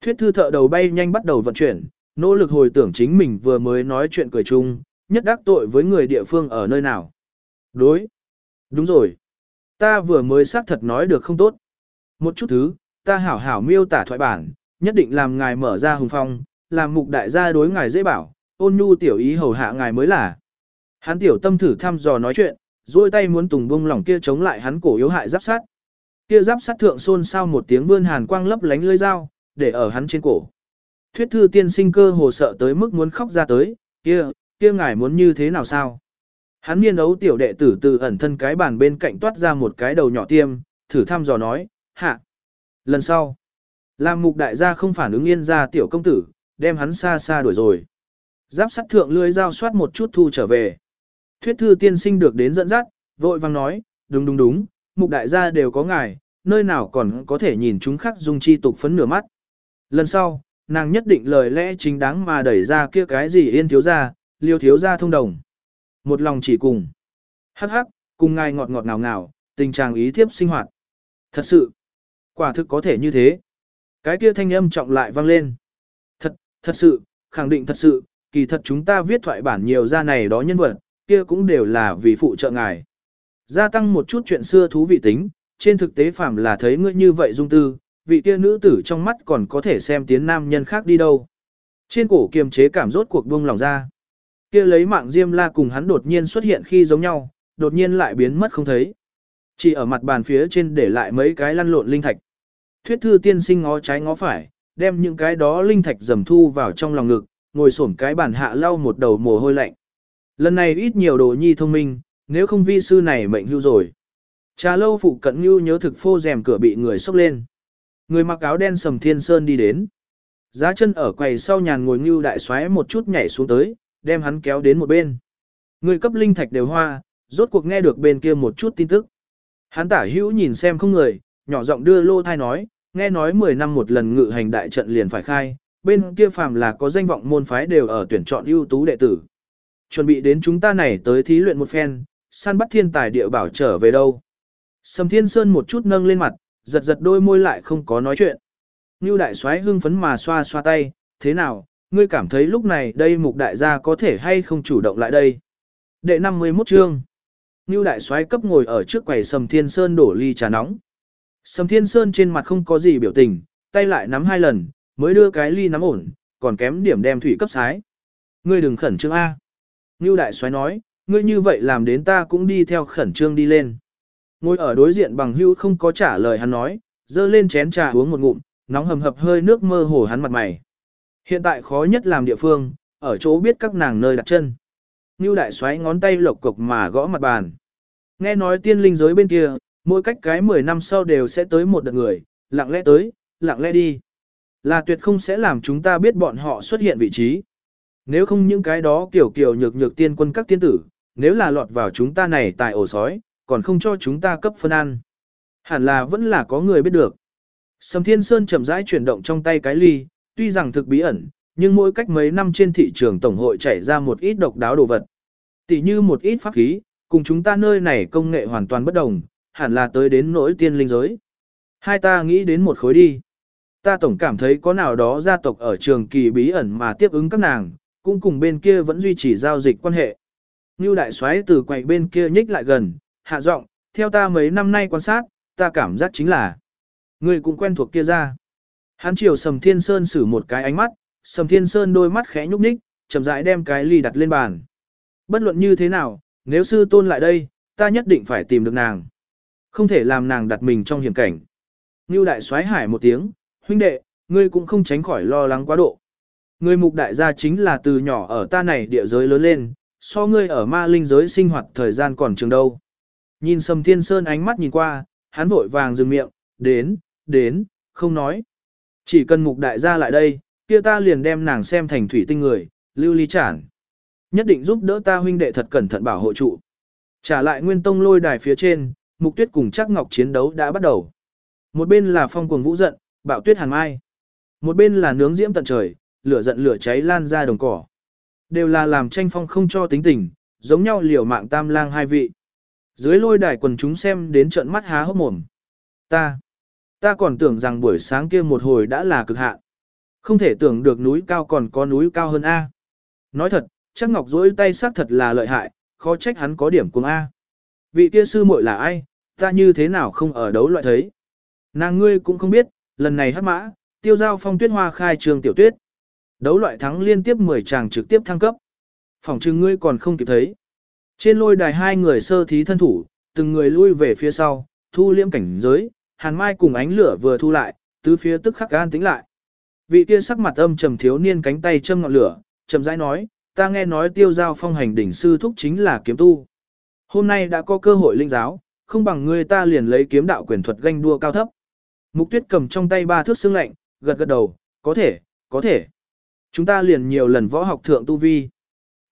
Thuyết thư thợ đầu bay nhanh bắt đầu vận chuyển, nỗ lực hồi tưởng chính mình vừa mới nói chuyện cười chung, nhất đắc tội với người địa phương ở nơi nào. Đối. Đúng rồi. Ta vừa mới xác thật nói được không tốt. Một chút thứ, ta hảo hảo miêu tả thoại bản, nhất định làm ngài mở ra hùng phong, làm mục đại gia đối ngài dễ bảo, ôn nhu tiểu ý hầu hạ ngài mới là. Hắn tiểu tâm thử thăm dò nói chuyện, duỗi tay muốn tùng bông lỏng kia chống lại hắn cổ yếu hại giáp sát. Kia giáp sát thượng xôn sao một tiếng vươn hàn quang lấp lánh lưỡi dao, để ở hắn trên cổ. Thuyết thư tiên sinh cơ hồ sợ tới mức muốn khóc ra tới, kia, kia ngài muốn như thế nào sao? Hắn miên ấu tiểu đệ tử từ ẩn thân cái bàn bên cạnh toát ra một cái đầu nhỏ tiêm, thử thăm dò nói, hạ. Lần sau, làm mục đại gia không phản ứng yên ra tiểu công tử, đem hắn xa xa đuổi rồi. Giáp sắt thượng lưỡi dao soát một chút thu trở về. Thuyết thư tiên sinh được đến dẫn dắt, vội vang nói, đúng đúng đúng, mục đại gia đều có ngài, nơi nào còn có thể nhìn chúng khác dung chi tục phấn nửa mắt. Lần sau, nàng nhất định lời lẽ chính đáng mà đẩy ra kia cái gì yên thiếu ra, liêu thiếu ra thông đồng. Một lòng chỉ cùng. Hắc hắc, cùng ngài ngọt ngọt ngào ngào, tình trạng ý thiếp sinh hoạt. Thật sự, quả thực có thể như thế. Cái kia thanh âm trọng lại vang lên. Thật, thật sự, khẳng định thật sự, kỳ thật chúng ta viết thoại bản nhiều ra này đó nhân vật, kia cũng đều là vì phụ trợ ngài. Gia tăng một chút chuyện xưa thú vị tính, trên thực tế phạm là thấy ngươi như vậy dung tư, vị kia nữ tử trong mắt còn có thể xem tiến nam nhân khác đi đâu. Trên cổ kiềm chế cảm rốt cuộc buông lòng ra. Kia lấy mạng Diêm La cùng hắn đột nhiên xuất hiện khi giống nhau, đột nhiên lại biến mất không thấy. Chỉ ở mặt bàn phía trên để lại mấy cái lăn lộn linh thạch. Thuyết thư tiên sinh ngó trái ngó phải, đem những cái đó linh thạch dầm thu vào trong lòng ngực, ngồi xổm cái bàn hạ lau một đầu mồ hôi lạnh. Lần này ít nhiều đồ nhi thông minh, nếu không vi sư này mệnh hưu rồi. Trà lâu phụ cận như nhớ thực phô rèm cửa bị người xốc lên. Người mặc áo đen sầm thiên sơn đi đến. Giá chân ở quầy sau nhàn ngồi ngưu đại xoáy một chút nhảy xuống tới, đem hắn kéo đến một bên. Người cấp linh thạch đều hoa, rốt cuộc nghe được bên kia một chút tin tức. Hắn tả hữu nhìn xem không người, nhỏ giọng đưa lô thai nói, nghe nói 10 năm một lần ngự hành đại trận liền phải khai, bên kia phàm là có danh vọng môn phái đều ở tuyển chọn ưu tú đệ tử. Chuẩn bị đến chúng ta này tới thí luyện một phen, săn bắt thiên tài địa bảo trở về đâu. Sầm Thiên Sơn một chút nâng lên mặt, giật giật đôi môi lại không có nói chuyện. Như đại soái hưng phấn mà xoa xoa tay, thế nào, ngươi cảm thấy lúc này đây mục đại gia có thể hay không chủ động lại đây. Đệ 51 chương. Như đại soái cấp ngồi ở trước quầy Sầm Thiên Sơn đổ ly trà nóng. Sầm Thiên Sơn trên mặt không có gì biểu tình, tay lại nắm hai lần, mới đưa cái ly nắm ổn, còn kém điểm đem thủy cấp sái. Ngươi đừng khẩn trương A. Như đại soái nói, ngươi như vậy làm đến ta cũng đi theo khẩn trương đi lên. Ngồi ở đối diện bằng hưu không có trả lời hắn nói, dơ lên chén trà uống một ngụm, nóng hầm hập hơi nước mơ hồ hắn mặt mày. Hiện tại khó nhất làm địa phương, ở chỗ biết các nàng nơi đặt chân. Ngưu đại xoáy ngón tay lộc cục mà gõ mặt bàn. Nghe nói tiên linh giới bên kia, mỗi cách cái 10 năm sau đều sẽ tới một đợt người, lặng lẽ tới, lặng lẽ đi. Là tuyệt không sẽ làm chúng ta biết bọn họ xuất hiện vị trí. Nếu không những cái đó kiểu kiểu nhược nhược tiên quân các tiên tử, nếu là lọt vào chúng ta này tại ổ sói, còn không cho chúng ta cấp phân ăn. Hẳn là vẫn là có người biết được. Sầm Thiên Sơn chậm rãi chuyển động trong tay cái ly, tuy rằng thực bí ẩn, nhưng mỗi cách mấy năm trên thị trường tổng hội chảy ra một ít độc đáo đồ vật. Tỷ như một ít pháp khí, cùng chúng ta nơi này công nghệ hoàn toàn bất đồng, hẳn là tới đến nỗi tiên linh giới. Hai ta nghĩ đến một khối đi. Ta tổng cảm thấy có nào đó gia tộc ở trường kỳ bí ẩn mà tiếp ứng các nàng, cũng cùng bên kia vẫn duy trì giao dịch quan hệ. Ngưu đại xoáy từ quầy bên kia nhích lại gần, hạ giọng, theo ta mấy năm nay quan sát, ta cảm giác chính là người cũng quen thuộc kia ra. Hắn chiều Sầm Thiên Sơn sử một cái ánh mắt, Sầm Thiên Sơn đôi mắt khẽ nhúc nhích, chậm rãi đem cái ly đặt lên bàn. Bất luận như thế nào, nếu sư tôn lại đây, ta nhất định phải tìm được nàng. Không thể làm nàng đặt mình trong hiểm cảnh. Ngưu đại Soái hải một tiếng, huynh đệ, ngươi cũng không tránh khỏi lo lắng quá độ. Ngươi mục đại gia chính là từ nhỏ ở ta này địa giới lớn lên, so ngươi ở ma linh giới sinh hoạt thời gian còn trường đâu. Nhìn Sầm Thiên Sơn ánh mắt nhìn qua, hắn vội vàng dừng miệng, đến, đến, không nói. Chỉ cần mục đại gia lại đây, kia ta liền đem nàng xem thành thủy tinh người, lưu ly chản. Nhất định giúp đỡ ta huynh đệ thật cẩn thận bảo hộ trụ. Trả lại nguyên tông lôi đài phía trên, mục tuyết cùng chắc ngọc chiến đấu đã bắt đầu. Một bên là phong cuồng vũ giận, bạo tuyết hàn mai. Một bên là nướng diễm tận trời, lửa giận lửa cháy lan ra đồng cỏ. Đều là làm tranh phong không cho tính tình, giống nhau liều mạng tam lang hai vị. Dưới lôi đài quần chúng xem đến trận mắt há hốc mồm. Ta, ta còn tưởng rằng buổi sáng kia một hồi đã là cực hạn. Không thể tưởng được núi cao còn có núi cao hơn A. Nói thật, chắc ngọc dối tay xác thật là lợi hại, khó trách hắn có điểm cùng A. Vị kia sư muội là ai, ta như thế nào không ở đấu loại thấy. Nàng ngươi cũng không biết, lần này hát mã, tiêu giao phong tuyết hoa khai trường tiểu tuyết. Đấu loại thắng liên tiếp 10 chàng trực tiếp thăng cấp. Phòng trừng ngươi còn không kịp thấy. Trên lôi đài hai người sơ thí thân thủ, từng người lui về phía sau, thu liễm cảnh giới, hàn mai cùng ánh lửa vừa thu lại, tứ phía tức khắc gan tính lại. Vị kia sắc mặt âm trầm thiếu niên cánh tay châm ngọn lửa, chậm rãi nói, ta nghe nói tiêu giao phong hành đỉnh sư thúc chính là kiếm tu. Hôm nay đã có cơ hội linh giáo, không bằng ngươi ta liền lấy kiếm đạo quyền thuật ganh đua cao thấp. Mục tuyết cầm trong tay ba thước xương lạnh, gật gật đầu, có thể, có thể. Chúng ta liền nhiều lần võ học thượng tu vi.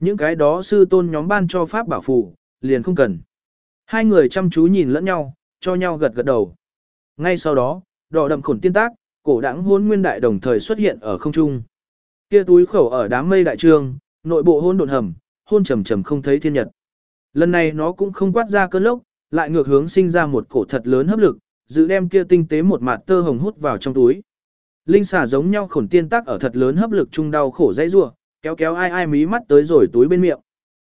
Những cái đó sư tôn nhóm ban cho pháp bảo phù, liền không cần. Hai người chăm chú nhìn lẫn nhau, cho nhau gật gật đầu. Ngay sau đó, đỏ đậm khổn tiên tác, cổ đẳng hôn nguyên đại đồng thời xuất hiện ở không trung. Kia túi khẩu ở đám mây đại trường nội bộ hôn độn hầm, hôn trầm trầm không thấy thiên nhật. Lần này nó cũng không quát ra cơn lốc, lại ngược hướng sinh ra một cổ thật lớn hấp lực, giữ đem kia tinh tế một mạt tơ hồng hút vào trong túi. Linh xà giống nhau khổn tiên tác ở thật lớn hấp lực chung đau khổ dãy rủa, kéo kéo ai ai mí mắt tới rồi túi bên miệng.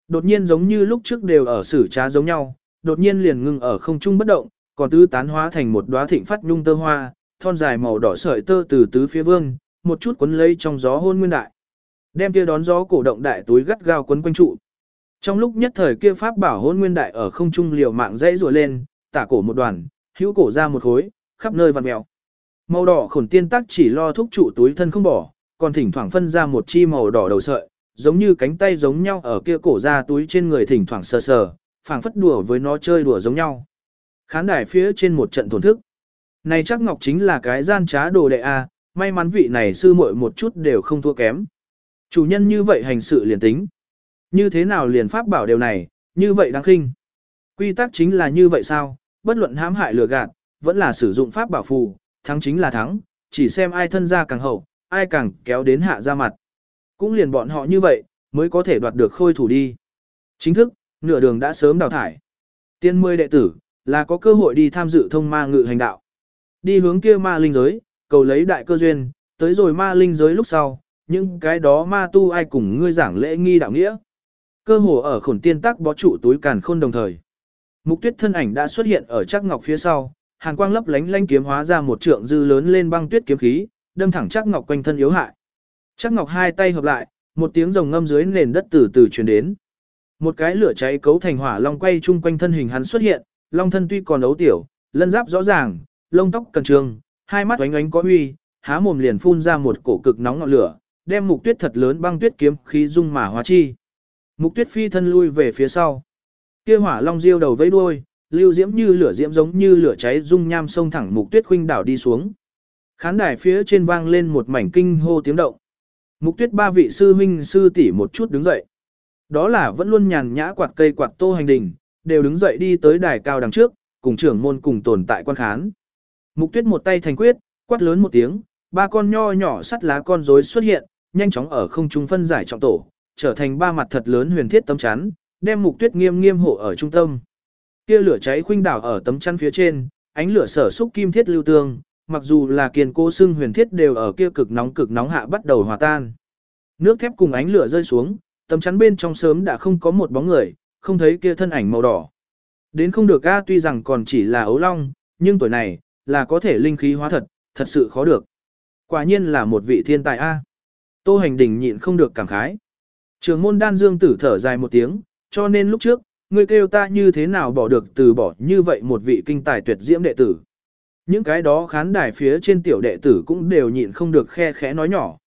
Đột nhiên giống như lúc trước đều ở xử trá giống nhau, đột nhiên liền ngừng ở không trung bất động, còn tứ tán hóa thành một đóa thịnh phát nhung tơ hoa, thon dài màu đỏ sợi tơ từ tứ phía vương, một chút cuốn lấy trong gió hôn nguyên đại. Đem kia đón gió cổ động đại túi gắt gao quấn quanh trụ. Trong lúc nhất thời kia pháp bảo hôn nguyên đại ở không trung liều mạng dãy rùa lên, tả cổ một đoàn, hữu cổ ra một khối, khắp nơi vằn mèo. Màu đỏ khổn tiên tắc chỉ lo thúc trụ túi thân không bỏ, còn thỉnh thoảng phân ra một chi màu đỏ đầu sợi, giống như cánh tay giống nhau ở kia cổ ra túi trên người thỉnh thoảng sờ sờ, phảng phất đùa với nó chơi đùa giống nhau. Khán đài phía trên một trận thổn thức. Này chắc Ngọc chính là cái gian trá đồ đệ A, may mắn vị này sư muội một chút đều không thua kém. Chủ nhân như vậy hành sự liền tính. Như thế nào liền pháp bảo điều này, như vậy đáng khinh. Quy tắc chính là như vậy sao, bất luận hãm hại lừa gạt, vẫn là sử dụng pháp bảo phù, thắng chính là thắng, chỉ xem ai thân ra càng hậu, ai càng kéo đến hạ ra mặt. Cũng liền bọn họ như vậy, mới có thể đoạt được khôi thủ đi. Chính thức, nửa đường đã sớm đào thải. Tiên mươi đệ tử, là có cơ hội đi tham dự thông ma ngự hành đạo. Đi hướng kia ma linh giới, cầu lấy đại cơ duyên, tới rồi ma linh giới lúc sau, những cái đó ma tu ai cùng ngươi giảng lễ nghi đạo nghĩa. Cơ hồ ở khổn tiên tắc bó trụ túi càn khôn đồng thời. Mục tuyết thân ảnh đã xuất hiện ở chắc ngọc phía sau, hàn quang lấp lánh lanh kiếm hóa ra một trượng dư lớn lên băng tuyết kiếm khí, đâm thẳng chắc ngọc quanh thân yếu hại. Chắc ngọc hai tay hợp lại, một tiếng rồng ngâm dưới nền đất từ từ truyền đến. Một cái lửa cháy cấu thành hỏa long quay chung quanh thân hình hắn xuất hiện, long thân tuy còn ấu tiểu, lân giáp rõ ràng, lông tóc cần trường, hai mắt oánh oánh có huy, há mồm liền phun ra một cổ cực nóng ngọn lửa, đem mục tuyết thật lớn băng tuyết kiếm khí dung mà hóa chi. Mục tuyết phi thân lui về phía sau. Kia hỏa long diêu đầu vẫy đuôi, lưu diễm như lửa diễm giống như lửa cháy dung nham sông thẳng mục tuyết khuynh đảo đi xuống. Khán đài phía trên vang lên một mảnh kinh hô tiếng động. Mục tuyết ba vị sư huynh sư tỷ một chút đứng dậy. Đó là vẫn luôn nhàn nhã quạt cây quạt tô hành đình, đều đứng dậy đi tới đài cao đằng trước, cùng trưởng môn cùng tồn tại quan khán. Mục tuyết một tay thành quyết, quát lớn một tiếng, ba con nho nhỏ sắt lá con rối xuất hiện, nhanh chóng ở không trung phân giải trọng tổ, trở thành ba mặt thật lớn huyền thiết tấm chắn, đem mục tuyết nghiêm nghiêm hộ ở trung tâm. Kia lửa cháy khuynh đảo ở tấm chắn phía trên, ánh lửa sở xúc kim thiết lưu tương, mặc dù là kiền cố xương huyền thiết đều ở kia cực nóng cực nóng hạ bắt đầu hòa tan. Nước thép cùng ánh lửa rơi xuống, tấm chắn bên trong sớm đã không có một bóng người, không thấy kia thân ảnh màu đỏ. Đến không được a tuy rằng còn chỉ là ấu long, nhưng tuổi này, là có thể linh khí hóa thật, thật sự khó được. Quả nhiên là một vị thiên tài a. Tô hành đình nhịn không được cảm khái. Trường môn đan dương tử thở dài một tiếng, cho nên lúc trước, ngươi kêu ta như thế nào bỏ được từ bỏ như vậy một vị kinh tài tuyệt diễm đệ tử. Những cái đó khán đài phía trên tiểu đệ tử cũng đều nhịn không được khe khẽ nói nhỏ.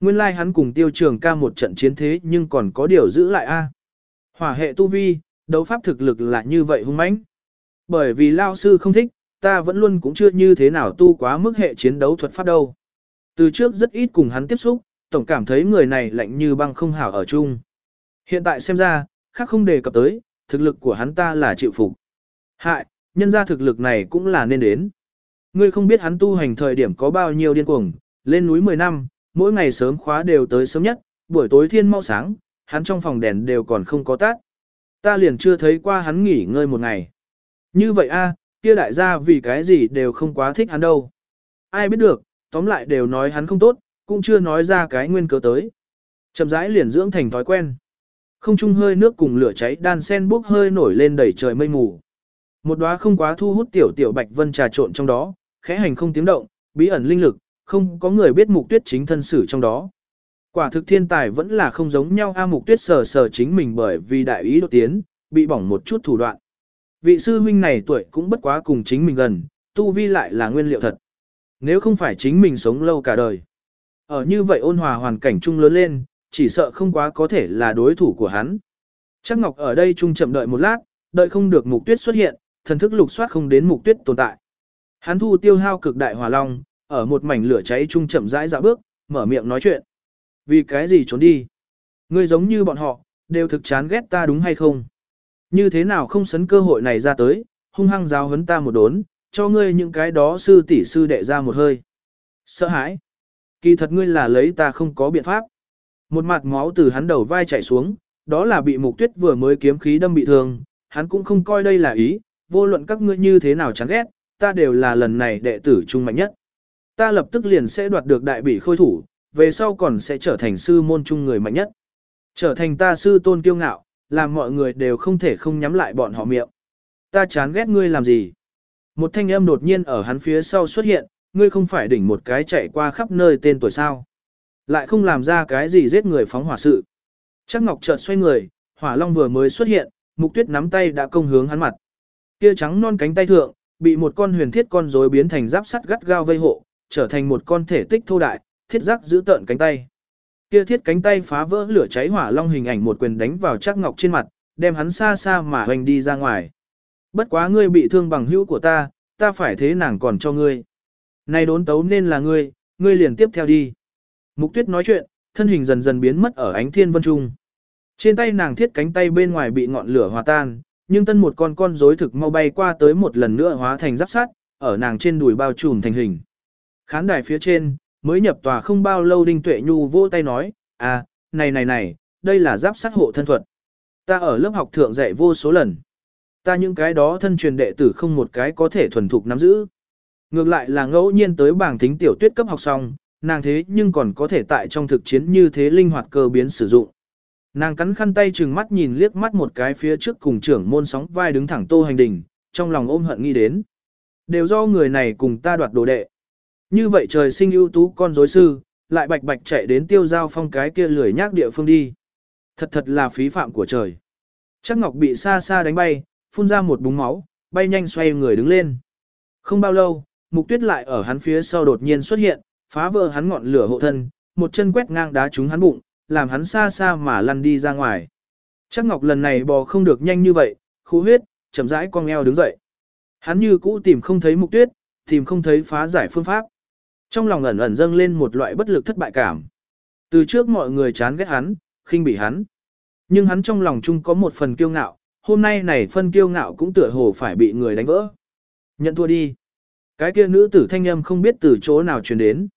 Nguyên lai like hắn cùng tiêu trường ca một trận chiến thế nhưng còn có điều giữ lại a. Hỏa hệ tu vi, đấu pháp thực lực là như vậy hung mãnh. Bởi vì lao sư không thích, ta vẫn luôn cũng chưa như thế nào tu quá mức hệ chiến đấu thuật pháp đâu. Từ trước rất ít cùng hắn tiếp xúc, tổng cảm thấy người này lạnh như băng không hảo ở chung. Hiện tại xem ra, khác không đề cập tới, thực lực của hắn ta là chịu phục. Hại, nhân ra thực lực này cũng là nên đến. Ngươi không biết hắn tu hành thời điểm có bao nhiêu điên cuồng, lên núi 10 năm, mỗi ngày sớm khóa đều tới sớm nhất, buổi tối thiên mau sáng, hắn trong phòng đèn đều còn không có tắt. Ta liền chưa thấy qua hắn nghỉ ngơi một ngày. Như vậy a, kia đại gia vì cái gì đều không quá thích hắn đâu. Ai biết được, tóm lại đều nói hắn không tốt, cũng chưa nói ra cái nguyên cớ tới. Chậm rãi liền dưỡng thành thói quen. Không trung hơi nước cùng lửa cháy đan sen bốc hơi nổi lên đầy trời mây mù. Một đóa không quá thu hút tiểu tiểu bạch vân trà trộn trong đó, khẽ hành không tiếng động, bí ẩn linh lực, không có người biết mục tuyết chính thân sử trong đó. Quả thực thiên tài vẫn là không giống nhau A mục tuyết sờ sờ chính mình bởi vì đại ý đột tiến, bị bỏng một chút thủ đoạn. Vị sư huynh này tuổi cũng bất quá cùng chính mình gần, tu vi lại là nguyên liệu thật. Nếu không phải chính mình sống lâu cả đời. Ở như vậy ôn hòa hoàn cảnh chung lớn lên, chỉ sợ không quá có thể là đối thủ của hắn. Chắc Ngọc ở đây chung chậm đợi một lát, đợi không được mục tuyết xuất hiện, thần thức lục soát không đến mục tuyết tồn tại. Hắn thu tiêu hao cực đại hỏa long, ở một mảnh lửa cháy trung chậm rãi dạo bước, mở miệng nói chuyện. Vì cái gì trốn đi? Ngươi giống như bọn họ, đều thực chán ghét ta đúng hay không? Như thế nào không sấn cơ hội này ra tới, hung hăng giáo huấn ta một đốn, cho ngươi những cái đó sư tỷ sư đệ ra một hơi. Sợ hãi. Kỳ thật ngươi là lấy ta không có biện pháp. Một mặt máu từ hắn đầu vai chảy xuống, đó là bị mục tuyết vừa mới kiếm khí đâm bị thương, hắn cũng không coi đây là ý, vô luận các ngươi như thế nào chán ghét, ta đều là lần này đệ tử trung mạnh nhất. Ta lập tức liền sẽ đoạt được đại bỉ khôi thủ, về sau còn sẽ trở thành sư môn trung người mạnh nhất. Trở thành ta sư tôn kiêu ngạo, làm mọi người đều không thể không nhắm lại bọn họ miệng. Ta chán ghét ngươi làm gì? Một thanh âm đột nhiên ở hắn phía sau xuất hiện, ngươi không phải đỉnh một cái chạy qua khắp nơi tên tuổi sao. Lại không làm ra cái gì giết người phóng hỏa sự. Chắc Ngọc chợt xoay người, hỏa long vừa mới xuất hiện, mục tuyết nắm tay đã công hướng hắn mặt. Kia trắng non cánh tay thượng, bị một con huyền thiết con rối biến thành giáp sắt gắt gao vây hộ, trở thành một con thể tích thô đại, thiết giác giữ tợn cánh tay. Kia thiết cánh tay phá vỡ lửa cháy hỏa long hình ảnh một quyền đánh vào chắc ngọc trên mặt, đem hắn xa xa mà hoành đi ra ngoài. Bất quá ngươi bị thương bằng hữu của ta, ta phải thế nàng còn cho ngươi. Này đốn tấu nên là ngươi, ngươi liền tiếp theo đi. Mục tuyết nói chuyện, thân hình dần dần biến mất ở ánh thiên vân trung. Trên tay nàng thiết cánh tay bên ngoài bị ngọn lửa hòa tan, nhưng tân một con con rối thực mau bay qua tới một lần nữa hóa thành giáp sắt, ở nàng trên đùi bao trùm thành hình. Khán đài phía trên, mới nhập tòa không bao lâu Đinh Tuệ Nhu vỗ tay nói, à, này này này, đây là giáp sát hộ thân thuật. Ta ở lớp học thượng dạy vô số lần. Ta những cái đó thân truyền đệ tử không một cái có thể thuần thục nắm giữ. Ngược lại là ngẫu nhiên tới bảng thính tiểu tuyết cấp học xong, nàng thế nhưng còn có thể tại trong thực chiến như thế linh hoạt cơ biến sử dụng. Nàng cắn khăn tay chừng mắt nhìn liếc mắt một cái phía trước cùng trưởng môn sóng vai đứng thẳng tô hành đình, trong lòng ôm hận nghĩ đến. Đều do người này cùng ta đoạt đồ đệ. Như vậy trời sinh ưu tú con rối sư, lại bạch bạch chạy đến tiêu giao phong cái kia lười nhác địa phương đi. Thật thật là phí phạm của trời. Chắc Ngọc bị xa xa đánh bay, phun ra một búng máu, bay nhanh xoay người đứng lên. Không bao lâu, mục tuyết lại ở hắn phía sau đột nhiên xuất hiện, phá vỡ hắn ngọn lửa hộ thân, một chân quét ngang đá trúng hắn bụng, làm hắn xa xa mà lăn đi ra ngoài. Chắc Ngọc lần này bò không được nhanh như vậy, khu huyết, chậm rãi con eo đứng dậy. Hắn như cũ tìm không thấy mục tuyết, tìm không thấy phá giải phương pháp. Trong lòng ẩn ẩn dâng lên một loại bất lực thất bại cảm. Từ trước mọi người chán ghét hắn, khinh bỉ hắn. Nhưng hắn trong lòng chung có một phần kiêu ngạo, hôm nay này phân kiêu ngạo cũng tựa hồ phải bị người đánh vỡ. Nhận thua đi. Cái kia nữ tử thanh âm không biết từ chỗ nào truyền đến.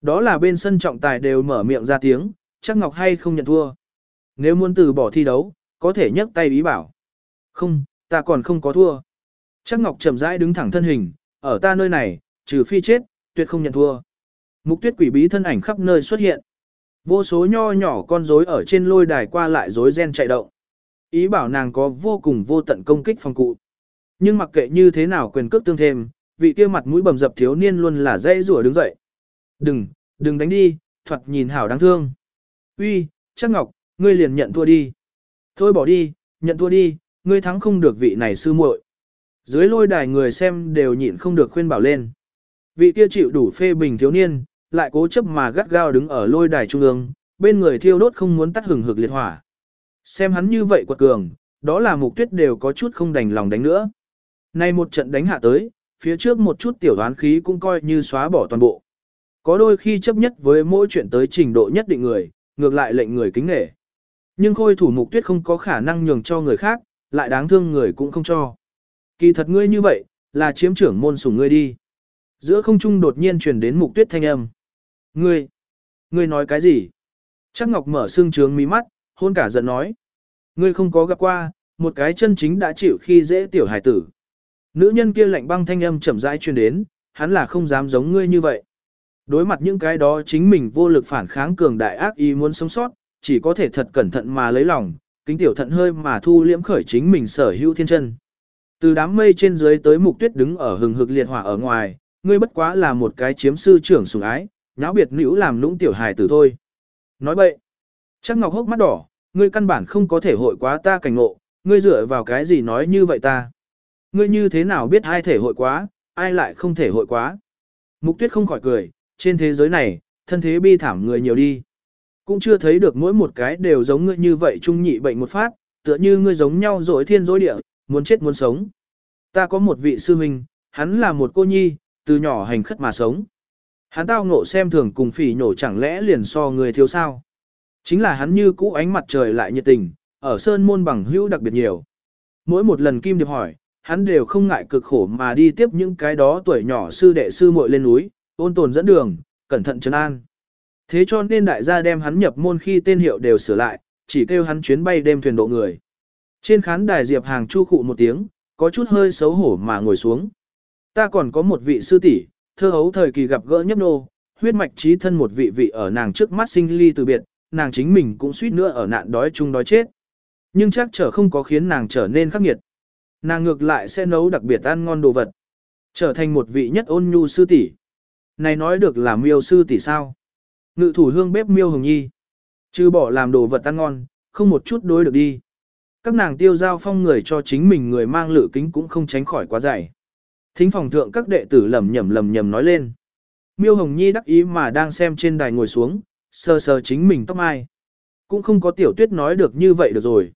Đó là bên sân trọng tài đều mở miệng ra tiếng, chắc Ngọc hay không nhận thua. Nếu muốn từ bỏ thi đấu, có thể nhấc tay ý bảo. Không, ta còn không có thua. Chắc Ngọc chậm rãi đứng thẳng thân hình, ở ta nơi này, trừ phi chết, tuyệt không nhận thua. Mục tuyết quỷ bí thân ảnh khắp nơi xuất hiện. Vô số nho nhỏ con rối ở trên lôi đài qua lại rối ren chạy động. Ý bảo nàng có vô cùng vô tận công kích phòng cụ. Nhưng mặc kệ như thế nào quyền cước tương thêm, vị kia mặt mũi bầm dập thiếu niên luôn là dây rủa đứng dậy. Đừng, đừng đánh đi, thoạt nhìn hảo đáng thương. Uy, chắc ngọc, ngươi liền nhận thua đi. Thôi bỏ đi, nhận thua đi, ngươi thắng không được vị này sư muội. Dưới lôi đài người xem đều nhịn không được khuyên bảo lên. Vị kia chịu đủ phê bình thiếu niên, lại cố chấp mà gắt gao đứng ở lôi đài trung ương, bên người thiêu đốt không muốn tắt hừng hực liệt hỏa. Xem hắn như vậy quật cường, đó là mục tuyết đều có chút không đành lòng đánh nữa. Nay một trận đánh hạ tới, phía trước một chút tiểu đoán khí cũng coi như xóa bỏ toàn bộ. Có đôi khi chấp nhất với mỗi chuyện tới trình độ nhất định người, ngược lại lệnh người kính nể. Nhưng khôi thủ mục tuyết không có khả năng nhường cho người khác, lại đáng thương người cũng không cho. Kỳ thật ngươi như vậy, là chiếm trưởng môn sủng ngươi đi. Giữa không trung đột nhiên truyền đến mục tuyết thanh âm. Ngươi, ngươi nói cái gì? Chắc Ngọc mở xương trướng mí mắt, hôn cả giận nói. Ngươi không có gặp qua, một cái chân chính đã chịu khi dễ tiểu hải tử. Nữ nhân kia lạnh băng thanh âm chậm rãi truyền đến, hắn là không dám giống ngươi như vậy. Đối mặt những cái đó chính mình vô lực phản kháng cường đại ác ý muốn sống sót, chỉ có thể thật cẩn thận mà lấy lòng, kính tiểu thận hơi mà thu liễm khởi chính mình sở hữu thiên chân. Từ đám mây trên dưới tới mục tuyết đứng ở hừng hực liệt hỏa ở ngoài, ngươi bất quá là một cái chiếm sư trưởng sủng ái, nháo biệt nữ làm lũng tiểu hài tử thôi. Nói bậy, chắc ngọc hốc mắt đỏ, ngươi căn bản không có thể hội quá ta cảnh ngộ, ngươi dựa vào cái gì nói như vậy ta. Ngươi như thế nào biết ai thể hội quá, ai lại không thể hội quá. Mục tuyết không khỏi cười, trên thế giới này, thân thế bi thảm người nhiều đi. Cũng chưa thấy được mỗi một cái đều giống ngươi như vậy trung nhị bệnh một phát, tựa như ngươi giống nhau dối thiên dối địa, muốn chết muốn sống. Ta có một vị sư huynh, hắn là một cô nhi, từ nhỏ hành khất mà sống. Hắn tao ngộ xem thường cùng phỉ nhổ chẳng lẽ liền so người thiếu sao. Chính là hắn như cũ ánh mặt trời lại nhiệt tình, ở sơn môn bằng hữu đặc biệt nhiều. Mỗi một lần Kim Điệp hỏi, hắn đều không ngại cực khổ mà đi tiếp những cái đó tuổi nhỏ sư đệ sư muội lên núi, ôn tồn dẫn đường, cẩn thận trấn an. Thế cho nên đại gia đem hắn nhập môn khi tên hiệu đều sửa lại, chỉ kêu hắn chuyến bay đêm thuyền độ người. Trên khán đài Diệp Hàng chu khụ một tiếng, có chút hơi xấu hổ mà ngồi xuống. Ta còn có một vị sư tỷ, thơ hấu thời kỳ gặp gỡ nhấp nô, huyết mạch trí thân một vị vị ở nàng trước mắt sinh ly từ biệt, nàng chính mình cũng suýt nữa ở nạn đói chung đói chết. Nhưng chắc trở không có khiến nàng trở nên khắc nghiệt. Nàng ngược lại sẽ nấu đặc biệt ăn ngon đồ vật. Trở thành một vị nhất ôn nhu sư tỷ. Này nói được là miêu sư tỷ sao? Ngự thủ hương bếp miêu hồng nhi. Chứ bỏ làm đồ vật ăn ngon, không một chút đối được đi. Các nàng tiêu giao phong người cho chính mình người mang lự kính cũng không tránh khỏi quá dày. Thính phòng thượng các đệ tử lầm nhầm lầm nhầm nói lên. Miêu Hồng Nhi đắc ý mà đang xem trên đài ngồi xuống, sờ sờ chính mình tóc mai. Cũng không có tiểu tuyết nói được như vậy được rồi.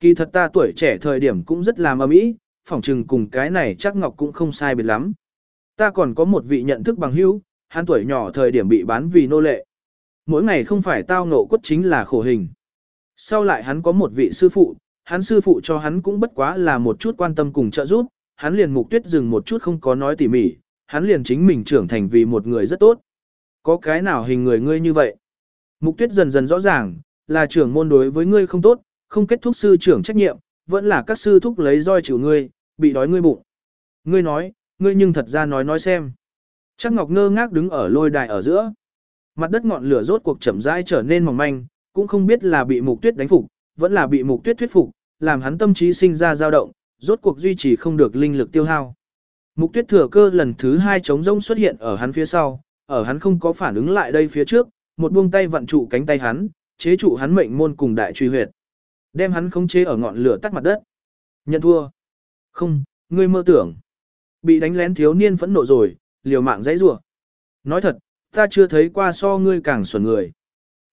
Kỳ thật ta tuổi trẻ thời điểm cũng rất làm ấm ý, phỏng trừng cùng cái này chắc ngọc cũng không sai biệt lắm. Ta còn có một vị nhận thức bằng hữu, hắn tuổi nhỏ thời điểm bị bán vì nô lệ. Mỗi ngày không phải tao ngộ quất chính là khổ hình. Sau lại hắn có một vị sư phụ, hắn sư phụ cho hắn cũng bất quá là một chút quan tâm cùng trợ giúp, hắn liền mục tuyết dừng một chút không có nói tỉ mỉ, hắn liền chính mình trưởng thành vì một người rất tốt. Có cái nào hình người ngươi như vậy? Mục tuyết dần dần rõ ràng, là trưởng môn đối với ngươi không tốt, không kết thúc sư trưởng trách nhiệm, vẫn là các sư thúc lấy roi chịu ngươi, bị đói ngươi bụng. Ngươi nói, ngươi nhưng thật ra nói nói xem. Chắc Ngọc ngơ ngác đứng ở lôi đài ở giữa. Mặt đất ngọn lửa rốt cuộc chậm rãi trở nên mỏng manh, cũng không biết là bị mục tuyết đánh phục, vẫn là bị mục tuyết thuyết phục, làm hắn tâm trí sinh ra dao động, rốt cuộc duy trì không được linh lực tiêu hao. Mục tuyết thừa cơ lần thứ hai chống rông xuất hiện ở hắn phía sau, ở hắn không có phản ứng lại đây phía trước, một buông tay vặn trụ cánh tay hắn, chế trụ hắn mệnh môn cùng đại truy huyệt. Đem hắn khống chế ở ngọn lửa tắt mặt đất. Nhận thua. Không, ngươi mơ tưởng. Bị đánh lén thiếu niên phẫn nộ rồi, liều mạng dãy rủa. Nói thật, ta chưa thấy qua so ngươi càng xuẩn người.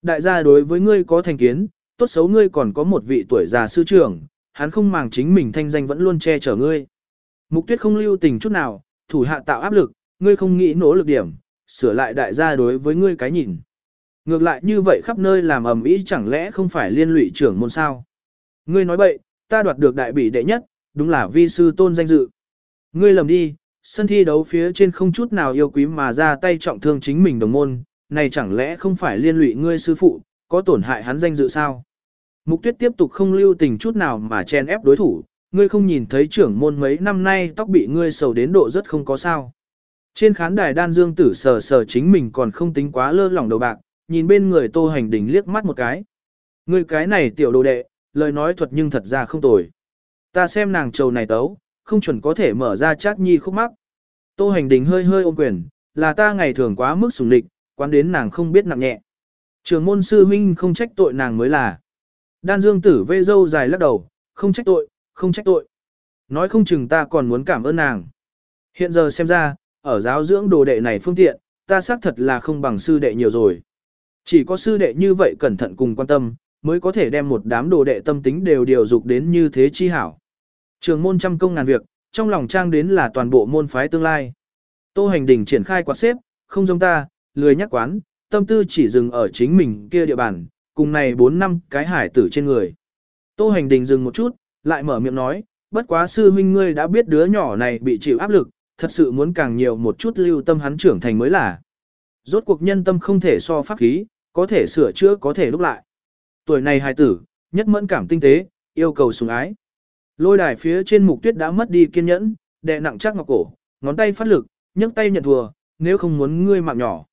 Đại gia đối với ngươi có thành kiến, tốt xấu ngươi còn có một vị tuổi già sư trưởng, hắn không màng chính mình thanh danh vẫn luôn che chở ngươi. Mục tuyết không lưu tình chút nào, thủ hạ tạo áp lực, ngươi không nghĩ nỗ lực điểm, sửa lại đại gia đối với ngươi cái nhìn. Ngược lại như vậy khắp nơi làm ầm ĩ chẳng lẽ không phải liên lụy trưởng môn sao? Ngươi nói bậy, ta đoạt được đại bỉ đệ nhất, đúng là vi sư tôn danh dự. Ngươi lầm đi, sân thi đấu phía trên không chút nào yêu quý mà ra tay trọng thương chính mình đồng môn, này chẳng lẽ không phải liên lụy ngươi sư phụ, có tổn hại hắn danh dự sao? Mục tuyết tiếp tục không lưu tình chút nào mà chen ép đối thủ, ngươi không nhìn thấy trưởng môn mấy năm nay tóc bị ngươi sầu đến độ rất không có sao. Trên khán đài đan dương tử sờ sờ chính mình còn không tính quá lơ lỏng đầu bạc, nhìn bên người tô hành đình liếc mắt một cái. Ngươi cái này tiểu đồ đệ, lời nói thuật nhưng thật ra không tồi. Ta xem nàng trầu này tấu, không chuẩn có thể mở ra chát nhi khúc mắc. Tô hành đình hơi hơi ôm quyền, là ta ngày thường quá mức sùng địch, quán đến nàng không biết nặng nhẹ. Trường môn sư huynh không trách tội nàng mới là. Đan dương tử vê dâu dài lắc đầu, không trách tội, không trách tội. Nói không chừng ta còn muốn cảm ơn nàng. Hiện giờ xem ra, ở giáo dưỡng đồ đệ này phương tiện, ta xác thật là không bằng sư đệ nhiều rồi. Chỉ có sư đệ như vậy cẩn thận cùng quan tâm, mới có thể đem một đám đồ đệ tâm tính đều điều dục đến như thế chi hảo. Trường môn trăm công ngàn việc, trong lòng trang đến là toàn bộ môn phái tương lai. Tô hành đình triển khai quạt xếp, không giống ta, lười nhắc quán, tâm tư chỉ dừng ở chính mình kia địa bàn, cùng này 4 năm cái hải tử trên người. Tô hành đình dừng một chút, lại mở miệng nói, bất quá sư huynh ngươi đã biết đứa nhỏ này bị chịu áp lực, thật sự muốn càng nhiều một chút lưu tâm hắn trưởng thành mới là. Rốt cuộc nhân tâm không thể so pháp khí, có thể sửa chữa có thể lúc lại. Tuổi này hài tử, nhất mẫn cảm tinh tế, yêu cầu sùng ái. Lôi đài phía trên mục tuyết đã mất đi kiên nhẫn, đè nặng chắc ngọc cổ, ngón tay phát lực, nhấc tay nhận thua, nếu không muốn ngươi mạng nhỏ.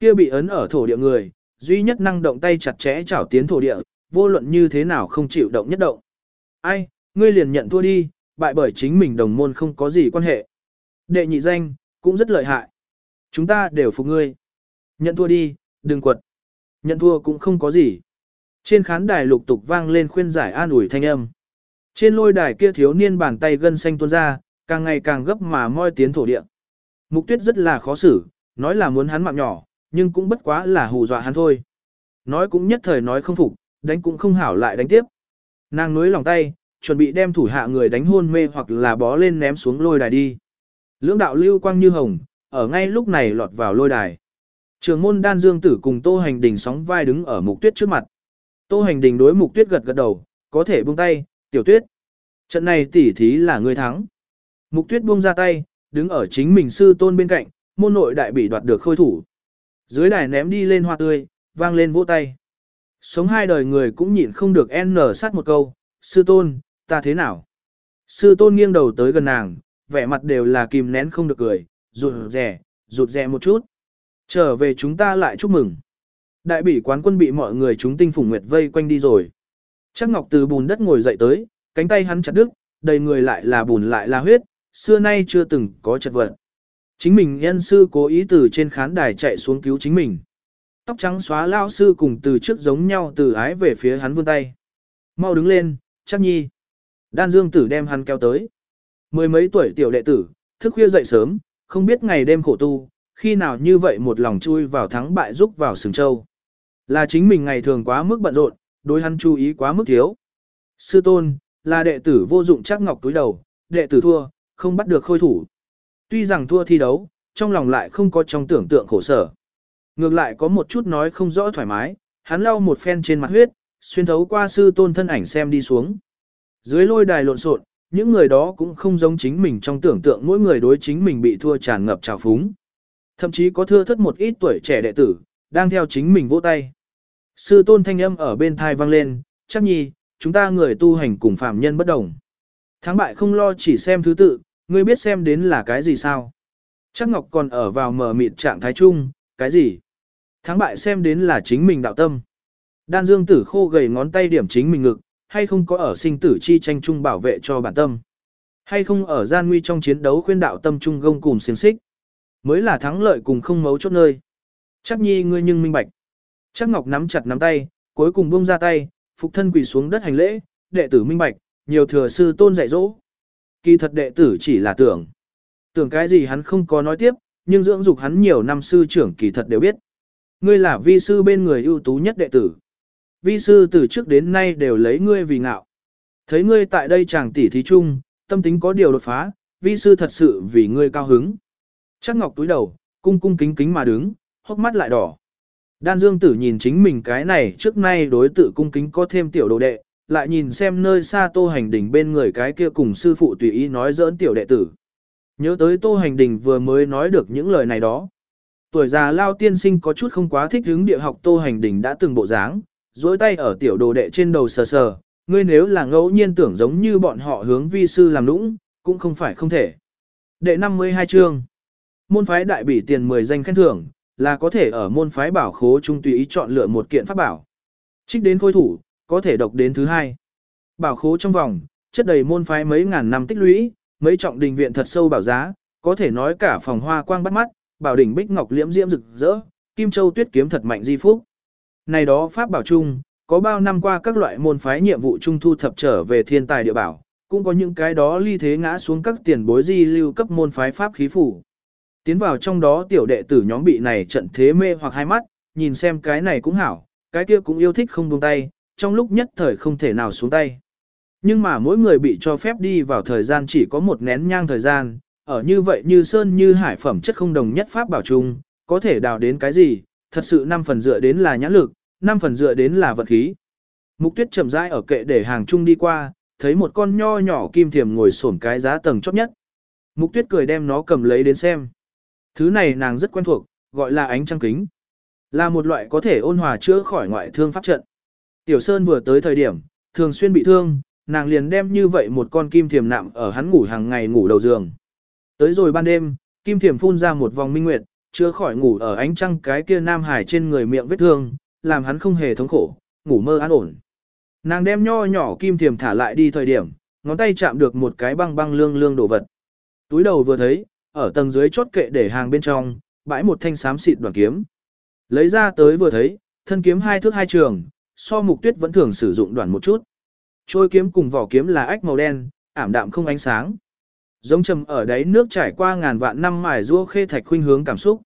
kia bị ấn ở thổ địa người, duy nhất năng động tay chặt chẽ chảo tiến thổ địa, vô luận như thế nào không chịu động nhất động. Ai, ngươi liền nhận thua đi, bại bởi chính mình đồng môn không có gì quan hệ. Đệ nhị danh, cũng rất lợi hại. Chúng ta đều phục ngươi. Nhận thua đi, đừng quật. Nhận thua cũng không có gì. Trên khán đài lục tục vang lên khuyên giải an ủi thanh âm. Trên lôi đài kia thiếu niên bàn tay gân xanh tuôn ra, càng ngày càng gấp mà moi tiến thổ địa. Mục tuyết rất là khó xử, nói là muốn hắn mạng nhỏ, nhưng cũng bất quá là hù dọa hắn thôi. Nói cũng nhất thời nói không phục, đánh cũng không hảo lại đánh tiếp. Nàng nối lòng tay, chuẩn bị đem thủ hạ người đánh hôn mê hoặc là bó lên ném xuống lôi đài đi. Lưỡng đạo lưu quang như hồng, ở ngay lúc này lọt vào lôi đài. Trường môn đan dương tử cùng tô hành đình sóng vai đứng ở mục tuyết trước mặt. Tô hành đình đối mục tuyết gật gật đầu, có thể buông tay, tiểu tuyết. Trận này tỉ thí là người thắng. Mục tuyết buông ra tay, đứng ở chính mình sư tôn bên cạnh, môn nội đại bị đoạt được khôi thủ. Dưới đài ném đi lên hoa tươi, vang lên vỗ tay. Sống hai đời người cũng nhịn không được n sát một câu, sư tôn, ta thế nào? Sư tôn nghiêng đầu tới gần nàng, vẻ mặt đều là kìm nén không được cười, rụt rè, rụt rè một chút. Trở về chúng ta lại chúc mừng. Đại bỉ quán quân bị mọi người chúng tinh phủng nguyệt vây quanh đi rồi. Chắc Ngọc từ bùn đất ngồi dậy tới, cánh tay hắn chặt đứt, đầy người lại là bùn lại là huyết, xưa nay chưa từng có chật vật. Chính mình nhân sư cố ý từ trên khán đài chạy xuống cứu chính mình. Tóc trắng xóa lao sư cùng từ trước giống nhau từ ái về phía hắn vươn tay. Mau đứng lên, chắc nhi. Đan Dương tử đem hắn kéo tới. Mười mấy tuổi tiểu đệ tử, thức khuya dậy sớm, không biết ngày đêm khổ tu, khi nào như vậy một lòng chui vào thắng bại giúp vào sừng châu. Là chính mình ngày thường quá mức bận rộn, đối hắn chú ý quá mức thiếu. Sư tôn, là đệ tử vô dụng chắc ngọc túi đầu, đệ tử thua, không bắt được khôi thủ. Tuy rằng thua thi đấu, trong lòng lại không có trong tưởng tượng khổ sở. Ngược lại có một chút nói không rõ thoải mái, hắn lau một phen trên mặt huyết, xuyên thấu qua sư tôn thân ảnh xem đi xuống. Dưới lôi đài lộn xộn, những người đó cũng không giống chính mình trong tưởng tượng mỗi người đối chính mình bị thua tràn ngập trào phúng. Thậm chí có thưa thất một ít tuổi trẻ đệ tử, đang theo chính mình vỗ tay. Sư tôn thanh âm ở bên thai vang lên, chắc nhi, chúng ta người tu hành cùng phạm nhân bất đồng. Thắng bại không lo chỉ xem thứ tự, ngươi biết xem đến là cái gì sao? Chắc Ngọc còn ở vào mở mịt trạng thái chung, cái gì? Thắng bại xem đến là chính mình đạo tâm. Đan dương tử khô gầy ngón tay điểm chính mình ngực, hay không có ở sinh tử chi tranh chung bảo vệ cho bản tâm. Hay không ở gian nguy trong chiến đấu khuyên đạo tâm trung gông cùng xiềng xích. Mới là thắng lợi cùng không mấu chốt nơi. Chắc nhi ngươi nhưng minh bạch. Chắc Ngọc nắm chặt nắm tay, cuối cùng buông ra tay, phục thân quỳ xuống đất hành lễ, đệ tử minh bạch, nhiều thừa sư tôn dạy dỗ. Kỳ thật đệ tử chỉ là tưởng. Tưởng cái gì hắn không có nói tiếp, nhưng dưỡng dục hắn nhiều năm sư trưởng kỳ thật đều biết. Ngươi là vi sư bên người ưu tú nhất đệ tử. Vi sư từ trước đến nay đều lấy ngươi vì ngạo. Thấy ngươi tại đây chàng tỷ thí chung, tâm tính có điều đột phá, vi sư thật sự vì ngươi cao hứng. Chắc ngọc túi đầu, cung cung kính kính mà đứng, hốc mắt lại đỏ. Đan Dương Tử nhìn chính mình cái này trước nay đối tự cung kính có thêm tiểu đồ đệ, lại nhìn xem nơi xa Tô Hành Đình bên người cái kia cùng sư phụ tùy ý nói giỡn tiểu đệ tử. Nhớ tới Tô Hành Đình vừa mới nói được những lời này đó. Tuổi già Lao tiên sinh có chút không quá thích hứng địa học Tô Hành Đình đã từng bộ dáng, dối tay ở tiểu đồ đệ trên đầu sờ sờ, ngươi nếu là ngẫu nhiên tưởng giống như bọn họ hướng vi sư làm nũng, cũng không phải không thể. Đệ 52 chương Môn phái đại bỉ tiền 10 danh khen thưởng, là có thể ở môn phái bảo khố trung tùy ý chọn lựa một kiện pháp bảo. Trích đến khôi thủ, có thể độc đến thứ hai. Bảo khố trong vòng, chất đầy môn phái mấy ngàn năm tích lũy, mấy trọng đình viện thật sâu bảo giá, có thể nói cả phòng hoa quang bắt mắt, bảo đỉnh bích ngọc liễm diễm rực rỡ, kim châu tuyết kiếm thật mạnh di phúc. Này đó pháp bảo chung, có bao năm qua các loại môn phái nhiệm vụ trung thu thập trở về thiên tài địa bảo, cũng có những cái đó ly thế ngã xuống các tiền bối di lưu cấp môn phái pháp khí phủ. Tiến vào trong đó tiểu đệ tử nhóm bị này trận thế mê hoặc hai mắt, nhìn xem cái này cũng hảo, cái kia cũng yêu thích không buông tay, trong lúc nhất thời không thể nào xuống tay. Nhưng mà mỗi người bị cho phép đi vào thời gian chỉ có một nén nhang thời gian, ở như vậy như sơn như hải phẩm chất không đồng nhất pháp bảo chung, có thể đào đến cái gì, thật sự năm phần dựa đến là nhãn lực, năm phần dựa đến là vật khí. Mục tuyết chậm rãi ở kệ để hàng chung đi qua, thấy một con nho nhỏ kim thiềm ngồi xổm cái giá tầng chót nhất. Mục tuyết cười đem nó cầm lấy đến xem. Thứ này nàng rất quen thuộc, gọi là ánh trăng kính. Là một loại có thể ôn hòa chữa khỏi ngoại thương pháp trận. Tiểu Sơn vừa tới thời điểm, thường xuyên bị thương, nàng liền đem như vậy một con kim thiềm nạm ở hắn ngủ hàng ngày ngủ đầu giường. Tới rồi ban đêm, kim thiềm phun ra một vòng minh nguyệt, chữa khỏi ngủ ở ánh trăng cái kia nam hải trên người miệng vết thương, làm hắn không hề thống khổ, ngủ mơ an ổn. Nàng đem nho nhỏ kim thiềm thả lại đi thời điểm, ngón tay chạm được một cái băng băng lương lương đồ vật. Túi đầu vừa thấy, ở tầng dưới chốt kệ để hàng bên trong, bãi một thanh xám xịt đoàn kiếm. Lấy ra tới vừa thấy, thân kiếm hai thước hai trường, so mục tuyết vẫn thường sử dụng đoàn một chút. Trôi kiếm cùng vỏ kiếm là ách màu đen, ảm đạm không ánh sáng. Giống trầm ở đáy nước trải qua ngàn vạn năm mài rua khê thạch khuynh hướng cảm xúc.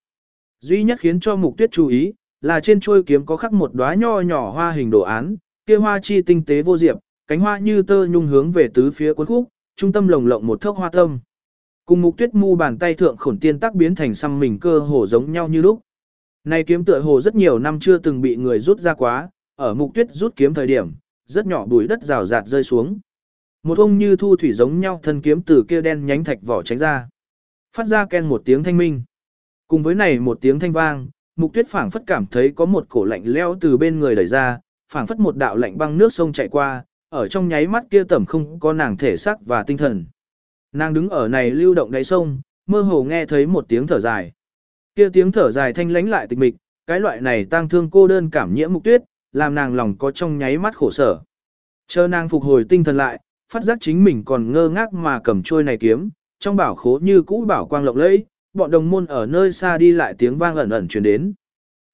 Duy nhất khiến cho mục tuyết chú ý, là trên trôi kiếm có khắc một đóa nho nhỏ hoa hình đồ án, kia hoa chi tinh tế vô diệp, cánh hoa như tơ nhung hướng về tứ phía cuốn khúc, trung tâm lồng lộng một thốc hoa tâm. Cùng mục tuyết mu bàn tay thượng khổn tiên tác biến thành xăm mình cơ hồ giống nhau như lúc. Này kiếm tựa hồ rất nhiều năm chưa từng bị người rút ra quá, ở mục tuyết rút kiếm thời điểm, rất nhỏ bụi đất rào rạt rơi xuống. Một ông như thu thủy giống nhau thân kiếm từ kia đen nhánh thạch vỏ tránh ra. Phát ra ken một tiếng thanh minh. Cùng với này một tiếng thanh vang, mục tuyết phảng phất cảm thấy có một cổ lạnh leo từ bên người đẩy ra, phảng phất một đạo lạnh băng nước sông chạy qua, ở trong nháy mắt kia tẩm không có nàng thể xác và tinh thần. Nàng đứng ở này lưu động đáy sông, mơ hồ nghe thấy một tiếng thở dài. Kia tiếng thở dài thanh lánh lại tịch mịch, cái loại này tang thương cô đơn cảm nhiễm mục tuyết, làm nàng lòng có trong nháy mắt khổ sở. Chờ nàng phục hồi tinh thần lại, phát giác chính mình còn ngơ ngác mà cầm trôi này kiếm, trong bảo khố như cũ bảo quang lộng lẫy, bọn đồng môn ở nơi xa đi lại tiếng vang ẩn ẩn truyền đến.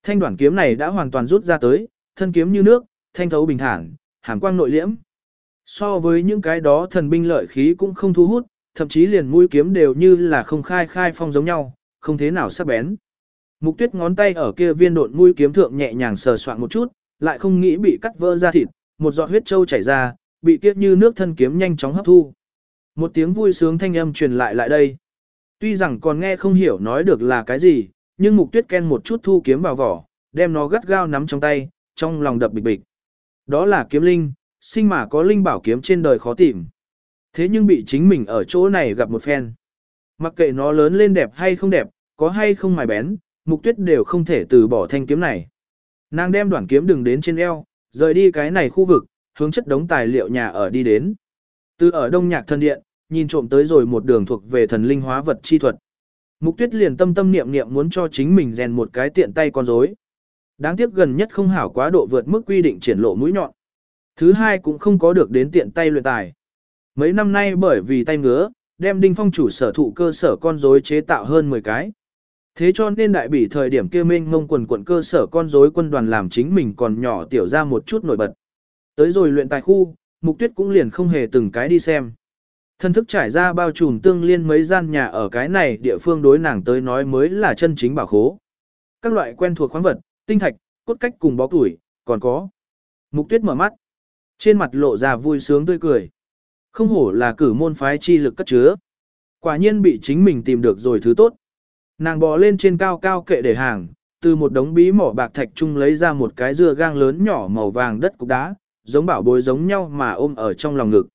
Thanh đoạn kiếm này đã hoàn toàn rút ra tới, thân kiếm như nước, thanh thấu bình thản, hàm quang nội liễm. So với những cái đó thần binh lợi khí cũng không thu hút, thậm chí liền mũi kiếm đều như là không khai khai phong giống nhau, không thế nào sắc bén. Mục tuyết ngón tay ở kia viên độn mũi kiếm thượng nhẹ nhàng sờ soạn một chút, lại không nghĩ bị cắt vỡ ra thịt, một giọt huyết trâu chảy ra, bị kiết như nước thân kiếm nhanh chóng hấp thu. Một tiếng vui sướng thanh âm truyền lại lại đây. Tuy rằng còn nghe không hiểu nói được là cái gì, nhưng mục tuyết ken một chút thu kiếm vào vỏ, đem nó gắt gao nắm trong tay, trong lòng đập bịch bịch. Đó là kiếm linh, sinh mà có linh bảo kiếm trên đời khó tìm. Thế nhưng bị chính mình ở chỗ này gặp một phen. Mặc kệ nó lớn lên đẹp hay không đẹp, có hay không mài bén, mục tuyết đều không thể từ bỏ thanh kiếm này. Nàng đem đoạn kiếm đừng đến trên eo, rời đi cái này khu vực, hướng chất đống tài liệu nhà ở đi đến. Từ ở đông nhạc thân điện, nhìn trộm tới rồi một đường thuộc về thần linh hóa vật chi thuật. Mục tuyết liền tâm tâm niệm niệm muốn cho chính mình rèn một cái tiện tay con rối. Đáng tiếc gần nhất không hảo quá độ vượt mức quy định triển lộ mũi nhọn. Thứ hai cũng không có được đến tiện tay luyện tài. Mấy năm nay bởi vì tay ngứa, đem đinh phong chủ sở thụ cơ sở con rối chế tạo hơn 10 cái. Thế cho nên đại bỉ thời điểm kia mênh ngông quần quận cơ sở con rối quân đoàn làm chính mình còn nhỏ tiểu ra một chút nổi bật. Tới rồi luyện tài khu, mục tuyết cũng liền không hề từng cái đi xem. Thân thức trải ra bao trùm tương liên mấy gian nhà ở cái này địa phương đối nàng tới nói mới là chân chính bảo khố. Các loại quen thuộc khoáng vật, tinh thạch, cốt cách cùng bó tuổi, còn có. Mục tuyết mở mắt. Trên mặt lộ ra vui sướng tươi cười. Không hổ là cử môn phái chi lực cất chứa. Quả nhiên bị chính mình tìm được rồi thứ tốt. Nàng bò lên trên cao cao kệ để hàng, từ một đống bí mỏ bạc thạch chung lấy ra một cái dưa gang lớn nhỏ màu vàng đất cục đá, giống bảo bối giống nhau mà ôm ở trong lòng ngực.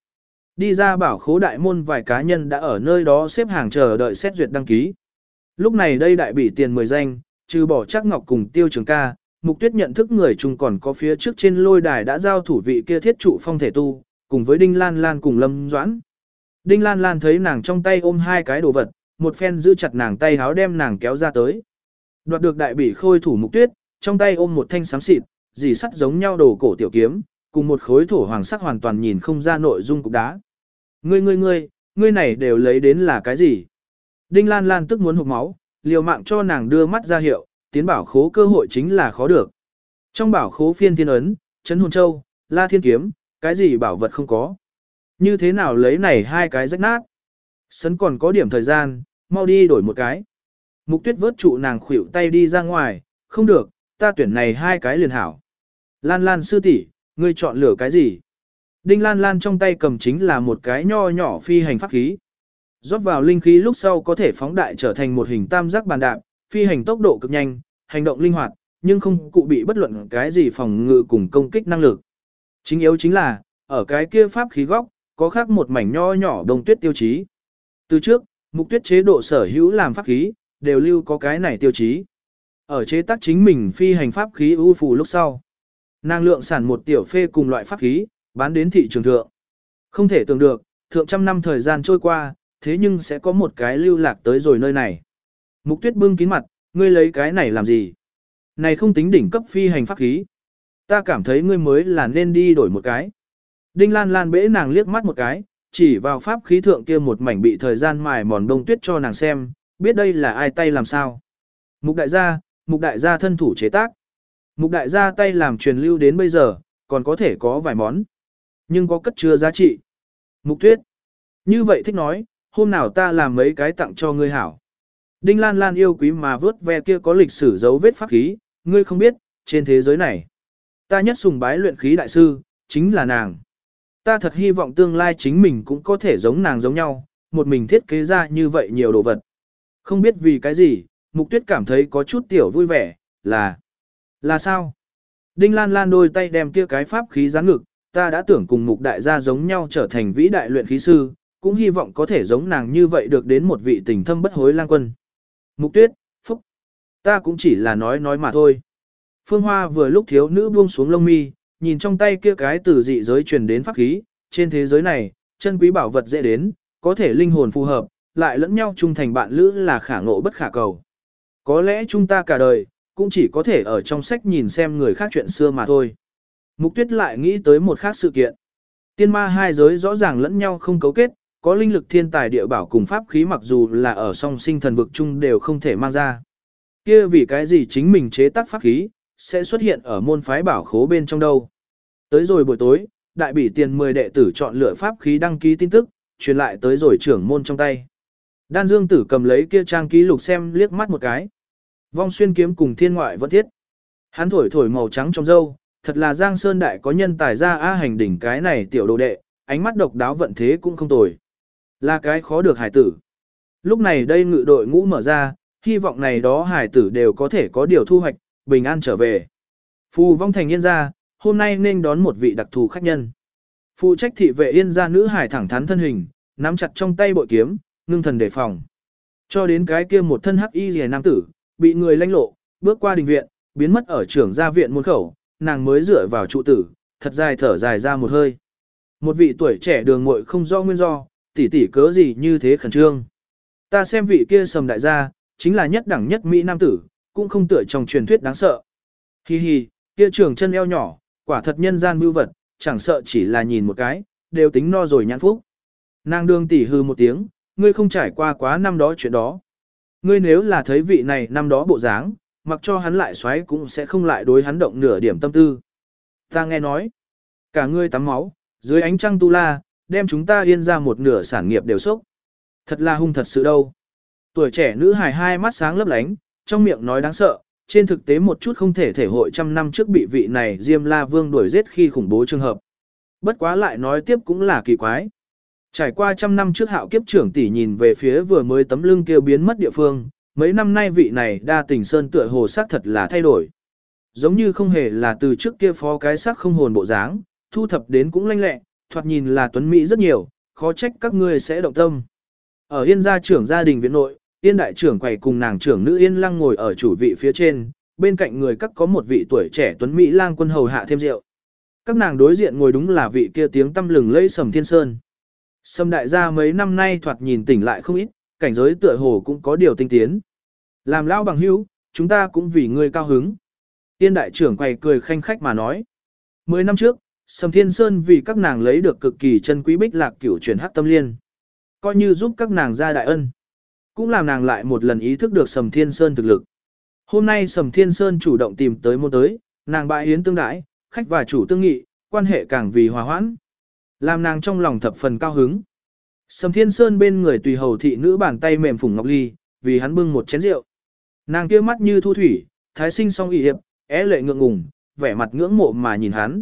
Đi ra bảo khố đại môn vài cá nhân đã ở nơi đó xếp hàng chờ đợi xét duyệt đăng ký. Lúc này đây đại bị tiền mười danh, trừ bỏ chắc ngọc cùng tiêu trường ca, mục tuyết nhận thức người chung còn có phía trước trên lôi đài đã giao thủ vị kia thiết trụ phong thể tu, cùng với Đinh Lan Lan cùng Lâm Doãn. Đinh Lan Lan thấy nàng trong tay ôm hai cái đồ vật, một phen giữ chặt nàng tay háo đem nàng kéo ra tới. Đoạt được đại bỉ khôi thủ mục tuyết, trong tay ôm một thanh sám xịt, dì sắt giống nhau đồ cổ tiểu kiếm, cùng một khối thổ hoàng sắc hoàn toàn nhìn không ra nội dung cục đá. Ngươi ngươi ngươi, ngươi này đều lấy đến là cái gì? Đinh Lan Lan tức muốn hụt máu, liều mạng cho nàng đưa mắt ra hiệu, tiến bảo khố cơ hội chính là khó được. Trong bảo khố phiên thiên ấn, chấn hồn châu, la thiên kiếm, cái gì bảo vật không có. Như thế nào lấy này hai cái rách nát? Sấn còn có điểm thời gian, mau đi đổi một cái. Mục tuyết vớt trụ nàng khuỷu tay đi ra ngoài, không được, ta tuyển này hai cái liền hảo. Lan Lan sư tỷ, ngươi chọn lựa cái gì? Đinh Lan Lan trong tay cầm chính là một cái nho nhỏ phi hành pháp khí. Rót vào linh khí lúc sau có thể phóng đại trở thành một hình tam giác bàn đạp, phi hành tốc độ cực nhanh, hành động linh hoạt, nhưng không cụ bị bất luận cái gì phòng ngự cùng công kích năng lực. Chính yếu chính là, ở cái kia pháp khí góc, có khác một mảnh nho nhỏ đồng tuyết tiêu chí. Từ trước, mục tuyết chế độ sở hữu làm pháp khí, đều lưu có cái này tiêu chí. Ở chế tác chính mình phi hành pháp khí ưu phù lúc sau. Năng lượng sản một tiểu phê cùng loại pháp khí, bán đến thị trường thượng. Không thể tưởng được, thượng trăm năm thời gian trôi qua, thế nhưng sẽ có một cái lưu lạc tới rồi nơi này. Mục tuyết bưng kín mặt, ngươi lấy cái này làm gì? Này không tính đỉnh cấp phi hành pháp khí. Ta cảm thấy ngươi mới là nên đi đổi một cái. Đinh Lan Lan bẽ nàng liếc mắt một cái, chỉ vào pháp khí thượng kia một mảnh bị thời gian mài mòn đông tuyết cho nàng xem, biết đây là ai tay làm sao. Mục đại gia, mục đại gia thân thủ chế tác. Mục đại gia tay làm truyền lưu đến bây giờ, còn có thể có vài món. Nhưng có cất chứa giá trị. Mục tuyết. Như vậy thích nói, hôm nào ta làm mấy cái tặng cho ngươi hảo. Đinh Lan Lan yêu quý mà vớt ve kia có lịch sử dấu vết pháp khí, ngươi không biết, trên thế giới này. Ta nhất sùng bái luyện khí đại sư, chính là nàng. Ta thật hy vọng tương lai chính mình cũng có thể giống nàng giống nhau, một mình thiết kế ra như vậy nhiều đồ vật. Không biết vì cái gì, Mục Tuyết cảm thấy có chút tiểu vui vẻ, là... Là sao? Đinh Lan Lan đôi tay đem kia cái pháp khí gián ngực, ta đã tưởng cùng Mục Đại gia giống nhau trở thành vĩ đại luyện khí sư, cũng hy vọng có thể giống nàng như vậy được đến một vị tình thâm bất hối lang quân. Mục Tuyết, Phúc, ta cũng chỉ là nói nói mà thôi. Phương Hoa vừa lúc thiếu nữ buông xuống lông mi, nhìn trong tay kia cái từ dị giới truyền đến pháp khí, trên thế giới này, chân quý bảo vật dễ đến, có thể linh hồn phù hợp, lại lẫn nhau trung thành bạn lữ là khả ngộ bất khả cầu. Có lẽ chúng ta cả đời, cũng chỉ có thể ở trong sách nhìn xem người khác chuyện xưa mà thôi. Mục tuyết lại nghĩ tới một khác sự kiện. Tiên ma hai giới rõ ràng lẫn nhau không cấu kết, có linh lực thiên tài địa bảo cùng pháp khí mặc dù là ở song sinh thần vực chung đều không thể mang ra. kia vì cái gì chính mình chế tác pháp khí, sẽ xuất hiện ở môn phái bảo khố bên trong đâu. Tới rồi buổi tối, đại bỉ tiền 10 đệ tử chọn lựa pháp khí đăng ký tin tức, truyền lại tới rồi trưởng môn trong tay. Đan Dương tử cầm lấy kia trang ký lục xem liếc mắt một cái. Vong xuyên kiếm cùng thiên ngoại vẫn thiết. Hắn thổi thổi màu trắng trong dâu, thật là Giang Sơn đại có nhân tài ra A hành đỉnh cái này tiểu đồ đệ, ánh mắt độc đáo vận thế cũng không tồi. Là cái khó được hải tử. Lúc này đây ngự đội ngũ mở ra, hy vọng này đó hải tử đều có thể có điều thu hoạch, bình an trở về. Phù vong thành yên gia, hôm nay nên đón một vị đặc thù khách nhân. Phụ trách thị vệ yên gia nữ hải thẳng thắn thân hình, nắm chặt trong tay bội kiếm, ngưng thần đề phòng. Cho đến cái kia một thân hắc y rìa nam tử, bị người lanh lộ, bước qua đình viện, biến mất ở trưởng gia viện môn khẩu, nàng mới dựa vào trụ tử, thật dài thở dài ra một hơi. Một vị tuổi trẻ đường muội không do nguyên do, tỷ tỷ cớ gì như thế khẩn trương. Ta xem vị kia sầm đại gia, chính là nhất đẳng nhất Mỹ nam tử, cũng không tựa trong truyền thuyết đáng sợ. Hi hi, kia trường chân eo nhỏ, quả thật nhân gian mưu vật, chẳng sợ chỉ là nhìn một cái, đều tính no rồi nhãn phúc. Nàng đương tỷ hư một tiếng, ngươi không trải qua quá năm đó chuyện đó. Ngươi nếu là thấy vị này năm đó bộ dáng, mặc cho hắn lại xoáy cũng sẽ không lại đối hắn động nửa điểm tâm tư. Ta nghe nói, cả ngươi tắm máu, dưới ánh trăng tu la, đem chúng ta yên ra một nửa sản nghiệp đều sốc. Thật là hung thật sự đâu. Tuổi trẻ nữ hài hai mắt sáng lấp lánh, trong miệng nói đáng sợ, trên thực tế một chút không thể thể hội trăm năm trước bị vị này Diêm La Vương đuổi giết khi khủng bố trường hợp. Bất quá lại nói tiếp cũng là kỳ quái. Trải qua trăm năm trước hạo kiếp trưởng tỷ nhìn về phía vừa mới tấm lưng kêu biến mất địa phương, mấy năm nay vị này đa tình sơn tựa hồ sắc thật là thay đổi. Giống như không hề là từ trước kia phó cái xác không hồn bộ dáng, thu thập đến cũng lanh lẹ, thoạt nhìn là tuấn Mỹ rất nhiều, khó trách các ngươi sẽ động tâm. Ở yên gia trưởng gia đình viện nội, yên đại trưởng quầy cùng nàng trưởng nữ yên lăng ngồi ở chủ vị phía trên, bên cạnh người các có một vị tuổi trẻ tuấn Mỹ lang quân hầu hạ thêm rượu. Các nàng đối diện ngồi đúng là vị kia tiếng tâm lừng lẫy sầm thiên sơn. Sầm đại gia mấy năm nay thoạt nhìn tỉnh lại không ít, cảnh giới tựa hồ cũng có điều tinh tiến. Làm lao bằng hữu, chúng ta cũng vì ngươi cao hứng. Tiên đại trưởng quầy cười khanh khách mà nói. Mười năm trước, Sầm Thiên Sơn vì các nàng lấy được cực kỳ chân quý bích lạc cửu truyền hắc tâm liên. Coi như giúp các nàng ra đại ân. Cũng làm nàng lại một lần ý thức được Sầm Thiên Sơn thực lực. Hôm nay Sầm Thiên Sơn chủ động tìm tới môn tới, nàng bại hiến tương đãi, khách và chủ tương nghị, quan hệ càng vì hòa hoãn. Làm nàng trong lòng thập phần cao hứng. Sầm Thiên Sơn bên người tùy hầu thị nữ bàn tay mềm phủng ngọc ly, vì hắn bưng một chén rượu. Nàng kia mắt như thu thủy, thái sinh song ỷ hiệp, é lệ ngượng ngùng, vẻ mặt ngưỡng mộ mà nhìn hắn.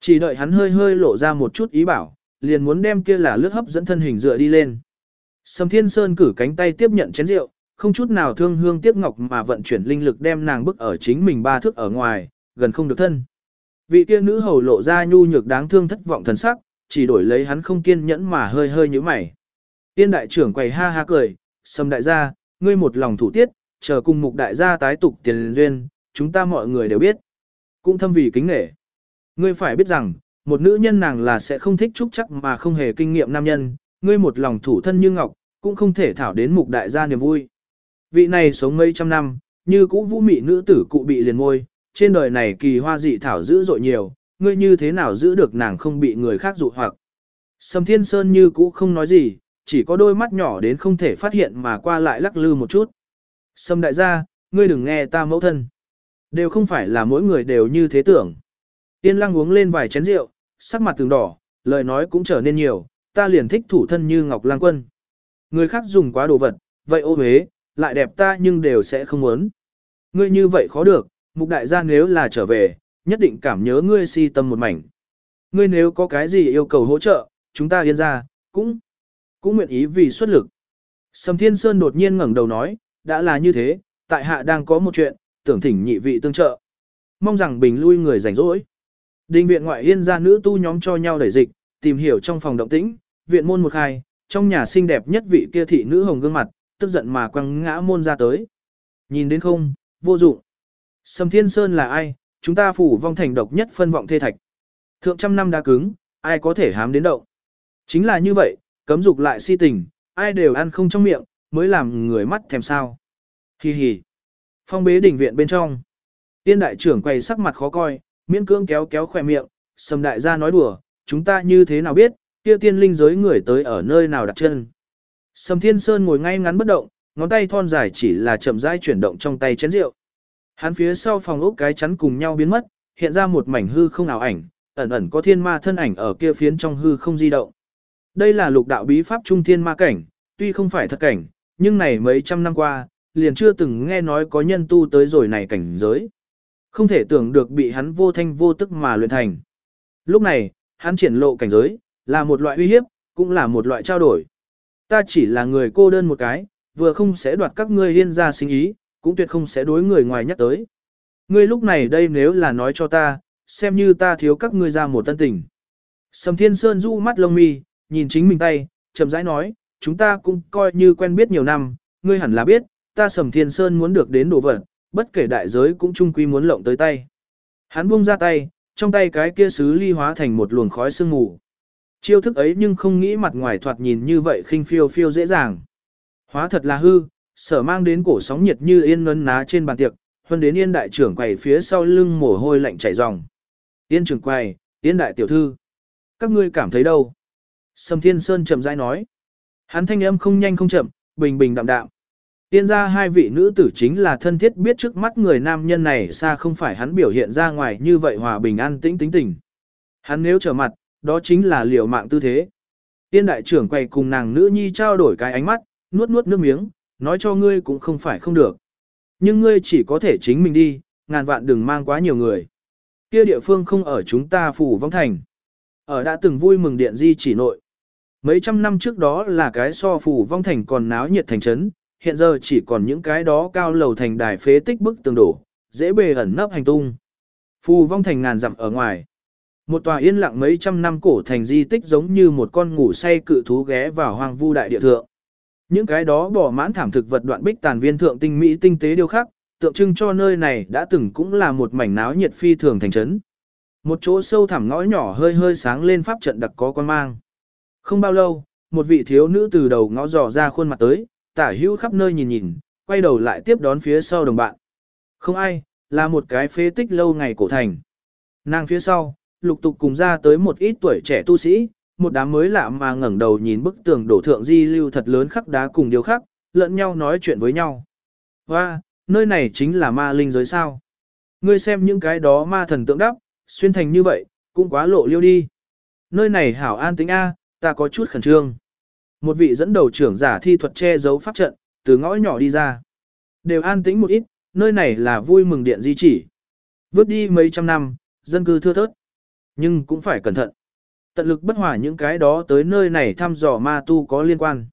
Chỉ đợi hắn hơi hơi lộ ra một chút ý bảo, liền muốn đem kia là lướt hấp dẫn thân hình dựa đi lên. Sầm Thiên Sơn cử cánh tay tiếp nhận chén rượu, không chút nào thương hương tiếc ngọc mà vận chuyển linh lực đem nàng bức ở chính mình ba thước ở ngoài, gần không được thân. Vị kia nữ hầu lộ ra nhu nhược đáng thương thất vọng thần sắc, chỉ đổi lấy hắn không kiên nhẫn mà hơi hơi như mày. Tiên đại trưởng quầy ha ha cười, sầm đại gia, ngươi một lòng thủ tiết, chờ cùng mục đại gia tái tục tiền duyên, chúng ta mọi người đều biết. Cũng thâm vì kính nể. Ngươi phải biết rằng, một nữ nhân nàng là sẽ không thích trúc chắc mà không hề kinh nghiệm nam nhân, ngươi một lòng thủ thân như ngọc, cũng không thể thảo đến mục đại gia niềm vui. Vị này sống mấy trăm năm, như cũ vũ mị nữ tử cụ bị liền ngôi, trên đời này kỳ hoa dị thảo dữ dội nhiều, ngươi như thế nào giữ được nàng không bị người khác dụ hoặc. Sầm Thiên Sơn như cũ không nói gì, chỉ có đôi mắt nhỏ đến không thể phát hiện mà qua lại lắc lư một chút. Sầm đại gia, ngươi đừng nghe ta mẫu thân. Đều không phải là mỗi người đều như thế tưởng. Tiên lăng uống lên vài chén rượu, sắc mặt từng đỏ, lời nói cũng trở nên nhiều, ta liền thích thủ thân như Ngọc Lang Quân. Người khác dùng quá đồ vật, vậy ô huế, lại đẹp ta nhưng đều sẽ không muốn. Ngươi như vậy khó được, mục đại gia nếu là trở về, nhất định cảm nhớ ngươi si tâm một mảnh. Ngươi nếu có cái gì yêu cầu hỗ trợ, chúng ta yên ra, cũng, cũng nguyện ý vì xuất lực. Sầm Thiên Sơn đột nhiên ngẩng đầu nói, đã là như thế, tại hạ đang có một chuyện, tưởng thỉnh nhị vị tương trợ. Mong rằng bình lui người rảnh rỗi. Đình viện ngoại yên ra nữ tu nhóm cho nhau đẩy dịch, tìm hiểu trong phòng động tĩnh, viện môn một khai, trong nhà xinh đẹp nhất vị kia thị nữ hồng gương mặt, tức giận mà quăng ngã môn ra tới. Nhìn đến không, vô dụng. Sầm Thiên Sơn là ai, chúng ta phủ vong thành độc nhất phân vọng thê thạch. Thượng trăm năm đã cứng, ai có thể hám đến động. Chính là như vậy, cấm dục lại si tình, ai đều ăn không trong miệng, mới làm người mắt thèm sao. Hi hi. Phong bế đỉnh viện bên trong. Tiên đại trưởng quay sắc mặt khó coi, miễn cưỡng kéo kéo khỏe miệng, sầm đại gia nói đùa, chúng ta như thế nào biết, kia tiên linh giới người tới ở nơi nào đặt chân. Sầm thiên sơn ngồi ngay ngắn bất động, ngón tay thon dài chỉ là chậm rãi chuyển động trong tay chén rượu. Hắn phía sau phòng ốc cái chắn cùng nhau biến mất, hiện ra một mảnh hư không ảo ảnh, ẩn ẩn có thiên ma thân ảnh ở kia phiến trong hư không di động. Đây là lục đạo bí pháp trung thiên ma cảnh, tuy không phải thật cảnh, nhưng này mấy trăm năm qua, liền chưa từng nghe nói có nhân tu tới rồi này cảnh giới. Không thể tưởng được bị hắn vô thanh vô tức mà luyện thành. Lúc này, hắn triển lộ cảnh giới, là một loại uy hiếp, cũng là một loại trao đổi. Ta chỉ là người cô đơn một cái, vừa không sẽ đoạt các ngươi liên ra sinh ý, cũng tuyệt không sẽ đối người ngoài nhắc tới. Ngươi lúc này đây nếu là nói cho ta, xem như ta thiếu các ngươi ra một tân tình. Sầm Thiên Sơn du mắt lông mi, nhìn chính mình tay, chậm rãi nói, chúng ta cũng coi như quen biết nhiều năm, ngươi hẳn là biết, ta Sầm Thiên Sơn muốn được đến đồ vật, bất kể đại giới cũng chung quy muốn lộng tới tay. Hắn buông ra tay, trong tay cái kia sứ ly hóa thành một luồng khói sương mù. Chiêu thức ấy nhưng không nghĩ mặt ngoài thoạt nhìn như vậy khinh phiêu phiêu dễ dàng. Hóa thật là hư, sở mang đến cổ sóng nhiệt như yên nấn ná trên bàn tiệc, hơn đến yên đại trưởng quầy phía sau lưng mồ hôi lạnh chảy ròng. Yên trưởng quầy, yên đại tiểu thư. Các ngươi cảm thấy đâu? Sầm Thiên Sơn chậm rãi nói. Hắn thanh âm không nhanh không chậm, bình bình đạm đạm. Tiên ra hai vị nữ tử chính là thân thiết biết trước mắt người nam nhân này xa không phải hắn biểu hiện ra ngoài như vậy hòa bình an tĩnh tính tình. Hắn nếu trở mặt, đó chính là liều mạng tư thế. Tiên đại trưởng quay cùng nàng nữ nhi trao đổi cái ánh mắt, nuốt nuốt nước miếng, nói cho ngươi cũng không phải không được. Nhưng ngươi chỉ có thể chính mình đi, ngàn vạn đừng mang quá nhiều người. Kia địa phương không ở chúng ta phủ vong thành. Ở đã từng vui mừng điện di chỉ nội. Mấy trăm năm trước đó là cái so phủ vong thành còn náo nhiệt thành trấn, hiện giờ chỉ còn những cái đó cao lầu thành đài phế tích bức tường đổ, dễ bề ẩn nấp hành tung. Phù vong thành ngàn dặm ở ngoài. Một tòa yên lặng mấy trăm năm cổ thành di tích giống như một con ngủ say cự thú ghé vào hoang vu đại địa thượng. Những cái đó bỏ mãn thảm thực vật đoạn bích tàn viên thượng tinh mỹ tinh tế điêu khắc, tượng trưng cho nơi này đã từng cũng là một mảnh náo nhiệt phi thường thành trấn. Một chỗ sâu thẳm ngõ nhỏ hơi hơi sáng lên pháp trận đặc có quan mang. Không bao lâu, một vị thiếu nữ từ đầu ngõ dò ra khuôn mặt tới, tả hữu khắp nơi nhìn nhìn, quay đầu lại tiếp đón phía sau đồng bạn. Không ai, là một cái phế tích lâu ngày cổ thành. Nàng phía sau, lục tục cùng ra tới một ít tuổi trẻ tu sĩ, một đám mới lạ mà ngẩng đầu nhìn bức tường đổ thượng di lưu thật lớn khắc đá cùng điều khắc, lẫn nhau nói chuyện với nhau. Và, nơi này chính là ma linh giới sao. Ngươi xem những cái đó ma thần tượng đắp, xuyên thành như vậy, cũng quá lộ liêu đi. Nơi này hảo an tính A, ta có chút khẩn trương. Một vị dẫn đầu trưởng giả thi thuật che giấu pháp trận, từ ngõ nhỏ đi ra. Đều an tĩnh một ít, nơi này là vui mừng điện di chỉ. Vước đi mấy trăm năm, dân cư thưa thớt. Nhưng cũng phải cẩn thận. Tận lực bất hòa những cái đó tới nơi này thăm dò ma tu có liên quan.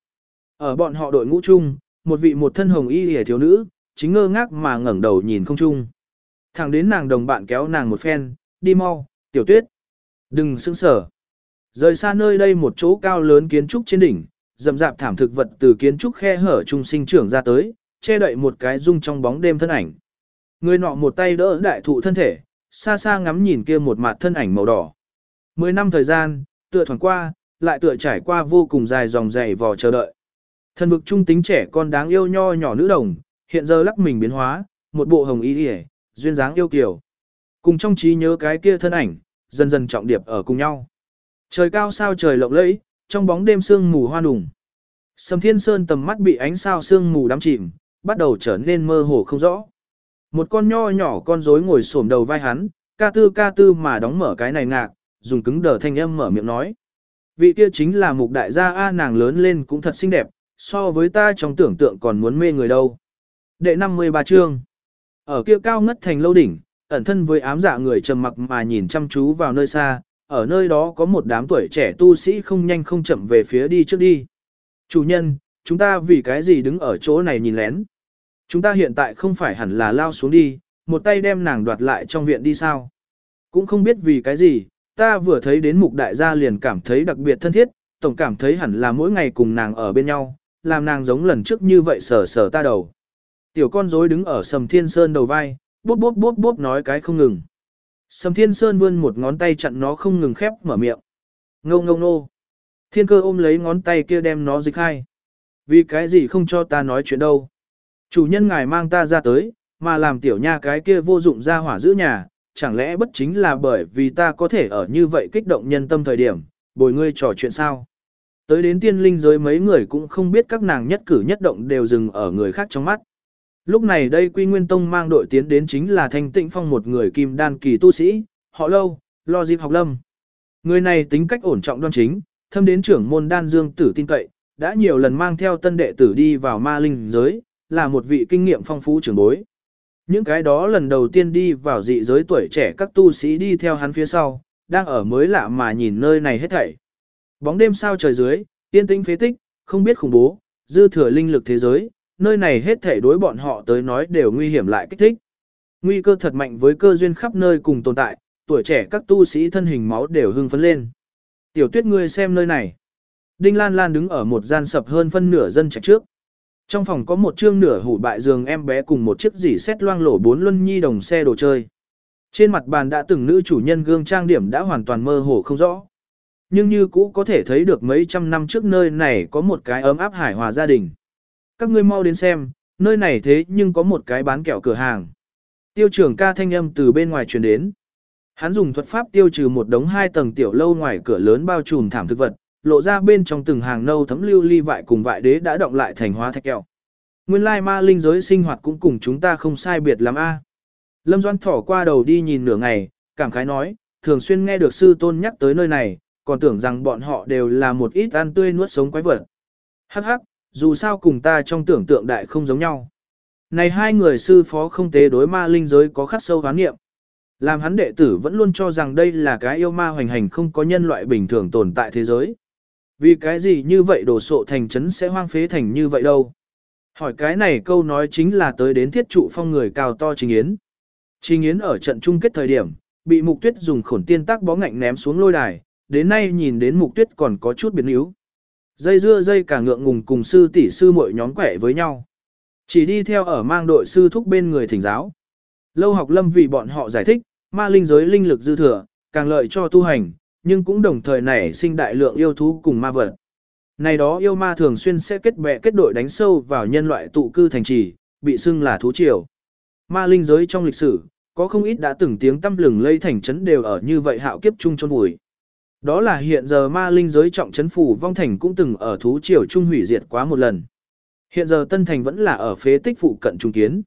Ở bọn họ đội ngũ chung, một vị một thân hồng y hề thiếu nữ, chính ngơ ngác mà ngẩng đầu nhìn không chung. Thẳng đến nàng đồng bạn kéo nàng một phen, đi mau, tiểu tuyết. Đừng sững sở. Rời xa nơi đây một chỗ cao lớn kiến trúc trên đỉnh, rậm rạp thảm thực vật từ kiến trúc khe hở trung sinh trưởng ra tới, che đậy một cái rung trong bóng đêm thân ảnh. Người nọ một tay đỡ đại thụ thân thể, xa xa ngắm nhìn kia một mặt thân ảnh màu đỏ. Mười năm thời gian, tựa thoảng qua, lại tựa trải qua vô cùng dài dòng dày vò chờ đợi. Thân vực trung tính trẻ con đáng yêu nho nhỏ nữ đồng, hiện giờ lắc mình biến hóa, một bộ hồng y yể, duyên dáng yêu kiều. Cùng trong trí nhớ cái kia thân ảnh, dần dần trọng điệp ở cùng nhau. Trời cao sao trời lộng lẫy, trong bóng đêm sương mù hoa nùng. Sầm Thiên Sơn tầm mắt bị ánh sao sương mù đắm chìm, bắt đầu trở nên mơ hồ không rõ. Một con nho nhỏ con rối ngồi xổm đầu vai hắn, ca tư ca tư mà đóng mở cái này ngạc, dùng cứng đờ thanh âm mở miệng nói. Vị kia chính là mục đại gia A nàng lớn lên cũng thật xinh đẹp, so với ta trong tưởng tượng còn muốn mê người đâu. Đệ 53 chương. Ở kia cao ngất thành lâu đỉnh, ẩn thân với ám dạ người trầm mặc mà nhìn chăm chú vào nơi xa, ở nơi đó có một đám tuổi trẻ tu sĩ không nhanh không chậm về phía đi trước đi. Chủ nhân, chúng ta vì cái gì đứng ở chỗ này nhìn lén? Chúng ta hiện tại không phải hẳn là lao xuống đi, một tay đem nàng đoạt lại trong viện đi sao? Cũng không biết vì cái gì, ta vừa thấy đến mục đại gia liền cảm thấy đặc biệt thân thiết, tổng cảm thấy hẳn là mỗi ngày cùng nàng ở bên nhau, làm nàng giống lần trước như vậy sờ sờ ta đầu. Tiểu con rối đứng ở sầm thiên sơn đầu vai, bốp bốp bốp bốp nói cái không ngừng. Sầm thiên sơn vươn một ngón tay chặn nó không ngừng khép mở miệng. Ngâu ngâu nô. Thiên cơ ôm lấy ngón tay kia đem nó dịch hai. Vì cái gì không cho ta nói chuyện đâu. Chủ nhân ngài mang ta ra tới, mà làm tiểu nha cái kia vô dụng ra hỏa giữ nhà, chẳng lẽ bất chính là bởi vì ta có thể ở như vậy kích động nhân tâm thời điểm, bồi ngươi trò chuyện sao? Tới đến tiên linh giới mấy người cũng không biết các nàng nhất cử nhất động đều dừng ở người khác trong mắt. Lúc này đây Quy Nguyên Tông mang đội tiến đến chính là Thanh Tịnh Phong một người kim đan kỳ tu sĩ, họ lâu, lo dịp học lâm. Người này tính cách ổn trọng đoan chính, thâm đến trưởng môn đan dương tử tin cậy, đã nhiều lần mang theo tân đệ tử đi vào ma linh giới, là một vị kinh nghiệm phong phú trưởng bối. Những cái đó lần đầu tiên đi vào dị giới tuổi trẻ các tu sĩ đi theo hắn phía sau, đang ở mới lạ mà nhìn nơi này hết thảy. Bóng đêm sao trời dưới, tiên tinh phế tích, không biết khủng bố, dư thừa linh lực thế giới, nơi này hết thảy đối bọn họ tới nói đều nguy hiểm lại kích thích. Nguy cơ thật mạnh với cơ duyên khắp nơi cùng tồn tại, tuổi trẻ các tu sĩ thân hình máu đều hưng phấn lên. Tiểu tuyết ngươi xem nơi này. Đinh Lan Lan đứng ở một gian sập hơn phân nửa dân trạch trước. Trong phòng có một chương nửa hủ bại giường em bé cùng một chiếc dỉ xét loang lổ bốn luân nhi đồng xe đồ chơi. Trên mặt bàn đã từng nữ chủ nhân gương trang điểm đã hoàn toàn mơ hồ không rõ. Nhưng như cũ có thể thấy được mấy trăm năm trước nơi này có một cái ấm áp hải hòa gia đình. Các ngươi mau đến xem, nơi này thế nhưng có một cái bán kẹo cửa hàng. Tiêu trưởng ca thanh âm từ bên ngoài truyền đến. Hắn dùng thuật pháp tiêu trừ một đống hai tầng tiểu lâu ngoài cửa lớn bao trùm thảm thực vật, lộ ra bên trong từng hàng nâu thấm lưu ly vại cùng vại đế đã động lại thành hóa thạch kẹo. Nguyên lai ma linh giới sinh hoạt cũng cùng chúng ta không sai biệt lắm a. Lâm Doan thỏ qua đầu đi nhìn nửa ngày, cảm khái nói, thường xuyên nghe được sư tôn nhắc tới nơi này, còn tưởng rằng bọn họ đều là một ít ăn tươi nuốt sống quái vật. Hắc hắc, dù sao cùng ta trong tưởng tượng đại không giống nhau. Này hai người sư phó không tế đối ma linh giới có khắc sâu quán nghiệm. Làm hắn đệ tử vẫn luôn cho rằng đây là cái yêu ma hoành hành không có nhân loại bình thường tồn tại thế giới. Vì cái gì như vậy đổ sộ thành trấn sẽ hoang phế thành như vậy đâu? Hỏi cái này câu nói chính là tới đến thiết trụ phong người cao to Trình Yến. Trình Yến ở trận chung kết thời điểm, bị mục tuyết dùng khổn tiên tác bó ngạnh ném xuống lôi đài, đến nay nhìn đến mục tuyết còn có chút biến yếu. Dây dưa dây cả ngượng ngùng cùng sư tỷ sư muội nhóm quẻ với nhau. Chỉ đi theo ở mang đội sư thúc bên người thỉnh giáo. Lâu học lâm vì bọn họ giải thích, ma linh giới linh lực dư thừa, càng lợi cho tu hành, nhưng cũng đồng thời nảy sinh đại lượng yêu thú cùng ma vật. Này đó yêu ma thường xuyên sẽ kết bè kết đội đánh sâu vào nhân loại tụ cư thành trì, bị xưng là thú triều. Ma linh giới trong lịch sử, có không ít đã từng tiếng tâm lừng lây thành trấn đều ở như vậy hạo kiếp chung chôn vùi. Đó là hiện giờ ma linh giới trọng trấn phủ vong thành cũng từng ở thú triều trung hủy diệt quá một lần. Hiện giờ tân thành vẫn là ở phế tích phụ cận trung kiến.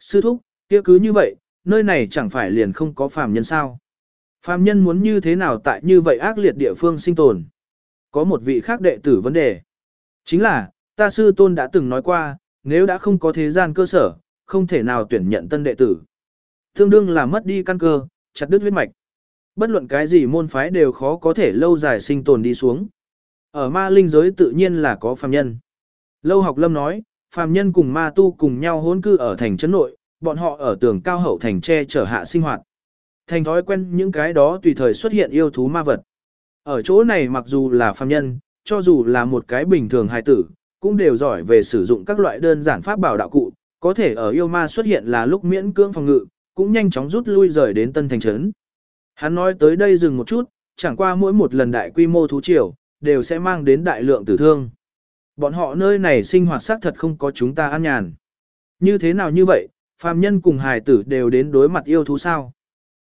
Sư thúc, kia cứ như vậy, nơi này chẳng phải liền không có phàm nhân sao. Phàm nhân muốn như thế nào tại như vậy ác liệt địa phương sinh tồn. Có một vị khác đệ tử vấn đề. Chính là, ta sư tôn đã từng nói qua, nếu đã không có thế gian cơ sở, không thể nào tuyển nhận tân đệ tử. Tương đương là mất đi căn cơ, chặt đứt huyết mạch. Bất luận cái gì môn phái đều khó có thể lâu dài sinh tồn đi xuống. Ở ma linh giới tự nhiên là có phàm nhân. Lâu học lâm nói, phàm nhân cùng ma tu cùng nhau hỗn cư ở thành trấn nội, bọn họ ở tường cao hậu thành tre trở hạ sinh hoạt. Thành thói quen những cái đó tùy thời xuất hiện yêu thú ma vật. Ở chỗ này mặc dù là phàm nhân, cho dù là một cái bình thường hài tử, cũng đều giỏi về sử dụng các loại đơn giản pháp bảo đạo cụ, có thể ở yêu ma xuất hiện là lúc miễn cưỡng phòng ngự, cũng nhanh chóng rút lui rời đến tân thành trấn. Hắn nói tới đây dừng một chút, chẳng qua mỗi một lần đại quy mô thú triều, đều sẽ mang đến đại lượng tử thương. Bọn họ nơi này sinh hoạt xác thật không có chúng ta an nhàn. Như thế nào như vậy, Phàm nhân cùng hài tử đều đến đối mặt yêu thú sao.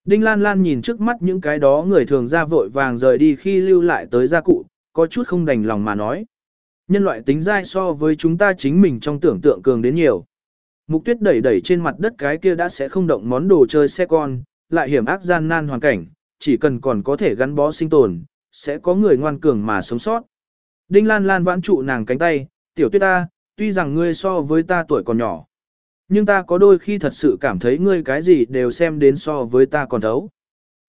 Đinh Lan Lan nhìn trước mắt những cái đó người thường ra vội vàng rời đi khi lưu lại tới gia cụ, có chút không đành lòng mà nói. Nhân loại tính dai so với chúng ta chính mình trong tưởng tượng cường đến nhiều. Mục tuyết đẩy đẩy trên mặt đất cái kia đã sẽ không động món đồ chơi xe con, lại hiểm ác gian nan hoàn cảnh, chỉ cần còn có thể gắn bó sinh tồn, sẽ có người ngoan cường mà sống sót. Đinh Lan Lan vãn trụ nàng cánh tay, tiểu tuyết ta, tuy rằng ngươi so với ta tuổi còn nhỏ. Nhưng ta có đôi khi thật sự cảm thấy ngươi cái gì đều xem đến so với ta còn thấu.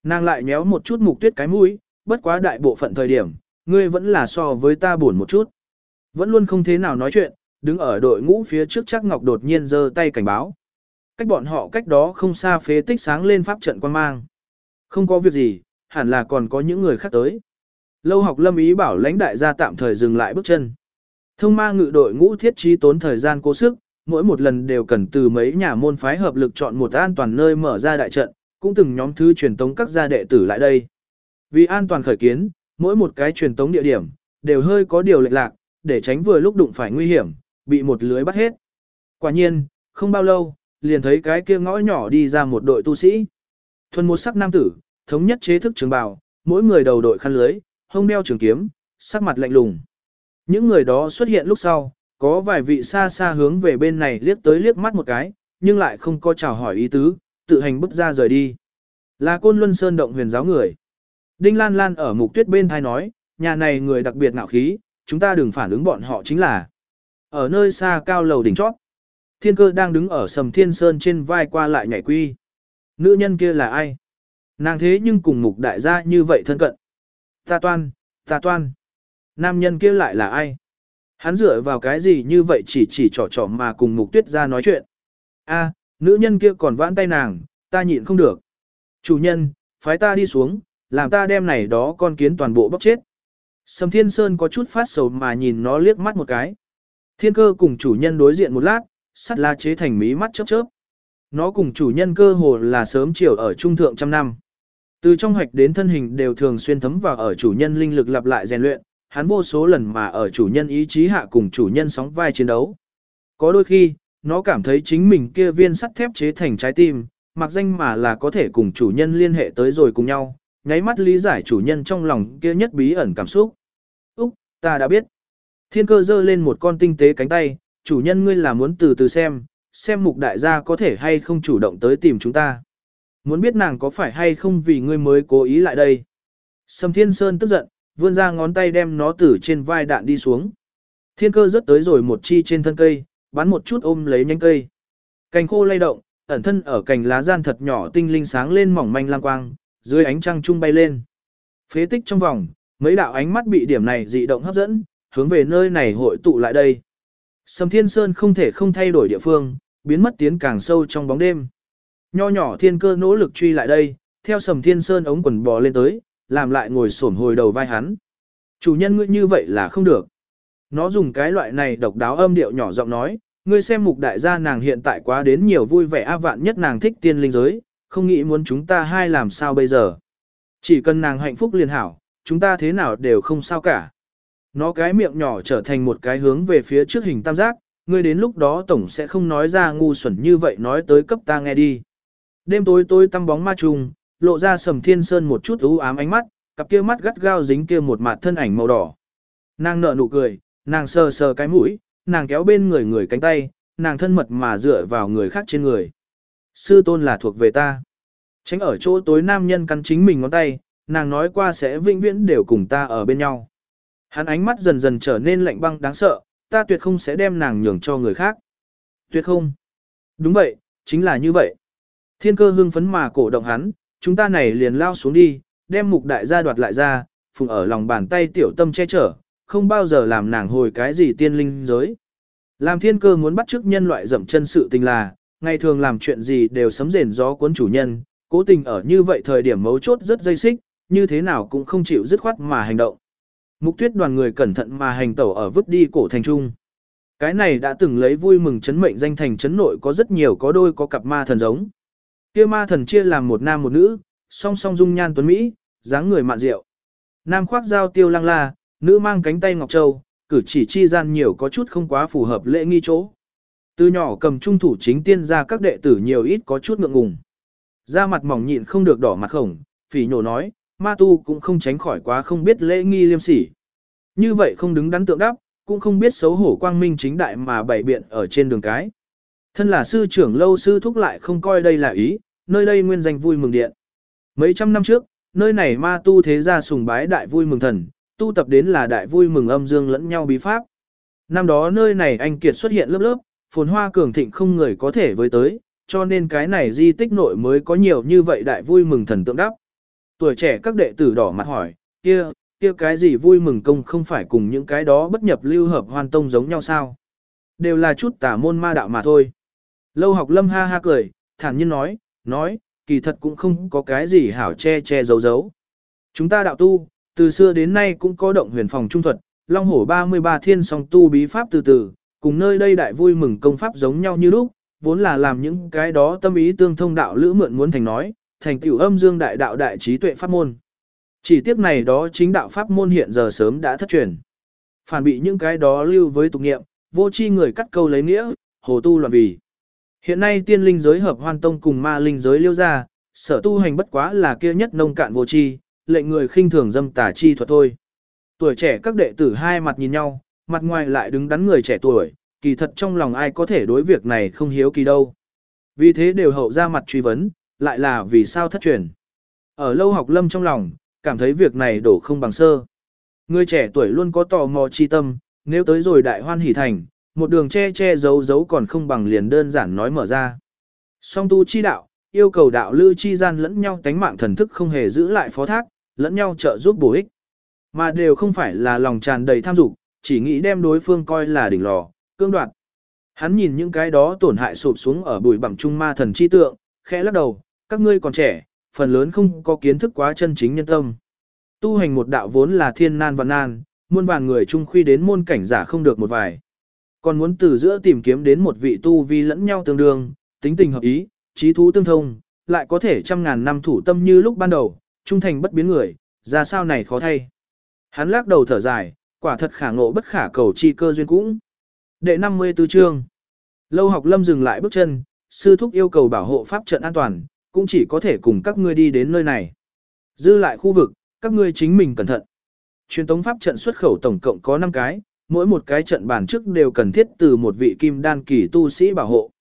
Nàng lại nhéo một chút mục tuyết cái mũi, bất quá đại bộ phận thời điểm, ngươi vẫn là so với ta buồn một chút. Vẫn luôn không thế nào nói chuyện, đứng ở đội ngũ phía trước chắc ngọc đột nhiên giơ tay cảnh báo. Cách bọn họ cách đó không xa phế tích sáng lên pháp trận quan mang. Không có việc gì, hẳn là còn có những người khác tới. Lâu học lâm ý bảo lãnh đại gia tạm thời dừng lại bước chân. Thông ma ngự đội ngũ thiết trí tốn thời gian cố sức, mỗi một lần đều cần từ mấy nhà môn phái hợp lực chọn một an toàn nơi mở ra đại trận, cũng từng nhóm thứ truyền tống các gia đệ tử lại đây. Vì an toàn khởi kiến, mỗi một cái truyền tống địa điểm, đều hơi có điều lệch lạc, để tránh vừa lúc đụng phải nguy hiểm, bị một lưới bắt hết. Quả nhiên, không bao lâu, liền thấy cái kia ngõ nhỏ đi ra một đội tu sĩ. Thuần một sắc nam tử, thống nhất chế thức trường bào, mỗi người đầu đội khăn lưới, hông đeo trường kiếm, sắc mặt lạnh lùng. Những người đó xuất hiện lúc sau, có vài vị xa xa hướng về bên này liếc tới liếc mắt một cái, nhưng lại không có chào hỏi ý tứ, tự hành bước ra rời đi. Là côn luân sơn động huyền giáo người. Đinh Lan Lan ở mục tuyết bên thai nói, nhà này người đặc biệt ngạo khí, chúng ta đừng phản ứng bọn họ chính là. Ở nơi xa cao lầu đỉnh chót, thiên cơ đang đứng ở sầm thiên sơn trên vai qua lại nhảy quy. Nữ nhân kia là ai? Nàng thế nhưng cùng mục đại gia như vậy thân cận. Ta toan, ta toan. Nam nhân kia lại là ai? Hắn dựa vào cái gì như vậy chỉ chỉ trò trò mà cùng mục tuyết ra nói chuyện. A, nữ nhân kia còn vãn tay nàng, ta nhịn không được. Chủ nhân, phái ta đi xuống, làm ta đem này đó con kiến toàn bộ bóc chết. Sầm Thiên Sơn có chút phát sầu mà nhìn nó liếc mắt một cái. Thiên cơ cùng chủ nhân đối diện một lát, sắt la chế thành mí mắt chớp chớp. Nó cùng chủ nhân cơ hồ là sớm chiều ở trung thượng trăm năm. Từ trong hoạch đến thân hình đều thường xuyên thấm vào ở chủ nhân linh lực lặp lại rèn luyện, hắn vô số lần mà ở chủ nhân ý chí hạ cùng chủ nhân sóng vai chiến đấu. Có đôi khi, nó cảm thấy chính mình kia viên sắt thép chế thành trái tim, mặc danh mà là có thể cùng chủ nhân liên hệ tới rồi cùng nhau, nháy mắt lý giải chủ nhân trong lòng kia nhất bí ẩn cảm xúc. Úc, ta đã biết. Thiên cơ giơ lên một con tinh tế cánh tay, chủ nhân ngươi là muốn từ từ xem, xem mục đại gia có thể hay không chủ động tới tìm chúng ta. Muốn biết nàng có phải hay không vì ngươi mới cố ý lại đây. Sầm Thiên Sơn tức giận, vươn ra ngón tay đem nó từ trên vai đạn đi xuống. Thiên cơ rớt tới rồi một chi trên thân cây, bắn một chút ôm lấy nhánh cây. Cành khô lay động, ẩn thân ở cành lá gian thật nhỏ tinh linh sáng lên mỏng manh lam quang, dưới ánh trăng trung bay lên. Phế tích trong vòng, mấy đạo ánh mắt bị điểm này dị động hấp dẫn, hướng về nơi này hội tụ lại đây. Sầm Thiên Sơn không thể không thay đổi địa phương, biến mất tiến càng sâu trong bóng đêm. Nho nhỏ thiên cơ nỗ lực truy lại đây, theo Sầm Thiên Sơn ống quần bò lên tới, làm lại ngồi xổm hồi đầu vai hắn. Chủ nhân ngươi như vậy là không được. Nó dùng cái loại này độc đáo âm điệu nhỏ giọng nói, ngươi xem mục đại gia nàng hiện tại quá đến nhiều vui vẻ a vạn nhất nàng thích tiên linh giới, không nghĩ muốn chúng ta hai làm sao bây giờ. Chỉ cần nàng hạnh phúc liền hảo, chúng ta thế nào đều không sao cả. Nó cái miệng nhỏ trở thành một cái hướng về phía trước hình tam giác, ngươi đến lúc đó tổng sẽ không nói ra ngu xuẩn như vậy nói tới cấp ta nghe đi. Đêm tối tối tăm bóng ma trùng, lộ ra sầm thiên sơn một chút u ám ánh mắt, cặp kia mắt gắt gao dính kia một mặt thân ảnh màu đỏ. Nàng nở nụ cười, nàng sờ sờ cái mũi, nàng kéo bên người người cánh tay, nàng thân mật mà dựa vào người khác trên người. Sư tôn là thuộc về ta. Tránh ở chỗ tối nam nhân cắn chính mình ngón tay, nàng nói qua sẽ vĩnh viễn đều cùng ta ở bên nhau. Hắn ánh mắt dần dần trở nên lạnh băng đáng sợ, ta tuyệt không sẽ đem nàng nhường cho người khác. Tuyệt không. Đúng vậy, chính là như vậy. Thiên cơ hưng phấn mà cổ động hắn, chúng ta này liền lao xuống đi, đem mục đại gia đoạt lại ra, phùng ở lòng bàn tay tiểu tâm che chở, không bao giờ làm nàng hồi cái gì tiên linh giới. Làm thiên cơ muốn bắt chước nhân loại dậm chân sự tình là, ngày thường làm chuyện gì đều sấm rền gió cuốn chủ nhân, cố tình ở như vậy thời điểm mấu chốt rất dây xích, như thế nào cũng không chịu dứt khoát mà hành động. Mục tuyết đoàn người cẩn thận mà hành tẩu ở vứt đi cổ thành trung. Cái này đã từng lấy vui mừng chấn mệnh danh thành chấn nội có rất nhiều có đôi có cặp ma thần giống. Kia ma thần chia làm một nam một nữ, song song dung nhan tuấn Mỹ, dáng người mạn diệu. Nam khoác dao tiêu lăng la, nữ mang cánh tay ngọc châu, cử chỉ chi gian nhiều có chút không quá phù hợp lễ nghi chỗ. Từ nhỏ cầm trung thủ chính tiên ra các đệ tử nhiều ít có chút ngượng ngùng. da mặt mỏng nhịn không được đỏ mặt khổng, phỉ nhổ nói, ma tu cũng không tránh khỏi quá không biết lễ nghi liêm sỉ. Như vậy không đứng đắn tượng đắp, cũng không biết xấu hổ quang minh chính đại mà bày biện ở trên đường cái. Thân là sư trưởng lâu sư thúc lại không coi đây là ý, nơi đây nguyên danh vui mừng điện. Mấy trăm năm trước, nơi này ma tu thế gia sùng bái đại vui mừng thần, tu tập đến là đại vui mừng âm dương lẫn nhau bí pháp. Năm đó nơi này anh kiệt xuất hiện lớp lớp, phồn hoa cường thịnh không người có thể với tới, cho nên cái này di tích nội mới có nhiều như vậy đại vui mừng thần tượng đắp. Tuổi trẻ các đệ tử đỏ mặt hỏi, kia, kia cái gì vui mừng công không phải cùng những cái đó bất nhập lưu hợp hoan tông giống nhau sao? Đều là chút tả môn ma đạo mà thôi. Lâu học lâm ha ha cười, thản nhiên nói, nói, kỳ thật cũng không có cái gì hảo che che giấu giấu. Chúng ta đạo tu, từ xưa đến nay cũng có động huyền phòng trung thuật, long hổ 33 thiên song tu bí pháp từ từ, cùng nơi đây đại vui mừng công pháp giống nhau như lúc, vốn là làm những cái đó tâm ý tương thông đạo lữ mượn muốn thành nói, thành tiểu âm dương đại đạo đại trí tuệ pháp môn. Chỉ tiếc này đó chính đạo pháp môn hiện giờ sớm đã thất truyền. Phản bị những cái đó lưu với tục nghiệm, vô chi người cắt câu lấy nghĩa, hồ tu loạn vì. Hiện nay tiên linh giới hợp hoan tông cùng ma linh giới liêu ra, sở tu hành bất quá là kia nhất nông cạn vô chi, lệnh người khinh thường dâm tà chi thuật thôi. Tuổi trẻ các đệ tử hai mặt nhìn nhau, mặt ngoài lại đứng đắn người trẻ tuổi, kỳ thật trong lòng ai có thể đối việc này không hiếu kỳ đâu. Vì thế đều hậu ra mặt truy vấn, lại là vì sao thất truyền. Ở lâu học lâm trong lòng, cảm thấy việc này đổ không bằng sơ. Người trẻ tuổi luôn có tò mò chi tâm, nếu tới rồi đại hoan hỷ thành, một đường che che giấu giấu còn không bằng liền đơn giản nói mở ra. Song tu chi đạo, yêu cầu đạo lưu chi gian lẫn nhau tánh mạng thần thức không hề giữ lại phó thác, lẫn nhau trợ giúp bổ ích. Mà đều không phải là lòng tràn đầy tham dục, chỉ nghĩ đem đối phương coi là đỉnh lò, cương đoạt. Hắn nhìn những cái đó tổn hại sụp xuống ở bụi bằng trung ma thần chi tượng, khẽ lắc đầu, các ngươi còn trẻ, phần lớn không có kiến thức quá chân chính nhân tâm. Tu hành một đạo vốn là thiên nan và nan, muôn vàn người chung khuy đến môn cảnh giả không được một vài. Còn muốn từ giữa tìm kiếm đến một vị tu vi lẫn nhau tương đương, tính tình hợp ý, trí thú tương thông, lại có thể trăm ngàn năm thủ tâm như lúc ban đầu, trung thành bất biến người, ra sao này khó thay. Hắn lắc đầu thở dài, quả thật khả ngộ bất khả cầu chi cơ duyên cũng. Đệ 54 chương. Lâu học lâm dừng lại bước chân, sư thúc yêu cầu bảo hộ pháp trận an toàn, cũng chỉ có thể cùng các ngươi đi đến nơi này. Dư lại khu vực, các ngươi chính mình cẩn thận. Truyền tống pháp trận xuất khẩu tổng cộng có 5 cái, mỗi một cái trận bản trước đều cần thiết từ một vị kim đan kỳ tu sĩ bảo hộ.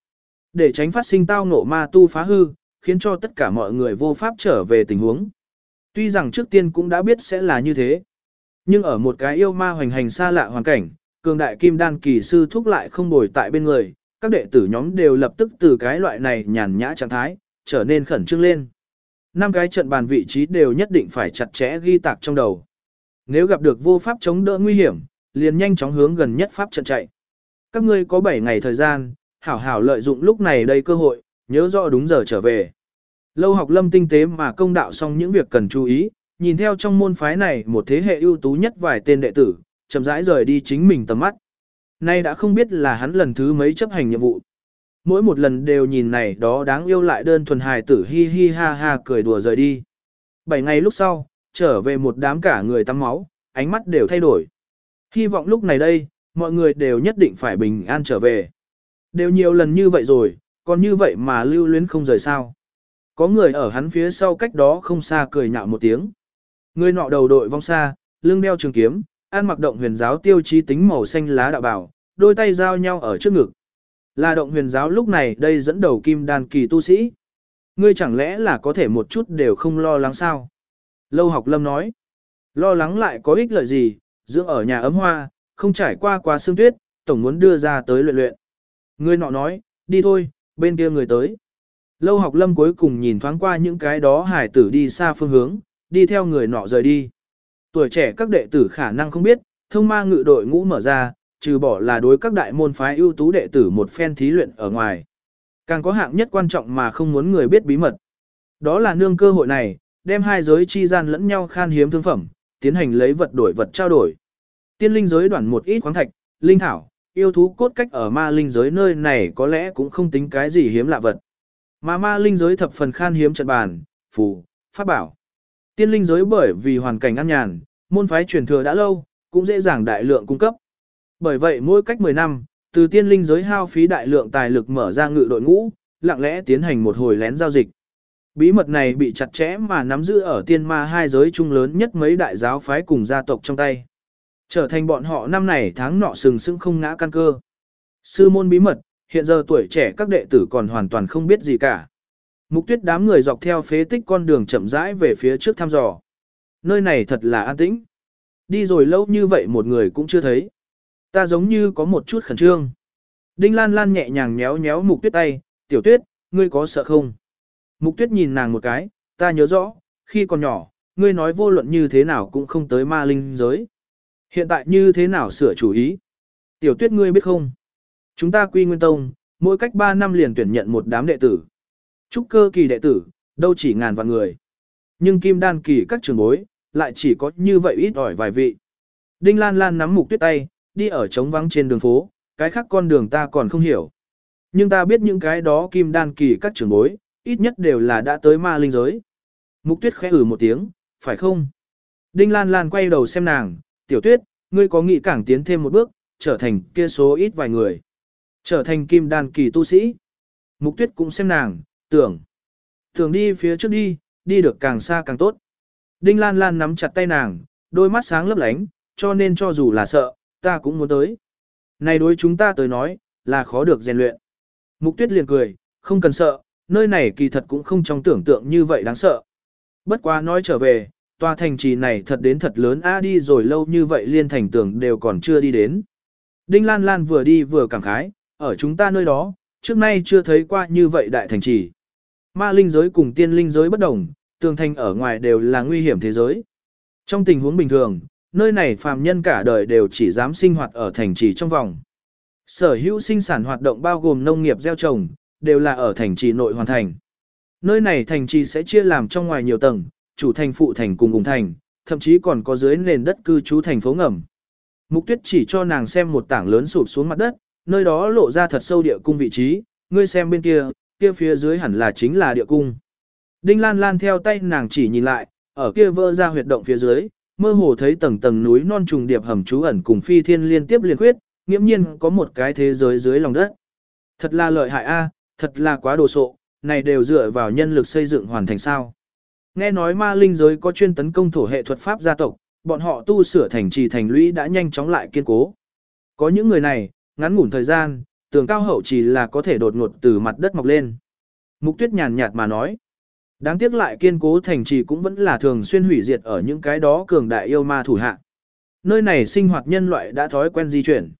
Để tránh phát sinh tao ngộ ma tu phá hư, khiến cho tất cả mọi người vô pháp trở về tình huống. Tuy rằng trước tiên cũng đã biết sẽ là như thế. Nhưng ở một cái yêu ma hoành hành xa lạ hoàn cảnh, cường đại kim đan kỳ sư thúc lại không bồi tại bên người, các đệ tử nhóm đều lập tức từ cái loại này nhàn nhã trạng thái, trở nên khẩn trương lên. Năm cái trận bàn vị trí đều nhất định phải chặt chẽ ghi tạc trong đầu. Nếu gặp được vô pháp chống đỡ nguy hiểm, liền nhanh chóng hướng gần nhất pháp trận chạy. Các ngươi có 7 ngày thời gian, hảo hảo lợi dụng lúc này đây cơ hội, nhớ rõ đúng giờ trở về. Lâu học lâm tinh tế mà công đạo xong những việc cần chú ý, nhìn theo trong môn phái này một thế hệ ưu tú nhất vài tên đệ tử, chậm rãi rời đi chính mình tầm mắt. Nay đã không biết là hắn lần thứ mấy chấp hành nhiệm vụ. Mỗi một lần đều nhìn này đó đáng yêu lại đơn thuần hài tử hi hi ha ha cười đùa rời đi. Bảy ngày lúc sau, trở về một đám cả người tắm máu, ánh mắt đều thay đổi. Hy vọng lúc này đây, mọi người đều nhất định phải bình an trở về. Đều nhiều lần như vậy rồi, còn như vậy mà lưu luyến không rời sao. Có người ở hắn phía sau cách đó không xa cười nhạo một tiếng. Người nọ đầu đội vong xa, lưng đeo trường kiếm, ăn mặc động huyền giáo tiêu chí tính màu xanh lá đạo bảo, đôi tay giao nhau ở trước ngực. Là động huyền giáo lúc này đây dẫn đầu kim đàn kỳ tu sĩ. Ngươi chẳng lẽ là có thể một chút đều không lo lắng sao? Lâu học lâm nói. Lo lắng lại có ích lợi gì, dưỡng ở nhà ấm hoa, không trải qua quá sương tuyết, tổng muốn đưa ra tới luyện luyện. người nọ nói, đi thôi, bên kia người tới. Lâu học lâm cuối cùng nhìn thoáng qua những cái đó hải tử đi xa phương hướng, đi theo người nọ rời đi. Tuổi trẻ các đệ tử khả năng không biết, thông ma ngự đội ngũ mở ra, trừ bỏ là đối các đại môn phái ưu tú đệ tử một phen thí luyện ở ngoài. Càng có hạng nhất quan trọng mà không muốn người biết bí mật. Đó là nương cơ hội này, đem hai giới chi gian lẫn nhau khan hiếm thương phẩm, tiến hành lấy vật đổi vật trao đổi. Tiên linh giới đoạn một ít khoáng thạch, linh thảo, yêu thú cốt cách ở ma linh giới nơi này có lẽ cũng không tính cái gì hiếm lạ vật. Mà ma linh giới thập phần khan hiếm trận bàn, phù, pháp bảo. Tiên linh giới bởi vì hoàn cảnh an nhàn, môn phái truyền thừa đã lâu, cũng dễ dàng đại lượng cung cấp. Bởi vậy mỗi cách 10 năm, từ tiên linh giới hao phí đại lượng tài lực mở ra ngự đội ngũ, lặng lẽ tiến hành một hồi lén giao dịch. Bí mật này bị chặt chẽ mà nắm giữ ở tiên ma hai giới chung lớn nhất mấy đại giáo phái cùng gia tộc trong tay. Trở thành bọn họ năm này tháng nọ sừng sững không ngã căn cơ. Sư môn bí mật, hiện giờ tuổi trẻ các đệ tử còn hoàn toàn không biết gì cả. Mục tuyết đám người dọc theo phế tích con đường chậm rãi về phía trước thăm dò. Nơi này thật là an tĩnh. Đi rồi lâu như vậy một người cũng chưa thấy. Ta giống như có một chút khẩn trương. Đinh Lan Lan nhẹ nhàng nhéo nhéo mục tuyết tay, tiểu tuyết, ngươi có sợ không? Mục tuyết nhìn nàng một cái, ta nhớ rõ, khi còn nhỏ, ngươi nói vô luận như thế nào cũng không tới ma linh giới. Hiện tại như thế nào sửa chủ ý? Tiểu tuyết ngươi biết không? Chúng ta quy nguyên tông, mỗi cách 3 năm liền tuyển nhận một đám đệ tử. Trúc cơ kỳ đệ tử, đâu chỉ ngàn vạn người. Nhưng kim đan kỳ các trường bối, lại chỉ có như vậy ít ỏi vài vị. Đinh Lan Lan nắm mục tuyết tay, đi ở trống vắng trên đường phố, cái khác con đường ta còn không hiểu. Nhưng ta biết những cái đó kim đan kỳ các trường bối, ít nhất đều là đã tới ma linh giới. Mục tuyết khẽ ử một tiếng, phải không? Đinh Lan Lan quay đầu xem nàng, tiểu tuyết, ngươi có nghĩ cảng tiến thêm một bước, trở thành kia số ít vài người. Trở thành kim đan kỳ tu sĩ. Mục tuyết cũng xem nàng, tưởng. Tưởng đi phía trước đi, đi được càng xa càng tốt. Đinh Lan Lan nắm chặt tay nàng, đôi mắt sáng lấp lánh, cho nên cho dù là sợ, ta cũng muốn tới. Này đối chúng ta tới nói, là khó được rèn luyện. Mục tuyết liền cười, không cần sợ, nơi này kỳ thật cũng không trong tưởng tượng như vậy đáng sợ. Bất quá nói trở về, tòa thành trì này thật đến thật lớn a đi rồi lâu như vậy liên thành tưởng đều còn chưa đi đến. Đinh Lan Lan vừa đi vừa cảm khái, ở chúng ta nơi đó, trước nay chưa thấy qua như vậy đại thành trì. Ma linh giới cùng tiên linh giới bất đồng, tường thành ở ngoài đều là nguy hiểm thế giới. Trong tình huống bình thường, nơi này phàm nhân cả đời đều chỉ dám sinh hoạt ở thành trì trong vòng. Sở hữu sinh sản hoạt động bao gồm nông nghiệp gieo trồng, đều là ở thành trì nội hoàn thành. Nơi này thành trì sẽ chia làm trong ngoài nhiều tầng, chủ thành phụ thành cùng cùng thành, thậm chí còn có dưới nền đất cư trú thành phố ngầm. Mục tuyết chỉ cho nàng xem một tảng lớn sụp xuống mặt đất, nơi đó lộ ra thật sâu địa cung vị trí, ngươi xem bên kia, kia phía dưới hẳn là chính là địa cung. Đinh Lan Lan theo tay nàng chỉ nhìn lại, ở kia vỡ ra huyệt động phía dưới, mơ hồ thấy tầng tầng núi non trùng điệp hầm trú ẩn cùng phi thiên liên tiếp liên quyết, nghiễm nhiên có một cái thế giới dưới lòng đất. Thật là lợi hại a, thật là quá đồ sộ, này đều dựa vào nhân lực xây dựng hoàn thành sao. Nghe nói ma linh giới có chuyên tấn công thổ hệ thuật pháp gia tộc, bọn họ tu sửa thành trì thành lũy đã nhanh chóng lại kiên cố. Có những người này, ngắn ngủn thời gian, tường cao hậu chỉ là có thể đột ngột từ mặt đất mọc lên. Mục tuyết nhàn nhạt mà nói. Đáng tiếc lại kiên cố thành trì cũng vẫn là thường xuyên hủy diệt ở những cái đó cường đại yêu ma thủ hạ. Nơi này sinh hoạt nhân loại đã thói quen di chuyển.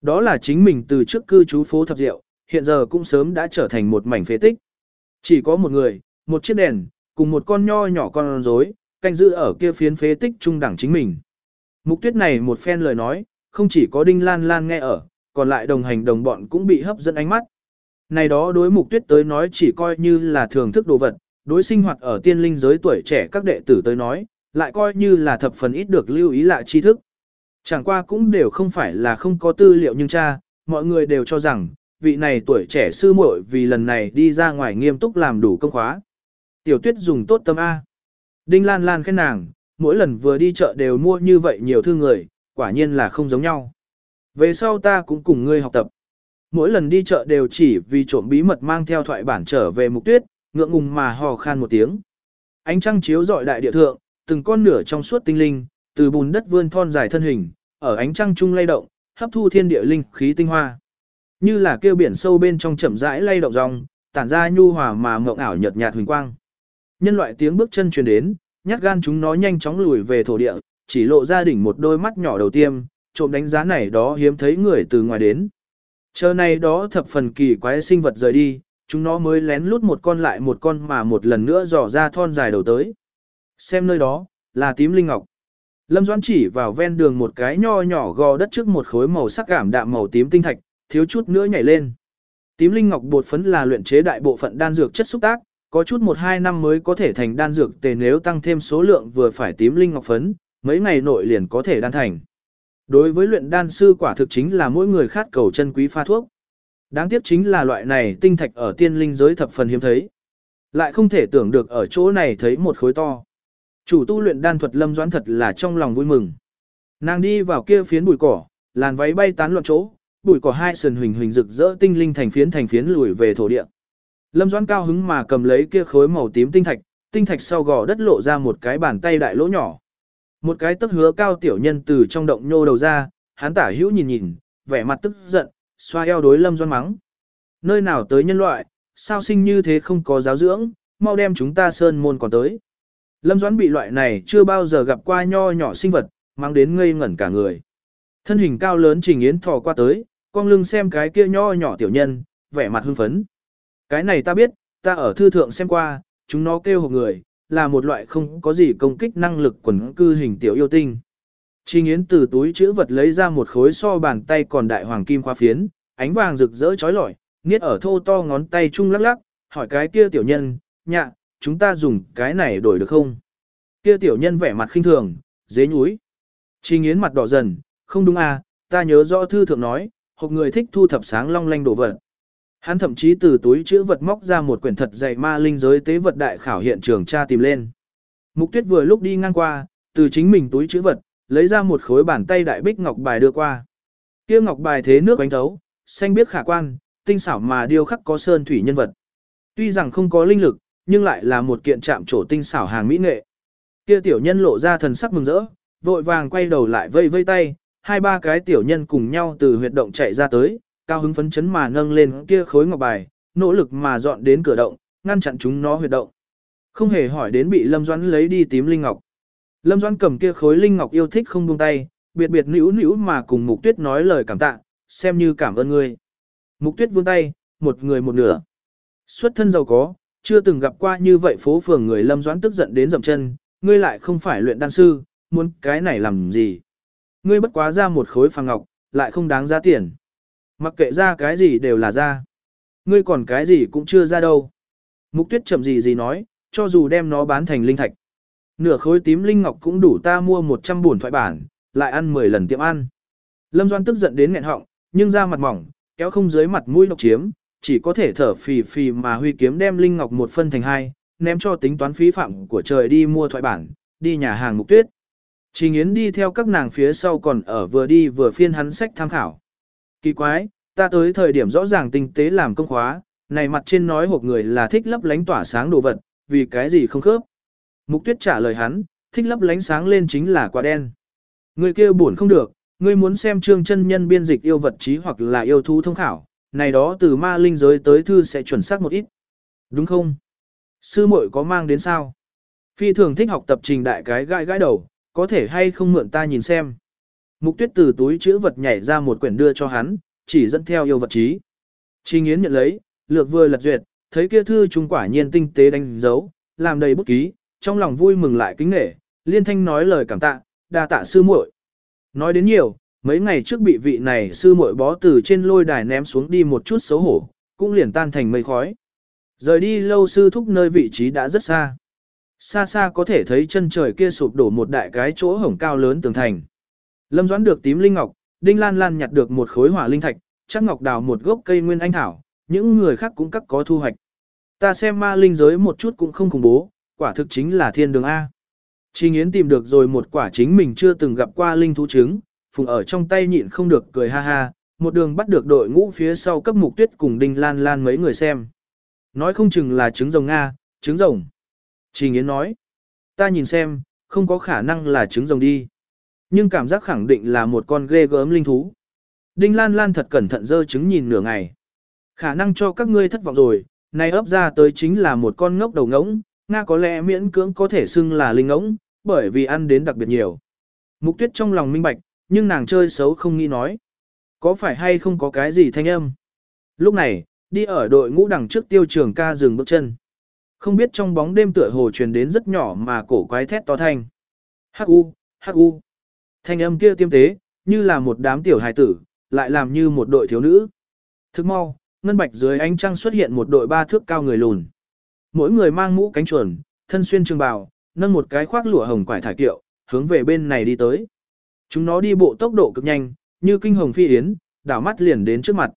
Đó là chính mình từ trước cư trú phố thập diệu, hiện giờ cũng sớm đã trở thành một mảnh phế tích. Chỉ có một người, một chiếc đèn, cùng một con nho nhỏ con rối, canh giữ ở kia phiến phế tích trung đẳng chính mình. Mục tuyết này một phen lời nói, không chỉ có Đinh Lan Lan nghe ở, còn lại đồng hành đồng bọn cũng bị hấp dẫn ánh mắt. Này đó đối mục tuyết tới nói chỉ coi như là thưởng thức đồ vật, đối sinh hoạt ở tiên linh giới tuổi trẻ các đệ tử tới nói, lại coi như là thập phần ít được lưu ý lại tri thức. Chẳng qua cũng đều không phải là không có tư liệu nhưng cha, mọi người đều cho rằng, vị này tuổi trẻ sư muội vì lần này đi ra ngoài nghiêm túc làm đủ công khóa. Tiểu tuyết dùng tốt tâm A. Đinh Lan Lan khen nàng, mỗi lần vừa đi chợ đều mua như vậy nhiều thư người, quả nhiên là không giống nhau. Về sau ta cũng cùng ngươi học tập. Mỗi lần đi chợ đều chỉ vì trộm bí mật mang theo thoại bản trở về mục tuyết, ngượng ngùng mà hò khan một tiếng. Ánh trăng chiếu dọi đại địa thượng, từng con nửa trong suốt tinh linh, từ bùn đất vươn thon dài thân hình, ở ánh trăng trung lay động, hấp thu thiên địa linh khí tinh hoa. Như là kêu biển sâu bên trong chậm rãi lay động dòng, tản ra nhu hòa mà mộng ảo nhợt nhạt huỳnh quang. Nhân loại tiếng bước chân truyền đến, nhát gan chúng nó nhanh chóng lùi về thổ địa, chỉ lộ ra đỉnh một đôi mắt nhỏ đầu tiên, trộm đánh giá này đó hiếm thấy người từ ngoài đến. Chờ này đó thập phần kỳ quái sinh vật rời đi, chúng nó mới lén lút một con lại một con mà một lần nữa dò ra thon dài đầu tới. Xem nơi đó, là tím linh ngọc. Lâm Doãn chỉ vào ven đường một cái nho nhỏ gò đất trước một khối màu sắc cảm đạm màu tím tinh thạch, thiếu chút nữa nhảy lên. Tím linh ngọc bột phấn là luyện chế đại bộ phận đan dược chất xúc tác, có chút 1-2 năm mới có thể thành đan dược tề nếu tăng thêm số lượng vừa phải tím linh ngọc phấn, mấy ngày nội liền có thể đan thành. Đối với luyện đan sư quả thực chính là mỗi người khát cầu chân quý pha thuốc. Đáng tiếc chính là loại này tinh thạch ở tiên linh giới thập phần hiếm thấy. Lại không thể tưởng được ở chỗ này thấy một khối to. Chủ tu luyện đan thuật lâm doãn thật là trong lòng vui mừng. Nàng đi vào kia phiến bụi cỏ, làn váy bay tán loạn chỗ, bụi cỏ hai sườn huỳnh huỳnh rực rỡ tinh linh thành phiến thành phiến lùi về thổ địa. Lâm Doãn cao hứng mà cầm lấy kia khối màu tím tinh thạch, tinh thạch sau gò đất lộ ra một cái bàn tay đại lỗ nhỏ. Một cái tấc hứa cao tiểu nhân từ trong động nhô đầu ra, hắn tả hữu nhìn nhìn, vẻ mặt tức giận, xoa eo đối Lâm Doãn mắng. Nơi nào tới nhân loại, sao sinh như thế không có giáo dưỡng, mau đem chúng ta sơn môn còn tới. Lâm Doãn bị loại này chưa bao giờ gặp qua nho nhỏ sinh vật, mang đến ngây ngẩn cả người. Thân hình cao lớn Trình Yến thò qua tới, con lưng xem cái kia nho nhỏ tiểu nhân, vẻ mặt hưng phấn. Cái này ta biết, ta ở thư thượng xem qua, chúng nó kêu hộp người, là một loại không có gì công kích năng lực quần cư hình tiểu yêu tinh. Trình Yến từ túi chữ vật lấy ra một khối so bàn tay còn đại hoàng kim khoa phiến, ánh vàng rực rỡ chói lọi, niết ở thô to ngón tay chung lắc lắc, hỏi cái kia tiểu nhân, nhạ, chúng ta dùng cái này đổi được không? Kia tiểu nhân vẻ mặt khinh thường, dế nhúi. Trình Yến mặt đỏ dần, không đúng à, ta nhớ rõ thư thượng nói, hộp người thích thu thập sáng long lanh đồ vật. Hắn thậm chí từ túi chữ vật móc ra một quyển thật dày ma linh giới tế vật đại khảo hiện trường tra tìm lên. Mục tuyết vừa lúc đi ngang qua, từ chính mình túi chữ vật, lấy ra một khối bàn tay đại bích ngọc bài đưa qua. Kia ngọc bài thế nước bánh thấu, xanh biếc khả quan, tinh xảo mà điêu khắc có sơn thủy nhân vật. Tuy rằng không có linh lực, nhưng lại là một kiện chạm trổ tinh xảo hàng mỹ nghệ. Kia tiểu nhân lộ ra thần sắc mừng rỡ, vội vàng quay đầu lại vây vây tay, hai ba cái tiểu nhân cùng nhau từ huyệt động chạy ra tới, cao hứng phấn chấn mà nâng lên kia khối ngọc bài, nỗ lực mà dọn đến cửa động, ngăn chặn chúng nó huyệt động. Không hề hỏi đến bị Lâm Doãn lấy đi tím linh ngọc. Lâm Doãn cầm kia khối linh ngọc yêu thích không buông tay, biệt biệt nữu nữu mà cùng Mục Tuyết nói lời cảm tạ, xem như cảm ơn ngươi. Mục Tuyết vươn tay, một người một nửa. Xuất thân giàu có, chưa từng gặp qua như vậy phố phường người Lâm Doãn tức giận đến dậm chân, ngươi lại không phải luyện đan sư, muốn cái này làm gì? Ngươi bất quá ra một khối phàng ngọc, lại không đáng giá tiền. Mặc kệ ra cái gì đều là ra. Ngươi còn cái gì cũng chưa ra đâu. Mục tuyết chậm gì gì nói, cho dù đem nó bán thành linh thạch. Nửa khối tím linh ngọc cũng đủ ta mua 100 buồn thoại bản, lại ăn 10 lần tiệm ăn. Lâm Doan tức giận đến nghẹn họng, nhưng ra mặt mỏng, kéo không dưới mặt mũi độc chiếm, chỉ có thể thở phì phì mà huy kiếm đem linh ngọc một phân thành hai, ném cho tính toán phí phạm của trời đi mua thoại bản, đi nhà hàng mục tuyết. Trình Yến đi theo các nàng phía sau còn ở vừa đi vừa phiên hắn sách tham khảo. Kỳ quái, ta tới thời điểm rõ ràng tinh tế làm công khóa, này mặt trên nói hộp người là thích lấp lánh tỏa sáng đồ vật, vì cái gì không khớp. Mục tuyết trả lời hắn, thích lấp lánh sáng lên chính là quả đen. Người kia buồn không được, ngươi muốn xem trương chân nhân biên dịch yêu vật trí hoặc là yêu thú thông khảo, này đó từ ma linh giới tới thư sẽ chuẩn xác một ít. Đúng không? Sư muội có mang đến sao? Phi thường thích học tập trình đại cái gãi gãi đầu, có thể hay không mượn ta nhìn xem. Mục tuyết từ túi chữ vật nhảy ra một quyển đưa cho hắn, chỉ dẫn theo yêu vật trí. Chi Nghiến nhận lấy, lược vừa lật duyệt, thấy kia thư trung quả nhiên tinh tế đánh dấu, làm đầy bút ký, trong lòng vui mừng lại kính nể, liên thanh nói lời cảm tạ, đa tạ sư muội. Nói đến nhiều, mấy ngày trước bị vị này sư muội bó từ trên lôi đài ném xuống đi một chút xấu hổ, cũng liền tan thành mây khói. Rời đi lâu sư thúc nơi vị trí đã rất xa. Xa xa có thể thấy chân trời kia sụp đổ một đại cái chỗ hổng cao lớn tường thành. Lâm Doãn được tím linh ngọc, Đinh Lan Lan nhặt được một khối hỏa linh thạch, chắc ngọc đào một gốc cây nguyên anh thảo, những người khác cũng cắt có thu hoạch. Ta xem ma linh giới một chút cũng không khủng bố, quả thực chính là thiên đường A. Chi Nghiến tìm được rồi một quả chính mình chưa từng gặp qua linh thú trứng, phùng ở trong tay nhịn không được cười ha ha, một đường bắt được đội ngũ phía sau cấp mục tuyết cùng Đinh Lan Lan mấy người xem. Nói không chừng là trứng rồng Nga, trứng rồng. Trình Yến nói, ta nhìn xem, không có khả năng là trứng rồng đi. Nhưng cảm giác khẳng định là một con ghê gớm linh thú. Đinh Lan Lan thật cẩn thận dơ trứng nhìn nửa ngày. Khả năng cho các ngươi thất vọng rồi, này ấp ra tới chính là một con ngốc đầu ngỗng, Nga có lẽ miễn cưỡng có thể xưng là linh ngỗng, bởi vì ăn đến đặc biệt nhiều. Mục tuyết trong lòng minh bạch, nhưng nàng chơi xấu không nghĩ nói. Có phải hay không có cái gì thanh âm? Lúc này, đi ở đội ngũ đằng trước tiêu trường ca dừng bước chân. Không biết trong bóng đêm tựa hồ truyền đến rất nhỏ mà cổ quái thét to thanh. Hắc u, hắc u. Thanh âm kia tiêm tế, như là một đám tiểu hài tử, lại làm như một đội thiếu nữ. Thức mau, ngân bạch dưới ánh trăng xuất hiện một đội ba thước cao người lùn. Mỗi người mang mũ cánh chuồn, thân xuyên trường bào, nâng một cái khoác lụa hồng quải thải kiệu, hướng về bên này đi tới. Chúng nó đi bộ tốc độ cực nhanh, như kinh hồng phi yến, đảo mắt liền đến trước mặt.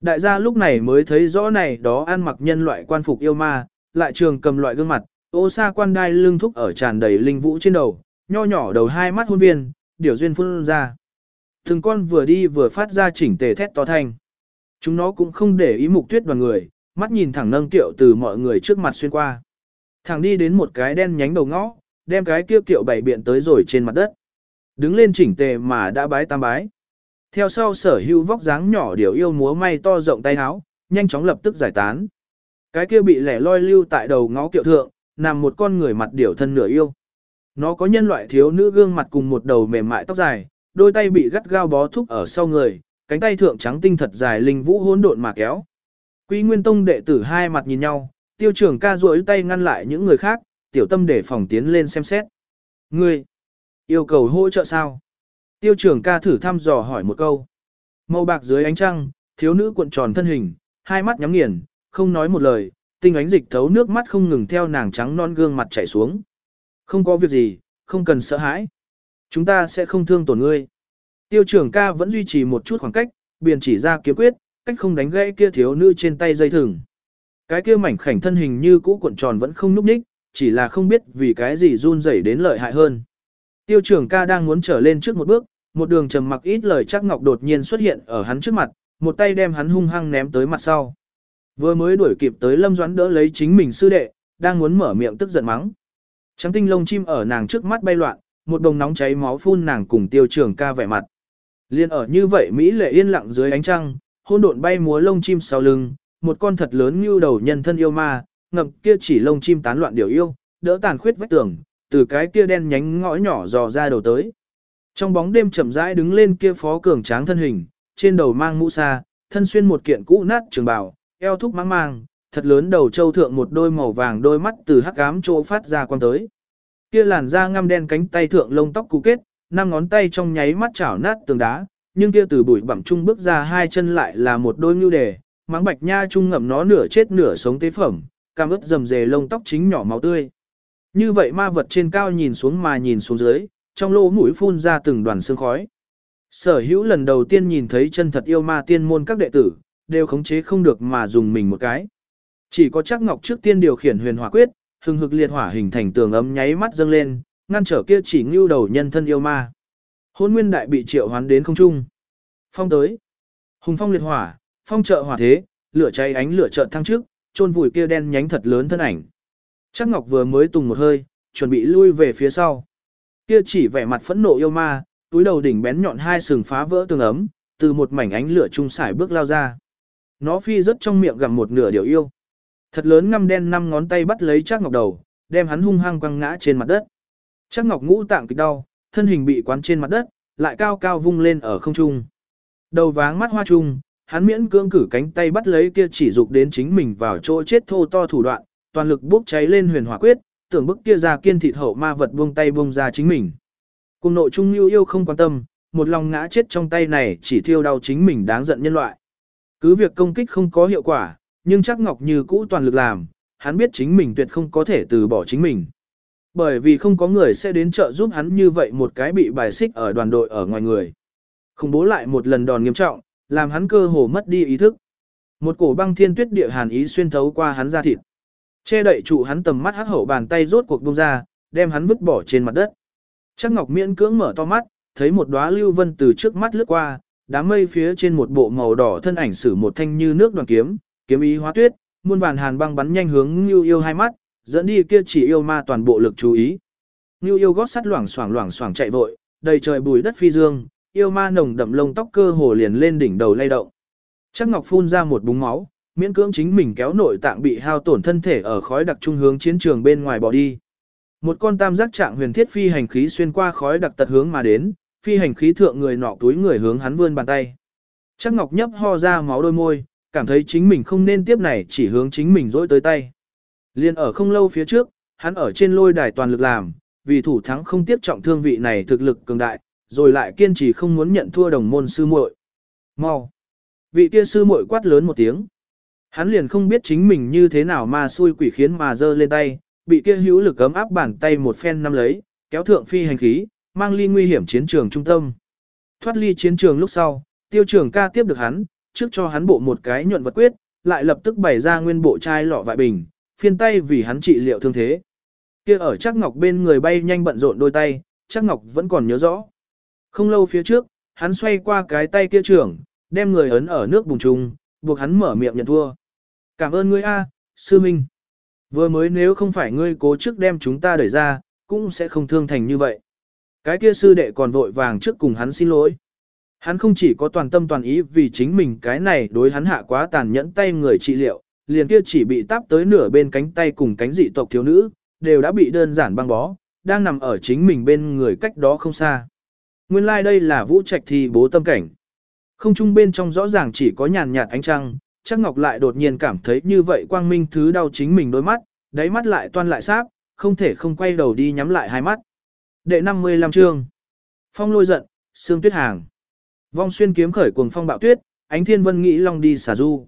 Đại gia lúc này mới thấy rõ này đó ăn mặc nhân loại quan phục yêu ma, lại trường cầm loại gương mặt, ô sa quan đai lưng thúc ở tràn đầy linh vũ trên đầu, nho nhỏ đầu hai mắt hôn viên, điều duyên phun ra. Từng con vừa đi vừa phát ra chỉnh tề thét to thanh. Chúng nó cũng không để ý mục tuyết đoàn người, mắt nhìn thẳng nâng kiệu từ mọi người trước mặt xuyên qua. Thẳng đi đến một cái đen nhánh đầu ngõ, đem cái kia kiệu bảy biện tới rồi trên mặt đất. Đứng lên chỉnh tề mà đã bái tam bái. Theo sau sở hữu vóc dáng nhỏ điều yêu múa may to rộng tay áo, nhanh chóng lập tức giải tán. Cái kia bị lẻ loi lưu tại đầu ngõ kiệu thượng, nằm một con người mặt điểu thân nửa yêu. Nó có nhân loại thiếu nữ gương mặt cùng một đầu mềm mại tóc dài, đôi tay bị gắt gao bó thúc ở sau người, cánh tay thượng trắng tinh thật dài linh vũ hỗn độn mà kéo. Quý Nguyên Tông đệ tử hai mặt nhìn nhau, tiêu trưởng ca duỗi tay ngăn lại những người khác, tiểu tâm để phòng tiến lên xem xét. Ngươi, yêu cầu hỗ trợ sao? Tiêu trưởng ca thử thăm dò hỏi một câu. Màu bạc dưới ánh trăng, thiếu nữ cuộn tròn thân hình, hai mắt nhắm nghiền, không nói một lời, tinh ánh dịch thấu nước mắt không ngừng theo nàng trắng non gương mặt chảy xuống. Không có việc gì, không cần sợ hãi. Chúng ta sẽ không thương tổn ngươi. Tiêu trưởng ca vẫn duy trì một chút khoảng cách, biển chỉ ra kiếm quyết, cách không đánh gãy kia thiếu nữ trên tay dây thừng. Cái kia mảnh khảnh thân hình như cũ cuộn tròn vẫn không núp ních, chỉ là không biết vì cái gì run rẩy đến lợi hại hơn. Tiêu trưởng ca đang muốn trở lên trước một bước, một đường trầm mặc ít lời chắc ngọc đột nhiên xuất hiện ở hắn trước mặt, một tay đem hắn hung hăng ném tới mặt sau. Vừa mới đuổi kịp tới Lâm Doãn đỡ lấy chính mình sư đệ, đang muốn mở miệng tức giận mắng. Trắng tinh lông chim ở nàng trước mắt bay loạn, một đồng nóng cháy máu phun nàng cùng tiêu trường ca vẻ mặt. Liên ở như vậy Mỹ lệ yên lặng dưới ánh trăng, hôn độn bay múa lông chim sau lưng, một con thật lớn như đầu nhân thân yêu ma, ngậm kia chỉ lông chim tán loạn điều yêu, đỡ tàn khuyết vách tường, từ cái kia đen nhánh ngõ nhỏ dò ra đầu tới. Trong bóng đêm chậm rãi đứng lên kia phó cường tráng thân hình, trên đầu mang mũ sa, thân xuyên một kiện cũ nát trường bào, eo thúc mang mang, thật lớn đầu châu thượng một đôi màu vàng đôi mắt từ hắc ám chỗ phát ra quan tới. Kia làn da ngăm đen cánh tay thượng lông tóc cụ kết, năm ngón tay trong nháy mắt chảo nát tường đá, nhưng kia từ bụi bặm trung bước ra hai chân lại là một đôi ngưu đề, máng bạch nha trung ngậm nó nửa chết nửa sống tế phẩm, cam ướt rầm rề lông tóc chính nhỏ máu tươi. Như vậy ma vật trên cao nhìn xuống mà nhìn xuống dưới, trong lỗ mũi phun ra từng đoàn sương khói. Sở hữu lần đầu tiên nhìn thấy chân thật yêu ma tiên môn các đệ tử, đều khống chế không được mà dùng mình một cái. Chỉ có chắc ngọc trước tiên điều khiển huyền hỏa quyết, hừng hực liệt hỏa hình thành tường ấm nháy mắt dâng lên, ngăn trở kia chỉ ngưu đầu nhân thân yêu ma. Hôn nguyên đại bị triệu hoán đến không trung. Phong tới. Hùng phong liệt hỏa, phong trợ hỏa thế, lửa cháy ánh lửa chợt thăng trước, chôn vùi kia đen nhánh thật lớn thân ảnh. Chắc Ngọc vừa mới tùng một hơi, chuẩn bị lui về phía sau. Kia chỉ vẻ mặt phẫn nộ yêu ma, túi đầu đỉnh bén nhọn hai sừng phá vỡ tường ấm, từ một mảnh ánh lửa trung sải bước lao ra. Nó phi rất trong miệng gặm một nửa điều yêu. Thật lớn ngăm đen năm ngón tay bắt lấy Trác Ngọc đầu, đem hắn hung hăng quăng ngã trên mặt đất. Trác Ngọc ngũ tạng kịch đau, thân hình bị quán trên mặt đất, lại cao cao vung lên ở không trung. Đầu váng mắt hoa trung, hắn miễn cưỡng cử cánh tay bắt lấy kia chỉ dục đến chính mình vào chỗ chết thô to thủ đoạn, toàn lực bốc cháy lên huyền hỏa quyết, tưởng bức kia ra kiên thịt hậu ma vật buông tay buông ra chính mình. Cùng nội trung yêu yêu không quan tâm, một lòng ngã chết trong tay này chỉ thiêu đau chính mình đáng giận nhân loại. Cứ việc công kích không có hiệu quả, nhưng chắc Ngọc như cũ toàn lực làm, hắn biết chính mình tuyệt không có thể từ bỏ chính mình. Bởi vì không có người sẽ đến trợ giúp hắn như vậy một cái bị bài xích ở đoàn đội ở ngoài người. Không bố lại một lần đòn nghiêm trọng, làm hắn cơ hồ mất đi ý thức. Một cổ băng thiên tuyết địa hàn ý xuyên thấu qua hắn ra thịt. Che đậy trụ hắn tầm mắt hắc hậu bàn tay rốt cuộc bông ra, đem hắn vứt bỏ trên mặt đất. Chắc Ngọc miễn cưỡng mở to mắt, thấy một đóa lưu vân từ trước mắt lướt qua, đám mây phía trên một bộ màu đỏ thân ảnh sử một thanh như nước đoàn kiếm, kiếm ý hóa tuyết, muôn vàn hàn băng bắn nhanh hướng Nưu Yêu hai mắt, dẫn đi kia chỉ yêu ma toàn bộ lực chú ý. Nưu Yêu gót sắt loảng xoảng loảng xoảng chạy vội, đầy trời bùi đất phi dương, yêu ma nồng đậm lông tóc cơ hồ liền lên đỉnh đầu lay động. Chắc Ngọc phun ra một búng máu, miễn cưỡng chính mình kéo nội tạng bị hao tổn thân thể ở khói đặc trung hướng chiến trường bên ngoài bỏ đi. Một con tam giác trạng huyền thiết phi hành khí xuyên qua khói đặc tật hướng mà đến, phi hành khí thượng người nọ túi người hướng hắn vươn bàn tay. Chắc Ngọc nhấp ho ra máu đôi môi, cảm thấy chính mình không nên tiếp này chỉ hướng chính mình dỗi tới tay. Liên ở không lâu phía trước, hắn ở trên lôi đài toàn lực làm, vì thủ thắng không tiếp trọng thương vị này thực lực cường đại, rồi lại kiên trì không muốn nhận thua đồng môn sư muội. Mau! Vị kia sư muội quát lớn một tiếng. Hắn liền không biết chính mình như thế nào mà xui quỷ khiến mà giơ lên tay, bị kia hữu lực ấm áp bàn tay một phen nắm lấy, kéo thượng phi hành khí, mang ly nguy hiểm chiến trường trung tâm. Thoát ly chiến trường lúc sau, tiêu trường ca tiếp được hắn, trước cho hắn bộ một cái nhuận vật quyết, lại lập tức bày ra nguyên bộ chai lọ vại bình, phiên tay vì hắn trị liệu thương thế. Kia ở chắc ngọc bên người bay nhanh bận rộn đôi tay, chắc ngọc vẫn còn nhớ rõ. Không lâu phía trước, hắn xoay qua cái tay kia trưởng, đem người ấn ở nước bùng trùng, buộc hắn mở miệng nhận thua. Cảm ơn ngươi a, sư minh. Vừa mới nếu không phải ngươi cố trước đem chúng ta đẩy ra, cũng sẽ không thương thành như vậy. Cái kia sư đệ còn vội vàng trước cùng hắn xin lỗi. Hắn không chỉ có toàn tâm toàn ý vì chính mình cái này đối hắn hạ quá tàn nhẫn tay người trị liệu, liền kia chỉ bị táp tới nửa bên cánh tay cùng cánh dị tộc thiếu nữ, đều đã bị đơn giản băng bó, đang nằm ở chính mình bên người cách đó không xa. Nguyên lai like đây là vũ trạch thì bố tâm cảnh. Không trung bên trong rõ ràng chỉ có nhàn nhạt ánh trăng, chắc ngọc lại đột nhiên cảm thấy như vậy quang minh thứ đau chính mình đôi mắt, đáy mắt lại toan lại sáp, không thể không quay đầu đi nhắm lại hai mắt. Đệ 55 chương. Phong lôi giận, xương tuyết hàng. Vong xuyên kiếm khởi cuồng phong bạo tuyết, ánh thiên vân nghĩ long đi xả du.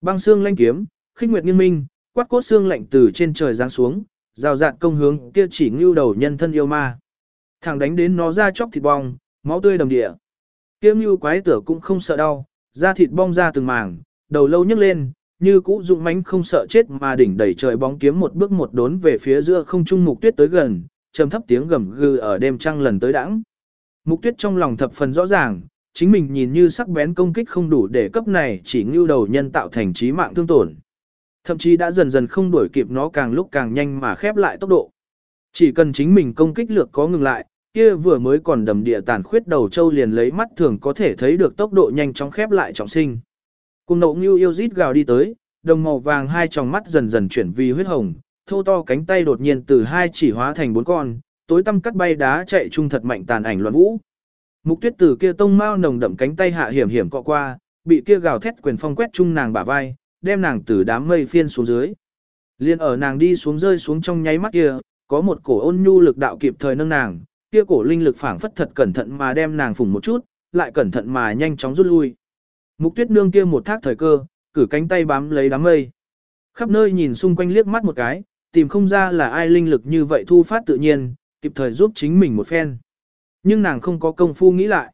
Băng xương lanh kiếm, khinh nguyệt nghiên minh, quát cốt xương lạnh từ trên trời giáng xuống, rào rạt công hướng kia chỉ ngưu đầu nhân thân yêu ma. Thẳng đánh đến nó ra chóc thịt bong, máu tươi đầm địa. Kia ngưu quái tử cũng không sợ đau, da thịt bong ra từng mảng, đầu lâu nhấc lên, như cũ dụng mánh không sợ chết mà đỉnh đẩy trời bóng kiếm một bước một đốn về phía giữa không trung mục tuyết tới gần, trầm thấp tiếng gầm gừ ở đêm trăng lần tới đãng. Mục tuyết trong lòng thập phần rõ ràng, chính mình nhìn như sắc bén công kích không đủ để cấp này chỉ ngưu đầu nhân tạo thành trí mạng thương tổn. Thậm chí đã dần dần không đuổi kịp nó càng lúc càng nhanh mà khép lại tốc độ. Chỉ cần chính mình công kích lược có ngừng lại, kia vừa mới còn đầm địa tàn khuyết đầu châu liền lấy mắt thường có thể thấy được tốc độ nhanh chóng khép lại trọng sinh. Cùng nộ ngưu yêu rít gào đi tới, đồng màu vàng hai tròng mắt dần dần chuyển vì huyết hồng, thô to cánh tay đột nhiên từ hai chỉ hóa thành bốn con, tối tăm cắt bay đá chạy trung thật mạnh tàn ảnh loạn vũ. Mục tuyết từ kia tông mau nồng đậm cánh tay hạ hiểm hiểm cọ qua, bị kia gào thét quyền phong quét trung nàng bả vai, đem nàng từ đám mây phiên xuống dưới. Liên ở nàng đi xuống rơi xuống trong nháy mắt kia, có một cổ ôn nhu lực đạo kịp thời nâng nàng, kia cổ linh lực phảng phất thật cẩn thận mà đem nàng phủng một chút, lại cẩn thận mà nhanh chóng rút lui. Mục tuyết nương kia một thác thời cơ, cử cánh tay bám lấy đám mây. Khắp nơi nhìn xung quanh liếc mắt một cái, tìm không ra là ai linh lực như vậy thu phát tự nhiên, kịp thời giúp chính mình một phen. Nhưng nàng không có công phu nghĩ lại.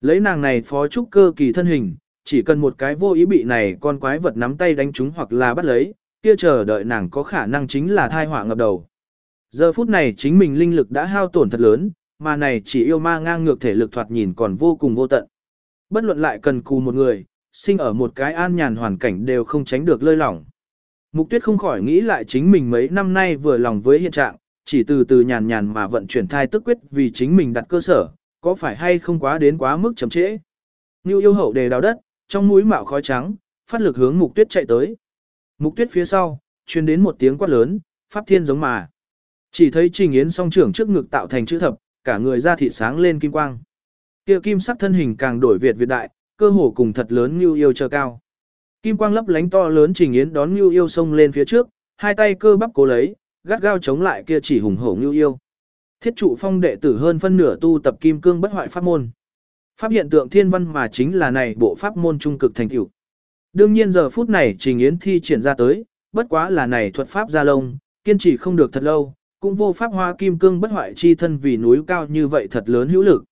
Lấy nàng này phó trúc cơ kỳ thân hình, chỉ cần một cái vô ý bị này con quái vật nắm tay đánh trúng hoặc là bắt lấy, kia chờ đợi nàng có khả năng chính là thai họa ngập đầu. Giờ phút này chính mình linh lực đã hao tổn thật lớn, mà này chỉ yêu ma ngang ngược thể lực thoạt nhìn còn vô cùng vô tận. Bất luận lại cần cù một người, sinh ở một cái an nhàn hoàn cảnh đều không tránh được lơi lỏng. Mục tuyết không khỏi nghĩ lại chính mình mấy năm nay vừa lòng với hiện trạng, chỉ từ từ nhàn nhàn mà vận chuyển thai tức quyết vì chính mình đặt cơ sở, có phải hay không quá đến quá mức chậm trễ. Như yêu hậu đề đào đất, trong mũi mạo khói trắng, phát lực hướng mục tuyết chạy tới. Mục tuyết phía sau, truyền đến một tiếng quát lớn, pháp thiên giống mà. Chỉ thấy trình yến song trưởng trước ngực tạo thành chữ thập, cả người ra thị sáng lên kim quang. Kia kim sắc thân hình càng đổi việt việt đại, cơ hồ cùng thật lớn như yêu chờ cao. Kim quang lấp lánh to lớn trình yến đón Nưu yêu sông lên phía trước, hai tay cơ bắp cố lấy, gắt gao chống lại kia chỉ hùng hổ Nưu yêu. Thiết trụ phong đệ tử hơn phân nửa tu tập kim cương bất hoại pháp môn. Pháp hiện tượng thiên văn mà chính là này bộ pháp môn trung cực thành tựu. Đương nhiên giờ phút này trình yến thi triển ra tới, bất quá là này thuật pháp gia lông, kiên trì không được thật lâu, cũng vô pháp hoa kim cương bất hoại chi thân vì núi cao như vậy thật lớn hữu lực.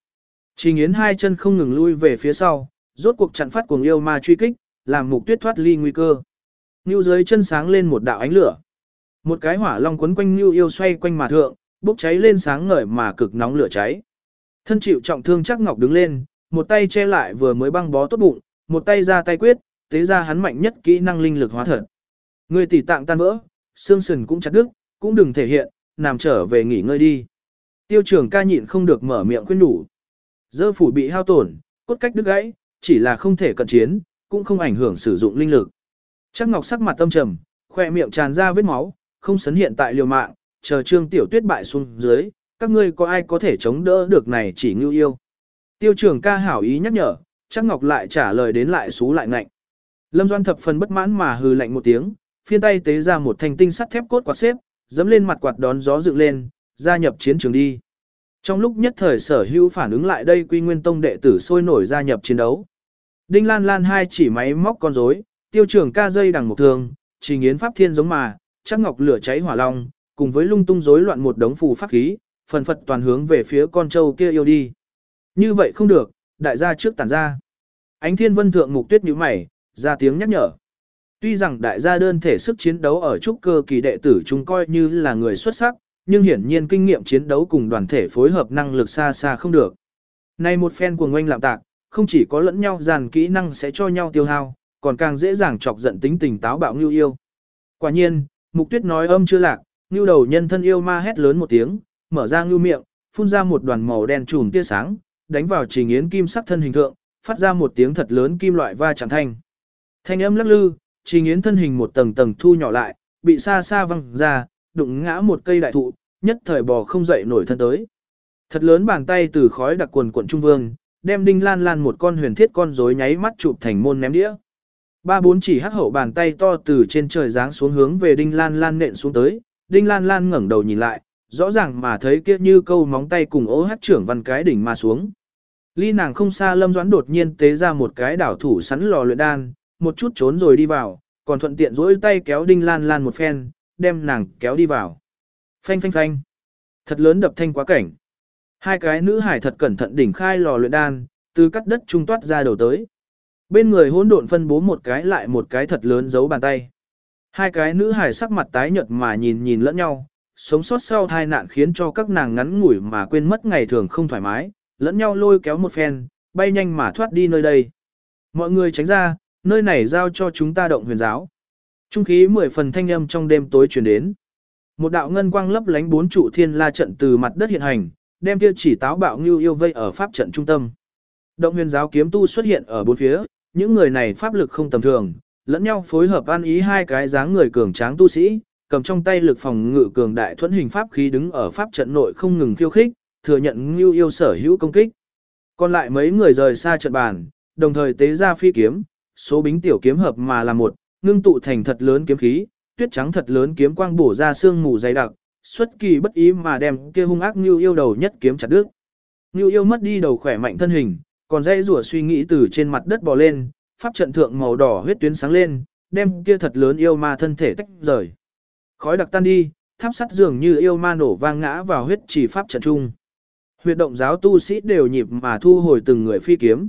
Trình yến hai chân không ngừng lui về phía sau, rốt cuộc chặn phát cuồng yêu ma truy kích, làm mục tuyết thoát ly nguy cơ. Nưu dưới chân sáng lên một đạo ánh lửa. Một cái hỏa long quấn quanh Nưu yêu xoay quanh mà thượng, bốc cháy lên sáng ngời mà cực nóng lửa cháy. Thân chịu trọng thương chắc ngọc đứng lên, một tay che lại vừa mới băng bó tốt bụng, một tay ra tay quyết, tế ra hắn mạnh nhất kỹ năng linh lực hóa thật. Người tỷ tạng tan vỡ, xương sườn cũng chặt đứt, cũng đừng thể hiện, nằm trở về nghỉ ngơi đi. Tiêu trưởng ca nhịn không được mở miệng khuyên đủ. Dơ phủ bị hao tổn, cốt cách đứt gãy, chỉ là không thể cận chiến, cũng không ảnh hưởng sử dụng linh lực. Chắc Ngọc sắc mặt tâm trầm, khoe miệng tràn ra vết máu, không sấn hiện tại liều mạng, chờ Trương Tiểu Tuyết bại xuống dưới, các ngươi có ai có thể chống đỡ được này chỉ ngưu yêu. Tiêu trưởng ca hảo ý nhắc nhở, chắc Ngọc lại trả lời đến lại xú lại ngạnh. Lâm Doan thập phần bất mãn mà hừ lạnh một tiếng, phiên tay tế ra một thanh tinh sắt thép cốt quạt xếp, dẫm lên mặt quạt đón gió dựng lên, gia nhập chiến trường đi. Trong lúc nhất thời sở hữu phản ứng lại đây quy nguyên tông đệ tử sôi nổi gia nhập chiến đấu. Đinh Lan Lan hai chỉ máy móc con rối, tiêu trưởng ca dây đằng một thường, trình yến pháp thiên giống mà, chắc ngọc lửa cháy hỏa long, cùng với lung tung rối loạn một đống phù pháp khí, phần phật toàn hướng về phía con trâu kia yêu đi. Như vậy không được, đại gia trước tản ra. Ánh thiên vân thượng mục tuyết nhíu mày, ra tiếng nhắc nhở. Tuy rằng đại gia đơn thể sức chiến đấu ở trúc cơ kỳ đệ tử chúng coi như là người xuất sắc, nhưng hiển nhiên kinh nghiệm chiến đấu cùng đoàn thể phối hợp năng lực xa xa không được. Này một phen của ngoanh lạm tạc, không chỉ có lẫn nhau dàn kỹ năng sẽ cho nhau tiêu hao, còn càng dễ dàng chọc giận tính tình táo bạo ngưu yêu. Quả nhiên, mục tuyết nói âm chưa lạc, ngưu đầu nhân thân yêu ma hét lớn một tiếng, mở ra ngưu miệng, phun ra một đoàn màu đen trùm tia sáng, đánh vào trình yến kim sắc thân hình thượng, phát ra một tiếng thật lớn kim loại va chạm thanh. Thanh âm lắc lư, trình yến thân hình một tầng tầng thu nhỏ lại, bị xa xa văng ra, đụng ngã một cây đại thụ, nhất thời bò không dậy nổi thân tới. Thật lớn bàn tay từ khói đặc quần quận trung vương, đem đinh lan lan một con huyền thiết con rối nháy mắt chụp thành môn ném đĩa. Ba bốn chỉ hắc hậu bàn tay to từ trên trời giáng xuống hướng về đinh lan lan nện xuống tới, đinh lan lan ngẩng đầu nhìn lại, rõ ràng mà thấy kia như câu móng tay cùng ố hát trưởng văn cái đỉnh mà xuống. Ly nàng không xa lâm doãn đột nhiên tế ra một cái đảo thủ sắn lò luyện đan, một chút trốn rồi đi vào, còn thuận tiện dỗi tay kéo đinh lan lan một phen, đem nàng kéo đi vào. Phanh phanh phanh. Thật lớn đập thanh quá cảnh. Hai cái nữ hải thật cẩn thận đỉnh khai lò luyện đan, từ cắt đất trung toát ra đầu tới. Bên người hỗn độn phân bố một cái lại một cái thật lớn giấu bàn tay. Hai cái nữ hải sắc mặt tái nhợt mà nhìn nhìn lẫn nhau, sống sót sau tai nạn khiến cho các nàng ngắn ngủi mà quên mất ngày thường không thoải mái, lẫn nhau lôi kéo một phen, bay nhanh mà thoát đi nơi đây. Mọi người tránh ra, nơi này giao cho chúng ta động huyền giáo. Trung khí mười phần thanh âm trong đêm tối truyền đến. Một đạo ngân quang lấp lánh bốn trụ thiên la trận từ mặt đất hiện hành, đem kia chỉ táo bạo như yêu vây ở pháp trận trung tâm. Động huyền giáo kiếm tu xuất hiện ở bốn phía, những người này pháp lực không tầm thường, lẫn nhau phối hợp an ý hai cái dáng người cường tráng tu sĩ, cầm trong tay lực phòng ngự cường đại thuẫn hình pháp khí đứng ở pháp trận nội không ngừng khiêu khích, thừa nhận như yêu sở hữu công kích. Còn lại mấy người rời xa trận bàn, đồng thời tế ra phi kiếm, số bính tiểu kiếm hợp mà là một, ngưng tụ thành thật lớn kiếm khí, tuyết trắng thật lớn kiếm quang bổ ra xương mù dày đặc, xuất kỳ bất ý mà đem kia hung ác như yêu đầu nhất kiếm chặt đứt. Như yêu mất đi đầu khỏe mạnh thân hình, còn dây rủa suy nghĩ từ trên mặt đất bò lên, pháp trận thượng màu đỏ huyết tuyến sáng lên, đem kia thật lớn yêu ma thân thể tách rời. Khói đặc tan đi, tháp sắt dường như yêu ma nổ vang ngã vào huyết chỉ pháp trận trung. Huyệt động giáo tu sĩ đều nhịp mà thu hồi từng người phi kiếm.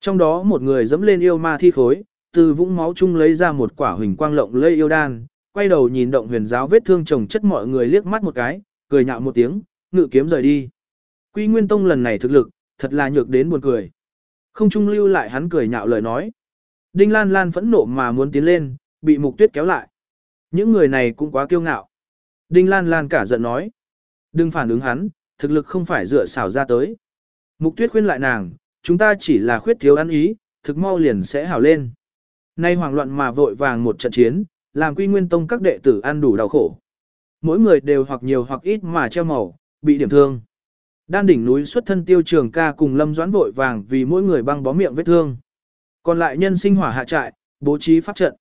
Trong đó một người dẫm lên yêu ma thi khối, từ vũng máu chung lấy ra một quả huỳnh quang lộng lây yêu đan, quay đầu nhìn động huyền giáo vết thương chồng chất mọi người liếc mắt một cái, cười nhạo một tiếng, ngự kiếm rời đi. Quy Nguyên Tông lần này thực lực, thật là nhược đến buồn cười. Không trung lưu lại hắn cười nhạo lời nói. Đinh Lan Lan phẫn nộ mà muốn tiến lên, bị Mục Tuyết kéo lại. Những người này cũng quá kiêu ngạo. Đinh Lan Lan cả giận nói. Đừng phản ứng hắn, thực lực không phải dựa xảo ra tới. Mục Tuyết khuyên lại nàng, chúng ta chỉ là khuyết thiếu ăn ý, thực mau liền sẽ hảo lên. Nay hoảng loạn mà vội vàng một trận chiến, làm quy nguyên tông các đệ tử ăn đủ đau khổ. Mỗi người đều hoặc nhiều hoặc ít mà treo màu, bị điểm thương. Đan đỉnh núi xuất thân tiêu trường ca cùng lâm doãn vội vàng vì mỗi người băng bó miệng vết thương. Còn lại nhân sinh hỏa hạ trại, bố trí pháp trận.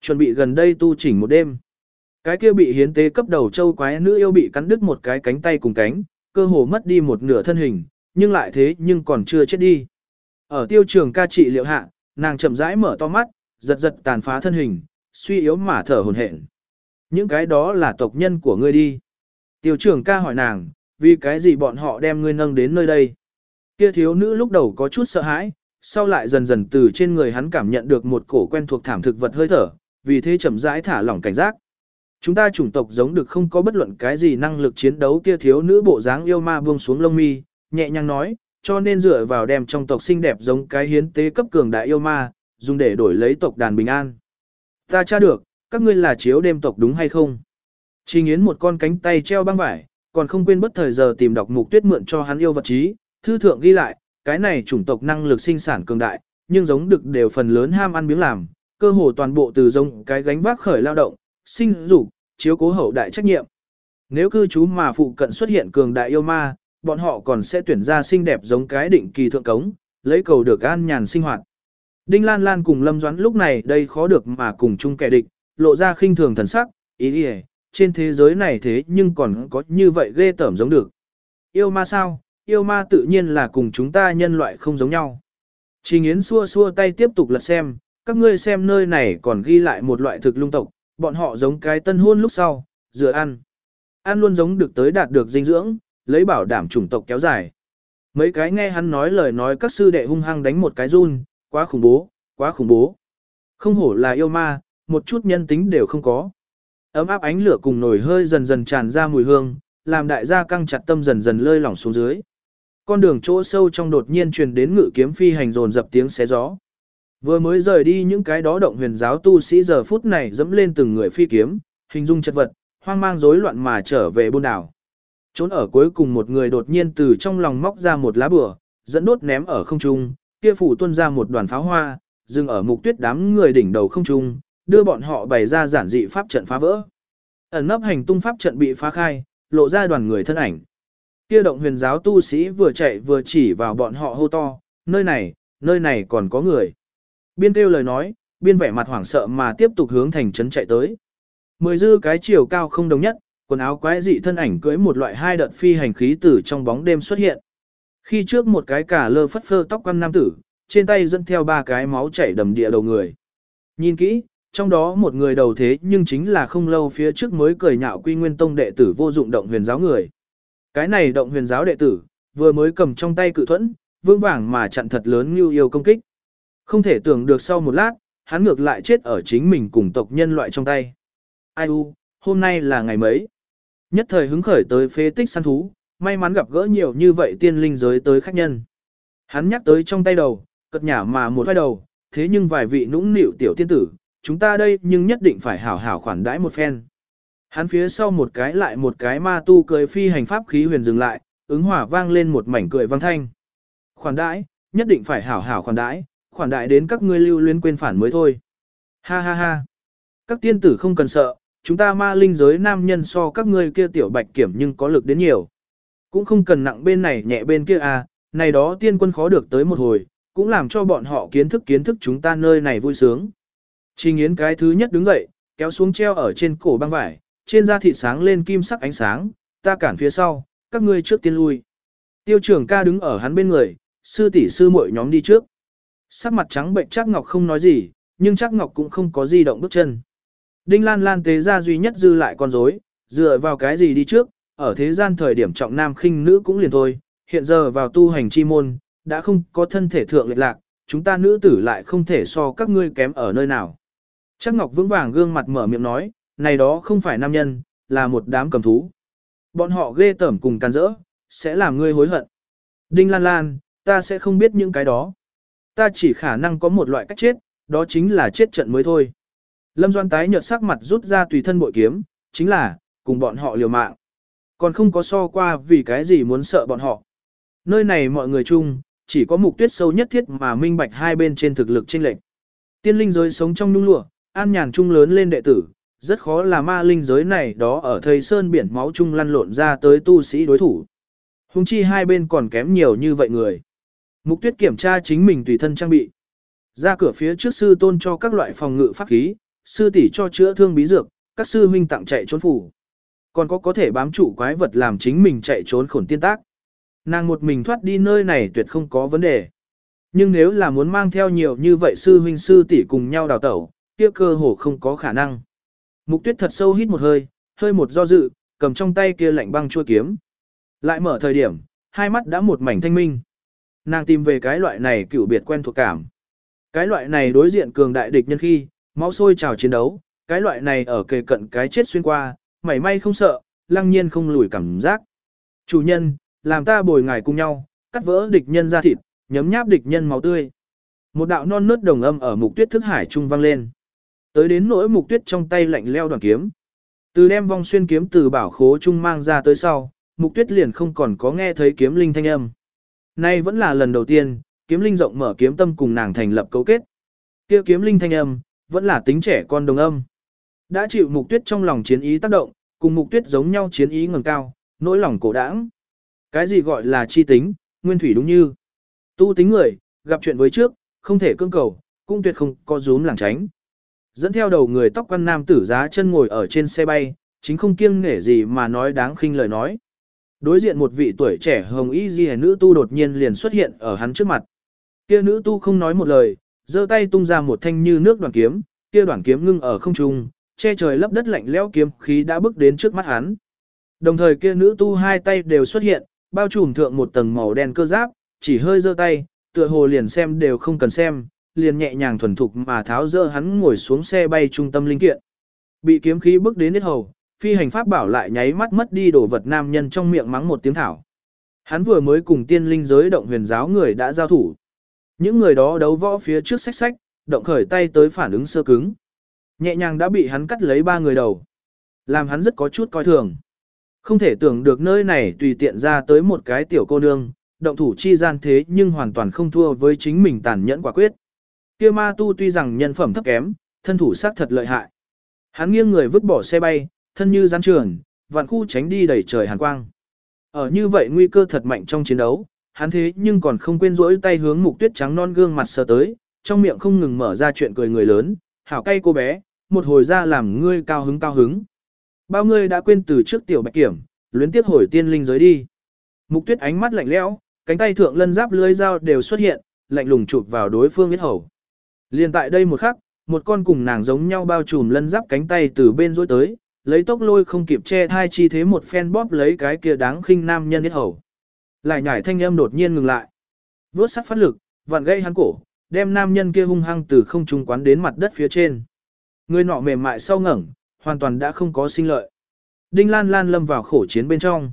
Chuẩn bị gần đây tu chỉnh một đêm. Cái kia bị hiến tế cấp đầu châu quái nữ yêu bị cắn đứt một cái cánh tay cùng cánh, cơ hồ mất đi một nửa thân hình, nhưng lại thế nhưng còn chưa chết đi. Ở tiêu trường ca trị liệu hạ, nàng chậm rãi mở to mắt, giật giật tàn phá thân hình, suy yếu mà thở hồn hển. Những cái đó là tộc nhân của ngươi đi. Tiểu trưởng ca hỏi nàng, vì cái gì bọn họ đem ngươi nâng đến nơi đây. Kia thiếu nữ lúc đầu có chút sợ hãi, sau lại dần dần từ trên người hắn cảm nhận được một cổ quen thuộc thảm thực vật hơi thở, vì thế chậm rãi thả lỏng cảnh giác. Chúng ta chủng tộc giống được không có bất luận cái gì năng lực chiến đấu kia thiếu nữ bộ dáng yêu ma buông xuống lông mi, nhẹ nhàng nói, cho nên dựa vào đem trong tộc xinh đẹp giống cái hiến tế cấp cường đại yêu ma, dùng để đổi lấy tộc đàn bình an. Ta tra được, các ngươi là chiếu đêm tộc đúng hay không? Trình Yến một con cánh tay treo băng vải, còn không quên bất thời giờ tìm đọc mục tuyết mượn cho hắn yêu vật trí, thư thượng ghi lại, cái này chủng tộc năng lực sinh sản cường đại, nhưng giống được đều phần lớn ham ăn miếng làm, cơ hồ toàn bộ từ giống cái gánh vác khởi lao động, sinh dục, chiếu cố hậu đại trách nhiệm. Nếu cư trú mà phụ cận xuất hiện cường đại yêu ma, bọn họ còn sẽ tuyển ra xinh đẹp giống cái định kỳ thượng cống, lấy cầu được an nhàn sinh hoạt. Đinh Lan Lan cùng Lâm Doãn lúc này đây khó được mà cùng chung kẻ địch, lộ ra khinh thường thần sắc, ý đi trên thế giới này thế nhưng còn có như vậy ghê tởm giống được. Yêu ma sao, yêu ma tự nhiên là cùng chúng ta nhân loại không giống nhau. Trình Yến xua xua tay tiếp tục lật xem, các ngươi xem nơi này còn ghi lại một loại thực lung tộc, bọn họ giống cái tân hôn lúc sau, dựa ăn. Ăn luôn giống được tới đạt được dinh dưỡng, lấy bảo đảm chủng tộc kéo dài. Mấy cái nghe hắn nói lời nói các sư đệ hung hăng đánh một cái run, quá khủng bố, quá khủng bố. Không hổ là yêu ma, một chút nhân tính đều không có. Ấm áp ánh lửa cùng nổi hơi dần dần tràn ra mùi hương, làm đại gia căng chặt tâm dần dần lơi lỏng xuống dưới. Con đường chỗ sâu trong đột nhiên truyền đến ngự kiếm phi hành dồn dập tiếng xé gió. Vừa mới rời đi những cái đó động huyền giáo tu sĩ giờ phút này dẫm lên từng người phi kiếm, hình dung chất vật, hoang mang rối loạn mà trở về buôn đảo. Trốn ở cuối cùng một người đột nhiên từ trong lòng móc ra một lá bừa, dẫn đốt ném ở không trung, kia phủ tuôn ra một đoàn pháo hoa, dừng ở mục tuyết đám người đỉnh đầu không trung, đưa bọn họ bày ra giản dị pháp trận phá vỡ. Ẩn nấp hành tung pháp trận bị phá khai, lộ ra đoàn người thân ảnh. Kia động huyền giáo tu sĩ vừa chạy vừa chỉ vào bọn họ hô to, nơi này, nơi này còn có người. Biên kêu lời nói, biên vẻ mặt hoảng sợ mà tiếp tục hướng thành trấn chạy tới. Mười dư cái chiều cao không đồng nhất, quần áo quái dị thân ảnh cưỡi một loại hai đợt phi hành khí tử trong bóng đêm xuất hiện. Khi trước một cái cả lơ phất phơ tóc quăn nam tử, trên tay dẫn theo ba cái máu chảy đầm địa đầu người. Nhìn kỹ, trong đó một người đầu thế nhưng chính là không lâu phía trước mới cười nhạo quy nguyên tông đệ tử vô dụng động huyền giáo người. Cái này động huyền giáo đệ tử, vừa mới cầm trong tay cự thuẫn, vương vàng mà chặn thật lớn như yêu công kích. Không thể tưởng được sau một lát, hắn ngược lại chết ở chính mình cùng tộc nhân loại trong tay. Ai u, hôm nay là ngày mấy? Nhất thời hứng khởi tới phế tích săn thú, may mắn gặp gỡ nhiều như vậy tiên linh giới tới khách nhân. Hắn nhắc tới trong tay đầu, cất nhả mà một vai đầu, thế nhưng vài vị nũng nịu tiểu tiên tử, chúng ta đây nhưng nhất định phải hảo hảo khoản đãi một phen. Hắn phía sau một cái lại một cái ma tu cười phi hành pháp khí huyền dừng lại, ứng hỏa vang lên một mảnh cười vang thanh. Khoản đãi, nhất định phải hảo hảo khoản đãi, khoản đại đến các ngươi lưu luyến quên phản mới thôi. Ha ha ha. Các tiên tử không cần sợ, chúng ta ma linh giới nam nhân so các ngươi kia tiểu bạch kiểm nhưng có lực đến nhiều. Cũng không cần nặng bên này nhẹ bên kia à, này đó tiên quân khó được tới một hồi, cũng làm cho bọn họ kiến thức kiến thức chúng ta nơi này vui sướng. Trình Yến cái thứ nhất đứng dậy, kéo xuống treo ở trên cổ băng vải, trên da thịt sáng lên kim sắc ánh sáng, ta cản phía sau, các ngươi trước tiên lui. Tiêu trưởng ca đứng ở hắn bên người, sư tỷ sư muội nhóm đi trước. Sắc mặt trắng bệnh chắc ngọc không nói gì, nhưng chắc ngọc cũng không có di động bước chân. Đinh Lan Lan tế ra duy nhất dư lại con rối, dựa vào cái gì đi trước, ở thế gian thời điểm trọng nam khinh nữ cũng liền thôi, hiện giờ vào tu hành chi môn, đã không có thân thể thượng lệch lạc, chúng ta nữ tử lại không thể so các ngươi kém ở nơi nào. Chắc Ngọc vững vàng gương mặt mở miệng nói, này đó không phải nam nhân, là một đám cầm thú. Bọn họ ghê tởm cùng can rỡ, sẽ làm ngươi hối hận. Đinh Lan Lan, ta sẽ không biết những cái đó. Ta chỉ khả năng có một loại cách chết, đó chính là chết trận mới thôi. Lâm Doan tái nhợt sắc mặt rút ra tùy thân bội kiếm, chính là, cùng bọn họ liều mạng. Còn không có so qua vì cái gì muốn sợ bọn họ. Nơi này mọi người chung, chỉ có mục tuyết sâu nhất thiết mà minh bạch hai bên trên thực lực chênh lệch. Tiên linh giới sống trong nhung lụa, an nhàn chung lớn lên đệ tử, rất khó là ma linh giới này đó ở thầy sơn biển máu chung lăn lộn ra tới tu sĩ đối thủ. Hùng chi hai bên còn kém nhiều như vậy người. Mục tuyết kiểm tra chính mình tùy thân trang bị. Ra cửa phía trước sư tôn cho các loại phòng ngự pháp khí, sư tỷ cho chữa thương bí dược, các sư huynh tặng chạy trốn phủ. Còn có có thể bám trụ quái vật làm chính mình chạy trốn khổn tiên tác. Nàng một mình thoát đi nơi này tuyệt không có vấn đề. Nhưng nếu là muốn mang theo nhiều như vậy sư huynh sư tỷ cùng nhau đào tẩu, kia cơ hồ không có khả năng. Mục tuyết thật sâu hít một hơi, hơi một do dự, cầm trong tay kia lạnh băng chua kiếm. Lại mở thời điểm, hai mắt đã một mảnh thanh minh. Nàng tìm về cái loại này cựu biệt quen thuộc cảm. Cái loại này đối diện cường đại địch nhân khi, máu sôi trào chiến đấu, cái loại này ở kề cận cái chết xuyên qua, mảy may không sợ, lăng nhiên không lùi cảm giác. Chủ nhân, làm ta bồi ngài cùng nhau, cắt vỡ địch nhân ra thịt, nhấm nháp địch nhân máu tươi. Một đạo non nớt đồng âm ở mục tuyết thức hải trung vang lên. Tới đến nỗi mục tuyết trong tay lạnh leo đoàn kiếm. Từ đem vong xuyên kiếm từ bảo khố trung mang ra tới sau, mục tuyết liền không còn có nghe thấy kiếm linh thanh âm. Nay vẫn là lần đầu tiên, kiếm linh rộng mở kiếm tâm cùng nàng thành lập cấu kết. Kia kiếm linh thanh âm, vẫn là tính trẻ con đồng âm. Đã chịu mục tuyết trong lòng chiến ý tác động, cùng mục tuyết giống nhau chiến ý ngẩng cao, nỗi lòng cổ đãng. Cái gì gọi là chi tính, nguyên thủy đúng như. Tu tính người, gặp chuyện với trước, không thể cương cầu, cũng tuyệt không có rúm làng tránh. Dẫn theo đầu người tóc quan nam tử giá chân ngồi ở trên xe bay, chính không kiêng nể gì mà nói đáng khinh lời nói. Đối diện một vị tuổi trẻ hồng y ghi nữ tu đột nhiên liền xuất hiện ở hắn trước mặt. Kia nữ tu không nói một lời, giơ tay tung ra một thanh như nước đoàn kiếm, kia đoàn kiếm ngưng ở không trung, che trời lấp đất lạnh lẽo kiếm khí đã bước đến trước mắt hắn. Đồng thời kia nữ tu hai tay đều xuất hiện, bao trùm thượng một tầng màu đen cơ giáp, chỉ hơi giơ tay, tựa hồ liền xem đều không cần xem, liền nhẹ nhàng thuần thục mà tháo dỡ hắn ngồi xuống xe bay trung tâm linh kiện. Bị kiếm khí bước đến hết hầu, phi hành pháp bảo lại nháy mắt mất đi đồ vật nam nhân trong miệng mắng một tiếng thảo. Hắn vừa mới cùng tiên linh giới động huyền giáo người đã giao thủ. Những người đó đấu võ phía trước sách sách, động khởi tay tới phản ứng sơ cứng. Nhẹ nhàng đã bị hắn cắt lấy ba người đầu. Làm hắn rất có chút coi thường. Không thể tưởng được nơi này tùy tiện ra tới một cái tiểu cô nương, động thủ chi gian thế nhưng hoàn toàn không thua với chính mình tàn nhẫn quả quyết. Kia ma tu tuy rằng nhân phẩm thấp kém, thân thủ sát thật lợi hại. Hắn nghiêng người vứt bỏ xe bay, thân như gián trường, vạn khu tránh đi đầy trời hàn quang. Ở như vậy nguy cơ thật mạnh trong chiến đấu, hắn thế nhưng còn không quên rỗi tay hướng mục tuyết trắng non gương mặt sờ tới, trong miệng không ngừng mở ra chuyện cười người lớn, hảo cay cô bé, một hồi ra làm ngươi cao hứng cao hứng. Bao ngươi đã quên từ trước tiểu bạch kiểm, luyến tiếc hồi tiên linh giới đi. Mục tuyết ánh mắt lạnh lẽo, cánh tay thượng lân giáp lưới dao đều xuất hiện, lạnh lùng chụp vào đối phương biết hầu. Liên tại đây một khắc, một con cùng nàng giống nhau bao trùm lân giáp cánh tay từ bên rối tới, lấy tốc lôi không kịp che thai chi thế một phen bóp lấy cái kia đáng khinh nam nhân biết hầu. Lại nhảy thanh âm đột nhiên ngừng lại. Vốt sắt phát lực, vặn gây hắn cổ, đem nam nhân kia hung hăng từ không trung quán đến mặt đất phía trên. Người nọ mềm mại sau ngẩng, hoàn toàn đã không có sinh lợi. Đinh Lan Lan lâm vào khổ chiến bên trong.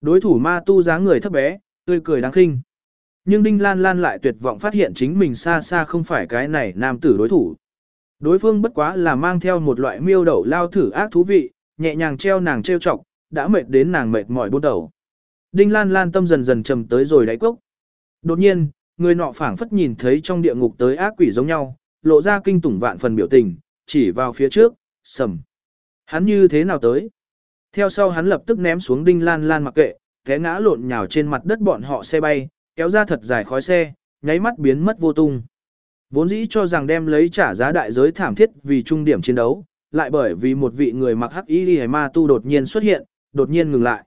Đối thủ ma tu dáng người thấp bé, tươi cười đáng khinh. Nhưng Đinh Lan Lan lại tuyệt vọng phát hiện chính mình xa xa không phải cái này nam tử đối thủ. Đối phương bất quá là mang theo một loại miêu đậu lao thử ác thú vị, nhẹ nhàng treo nàng treo chọc, đã mệt đến nàng mệt mỏi buôn đầu. Đinh Lan Lan tâm dần dần trầm tới rồi đáy cốc. Đột nhiên, người nọ phảng phất nhìn thấy trong địa ngục tới ác quỷ giống nhau, lộ ra kinh tủng vạn phần biểu tình, chỉ vào phía trước, sầm. Hắn như thế nào tới? Theo sau hắn lập tức ném xuống Đinh Lan Lan mặc kệ, té ngã lộn nhào trên mặt đất bọn họ xe bay, kéo ra thật dài khói xe, nháy mắt biến mất vô tung. Vốn dĩ cho rằng đem lấy trả giá đại giới thảm thiết vì trung điểm chiến đấu, lại bởi vì một vị người mặc hắc y hề ma tu đột nhiên xuất hiện, đột nhiên ngừng lại.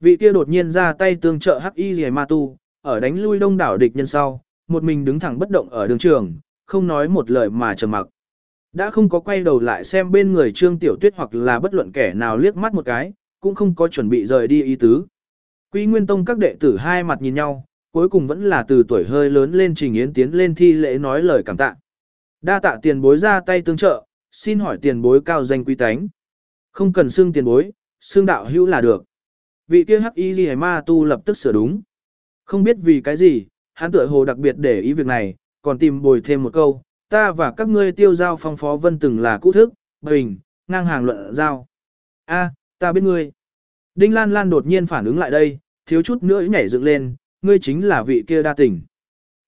Vị kia đột nhiên ra tay tương trợ hắc y hề ma tu, ở đánh lui đông đảo địch nhân sau, một mình đứng thẳng bất động ở đường trường, không nói một lời mà trầm mặc. Đã không có quay đầu lại xem bên người Trương Tiểu Tuyết hoặc là bất luận kẻ nào liếc mắt một cái, cũng không có chuẩn bị rời đi ý tứ. Quy Nguyên Tông các đệ tử hai mặt nhìn nhau, cuối cùng vẫn là từ tuổi hơi lớn lên trình yến tiến lên thi lễ nói lời cảm tạ. Đa tạ tiền bối ra tay tương trợ, xin hỏi tiền bối cao danh quý tánh. Không cần xưng tiền bối, xưng đạo hữu là được. Vị kia hắc y ghi ma tu lập tức sửa đúng. Không biết vì cái gì, hắn tựa hồ đặc biệt để ý việc này, còn tìm bồi thêm một câu, ta và các ngươi tiêu giao phong phó vân từng là cũ thức, bình, ngang hàng luận giao. A, ta biết ngươi. Đinh Lan Lan đột nhiên phản ứng lại đây, thiếu chút nữa nhảy dựng lên, ngươi chính là vị kia đa tình.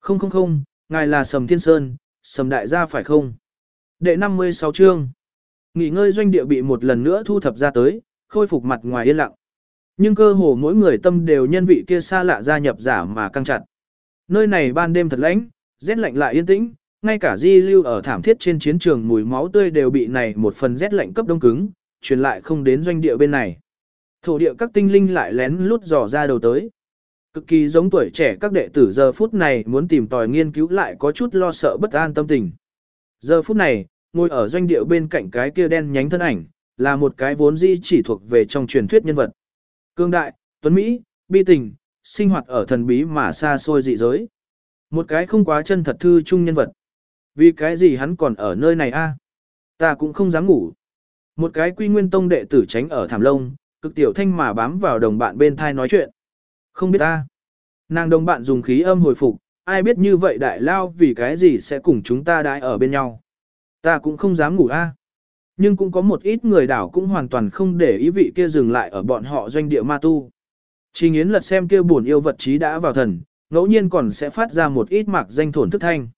Không không không, ngài là Sầm Thiên Sơn, Sầm Đại gia phải không? Đệ 56 chương. Nghỉ ngơi doanh địa bị một lần nữa thu thập ra tới, khôi phục mặt ngoài yên lặng. Nhưng cơ hồ mỗi người tâm đều nhân vị kia xa lạ gia nhập giả mà căng chặt. Nơi này ban đêm thật lạnh, rét lạnh lại yên tĩnh, ngay cả di lưu ở thảm thiết trên chiến trường mùi máu tươi đều bị này một phần rét lạnh cấp đông cứng, truyền lại không đến doanh địa bên này. Thổ địa các tinh linh lại lén lút dò ra đầu tới. Cực kỳ giống tuổi trẻ các đệ tử giờ phút này muốn tìm tòi nghiên cứu lại có chút lo sợ bất an tâm tình. Giờ phút này, ngồi ở doanh địa bên cạnh cái kia đen nhánh thân ảnh, là một cái vốn di chỉ thuộc về trong truyền thuyết nhân vật. Cương đại, tuấn Mỹ, bi tình, sinh hoạt ở thần bí mà xa xôi dị giới. Một cái không quá chân thật thư chung nhân vật. Vì cái gì hắn còn ở nơi này a? Ta cũng không dám ngủ. Một cái quy nguyên tông đệ tử tránh ở thảm lông, cực tiểu thanh mà bám vào đồng bạn bên thai nói chuyện. Không biết ta. Nàng đồng bạn dùng khí âm hồi phục, ai biết như vậy đại lao vì cái gì sẽ cùng chúng ta đãi ở bên nhau. Ta cũng không dám ngủ a. Nhưng cũng có một ít người đảo cũng hoàn toàn không để ý vị kia dừng lại ở bọn họ doanh địa ma tu. Chỉ nghiến lật xem kia buồn yêu vật trí đã vào thần, ngẫu nhiên còn sẽ phát ra một ít mạc danh thổn thức thanh.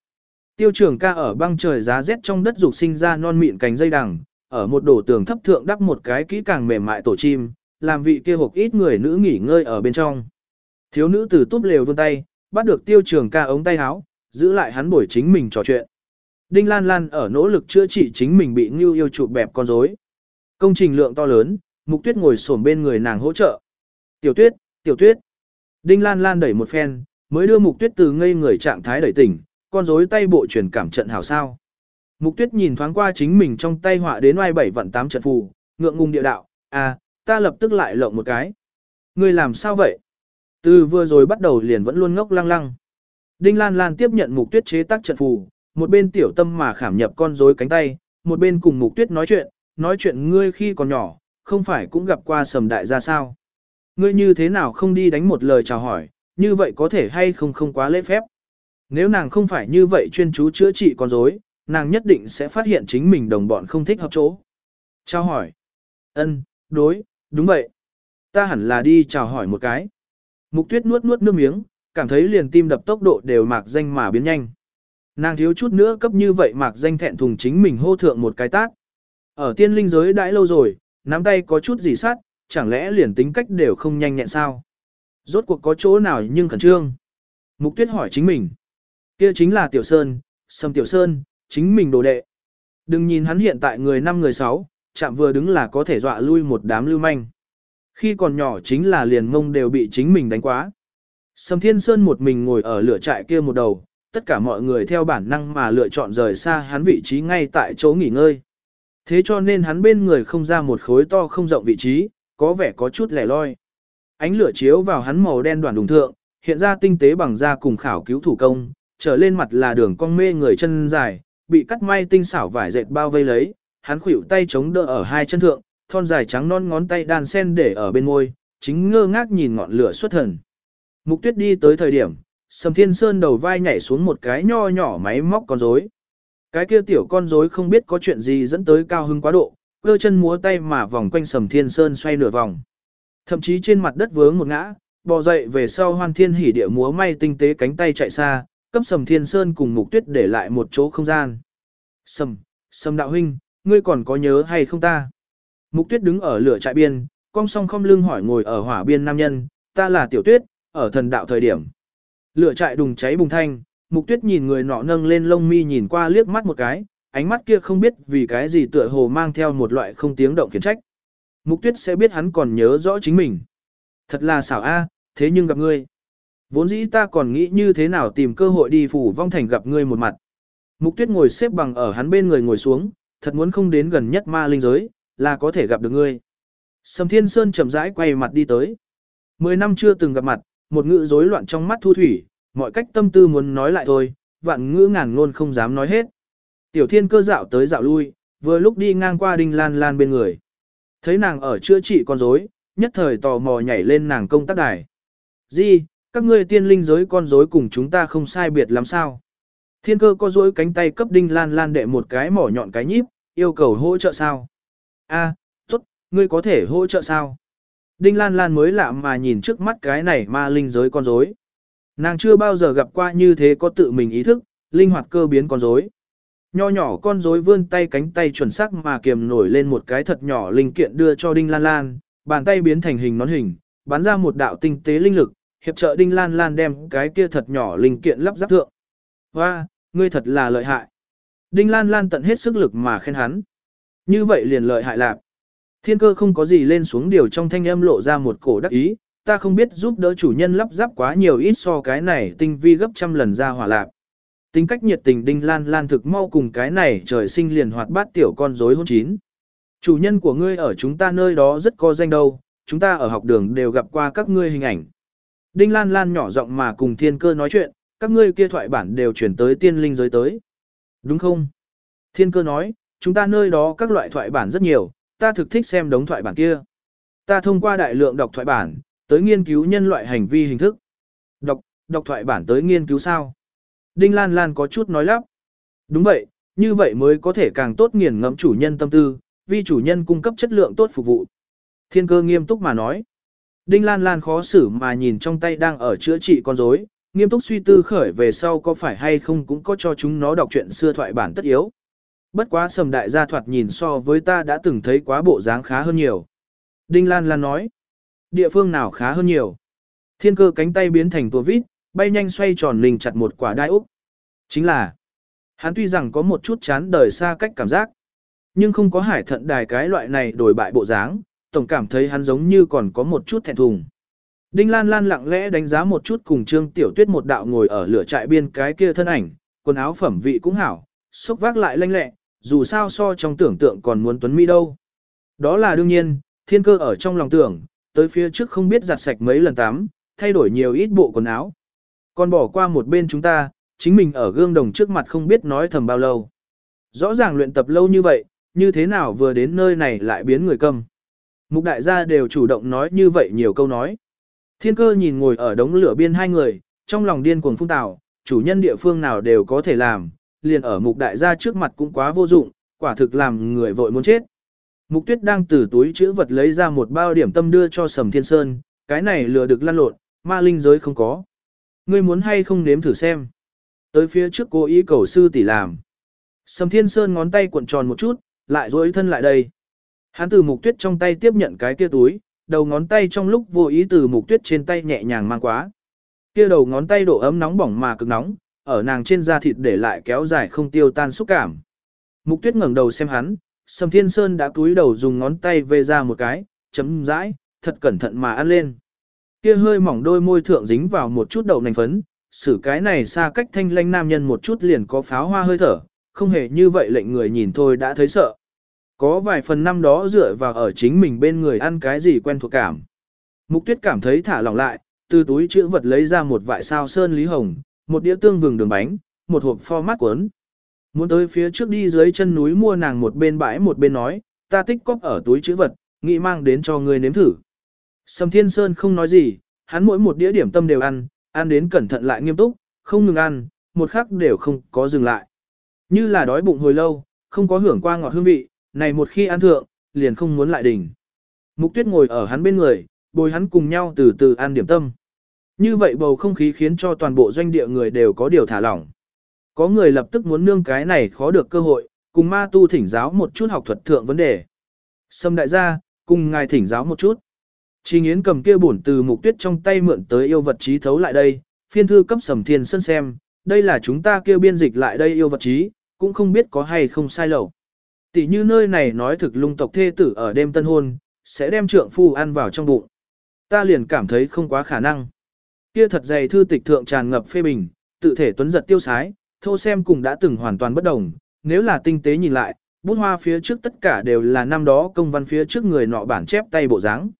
Tiêu trường ca ở băng trời giá rét trong đất dục sinh ra non mịn cành dây đằng, ở một đổ tường thấp thượng đắp một cái kỹ càng mềm mại tổ chim, làm vị kia hộp ít người nữ nghỉ ngơi ở bên trong. Thiếu nữ từ túp lều vươn tay, bắt được tiêu trường ca ống tay áo, giữ lại hắn buổi chính mình trò chuyện. Đinh Lan Lan ở nỗ lực chữa trị chính mình bị Ngưu yêu chụp bẹp con rối. Công trình lượng to lớn, Mục Tuyết ngồi xổm bên người nàng hỗ trợ. "Tiểu Tuyết, Tiểu Tuyết." Đinh Lan Lan đẩy một phen, mới đưa Mục Tuyết từ ngây người trạng thái đẩy tỉnh, con rối tay bộ truyền cảm trận hảo sao. Mục Tuyết nhìn thoáng qua chính mình trong tay họa đến oai bảy vận tám trận phù, ngượng ngùng địa đạo, "À, ta lập tức lại lộng một cái." "Ngươi làm sao vậy?" Từ vừa rồi bắt đầu liền vẫn luôn ngốc lăng lăng. Đinh Lan Lan tiếp nhận Mục Tuyết chế tác trận phù, một bên tiểu tâm mà khảm nhập con rối cánh tay, một bên cùng Mục Tuyết nói chuyện, nói chuyện ngươi khi còn nhỏ, không phải cũng gặp qua sầm đại gia sao. Ngươi như thế nào không đi đánh một lời chào hỏi, như vậy có thể hay không không quá lễ phép. Nếu nàng không phải như vậy chuyên chú chữa trị con rối, nàng nhất định sẽ phát hiện chính mình đồng bọn không thích hợp chỗ. Chào hỏi. Ân, đối, đúng vậy. Ta hẳn là đi chào hỏi một cái. Mục tuyết nuốt nuốt nước miếng, cảm thấy liền tim đập tốc độ đều mạc danh mà biến nhanh. Nàng thiếu chút nữa cấp như vậy mạc danh thẹn thùng chính mình hô thượng một cái tát. Ở tiên linh giới đãi lâu rồi, nắm tay có chút gì sát, chẳng lẽ liền tính cách đều không nhanh nhẹn sao? Rốt cuộc có chỗ nào nhưng khẩn trương? Mục tuyết hỏi chính mình. Kia chính là Tiểu Sơn, Sâm Tiểu Sơn, chính mình đồ đệ. Đừng nhìn hắn hiện tại người năm người sáu, chạm vừa đứng là có thể dọa lui một đám lưu manh. Khi còn nhỏ chính là liền ngông đều bị chính mình đánh quá. Sâm Thiên Sơn một mình ngồi ở lửa trại kia một đầu, tất cả mọi người theo bản năng mà lựa chọn rời xa hắn vị trí ngay tại chỗ nghỉ ngơi. Thế cho nên hắn bên người không ra một khối to không rộng vị trí, có vẻ có chút lẻ loi. Ánh lửa chiếu vào hắn màu đen đoàn đùng thượng, hiện ra tinh tế bằng da cùng khảo cứu thủ công, trở lên mặt là đường cong mê người chân dài, bị cắt may tinh xảo vải dệt bao vây lấy, hắn khuỷu tay chống đỡ ở hai chân thượng, thon dài trắng non ngón tay đan sen để ở bên môi, chính ngơ ngác nhìn ngọn lửa xuất thần. Mục tuyết đi tới thời điểm, Sầm Thiên Sơn đầu vai nhảy xuống một cái nho nhỏ máy móc con rối. Cái kia tiểu con rối không biết có chuyện gì dẫn tới cao hưng quá độ, cơ chân múa tay mà vòng quanh Sầm Thiên Sơn xoay nửa vòng. Thậm chí trên mặt đất vướng một ngã, bò dậy về sau hoan thiên hỉ địa múa may tinh tế cánh tay chạy xa, cấp Sầm Thiên Sơn cùng Mục Tuyết để lại một chỗ không gian. Sầm, Sầm đạo huynh, ngươi còn có nhớ hay không ta? Mục Tuyết đứng ở lửa trại biên, cong song không lưng hỏi ngồi ở hỏa biên nam nhân, ta là Tiểu Tuyết, ở thần đạo thời điểm. Lửa trại đùng cháy bùng thanh, Mục Tuyết nhìn người nọ nâng lên lông mi nhìn qua liếc mắt một cái, ánh mắt kia không biết vì cái gì tựa hồ mang theo một loại không tiếng động khiển trách. Mục Tuyết sẽ biết hắn còn nhớ rõ chính mình. Thật là xảo a, thế nhưng gặp ngươi. Vốn dĩ ta còn nghĩ như thế nào tìm cơ hội đi phủ vong thành gặp ngươi một mặt. Mục tuyết ngồi xếp bằng ở hắn bên người ngồi xuống, thật muốn không đến gần nhất ma linh giới, là có thể gặp được ngươi. Sầm Thiên Sơn chậm rãi quay mặt đi tới. Mười năm chưa từng gặp mặt, một ngữ rối loạn trong mắt thu thủy, mọi cách tâm tư muốn nói lại thôi, vạn ngữ ngàn ngôn không dám nói hết. Tiểu thiên cơ dạo tới dạo lui, vừa lúc đi ngang qua đinh lan lan bên người. Thấy nàng ở chữa trị con rối, nhất thời tò mò nhảy lên nàng công tác đài. Di, các ngươi tiên linh giới con rối cùng chúng ta không sai biệt lắm sao. Thiên cơ có rối cánh tay cấp đinh lan lan đệ một cái mỏ nhọn cái nhíp, yêu cầu hỗ trợ sao. A, tốt, ngươi có thể hỗ trợ sao. Đinh lan lan mới lạ mà nhìn trước mắt cái này ma linh giới con rối. Nàng chưa bao giờ gặp qua như thế có tự mình ý thức, linh hoạt cơ biến con rối. Nho nhỏ con rối vươn tay cánh tay chuẩn xác mà kiềm nổi lên một cái thật nhỏ linh kiện đưa cho Đinh Lan Lan, bàn tay biến thành hình nón hình, bắn ra một đạo tinh tế linh lực, hiệp trợ Đinh Lan Lan đem cái kia thật nhỏ linh kiện lắp ráp thượng. Hoa, ngươi thật là lợi hại. Đinh Lan Lan tận hết sức lực mà khen hắn. Như vậy liền lợi hại lạc. Thiên cơ không có gì lên xuống điều trong thanh âm lộ ra một cổ đắc ý, ta không biết giúp đỡ chủ nhân lắp ráp quá nhiều ít so cái này tinh vi gấp trăm lần ra hỏa lạc. Tính cách nhiệt tình Đinh Lan Lan thực mau cùng cái này trời sinh liền hoạt bát tiểu con rối hôn chín. Chủ nhân của ngươi ở chúng ta nơi đó rất có danh đâu, chúng ta ở học đường đều gặp qua các ngươi hình ảnh. Đinh Lan Lan nhỏ giọng mà cùng thiên cơ nói chuyện, các ngươi kia thoại bản đều chuyển tới tiên linh giới tới. Đúng không? Thiên cơ nói, chúng ta nơi đó các loại thoại bản rất nhiều, ta thực thích xem đống thoại bản kia. Ta thông qua đại lượng đọc thoại bản, tới nghiên cứu nhân loại hành vi hình thức. Đọc, đọc thoại bản tới nghiên cứu sao? Đinh Lan Lan có chút nói lắp. Đúng vậy, như vậy mới có thể càng tốt nghiền ngẫm chủ nhân tâm tư, vì chủ nhân cung cấp chất lượng tốt phục vụ. Thiên cơ nghiêm túc mà nói. Đinh Lan Lan khó xử mà nhìn trong tay đang ở chữa trị con rối, nghiêm túc suy tư khởi về sau có phải hay không cũng có cho chúng nó đọc chuyện xưa thoại bản tất yếu. Bất quá sầm đại gia thoạt nhìn so với ta đã từng thấy quá bộ dáng khá hơn nhiều. Đinh Lan Lan nói, địa phương nào khá hơn nhiều. Thiên cơ cánh tay biến thành tua vít, bay nhanh xoay tròn lình chặt một quả đai úc. Chính là, hắn tuy rằng có một chút chán đời xa cách cảm giác, nhưng không có hải thận đài cái loại này đổi bại bộ dáng, tổng cảm thấy hắn giống như còn có một chút thẹn thùng. Đinh Lan Lan lặng lẽ đánh giá một chút cùng Trương Tiểu Tuyết một đạo ngồi ở lửa trại biên cái kia thân ảnh, quần áo phẩm vị cũng hảo, xúc vác lại lanh lẹ, dù sao so trong tưởng tượng còn muốn tuấn mỹ đâu. Đó là đương nhiên, thiên cơ ở trong lòng tưởng, tới phía trước không biết giặt sạch mấy lần tắm, thay đổi nhiều ít bộ quần áo. Còn bỏ qua một bên chúng ta, chính mình ở gương đồng trước mặt không biết nói thầm bao lâu. Rõ ràng luyện tập lâu như vậy, như thế nào vừa đến nơi này lại biến người câm. Mục đại gia đều chủ động nói như vậy nhiều câu nói. Thiên cơ nhìn ngồi ở đống lửa biên hai người, trong lòng điên cuồng phung tào, chủ nhân địa phương nào đều có thể làm, liền ở mục đại gia trước mặt cũng quá vô dụng, quả thực làm người vội muốn chết. Mục tuyết đang từ túi chữ vật lấy ra một bao điểm tâm đưa cho Sầm Thiên Sơn, cái này lừa được lăn lộn, ma linh giới không có. Ngươi muốn hay không nếm thử xem. Tới phía trước cô ý cầu sư tỷ làm. Sầm Thiên Sơn ngón tay cuộn tròn một chút, lại duỗi thân lại đây. Hắn từ mục tuyết trong tay tiếp nhận cái kia túi, đầu ngón tay trong lúc vô ý từ mục tuyết trên tay nhẹ nhàng mang quá. Kia đầu ngón tay độ ấm nóng bỏng mà cực nóng, ở nàng trên da thịt để lại kéo dài không tiêu tan xúc cảm. Mục tuyết ngẩng đầu xem hắn, Sầm Thiên Sơn đã túi đầu dùng ngón tay về ra một cái, chấm rãi, thật cẩn thận mà ăn lên. Kia hơi mỏng đôi môi thượng dính vào một chút đậu nành phấn, xử cái này xa cách thanh lanh nam nhân một chút liền có pháo hoa hơi thở, không hề như vậy lệnh người nhìn thôi đã thấy sợ. Có vài phần năm đó dựa vào ở chính mình bên người ăn cái gì quen thuộc cảm. Mục tuyết cảm thấy thả lỏng lại, từ túi chữ vật lấy ra một vại sao sơn lý hồng, một đĩa tương vừng đường bánh, một hộp pho mát cuốn. Muốn tới phía trước đi dưới chân núi mua nàng một bên bãi một bên nói, ta tích cóp ở túi chữ vật, nghĩ mang đến cho ngươi nếm thử. Sầm Thiên Sơn không nói gì, hắn mỗi một đĩa điểm tâm đều ăn, ăn đến cẩn thận lại nghiêm túc, không ngừng ăn, một khắc đều không có dừng lại. Như là đói bụng hồi lâu, không có hưởng qua ngọt hương vị, này một khi ăn thượng, liền không muốn lại đỉnh. Mục tuyết ngồi ở hắn bên người, bồi hắn cùng nhau từ từ ăn điểm tâm. Như vậy bầu không khí khiến cho toàn bộ doanh địa người đều có điều thả lỏng. Có người lập tức muốn nương cái này khó được cơ hội, cùng ma tu thỉnh giáo một chút học thuật thượng vấn đề. Sâm đại gia, cùng ngài thỉnh giáo một chút. Chi nghiến cầm kia bổn từ mục tuyết trong tay mượn tới yêu vật trí thấu lại đây, phiên thư cấp sầm thiên sân xem, đây là chúng ta kêu biên dịch lại đây yêu vật trí, cũng không biết có hay không sai lầu. Tỷ như nơi này nói thực lung tộc thê tử ở đêm tân hôn, sẽ đem trượng phu ăn vào trong bụng. Ta liền cảm thấy không quá khả năng. Kia thật dày thư tịch thượng tràn ngập phê bình, tự thể tuấn giật tiêu sái, thô xem cùng đã từng hoàn toàn bất đồng, nếu là tinh tế nhìn lại, bút hoa phía trước tất cả đều là năm đó công văn phía trước người nọ bản chép tay bộ dáng.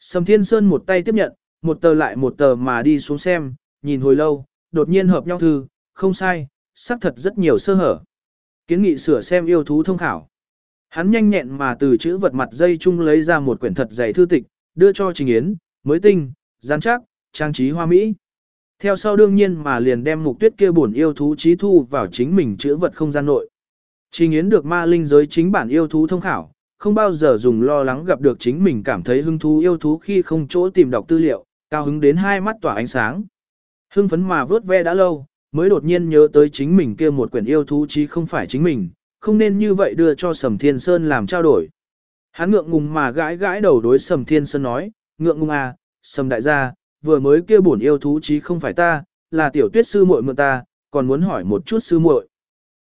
Sầm Thiên Sơn một tay tiếp nhận, một tờ lại một tờ mà đi xuống xem, nhìn hồi lâu, đột nhiên hợp nhau thư, không sai, xác thật rất nhiều sơ hở. Kiến nghị sửa xem yêu thú thông khảo. Hắn nhanh nhẹn mà từ chữ vật mặt dây chung lấy ra một quyển thật dày thư tịch, đưa cho Trình Yến, mới tinh, gián chắc, trang trí hoa mỹ. Theo sau đương nhiên mà liền đem mục tuyết kia bổn yêu thú trí thu vào chính mình chữ vật không gian nội. Trình Yến được ma linh giới chính bản yêu thú thông khảo, không bao giờ dùng lo lắng gặp được chính mình cảm thấy hứng thú yêu thú khi không chỗ tìm đọc tư liệu, cao hứng đến hai mắt tỏa ánh sáng. Hưng phấn mà vớt ve đã lâu, mới đột nhiên nhớ tới chính mình kia một quyển yêu thú chí không phải chính mình, không nên như vậy đưa cho Sầm Thiên Sơn làm trao đổi. Hắn ngượng ngùng mà gãi gãi đầu đối Sầm Thiên Sơn nói, ngượng ngùng à, Sầm đại gia, vừa mới kia bổn yêu thú chí không phải ta, là tiểu tuyết sư muội mượn ta, còn muốn hỏi một chút sư muội.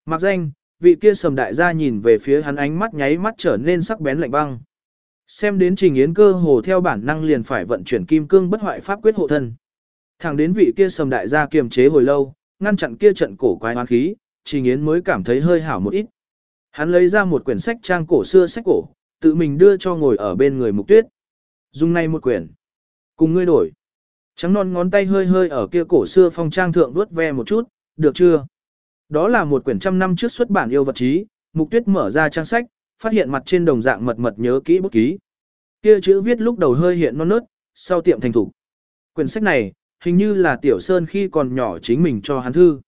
Mặc danh, vị kia Sầm đại gia nhìn về phía hắn ánh mắt nháy mắt trở nên sắc bén lạnh băng. Xem đến trình yến cơ hồ theo bản năng liền phải vận chuyển kim cương bất hoại pháp quyết hộ thân. Thẳng đến vị kia Sầm đại gia kiềm chế hồi lâu, ngăn chặn kia trận cổ quái hoán khí, Trình Yến mới cảm thấy hơi hảo một ít. Hắn lấy ra một quyển sách trang cổ xưa sách cổ, tự mình đưa cho ngồi ở bên người Mục Tuyết. Dùng này một quyển. Cùng ngươi đổi. Trắng non ngón tay hơi hơi ở kia cổ xưa phong trang thượng vuốt ve một chút, được chưa? Đó là một quyển trăm năm trước xuất bản yêu vật chí, Mục Tuyết mở ra trang sách, phát hiện mặt trên đồng dạng mật mật nhớ kỹ bút ký. Kia chữ viết lúc đầu hơi hiện non nớt, sau tiệm thành thủ. Quyển sách này, hình như là Tiểu Sơn khi còn nhỏ chính mình cho hắn thư.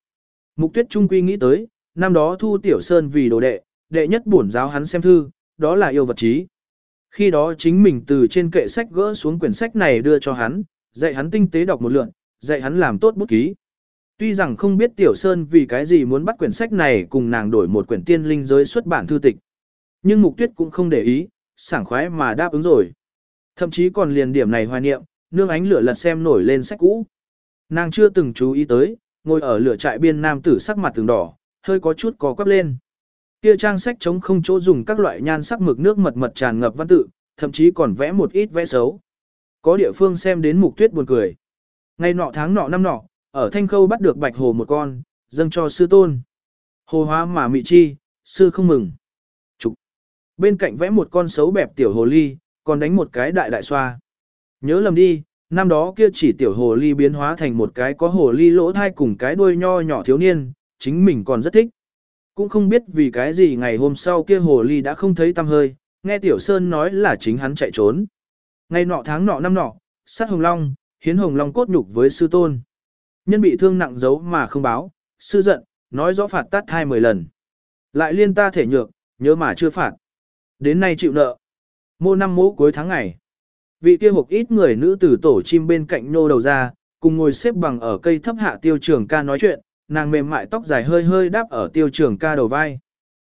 Mục tuyết trung quy nghĩ tới, năm đó thu Tiểu Sơn vì đồ đệ, đệ nhất bổn giáo hắn xem thư, đó là yêu vật trí. Khi đó chính mình từ trên kệ sách gỡ xuống quyển sách này đưa cho hắn, dạy hắn tinh tế đọc một lượn, dạy hắn làm tốt bút ký. Tuy rằng không biết Tiểu Sơn vì cái gì muốn bắt quyển sách này cùng nàng đổi một quyển tiên linh giới xuất bản thư tịch. Nhưng Mục Tuyết cũng không để ý, sảng khoái mà đáp ứng rồi. Thậm chí còn liền điểm này hoài niệm, nương ánh lửa lật xem nổi lên sách cũ. Nàng chưa từng chú ý tới, ngồi ở lửa trại biên nam tử sắc mặt từng đỏ, hơi có chút có quắp lên. Kia trang sách chống không chỗ dùng các loại nhan sắc mực nước mật mật tràn ngập văn tự, thậm chí còn vẽ một ít vẽ xấu. Có địa phương xem đến mục tuyết buồn cười. Ngày nọ tháng nọ năm nọ, ở thanh khâu bắt được bạch hồ một con, dâng cho sư tôn. Hồ hóa mà mị chi, sư không mừng. Trục. Bên cạnh vẽ một con xấu bẹp tiểu hồ ly, còn đánh một cái đại đại xoa. Nhớ lầm đi, năm đó kia chỉ tiểu hồ ly biến hóa thành một cái có hồ ly lỗ thai cùng cái đuôi nho nhỏ thiếu niên, chính mình còn rất thích. Cũng không biết vì cái gì ngày hôm sau kia hồ ly đã không thấy tăm hơi, nghe Tiểu Sơn nói là chính hắn chạy trốn. Ngày nọ tháng nọ năm nọ, sát hồng long, hiến hồng long cốt nhục với sư tôn. Nhân bị thương nặng giấu mà không báo, sư giận, nói rõ phạt tát hai mười lần. Lại liên ta thể nhược, nhớ mà chưa phạt. Đến nay chịu nợ. Mô năm mỗ cuối tháng ngày. Vị kia hộp ít người nữ tử tổ chim bên cạnh nô đầu ra, cùng ngồi xếp bằng ở cây thấp hạ tiêu trường ca nói chuyện, nàng mềm mại tóc dài hơi hơi đáp ở tiêu trường ca đầu vai.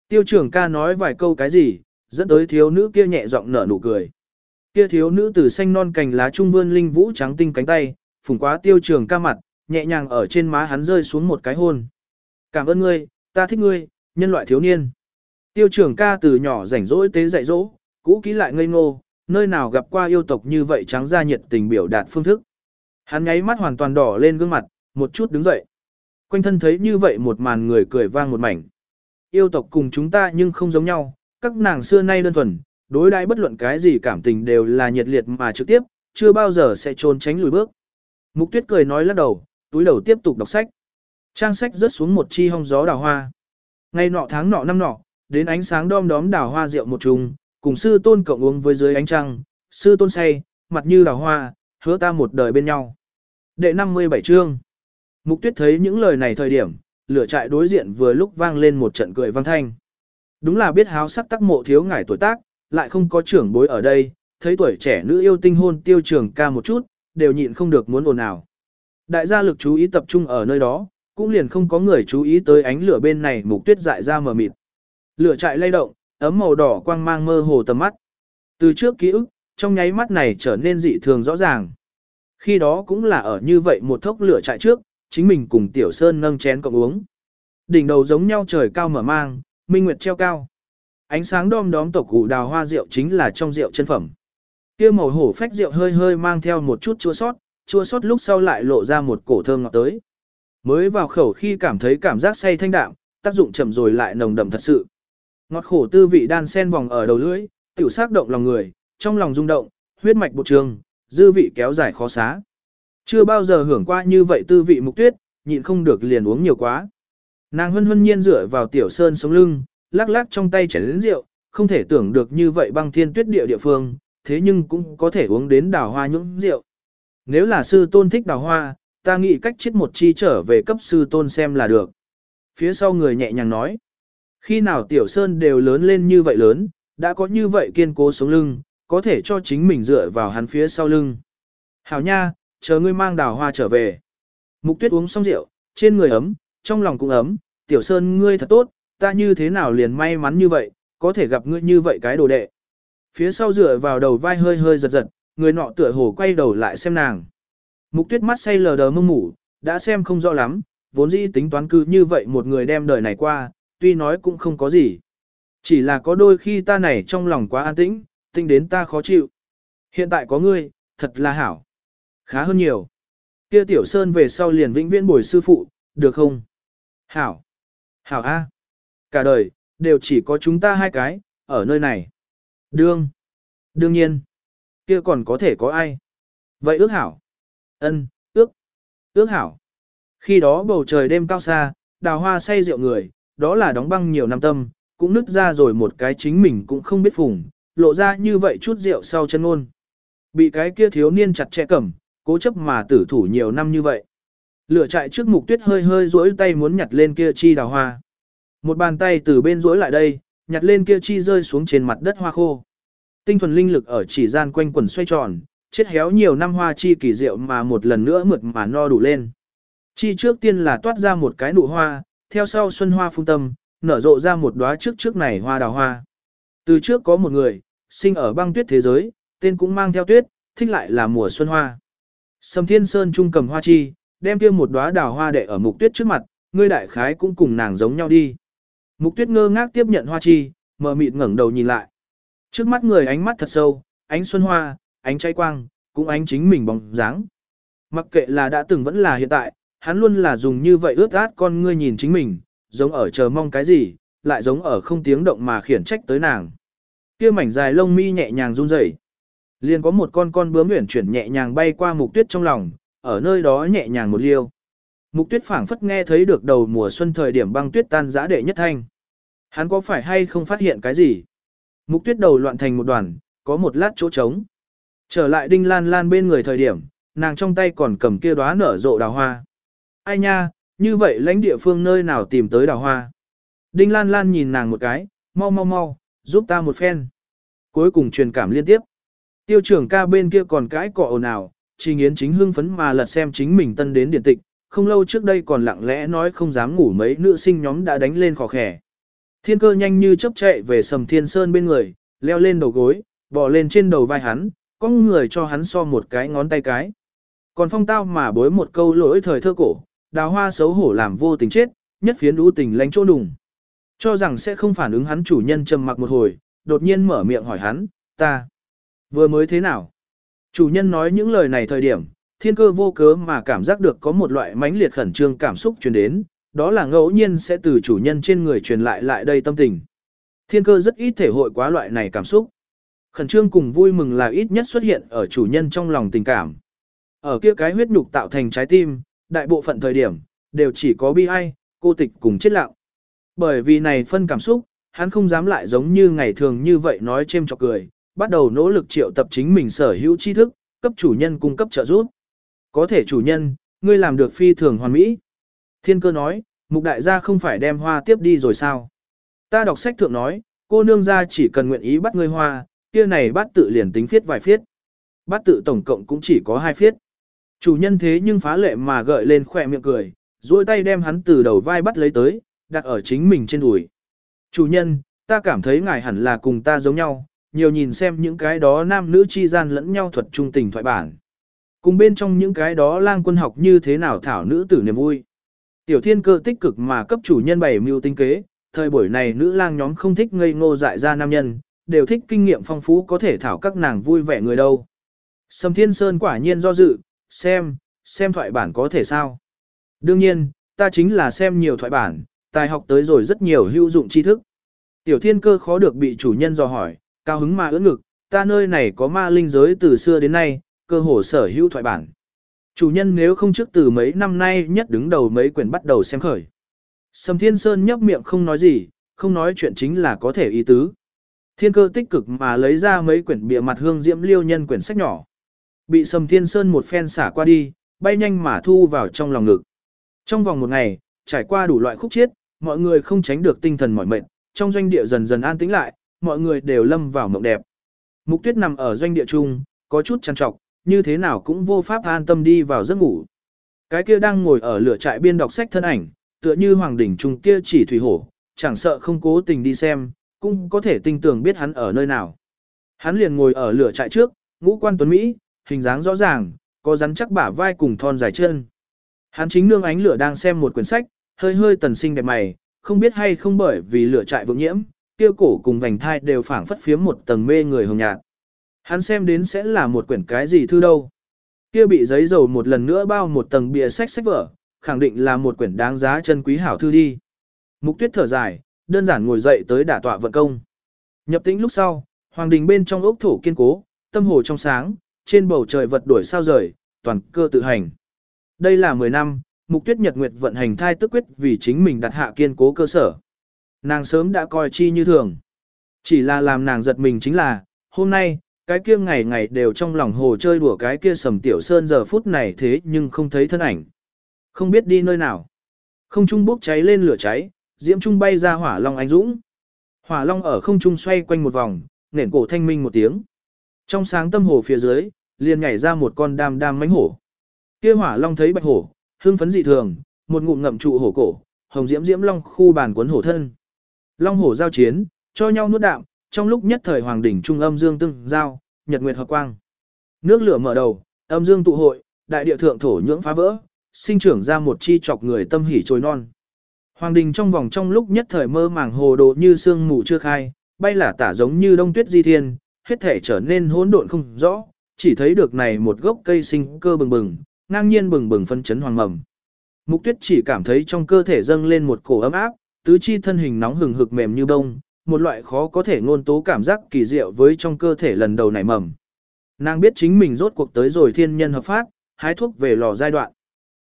Tiêu trường ca nói vài câu cái gì, dẫn tới thiếu nữ kia nhẹ giọng nở nụ cười. Kia thiếu nữ từ xanh non cành lá trung vươn linh vũ trắng tinh cánh tay, phùng quá tiêu trường ca mặt, nhẹ nhàng ở trên má hắn rơi xuống một cái hôn. Cảm ơn ngươi, ta thích ngươi, nhân loại thiếu niên. Tiêu trường ca từ nhỏ rảnh rỗi tế dạy dỗ, cũ kỹ lại ngây ngô, nơi nào gặp qua yêu tộc như vậy trắng ra nhiệt tình biểu đạt phương thức. Hắn nháy mắt hoàn toàn đỏ lên gương mặt, một chút đứng dậy. Quanh thân thấy như vậy một màn người cười vang một mảnh. Yêu tộc cùng chúng ta nhưng không giống nhau, các nàng xưa nay đơn thuần, đối đãi bất luận cái gì cảm tình đều là nhiệt liệt mà trực tiếp, chưa bao giờ sẽ trốn tránh lùi bước. Mục tuyết cười nói lắc đầu, túi đầu tiếp tục đọc sách. Trang sách rớt xuống một chi hong gió đào hoa. Ngày nọ tháng nọ năm nọ, đến ánh sáng đom đóm đào hoa rượu một trùng, cùng sư tôn cộng uống với dưới ánh trăng, sư tôn say, mặt như đào hoa, hứa ta một đời bên nhau. Đệ 57 chương. Mục tuyết thấy những lời này thời điểm, lửa trại đối diện vừa lúc vang lên một trận cười vang thanh. Đúng là biết háo sắc tắc mộ thiếu ngải tuổi tác, lại không có trưởng bối ở đây, thấy tuổi trẻ nữ yêu tinh hôn tiêu trường ca một chút, đều nhịn không được muốn ồn ào. Đại gia lực chú ý tập trung ở nơi đó, cũng liền không có người chú ý tới ánh lửa bên này mục tuyết dại ra mờ mịt. Lửa trại lay động, ấm màu đỏ quang mang mơ hồ tầm mắt. Từ trước ký ức, trong nháy mắt này trở nên dị thường rõ ràng. Khi đó cũng là ở như vậy một thốc lửa trại trước, chính mình cùng Tiểu Sơn nâng chén cộng uống. Đỉnh đầu giống nhau trời cao mở mang, minh nguyệt treo cao. Ánh sáng đom đóm tộc củ đào hoa rượu chính là trong rượu chân phẩm. Kia màu hổ phách rượu hơi hơi mang theo một chút chua sót, chua sót lúc sau lại lộ ra một cổ thơm ngọt tới. Mới vào khẩu khi cảm thấy cảm giác say thanh đạm, tác dụng chậm rồi lại nồng đậm thật sự. Ngọt khổ tư vị đan sen vòng ở đầu lưỡi, tiểu sắc động lòng người, trong lòng rung động, huyết mạch bộ trường, dư vị kéo dài khó xá. Chưa bao giờ hưởng qua như vậy tư vị mục tuyết, nhịn không được liền uống nhiều quá. Nàng hân hân nhiên dựa vào tiểu sơn sống lưng, lắc lắc trong tay chảy đến rượu, không thể tưởng được như vậy băng thiên tuyết địa địa phương, thế nhưng cũng có thể uống đến đào hoa những rượu. Nếu là sư tôn thích đào hoa, ta nghĩ cách chết một chi trở về cấp sư tôn xem là được. Phía sau người nhẹ nhàng nói. Khi nào tiểu sơn đều lớn lên như vậy lớn, đã có như vậy kiên cố sống lưng, có thể cho chính mình dựa vào hắn phía sau lưng. Hảo nha, chờ ngươi mang đào hoa trở về. Mục tuyết uống xong rượu, trên người ấm, trong lòng cũng ấm, tiểu sơn ngươi thật tốt, ta như thế nào liền may mắn như vậy, có thể gặp ngươi như vậy cái đồ đệ. Phía sau dựa vào đầu vai hơi hơi giật giật, người nọ tựa hồ quay đầu lại xem nàng. Mục tuyết mắt say lờ đờ mông mủ, đã xem không rõ lắm, vốn dĩ tính toán cư như vậy một người đem đời này qua, tuy nói cũng không có gì. Chỉ là có đôi khi ta này trong lòng quá an tĩnh, tinh đến ta khó chịu. Hiện tại có ngươi, thật là hảo. Khá hơn nhiều. Kia tiểu sơn về sau liền vĩnh viễn bồi sư phụ, được không? Hảo. Hảo A. Cả đời, đều chỉ có chúng ta hai cái, ở nơi này. Đương. Đương nhiên. Kia còn có thể có ai? Vậy ước hảo. Ân, ước. Ước hảo. Khi đó bầu trời đêm cao xa, đào hoa say rượu người, đó là đóng băng nhiều năm tâm, cũng nứt ra rồi một cái chính mình cũng không biết phùng, lộ ra như vậy chút rượu sau chân ngôn. Bị cái kia thiếu niên chặt chẽ cầm, cố chấp mà tử thủ nhiều năm như vậy. Lửa chạy trước mục tuyết hơi hơi duỗi tay muốn nhặt lên kia chi đào hoa. Một bàn tay từ bên duỗi lại đây, nhặt lên kia chi rơi xuống trên mặt đất hoa khô. Tinh thuần linh lực ở chỉ gian quanh quần xoay tròn, chết héo nhiều năm hoa chi kỳ diệu mà một lần nữa mượt mà no đủ lên. Chi trước tiên là toát ra một cái nụ hoa, theo sau xuân hoa phung tâm, nở rộ ra một đóa trước trước này hoa đào hoa. Từ trước có một người, sinh ở băng tuyết thế giới, tên cũng mang theo tuyết, thích lại là mùa xuân hoa. Sầm Thiên Sơn trung cầm hoa chi, đem kia một đóa đào hoa đệ ở mục tuyết trước mặt, ngươi đại khái cũng cùng nàng giống nhau đi. Mục tuyết ngơ ngác tiếp nhận hoa chi, mờ mịt ngẩng đầu nhìn lại. Trước mắt người ánh mắt thật sâu, ánh xuân hoa, ánh cháy quang, cũng ánh chính mình bóng dáng. Mặc kệ là đã từng vẫn là hiện tại, hắn luôn là dùng như vậy ướt át con ngươi nhìn chính mình, giống ở chờ mong cái gì, lại giống ở không tiếng động mà khiển trách tới nàng. Kia mảnh dài lông mi nhẹ nhàng run rẩy. Liền có một con con bướm uyển chuyển nhẹ nhàng bay qua mục tuyết trong lòng, ở nơi đó nhẹ nhàng một liêu. Mục tuyết phảng phất nghe thấy được đầu mùa xuân thời điểm băng tuyết tan giã đệ nhất thanh. Hắn có phải hay không phát hiện cái gì? Mục tuyết đầu loạn thành một đoàn, có một lát chỗ trống. Trở lại đinh lan lan bên người thời điểm, nàng trong tay còn cầm kia đóa nở rộ đào hoa. Ai nha, như vậy lãnh địa phương nơi nào tìm tới đào hoa. Đinh lan lan nhìn nàng một cái, mau mau mau, giúp ta một phen. Cuối cùng truyền cảm liên tiếp. Tiêu trưởng ca bên kia còn cãi cọ ồn ào, Trình Yến chính hưng phấn mà lật xem chính mình tân đến điện tịch, không lâu trước đây còn lặng lẽ nói không dám ngủ mấy nữ sinh nhóm đã đánh lên khó khẻ. Thiên cơ nhanh như chớp chạy về sầm thiên sơn bên người, leo lên đầu gối, bò lên trên đầu vai hắn, có người cho hắn so một cái ngón tay cái. Còn phong tao mà bối một câu lỗi thời thơ cổ, đào hoa xấu hổ làm vô tình chết, nhất phiến đũ tình lánh chỗ đùng. Cho rằng sẽ không phản ứng hắn chủ nhân trầm mặc một hồi, đột nhiên mở miệng hỏi hắn, ta, vừa mới thế nào? Chủ nhân nói những lời này thời điểm, thiên cơ vô cớ mà cảm giác được có một loại mãnh liệt khẩn trương cảm xúc truyền đến, đó là ngẫu nhiên sẽ từ chủ nhân trên người truyền lại lại đây tâm tình. Thiên cơ rất ít thể hội quá loại này cảm xúc. Khẩn trương cùng vui mừng là ít nhất xuất hiện ở chủ nhân trong lòng tình cảm. Ở kia cái huyết nhục tạo thành trái tim, đại bộ phận thời điểm, đều chỉ có bi ai, cô tịch cùng chết lặng. Bởi vì này phân cảm xúc, hắn không dám lại giống như ngày thường như vậy nói chêm chọc cười, bắt đầu nỗ lực triệu tập chính mình sở hữu tri thức, cấp chủ nhân cung cấp trợ giúp. Có thể chủ nhân, ngươi làm được phi thường hoàn mỹ. Thiên cơ nói, mục đại gia không phải đem hoa tiếp đi rồi sao? Ta đọc sách thượng nói, cô nương gia chỉ cần nguyện ý bắt ngươi hoa, kia này bắt tự liền tính phiết vài phiết. Bắt tự tổng cộng cũng chỉ có hai phiết. Chủ nhân thế nhưng phá lệ mà gợi lên khỏe miệng cười, duỗi tay đem hắn từ đầu vai bắt lấy tới, đặt ở chính mình trên đùi. Chủ nhân, ta cảm thấy ngài hẳn là cùng ta giống nhau, nhiều nhìn xem những cái đó nam nữ chi gian lẫn nhau thuật trung tình thoại bản. Cùng bên trong những cái đó lang quân học như thế nào thảo nữ tử niềm vui. Tiểu thiên cơ tích cực mà cấp chủ nhân bày mưu tinh kế, thời buổi này nữ lang nhóm không thích ngây ngô dại ra nam nhân, đều thích kinh nghiệm phong phú có thể thảo các nàng vui vẻ người đâu. Sầm thiên sơn quả nhiên do dự, xem, xem thoại bản có thể sao. Đương nhiên, ta chính là xem nhiều thoại bản, tài học tới rồi rất nhiều hữu dụng tri thức. Tiểu thiên cơ khó được bị chủ nhân dò hỏi, cao hứng mà ưỡn ngực, ta nơi này có ma linh giới từ xưa đến nay, cơ hồ sở hữu thoại bản. Chủ nhân nếu không trước từ mấy năm nay nhất đứng đầu mấy quyển bắt đầu xem khởi. Sầm Thiên Sơn nhấp miệng không nói gì, không nói chuyện chính là có thể ý tứ. Thiên cơ tích cực mà lấy ra mấy quyển bìa mặt hương diễm liêu nhân quyển sách nhỏ. Bị Sầm Thiên Sơn một phen xả qua đi, bay nhanh mà thu vào trong lòng ngực. Trong vòng một ngày, trải qua đủ loại khúc chiết, mọi người không tránh được tinh thần mỏi mệt, trong doanh địa dần dần an tĩnh lại, mọi người đều lâm vào mộng đẹp. Mục tuyết nằm ở doanh địa trung, có chút chăn trọc, như thế nào cũng vô pháp an tâm đi vào giấc ngủ. Cái kia đang ngồi ở lửa trại biên đọc sách thân ảnh, tựa như hoàng đỉnh trung kia chỉ thủy hổ, chẳng sợ không cố tình đi xem, cũng có thể tinh tường biết hắn ở nơi nào. Hắn liền ngồi ở lửa trại trước, ngũ quan tuấn Mỹ, hình dáng rõ ràng, có rắn chắc bả vai cùng thon dài chân. Hắn chính nương ánh lửa đang xem một quyển sách, hơi hơi tần sinh đẹp mày, không biết hay không bởi vì lửa trại vượng nhiễm, kia cổ cùng vành thai đều phảng phất phiếm một tầng mê người hồng nhạt. Hắn xem đến sẽ là một quyển cái gì thư đâu. Kia bị giấy dầu một lần nữa bao một tầng bìa sách sách vở, khẳng định là một quyển đáng giá chân quý hảo thư đi. Mục tuyết thở dài, đơn giản ngồi dậy tới đả tọa vận công. Nhập tĩnh lúc sau, hoàng đình bên trong ốc thổ kiên cố, tâm hồ trong sáng, trên bầu trời vật đuổi sao rời, toàn cơ tự hành. Đây là 10 năm, mục tuyết nhật nguyệt vận hành thai tức quyết vì chính mình đặt hạ kiên cố cơ sở. Nàng sớm đã coi chi như thường. Chỉ là làm nàng giật mình chính là, hôm nay, cái kia ngày ngày đều trong lòng hồ chơi đùa cái kia sầm tiểu sơn giờ phút này thế nhưng không thấy thân ảnh. Không biết đi nơi nào. Không trung bốc cháy lên lửa cháy, diễm trung bay ra hỏa long anh dũng. Hỏa long ở không trung xoay quanh một vòng, nền cổ thanh minh một tiếng. Trong sáng tâm hồ phía dưới, liền nhảy ra một con đam đam mánh hổ. Kia hỏa long thấy bạch hổ, hưng phấn dị thường, một ngụm ngậm trụ hổ cổ, hồng diễm diễm long khu bàn cuốn hổ thân. Long hổ giao chiến, cho nhau nuốt đạm, trong lúc nhất thời hoàng đỉnh trung âm dương tương giao, nhật nguyệt hợp quang. Nước lửa mở đầu, âm dương tụ hội, đại địa thượng thổ nhưỡng phá vỡ, sinh trưởng ra một chi chọc người tâm hỉ trồi non. Hoàng đình trong vòng trong lúc nhất thời mơ màng hồ đồ như sương mù chưa khai, bay là tả giống như đông tuyết di thiên, hết thể trở nên hỗn độn không rõ, chỉ thấy được này một gốc cây sinh cơ bừng bừng, ngang nhiên bừng bừng phân chấn hoàng mầm. Mục tuyết chỉ cảm thấy trong cơ thể dâng lên một cổ ấm áp, tứ chi thân hình nóng hừng hực mềm như bông, một loại khó có thể ngôn tố cảm giác kỳ diệu với trong cơ thể lần đầu nảy mầm. Nàng biết chính mình rốt cuộc tới rồi thiên nhân hợp phát, hái thuốc về lò giai đoạn.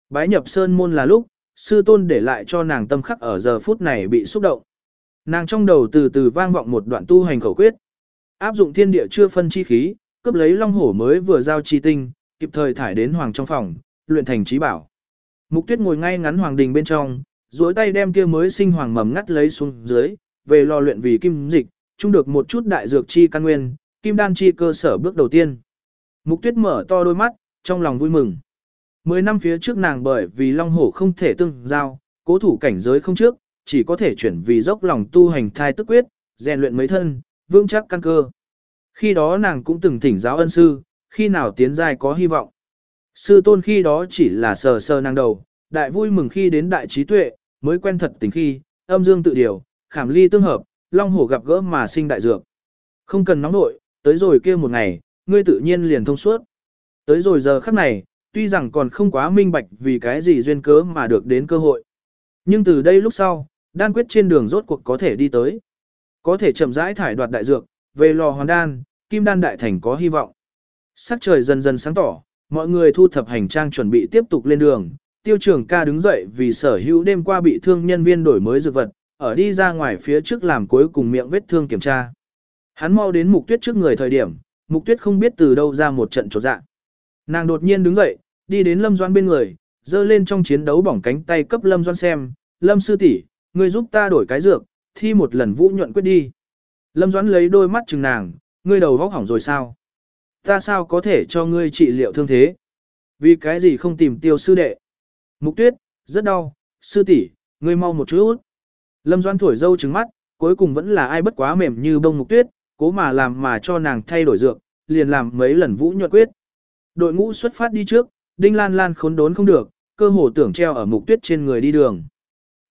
Bái nhập sơn môn là lúc, sư tôn để lại cho nàng tâm khắc ở giờ phút này bị xúc động. Nàng trong đầu từ từ vang vọng một đoạn tu hành khẩu quyết. Áp dụng thiên địa chưa phân chi khí, cướp lấy long hổ mới vừa giao chi tinh, kịp thời thải đến hoàng trong phòng, luyện thành trí bảo. Mục tuyết ngồi ngay ngắn hoàng đình bên trong, duỗi tay đem kia mới sinh hoàng mầm ngắt lấy xuống dưới, về lò luyện vì kim dịch, chung được một chút đại dược chi căn nguyên, kim đan chi cơ sở bước đầu tiên. Mục tuyết mở to đôi mắt, trong lòng vui mừng. Mười năm phía trước nàng bởi vì long hổ không thể tương giao, cố thủ cảnh giới không trước, chỉ có thể chuyển vì dốc lòng tu hành thai tức quyết, rèn luyện mấy thân, vương chắc căn cơ. Khi đó nàng cũng từng thỉnh giáo ân sư, khi nào tiến giai có hy vọng. Sư tôn khi đó chỉ là sờ sờ nàng đầu, đại vui mừng khi đến đại trí tuệ, mới quen thật tình khi, âm dương tự điều, khảm ly tương hợp, long hổ gặp gỡ mà sinh đại dược. Không cần nóng nội, tới rồi kia một ngày, ngươi tự nhiên liền thông suốt. Tới rồi giờ khắc này, tuy rằng còn không quá minh bạch vì cái gì duyên cớ mà được đến cơ hội. Nhưng từ đây lúc sau, đan quyết trên đường rốt cuộc có thể đi tới. Có thể chậm rãi thải đoạt đại dược, về lò hoàn đan, kim đan đại thành có hy vọng. Sắc trời dần dần sáng tỏ, mọi người thu thập hành trang chuẩn bị tiếp tục lên đường. Tiêu trưởng ca đứng dậy vì sở hữu đêm qua bị thương nhân viên đổi mới dược vật, ở đi ra ngoài phía trước làm cuối cùng miệng vết thương kiểm tra. Hắn mau đến mục tuyết trước người thời điểm, mục tuyết không biết từ đâu ra một trận trột dạ. Nàng đột nhiên đứng dậy, đi đến Lâm Doan bên người, giơ lên trong chiến đấu bỏng cánh tay cấp Lâm Doan xem, Lâm sư tỷ, ngươi giúp ta đổi cái dược, thi một lần vũ nhuận quyết đi. Lâm Doãn lấy đôi mắt chừng nàng, ngươi đầu vóc hỏng rồi sao? Ta sao có thể cho ngươi trị liệu thương thế? Vì cái gì không tìm tiêu sư đệ? Mục tuyết, rất đau, sư tỷ, ngươi mau một chút. Lâm Doãn thổi dâu trừng mắt, cuối cùng vẫn là ai bất quá mềm như bông mục tuyết, cố mà làm mà cho nàng thay đổi dược, liền làm mấy lần vũ nhuận quyết. Đội ngũ xuất phát đi trước, Đinh Lan Lan khốn đốn không được, cơ hồ tưởng treo ở mục tuyết trên người đi đường.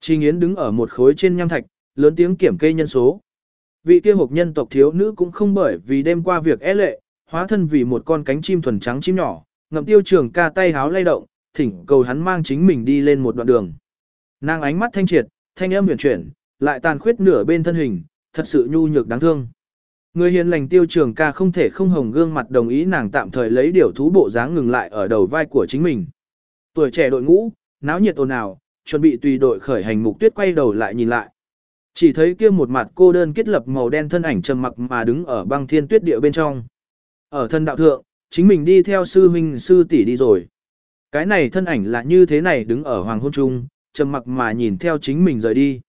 Trình Yến đứng ở một khối trên nham thạch, lớn tiếng kiểm kê nhân số. Vị kia hộp nhân tộc thiếu nữ cũng không bởi vì đêm qua việc é lệ, hóa thân vì một con cánh chim thuần trắng chim nhỏ, ngậm tiêu trường ca tay háo lay động, thỉnh cầu hắn mang chính mình đi lên một đoạn đường. Nàng ánh mắt thanh triệt, thanh âm huyền chuyển, lại tàn khuyết nửa bên thân hình, thật sự nhu nhược đáng thương. Người hiền lành tiêu trường ca không thể không hồng gương mặt đồng ý nàng tạm thời lấy điều thú bộ dáng ngừng lại ở đầu vai của chính mình. Tuổi trẻ đội ngũ, náo nhiệt ồn ào, chuẩn bị tùy đội khởi hành mục tuyết quay đầu lại nhìn lại. Chỉ thấy kia một mặt cô đơn kết lập màu đen thân ảnh trầm mặc mà đứng ở băng thiên tuyết địa bên trong. Ở thân đạo thượng, chính mình đi theo sư huynh sư tỷ đi rồi. Cái này thân ảnh là như thế này đứng ở hoàng hôn trung, trầm mặc mà nhìn theo chính mình rời đi.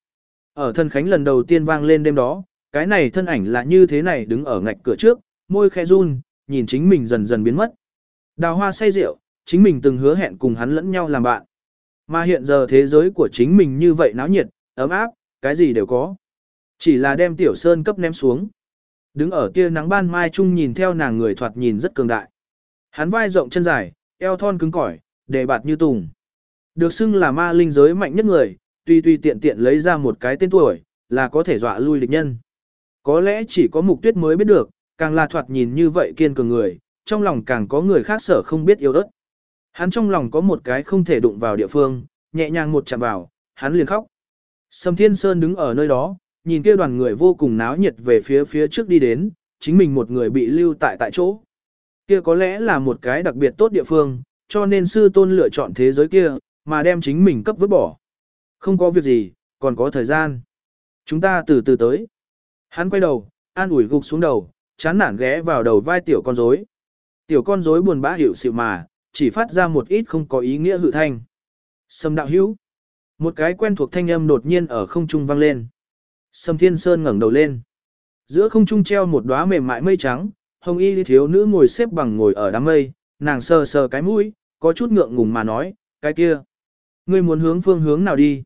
Ở thân khánh lần đầu tiên vang lên đêm đó, cái này thân ảnh là như thế này đứng ở ngạch cửa trước, môi khẽ run, nhìn chính mình dần dần biến mất. Đào hoa say rượu, chính mình từng hứa hẹn cùng hắn lẫn nhau làm bạn. Mà hiện giờ thế giới của chính mình như vậy náo nhiệt, ấm áp, cái gì đều có. Chỉ là đem tiểu sơn cấp ném xuống. Đứng ở kia nắng ban mai chung nhìn theo nàng người thoạt nhìn rất cường đại. Hắn vai rộng chân dài, eo thon cứng cỏi, đề bạt như tùng. Được xưng là ma linh giới mạnh nhất người, tuy tuy tiện tiện lấy ra một cái tên tuổi, là có thể dọa lui địch nhân. Có lẽ chỉ có mục tuyết mới biết được, càng là thoạt nhìn như vậy kiên cường người, trong lòng càng có người khác sở không biết yêu đất. Hắn trong lòng có một cái không thể đụng vào địa phương, nhẹ nhàng một chạm vào, hắn liền khóc. Sầm Thiên Sơn đứng ở nơi đó, nhìn kia đoàn người vô cùng náo nhiệt về phía phía trước đi đến, chính mình một người bị lưu tại tại chỗ. Kia có lẽ là một cái đặc biệt tốt địa phương, cho nên sư tôn lựa chọn thế giới kia, mà đem chính mình cấp vứt bỏ. Không có việc gì, còn có thời gian. Chúng ta từ từ tới. Hắn quay đầu, an ủi gục xuống đầu, chán nản ghé vào đầu vai tiểu con rối. Tiểu con rối buồn bã hiểu sự mà, chỉ phát ra một ít không có ý nghĩa hự thanh. Sâm đạo hữu. Một cái quen thuộc thanh âm đột nhiên ở không trung vang lên. Sâm Thiên Sơn ngẩng đầu lên. Giữa không trung treo một đóa mềm mại mây trắng, hồng y thiếu nữ ngồi xếp bằng ngồi ở đám mây, nàng sờ sờ cái mũi, có chút ngượng ngùng mà nói, cái kia. Ngươi muốn hướng phương hướng nào đi?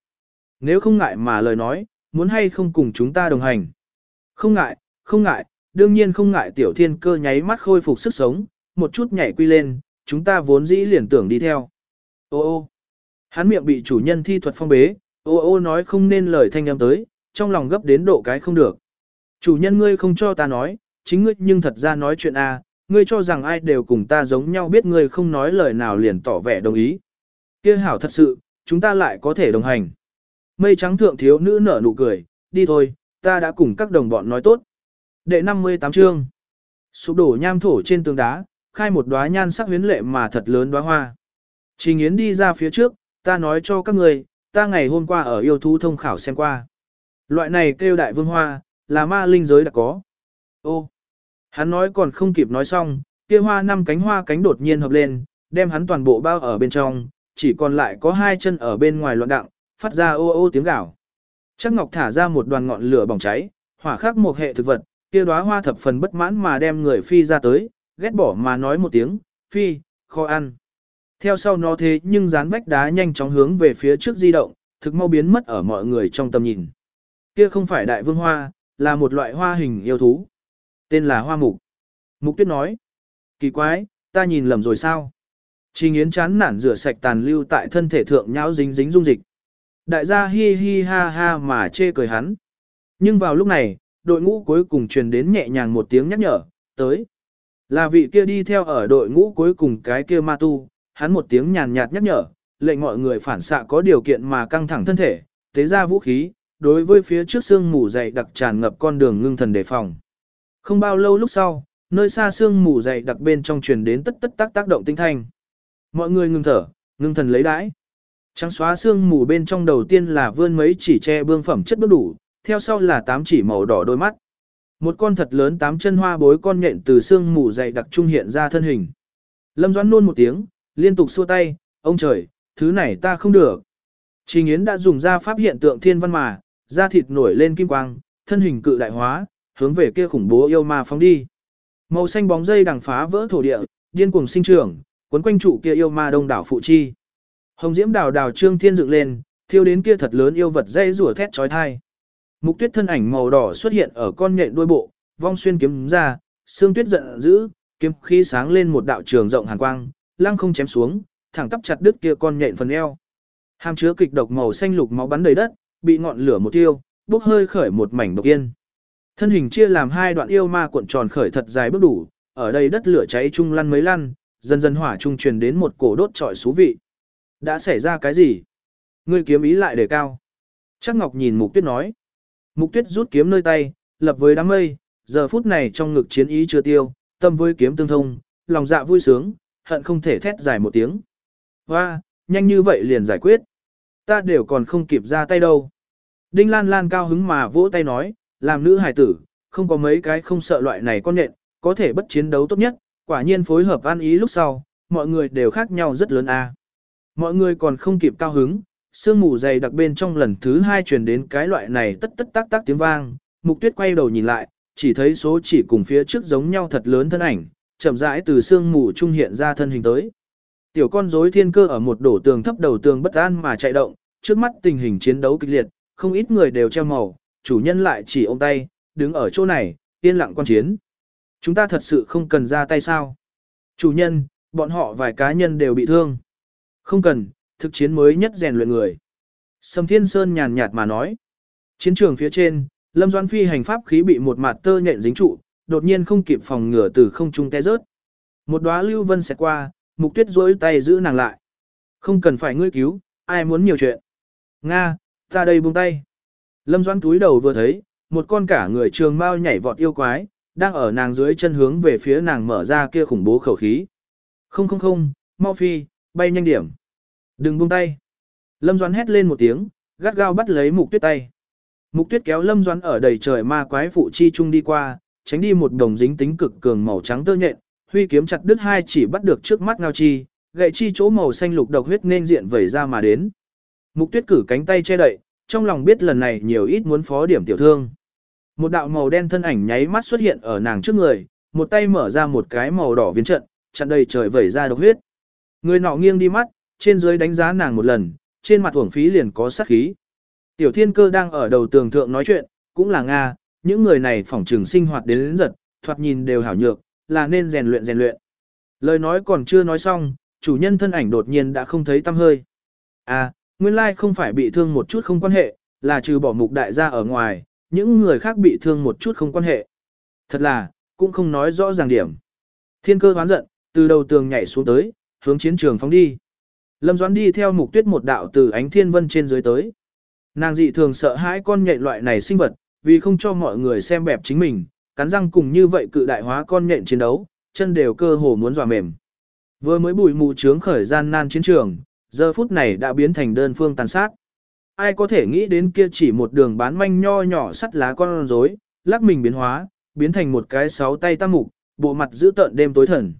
Nếu không ngại mà lời nói, muốn hay không cùng chúng ta đồng hành? Không ngại, không ngại, đương nhiên không ngại tiểu thiên cơ nháy mắt khôi phục sức sống, một chút nhảy quy lên, chúng ta vốn dĩ liền tưởng đi theo. Ô ô, hắn miệng bị chủ nhân thi thuật phong bế, ô ô nói không nên lời thanh âm tới, trong lòng gấp đến độ cái không được. Chủ nhân ngươi không cho ta nói, chính ngươi nhưng thật ra nói chuyện a, ngươi cho rằng ai đều cùng ta giống nhau biết ngươi không nói lời nào liền tỏ vẻ đồng ý. Kia hảo thật sự, chúng ta lại có thể đồng hành. Mây trắng thượng thiếu nữ nở nụ cười, đi thôi, ta đã cùng các đồng bọn nói tốt. Đệ 58 chương. Sụp đổ nham thổ trên tường đá, khai một đóa nhan sắc huyến lệ mà thật lớn đóa hoa. Trình Yến đi ra phía trước, ta nói cho các người, ta ngày hôm qua ở yêu thú thông khảo xem qua. Loại này kêu đại vương hoa, là ma linh giới đã có. Ô, Hắn nói còn không kịp nói xong, kia hoa năm cánh hoa cánh đột nhiên hợp lên, đem hắn toàn bộ bao ở bên trong, chỉ còn lại có hai chân ở bên ngoài loạn đặng, phát ra ô ô tiếng gào. Chắc Ngọc thả ra một đoàn ngọn lửa bỏng cháy, hỏa khắc một hệ thực vật, kia đóa hoa thập phần bất mãn mà đem người phi ra tới, ghét bỏ mà nói một tiếng, phi, khó ăn. Theo sau nó thế nhưng dán vách đá nhanh chóng hướng về phía trước di động, thực mau biến mất ở mọi người trong tầm nhìn. Kia không phải đại vương hoa, là một loại hoa hình yêu thú. Tên là hoa mục. Mục tuyết nói. Kỳ quái, ta nhìn lầm rồi sao? Chỉ nghiến chán nản rửa sạch tàn lưu tại thân thể thượng nhão dính dính dung dịch. Đại gia hi hi ha ha mà chê cười hắn. Nhưng vào lúc này, đội ngũ cuối cùng truyền đến nhẹ nhàng một tiếng nhắc nhở, tới. Là vị kia đi theo ở đội ngũ cuối cùng cái kia ma tu, hắn một tiếng nhàn nhạt nhắc nhở, lệnh mọi người phản xạ có điều kiện mà căng thẳng thân thể, tế ra vũ khí, đối với phía trước xương mù dày đặc tràn ngập con đường ngưng thần đề phòng. Không bao lâu lúc sau, nơi xa xương mù dày đặc bên trong truyền đến tất tất tác tác động tinh thanh. Mọi người ngừng thở, ngưng thần lấy đãi. Trắng xóa xương mù bên trong đầu tiên là vươn mấy chỉ che bương phẩm chất bước đủ, theo sau là tám chỉ màu đỏ đôi mắt. Một con thật lớn tám chân hoa bối con nhện từ xương mù dày đặc trung hiện ra thân hình. Lâm Doãn nôn một tiếng, liên tục xua tay, ông trời, thứ này ta không được. Trình Yến đã dùng ra pháp hiện tượng thiên văn mà, da thịt nổi lên kim quang, thân hình cự đại hóa, hướng về kia khủng bố yêu ma phóng đi. Màu xanh bóng dây đằng phá vỡ thổ địa, điên cuồng sinh trưởng, quấn quanh trụ kia yêu ma đông đảo phụ chi. Hồng diễm đào đào trương thiên dựng lên, thiêu đến kia thật lớn yêu vật dây rủa thét chói tai. Mục tuyết thân ảnh màu đỏ xuất hiện ở con nhện đuôi bộ, vong xuyên kiếm ra, xương tuyết giận dữ, kiếm khí sáng lên một đạo trường rộng hàn quang, lăng không chém xuống, thẳng tắp chặt đứt kia con nhện phần eo. Hàm chứa kịch độc màu xanh lục máu bắn đầy đất, bị ngọn lửa một tiêu, bốc hơi khởi một mảnh độc yên. Thân hình chia làm hai đoạn yêu ma cuộn tròn khởi thật dài bước đủ, ở đây đất lửa cháy chung lăn mấy lăn, dần dần hỏa trung truyền đến một cổ đốt trọi xú vị. Đã xảy ra cái gì? Ngươi kiếm ý lại đề cao. Chắc Ngọc nhìn Mục Tuyết nói. Mục Tuyết rút kiếm nơi tay, lập với đám mây, giờ phút này trong ngực chiến ý chưa tiêu, tâm với kiếm tương thông, lòng dạ vui sướng, hận không thể thét dài một tiếng. Hoa, nhanh như vậy liền giải quyết. Ta đều còn không kịp ra tay đâu. Đinh Lan Lan cao hứng mà vỗ tay nói, làm nữ hài tử, không có mấy cái không sợ loại này con nện, có thể bất chiến đấu tốt nhất, quả nhiên phối hợp an ý lúc sau, mọi người đều khác nhau rất lớn a. Mọi người còn không kịp cao hứng, sương mù dày đặc bên trong lần thứ hai truyền đến cái loại này tất tất tác tác tiếng vang, mục tuyết quay đầu nhìn lại, chỉ thấy số chỉ cùng phía trước giống nhau thật lớn thân ảnh, chậm rãi từ sương mù trung hiện ra thân hình tới. Tiểu con rối thiên cơ ở một đổ tường thấp đầu tường bất an mà chạy động, trước mắt tình hình chiến đấu kịch liệt, không ít người đều treo màu, chủ nhân lại chỉ ôm tay, đứng ở chỗ này, yên lặng quan chiến. Chúng ta thật sự không cần ra tay sao? Chủ nhân, bọn họ vài cá nhân đều bị thương. Không cần, thực chiến mới nhất rèn luyện người. Sầm Thiên Sơn nhàn nhạt mà nói. Chiến trường phía trên, Lâm Doan Phi hành pháp khí bị một mặt tơ nhện dính trụ, đột nhiên không kịp phòng ngừa từ không trung té rớt. Một đóa lưu vân xẹt qua, mục tuyết duỗi tay giữ nàng lại. Không cần phải ngươi cứu, ai muốn nhiều chuyện. Nga, ta đây buông tay. Lâm Doan túi đầu vừa thấy, một con cả người trường mau nhảy vọt yêu quái, đang ở nàng dưới chân hướng về phía nàng mở ra kia khủng bố khẩu khí. Không không không, mau phi, bay nhanh điểm. Đừng buông tay. Lâm Doan hét lên một tiếng, gắt gao bắt lấy mục tuyết tay. Mục tuyết kéo Lâm Doan ở đầy trời ma quái phụ chi chung đi qua, tránh đi một đồng dính tính cực cường màu trắng tơ nhện, huy kiếm chặt đứt hai chỉ bắt được trước mắt ngao chi, gậy chi chỗ màu xanh lục độc huyết nên diện vẩy ra mà đến. Mục tuyết cử cánh tay che đậy, trong lòng biết lần này nhiều ít muốn phó điểm tiểu thương. Một đạo màu đen thân ảnh nháy mắt xuất hiện ở nàng trước người, một tay mở ra một cái màu đỏ viên trận, chặn đầy trời vẩy ra độc huyết. Người nọ nghiêng đi mắt, trên dưới đánh giá nàng một lần, trên mặt uổng phí liền có sát khí. Tiểu thiên cơ đang ở đầu tường thượng nói chuyện, cũng là Nga, những người này phỏng trường sinh hoạt đến đến giật, thoạt nhìn đều hảo nhược, là nên rèn luyện rèn luyện. Lời nói còn chưa nói xong, chủ nhân thân ảnh đột nhiên đã không thấy tâm hơi. À, nguyên lai không phải bị thương một chút không quan hệ, là trừ bỏ mục đại gia ở ngoài, những người khác bị thương một chút không quan hệ. Thật là, cũng không nói rõ ràng điểm. Thiên cơ hoán giận, từ đầu tường nhảy xuống tới, hướng chiến trường phóng đi. Lâm Doãn đi theo mục tuyết một đạo từ ánh thiên vân trên dưới tới. Nàng dị thường sợ hãi con nhện loại này sinh vật, vì không cho mọi người xem bẹp chính mình, cắn răng cùng như vậy cự đại hóa con nhện chiến đấu, chân đều cơ hồ muốn dọa mềm. Vừa mới bùi mù trướng khởi gian nan chiến trường, giờ phút này đã biến thành đơn phương tàn sát. Ai có thể nghĩ đến kia chỉ một đường bán manh nho nhỏ sắt lá con rối, lắc mình biến hóa, biến thành một cái sáu tay tam mục, bộ mặt giữ tợn đêm tối thần.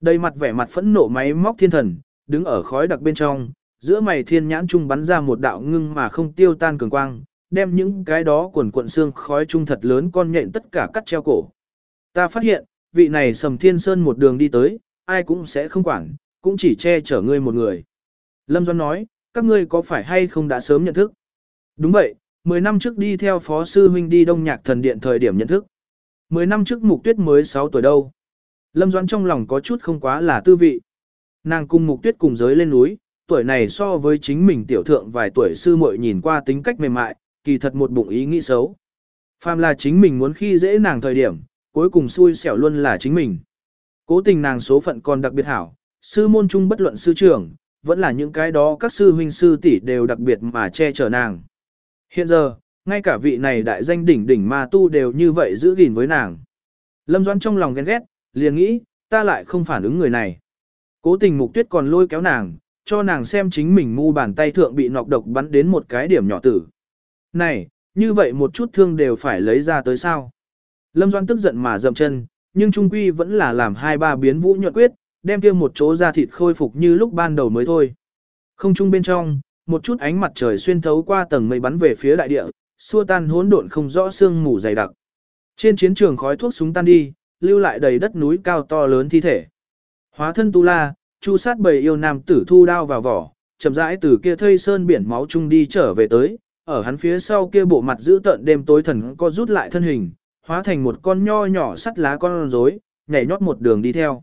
Đầy mặt vẻ mặt phẫn nộ máy móc thiên thần, đứng ở khói đặc bên trong, giữa mày thiên nhãn trung bắn ra một đạo ngưng mà không tiêu tan cường quang, đem những cái đó quần cuộn xương khói trung thật lớn con nhện tất cả cắt treo cổ. Ta phát hiện, vị này sầm thiên sơn một đường đi tới, ai cũng sẽ không quản, cũng chỉ che chở ngươi một người. Lâm Doan nói, các ngươi có phải hay không đã sớm nhận thức? Đúng vậy, 10 năm trước đi theo phó sư huynh đi đông nhạc thần điện thời điểm nhận thức. 10 năm trước mục tuyết mới 6 tuổi đâu. Lâm Doan trong lòng có chút không quá là tư vị. Nàng cùng mục tuyết cùng giới lên núi, tuổi này so với chính mình tiểu thượng vài tuổi sư muội nhìn qua tính cách mềm mại, kỳ thật một bụng ý nghĩ xấu. Phàm là chính mình muốn khi dễ nàng thời điểm, cuối cùng xui xẻo luôn là chính mình. Cố tình nàng số phận còn đặc biệt hảo, sư môn trung bất luận sư trưởng, vẫn là những cái đó các sư huynh sư tỷ đều đặc biệt mà che chở nàng. Hiện giờ, ngay cả vị này đại danh đỉnh đỉnh ma tu đều như vậy giữ gìn với nàng. Lâm Doan trong lòng ghen ghét, liền nghĩ, ta lại không phản ứng người này. Cố tình mục tuyết còn lôi kéo nàng, cho nàng xem chính mình mu bàn tay thượng bị nọc độc bắn đến một cái điểm nhỏ tử. Này, như vậy một chút thương đều phải lấy ra tới sao? Lâm Doan tức giận mà dậm chân, nhưng trung quy vẫn là làm hai ba biến vũ nhuận quyết, đem kia một chỗ da thịt khôi phục như lúc ban đầu mới thôi. Không trung bên trong, một chút ánh mặt trời xuyên thấu qua tầng mây bắn về phía đại địa, xua tan hỗn độn không rõ sương mù dày đặc. Trên chiến trường khói thuốc súng tan đi, lưu lại đầy đất núi cao to lớn thi thể. Hóa thân tu la, chu sát bầy yêu nam tử thu đao vào vỏ, chậm rãi từ kia thây sơn biển máu chung đi trở về tới, ở hắn phía sau kia bộ mặt giữ tợn đêm tối thần có rút lại thân hình, hóa thành một con nho nhỏ sắt lá con rối, nhảy nhót một đường đi theo.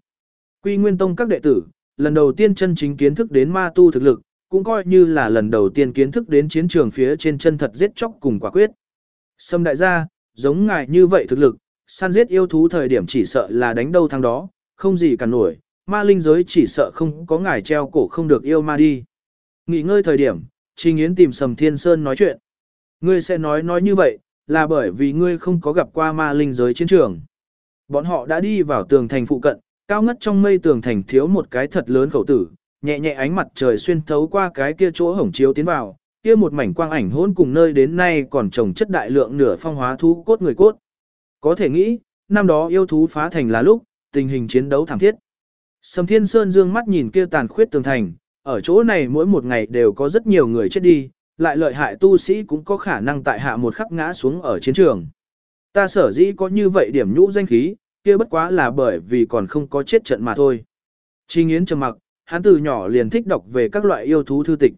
Quy Nguyên Tông các đệ tử, lần đầu tiên chân chính kiến thức đến ma tu thực lực, cũng coi như là lần đầu tiên kiến thức đến chiến trường phía trên chân thật giết chóc cùng quả quyết. Sâm đại gia, giống ngài như vậy thực lực, săn giết yêu thú thời điểm chỉ sợ là đánh đâu thắng đó, không gì cả nổi, ma linh giới chỉ sợ không có ngài treo cổ không được yêu ma đi. Nghỉ ngơi thời điểm, Trình Yến tìm Sầm Thiên Sơn nói chuyện. Ngươi sẽ nói nói như vậy, là bởi vì ngươi không có gặp qua ma linh giới chiến trường. Bọn họ đã đi vào tường thành phụ cận, cao ngất trong mây tường thành thiếu một cái thật lớn khẩu tử, nhẹ nhẹ ánh mặt trời xuyên thấu qua cái kia chỗ hổng chiếu tiến vào, kia một mảnh quang ảnh hỗn cùng nơi đến nay còn trồng chất đại lượng nửa phong hóa thú cốt người cốt. Có thể nghĩ, năm đó yêu thú phá thành là lúc, tình hình chiến đấu thảm thiết. Sầm Thiên Sơn dương mắt nhìn kia tàn khuyết tường thành, ở chỗ này mỗi một ngày đều có rất nhiều người chết đi, lại lợi hại tu sĩ cũng có khả năng tại hạ một khắc ngã xuống ở chiến trường. Ta sở dĩ có như vậy điểm nhũ danh khí, kia bất quá là bởi vì còn không có chết trận mà thôi. Chi nghiến trầm mặc, hắn từ nhỏ liền thích đọc về các loại yêu thú thư tịch.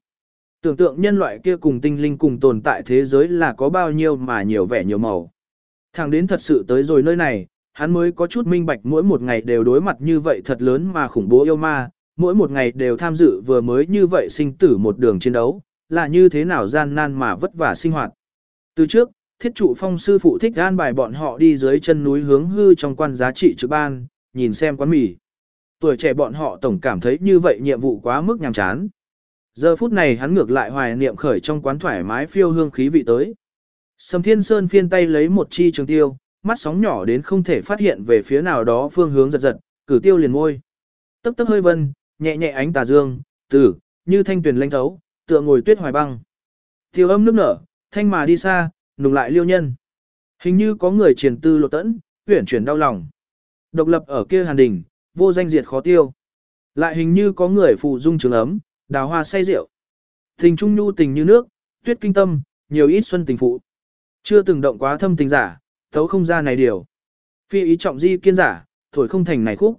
Tưởng tượng nhân loại kia cùng tinh linh cùng tồn tại thế giới là có bao nhiêu mà nhiều vẻ nhiều màu. Thằng đến thật sự tới rồi nơi này, hắn mới có chút minh bạch mỗi một ngày đều đối mặt như vậy thật lớn mà khủng bố yêu ma, mỗi một ngày đều tham dự vừa mới như vậy sinh tử một đường chiến đấu, là như thế nào gian nan mà vất vả sinh hoạt. Từ trước, thiết trụ phong sư phụ thích an bài bọn họ đi dưới chân núi hướng hư trong quan giá trị trực ban, nhìn xem quán mì. Tuổi trẻ bọn họ tổng cảm thấy như vậy nhiệm vụ quá mức nhàm chán. Giờ phút này hắn ngược lại hoài niệm khởi trong quán thoải mái phiêu hương khí vị tới. Sầm Thiên Sơn phiên tay lấy một chi trường tiêu, mắt sóng nhỏ đến không thể phát hiện về phía nào đó phương hướng giật giật, cử tiêu liền môi. Tấp tấp hơi vân, nhẹ nhẹ ánh tà dương, tử, như thanh tuyển lanh thấu, tựa ngồi tuyết hoài băng. Tiêu âm nước nở, thanh mà đi xa, nùng lại liêu nhân. Hình như có người triền tư lộ tẫn, huyển chuyển đau lòng. Độc lập ở kia hàn đình, vô danh diệt khó tiêu. Lại hình như có người phụ dung trường ấm, đào hoa say rượu. Tình trung nhu tình như nước, tuyết kinh tâm, nhiều ít xuân tình phụ. Chưa từng động quá thâm tình giả, tấu không ra này điều. Phi ý trọng di kiên giả, thổi không thành này khúc.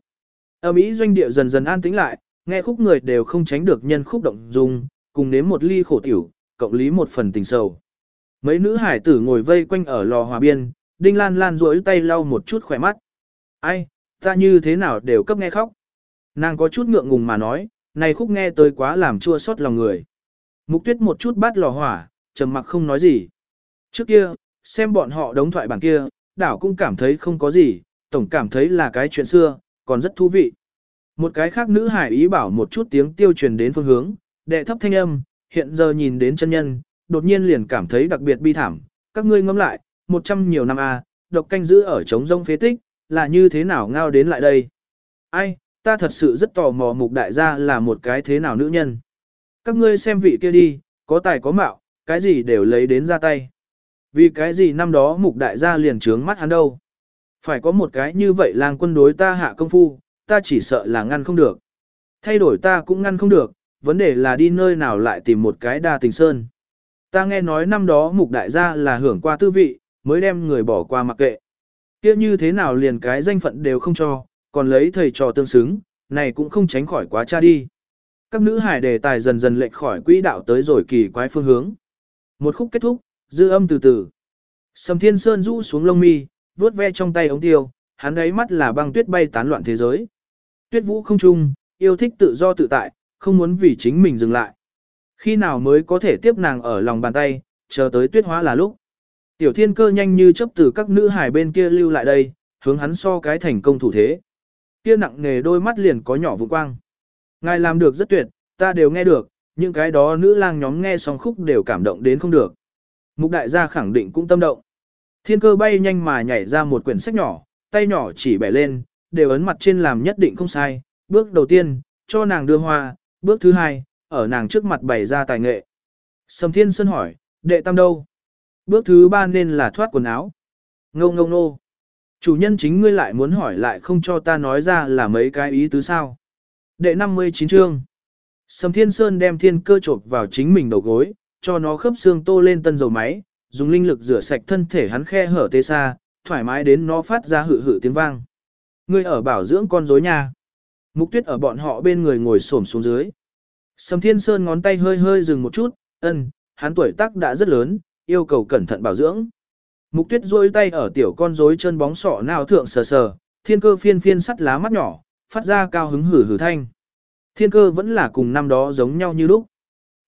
Ở Mỹ doanh địa dần dần an tĩnh lại, nghe khúc người đều không tránh được nhân khúc động dung, cùng nếm một ly khổ tiểu, cộng lý một phần tình sầu. Mấy nữ hải tử ngồi vây quanh ở lò hòa biên, Đinh Lan Lan rỗi tay lau một chút khỏe mắt. Ai, ta như thế nào đều cấp nghe khóc. Nàng có chút ngượng ngùng mà nói, này khúc nghe tới quá làm chua xót lòng người. Mục tuyết một chút bắt lò hỏa, trầm mặc không nói gì. Trước kia, xem bọn họ đống thoại bản kia, đảo cũng cảm thấy không có gì, tổng cảm thấy là cái chuyện xưa, còn rất thú vị. Một cái khác nữ hải ý bảo một chút tiếng tiêu truyền đến phương hướng, đệ thấp thanh âm, hiện giờ nhìn đến chân nhân, đột nhiên liền cảm thấy đặc biệt bi thảm. Các ngươi ngẫm lại, một trăm nhiều năm a, độc canh giữ ở trống rông phế tích, là như thế nào ngao đến lại đây? Ai, ta thật sự rất tò mò mục đại gia là một cái thế nào nữ nhân. Các ngươi xem vị kia đi, có tài có mạo, cái gì đều lấy đến ra tay. Vì cái gì năm đó mục đại gia liền trướng mắt hắn đâu. Phải có một cái như vậy lang quân đối ta hạ công phu, ta chỉ sợ là ngăn không được. Thay đổi ta cũng ngăn không được, vấn đề là đi nơi nào lại tìm một cái đa tình sơn. Ta nghe nói năm đó mục đại gia là hưởng qua tư vị, mới đem người bỏ qua mặc kệ. kia như thế nào liền cái danh phận đều không cho, còn lấy thầy trò tương xứng, này cũng không tránh khỏi quá cha đi. Các nữ hải đề tài dần dần lệch khỏi quỹ đạo tới rồi kỳ quái phương hướng. Một khúc kết thúc, dư âm từ từ. Sầm Thiên Sơn rũ xuống lông mi, vuốt ve trong tay ống tiêu, hắn ấy mắt là băng tuyết bay tán loạn thế giới. Tuyết vũ không chung, yêu thích tự do tự tại, không muốn vì chính mình dừng lại. Khi nào mới có thể tiếp nàng ở lòng bàn tay, chờ tới tuyết hóa là lúc. Tiểu thiên cơ nhanh như chấp từ các nữ hải bên kia lưu lại đây, hướng hắn so cái thành công thủ thế. Kia nặng nghề đôi mắt liền có nhỏ vụ quang. Ngài làm được rất tuyệt, ta đều nghe được, những cái đó nữ lang nhóm nghe xong khúc đều cảm động đến không được. Mục đại gia khẳng định cũng tâm động. Thiên cơ bay nhanh mà nhảy ra một quyển sách nhỏ, tay nhỏ chỉ bẻ lên, đều ấn mặt trên làm nhất định không sai. Bước đầu tiên, cho nàng đưa hoa, bước thứ hai, ở nàng trước mặt bày ra tài nghệ. Sầm Thiên Sơn hỏi, đệ tam đâu? Bước thứ ba nên là thoát quần áo. Ngông ngông nô. Chủ nhân chính ngươi lại muốn hỏi lại không cho ta nói ra là mấy cái ý tứ sao. Đệ 59 chương. Sầm Thiên Sơn đem thiên cơ trộp vào chính mình đầu gối, cho nó khớp xương tô lên tân dầu máy, dùng linh lực rửa sạch thân thể hắn khe hở tê xa, thoải mái đến nó phát ra hự hự tiếng vang. Ngươi ở bảo dưỡng con rối nha. Mục tuyết ở bọn họ bên người ngồi xổm xuống dưới. Sầm Thiên Sơn ngón tay hơi hơi dừng một chút, ân, hắn tuổi tác đã rất lớn, yêu cầu cẩn thận bảo dưỡng. Mục tuyết rôi tay ở tiểu con rối chân bóng sọ nào thượng sờ sờ, thiên cơ phiên phiên sắt lá mắt nhỏ, phát ra cao hứng hử hử thanh. Thiên cơ vẫn là cùng năm đó giống nhau như lúc.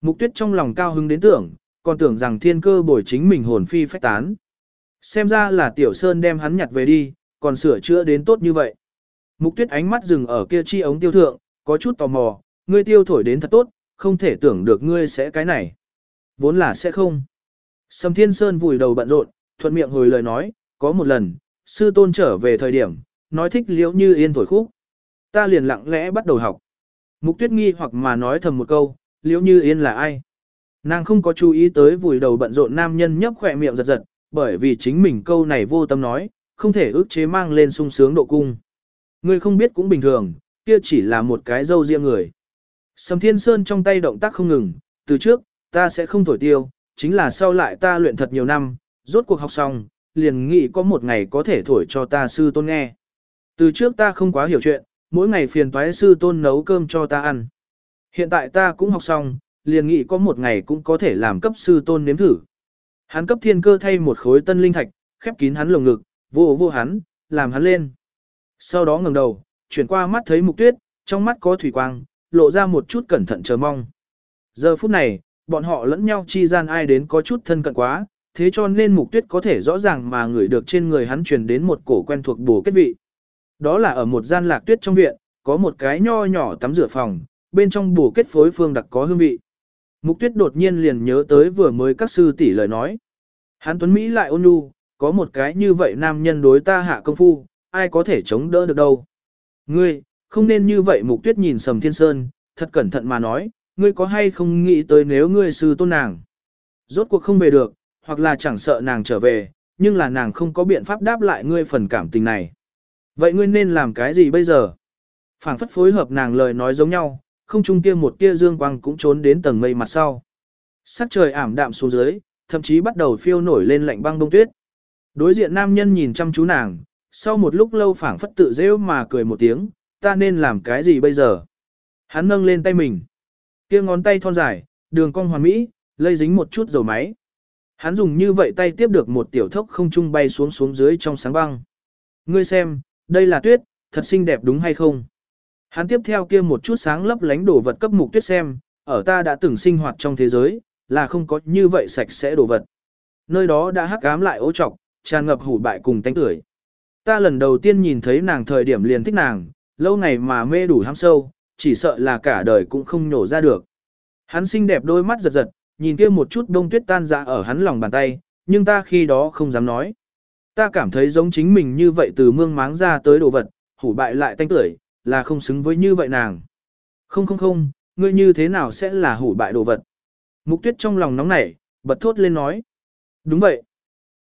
Mục tuyết trong lòng cao hứng đến tưởng, còn tưởng rằng thiên cơ bồi chính mình hồn phi phách tán. Xem ra là tiểu sơn đem hắn nhặt về đi, còn sửa chữa đến tốt như vậy. Mục tuyết ánh mắt dừng ở kia chi ống tiêu thượng, có chút tò mò, ngươi tiêu thổi đến thật tốt, không thể tưởng được ngươi sẽ cái này. Vốn là sẽ không. Sầm thiên sơn vùi đầu bận rộn, thuận miệng hồi lời nói, có một lần, sư tôn trở về thời điểm, nói thích liễu như yên thổi khúc. Ta liền lặng lẽ bắt đầu học. Mục tuyết nghi hoặc mà nói thầm một câu, liễu như yên là ai? Nàng không có chú ý tới vùi đầu bận rộn nam nhân nhấp khỏe miệng giật giật, bởi vì chính mình câu này vô tâm nói, không thể ước chế mang lên sung sướng độ cung. Ngươi không biết cũng bình thường, kia chỉ là một cái dâu riêng người. Sầm Thiên Sơn trong tay động tác không ngừng, từ trước, ta sẽ không thổi tiêu, chính là sau lại ta luyện thật nhiều năm, rốt cuộc học xong, liền nghĩ có một ngày có thể thổi cho ta sư tôn nghe. Từ trước ta không quá hiểu chuyện, mỗi ngày phiền toái sư tôn nấu cơm cho ta ăn. Hiện tại ta cũng học xong, liền nghĩ có một ngày cũng có thể làm cấp sư tôn nếm thử. Hắn cấp thiên cơ thay một khối tân linh thạch, khép kín hắn lồng ngực, vô vô hắn, làm hắn lên. Sau đó ngẩng đầu, chuyển qua mắt thấy mục tuyết, trong mắt có thủy quang, lộ ra một chút cẩn thận chờ mong. Giờ phút này, bọn họ lẫn nhau chi gian ai đến có chút thân cận quá, thế cho nên mục tuyết có thể rõ ràng mà ngửi được trên người hắn truyền đến một cổ quen thuộc bổ kết vị. Đó là ở một gian lạc tuyết trong viện, có một cái nho nhỏ tắm rửa phòng, bên trong bổ kết phối phương đặc có hương vị. Mục tuyết đột nhiên liền nhớ tới vừa mới các sư tỷ lời nói. Hắn tuấn Mỹ lại ôn nhu, có một cái như vậy nam nhân đối ta hạ công phu, ai có thể chống đỡ được đâu. Ngươi, không nên như vậy mục tuyết nhìn sầm thiên sơn, thật cẩn thận mà nói, ngươi có hay không nghĩ tới nếu ngươi sư tôn nàng. Rốt cuộc không về được, hoặc là chẳng sợ nàng trở về, nhưng là nàng không có biện pháp đáp lại ngươi phần cảm tình này. Vậy ngươi nên làm cái gì bây giờ? phảng phất phối hợp nàng lời nói giống nhau, không trung kia một tia dương quang cũng trốn đến tầng mây mặt sau. Sắc trời ảm đạm xuống dưới, thậm chí bắt đầu phiêu nổi lên lạnh băng đông tuyết. Đối diện nam nhân nhìn chăm chú nàng, sau một lúc lâu phảng phất tự rêu mà cười một tiếng, ta nên làm cái gì bây giờ? Hắn nâng lên tay mình. kia ngón tay thon dài, đường cong hoàn mỹ, lây dính một chút dầu máy. Hắn dùng như vậy tay tiếp được một tiểu thốc không trung bay xuống xuống dưới trong sáng băng. Ngươi xem, đây là tuyết, thật xinh đẹp đúng hay không? Hắn tiếp theo kia một chút sáng lấp lánh đồ vật cấp mục tuyết xem, ở ta đã từng sinh hoạt trong thế giới, là không có như vậy sạch sẽ đồ vật. Nơi đó đã hắc ám lại ố trọc, tràn ngập hủ bại cùng tánh tưởi. Ta lần đầu tiên nhìn thấy nàng thời điểm liền thích nàng, lâu ngày mà mê đủ ham sâu, chỉ sợ là cả đời cũng không nhổ ra được. Hắn xinh đẹp đôi mắt giật giật, nhìn kia một chút đông tuyết tan ra ở hắn lòng bàn tay, nhưng ta khi đó không dám nói. Ta cảm thấy giống chính mình như vậy từ mương máng ra tới đồ vật, hủ bại lại tanh tưởi, là không xứng với như vậy nàng. Không không không, ngươi như thế nào sẽ là hủ bại đồ vật. Mục tuyết trong lòng nóng nảy, bật thốt lên nói. Đúng vậy.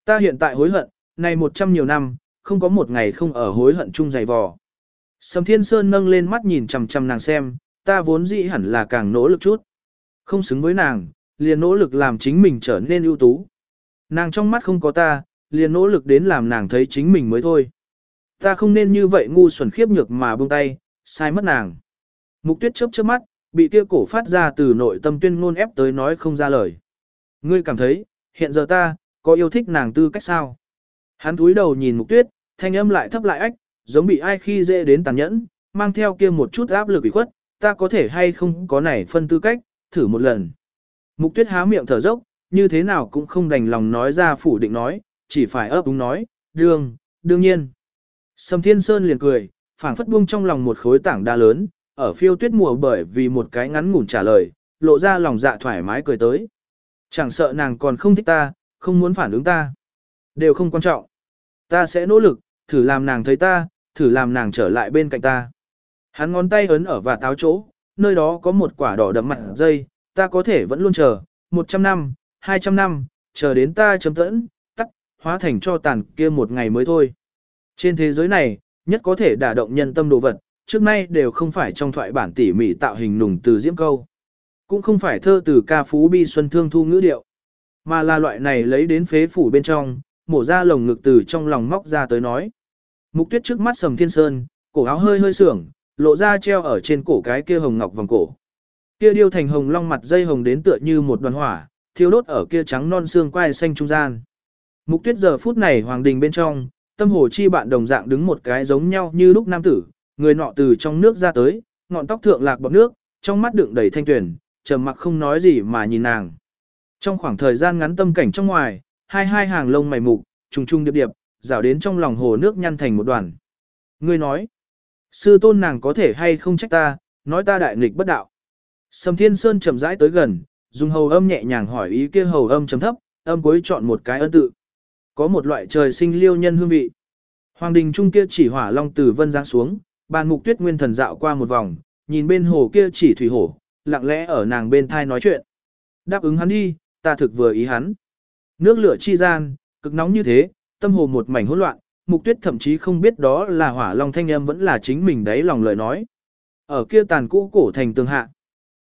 Ta hiện tại hối hận, này một trăm nhiều năm, không có một ngày không ở hối hận chung dày vò. Sầm Thiên Sơn nâng lên mắt nhìn chằm chằm nàng xem, ta vốn dĩ hẳn là càng nỗ lực chút. Không xứng với nàng, liền nỗ lực làm chính mình trở nên ưu tú. Nàng trong mắt không có ta, liền nỗ lực đến làm nàng thấy chính mình mới thôi. Ta không nên như vậy ngu xuẩn khiếp nhược mà buông tay, sai mất nàng. Mục tuyết chớp chớp mắt, bị kia cổ phát ra từ nội tâm tuyên ngôn ép tới nói không ra lời. Ngươi cảm thấy, hiện giờ ta, có yêu thích nàng tư cách sao? Hắn túi đầu nhìn mục tuyết, thanh âm lại thấp lại ách, giống bị ai khi dễ đến tàn nhẫn, mang theo kia một chút áp lực ủy khuất, ta có thể hay không có này phân tư cách, thử một lần. Mục tuyết há miệng thở dốc, như thế nào cũng không đành lòng nói ra phủ định nói, chỉ phải ấp úng nói, đương, đương nhiên. Sầm Thiên Sơn liền cười, phảng phất buông trong lòng một khối tảng đa lớn, ở phiêu tuyết mùa bởi vì một cái ngắn ngủn trả lời, lộ ra lòng dạ thoải mái cười tới. Chẳng sợ nàng còn không thích ta, không muốn phản ứng ta. Đều không quan trọng. Ta sẽ nỗ lực, thử làm nàng thấy ta, thử làm nàng trở lại bên cạnh ta. Hắn ngón tay ấn ở và táo chỗ, nơi đó có một quả đỏ đậm mặt dây, ta có thể vẫn luôn chờ, 100 năm, 200 năm, chờ đến ta chấm tẫn, tắt, hóa thành cho tàn kia một ngày mới thôi. Trên thế giới này, nhất có thể đả động nhân tâm đồ vật, trước nay đều không phải trong thoại bản tỉ mỉ tạo hình nùng từ diễm câu. Cũng không phải thơ từ ca phú bi xuân thương thu ngữ điệu, mà là loại này lấy đến phế phủ bên trong, mổ ra lồng ngực từ trong lòng móc ra tới nói. Mục tuyết trước mắt sầm thiên sơn, cổ áo hơi hơi sưởng, lộ ra treo ở trên cổ cái kia hồng ngọc vòng cổ. Kia điêu thành hồng long mặt dây hồng đến tựa như một đoàn hỏa, thiêu đốt ở kia trắng non xương quai xanh trung gian. Mục tuyết giờ phút này hoàng đình bên trong, tâm hồ chi bạn đồng dạng đứng một cái giống nhau như lúc nam tử, người nọ từ trong nước ra tới, ngọn tóc thượng lạc bọt nước, trong mắt đựng đầy thanh tuyển, trầm mặc không nói gì mà nhìn nàng. Trong khoảng thời gian ngắn tâm cảnh trong ngoài, hai hai hàng lông mày mục, trùng trùng điệp điệp, rảo đến trong lòng hồ nước nhăn thành một đoàn. Ngươi nói, sư tôn nàng có thể hay không trách ta, nói ta đại nghịch bất đạo. Sầm Thiên Sơn chậm rãi tới gần, dùng hầu âm nhẹ nhàng hỏi ý kia hầu âm chấm thấp, âm cuối chọn một cái ân tự. Có một loại trời sinh liêu nhân hương vị. Hoàng đình trung kia chỉ hỏa long từ vân giáng xuống, bàn mục tuyết nguyên thần dạo qua một vòng, nhìn bên hồ kia chỉ thủy hổ, lặng lẽ ở nàng bên thai nói chuyện. Đáp ứng hắn đi, ta thực vừa ý hắn. Nước lửa chi gian, cực nóng như thế, tâm hồ một mảnh hỗn loạn, mục tuyết thậm chí không biết đó là hỏa long thanh âm vẫn là chính mình đấy lòng lời nói. Ở kia tàn cũ cổ thành tường hạ.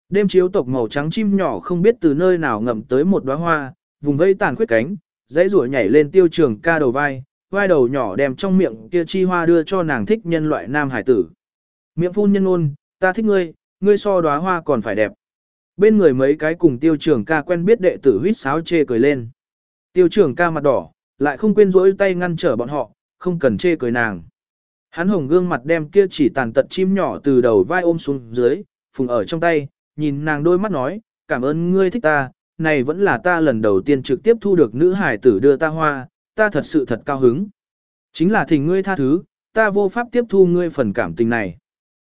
Đêm chiếu tộc màu trắng chim nhỏ không biết từ nơi nào ngậm tới một đóa hoa, vùng vây tàn khuyết cánh, dãy rủa nhảy lên tiêu trường ca đầu vai, vai đầu nhỏ đem trong miệng kia chi hoa đưa cho nàng thích nhân loại nam hải tử. Miệng phun nhân ôn, ta thích ngươi, ngươi so đóa hoa còn phải đẹp. Bên người mấy cái cùng tiêu trưởng ca quen biết đệ tử huýt sáo chê cười lên. Tiêu trưởng ca mặt đỏ, lại không quên rỗi tay ngăn trở bọn họ, không cần chê cười nàng. Hắn hồng gương mặt đem kia chỉ tàn tật chim nhỏ từ đầu vai ôm xuống dưới, phùng ở trong tay, nhìn nàng đôi mắt nói, cảm ơn ngươi thích ta, này vẫn là ta lần đầu tiên trực tiếp thu được nữ hải tử đưa ta hoa, ta thật sự thật cao hứng. Chính là thỉnh ngươi tha thứ, ta vô pháp tiếp thu ngươi phần cảm tình này.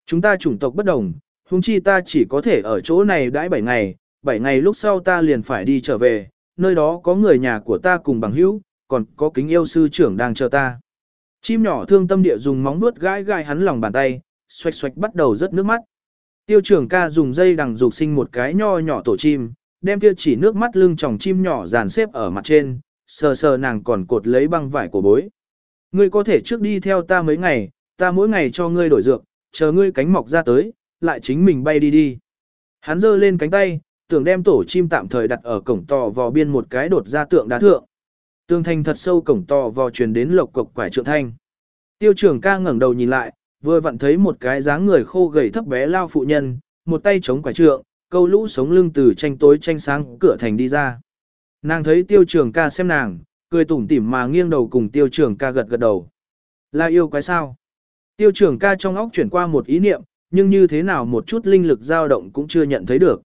Chúng ta chủng tộc bất đồng, Hùng chi ta chỉ có thể ở chỗ này đãi 7 ngày, 7 ngày lúc sau ta liền phải đi trở về, nơi đó có người nhà của ta cùng bằng hữu, còn có kính yêu sư trưởng đang chờ ta. Chim nhỏ thương tâm địa dùng móng nuốt gãi gãi hắn lòng bàn tay, xoạch xoạch bắt đầu rớt nước mắt. Tiêu trưởng ca dùng dây đằng dục sinh một cái nho nhỏ tổ chim, đem kia chỉ nước mắt lưng tròng chim nhỏ dàn xếp ở mặt trên, sờ sờ nàng còn cột lấy băng vải của bối. Ngươi có thể trước đi theo ta mấy ngày, ta mỗi ngày cho ngươi đổi dược, chờ ngươi cánh mọc ra tới, lại chính mình bay đi đi. Hắn giơ lên cánh tay, tưởng đem tổ chim tạm thời đặt ở cổng tò vò biên một cái đột ra tượng đá thượng. Tương thành thật sâu cổng tò vò truyền đến lộc cộc quải trượng thanh. Tiêu trưởng ca ngẩng đầu nhìn lại, vừa vặn thấy một cái dáng người khô gầy thấp bé lao phụ nhân, một tay chống quải trượng, câu lũ sống lưng từ tranh tối tranh sáng cửa thành đi ra. Nàng thấy tiêu trưởng ca xem nàng, cười tủm tỉm mà nghiêng đầu cùng tiêu trưởng ca gật gật đầu. Là yêu quái sao? Tiêu trưởng ca trong óc chuyển qua một ý niệm, nhưng như thế nào một chút linh lực dao động cũng chưa nhận thấy được.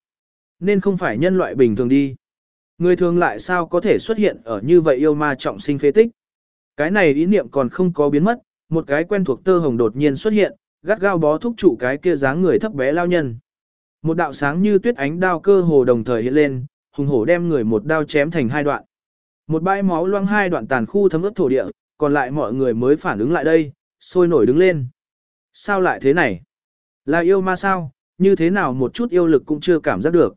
Nên không phải nhân loại bình thường đi. Người thường lại sao có thể xuất hiện ở như vậy yêu ma trọng sinh phế tích. Cái này ý niệm còn không có biến mất, một cái quen thuộc tơ hồng đột nhiên xuất hiện, gắt gao bó thúc trụ cái kia dáng người thấp bé lao nhân. Một đạo sáng như tuyết ánh đao cơ hồ đồng thời hiện lên, hùng hổ đem người một đao chém thành hai đoạn. Một bãi máu loang hai đoạn tàn khu thấm ướt thổ địa, còn lại mọi người mới phản ứng lại đây, sôi nổi đứng lên. Sao lại thế này? Là yêu ma sao? Như thế nào một chút yêu lực cũng chưa cảm giác được.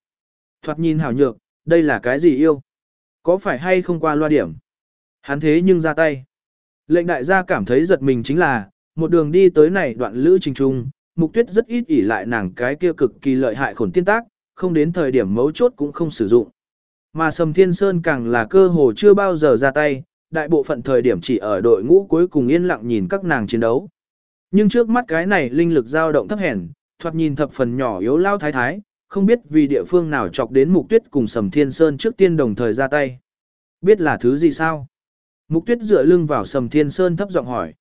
Thoạt nhìn hảo nhược, đây là cái gì yêu? Có phải hay không qua loa điểm? Hắn thế nhưng ra tay. Lệnh đại gia cảm thấy giật mình chính là, một đường đi tới này đoạn lữ trình trung, mục tuyết rất ít ỉ lại nàng cái kia cực kỳ lợi hại khổn tiên tác, không đến thời điểm mấu chốt cũng không sử dụng. Mà Sầm Thiên Sơn càng là cơ hồ chưa bao giờ ra tay, đại bộ phận thời điểm chỉ ở đội ngũ cuối cùng yên lặng nhìn các nàng chiến đấu. Nhưng trước mắt cái này linh lực dao động thấp hèn, thoạt nhìn thập phần nhỏ yếu lao thái thái, không biết vì địa phương nào chọc đến Mục Tuyết cùng Sầm Thiên Sơn trước tiên đồng thời ra tay. Biết là thứ gì sao? Mục Tuyết dựa lưng vào Sầm Thiên Sơn thấp giọng hỏi.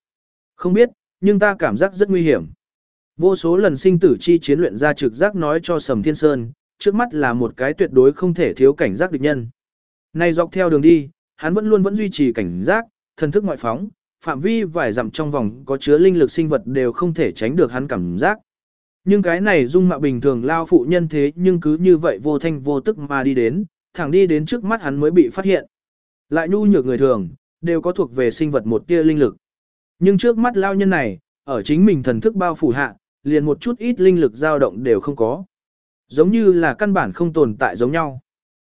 Không biết, nhưng ta cảm giác rất nguy hiểm. Vô số lần sinh tử chi chiến luyện ra trực giác nói cho Sầm Thiên Sơn, trước mắt là một cái tuyệt đối không thể thiếu cảnh giác địch nhân. Nay dọc theo đường đi, hắn vẫn luôn vẫn duy trì cảnh giác, thần thức ngoại phóng, phạm vi vài dặm trong vòng có chứa linh lực sinh vật đều không thể tránh được hắn cảm giác. Nhưng cái này dung mạo bình thường lao phụ nhân thế nhưng cứ như vậy vô thanh vô tức mà đi đến, thẳng đi đến trước mắt hắn mới bị phát hiện. Lại nhu nhược người thường, đều có thuộc về sinh vật một tia linh lực. Nhưng trước mắt lao nhân này, ở chính mình thần thức bao phủ hạ, liền một chút ít linh lực dao động đều không có. Giống như là căn bản không tồn tại giống nhau.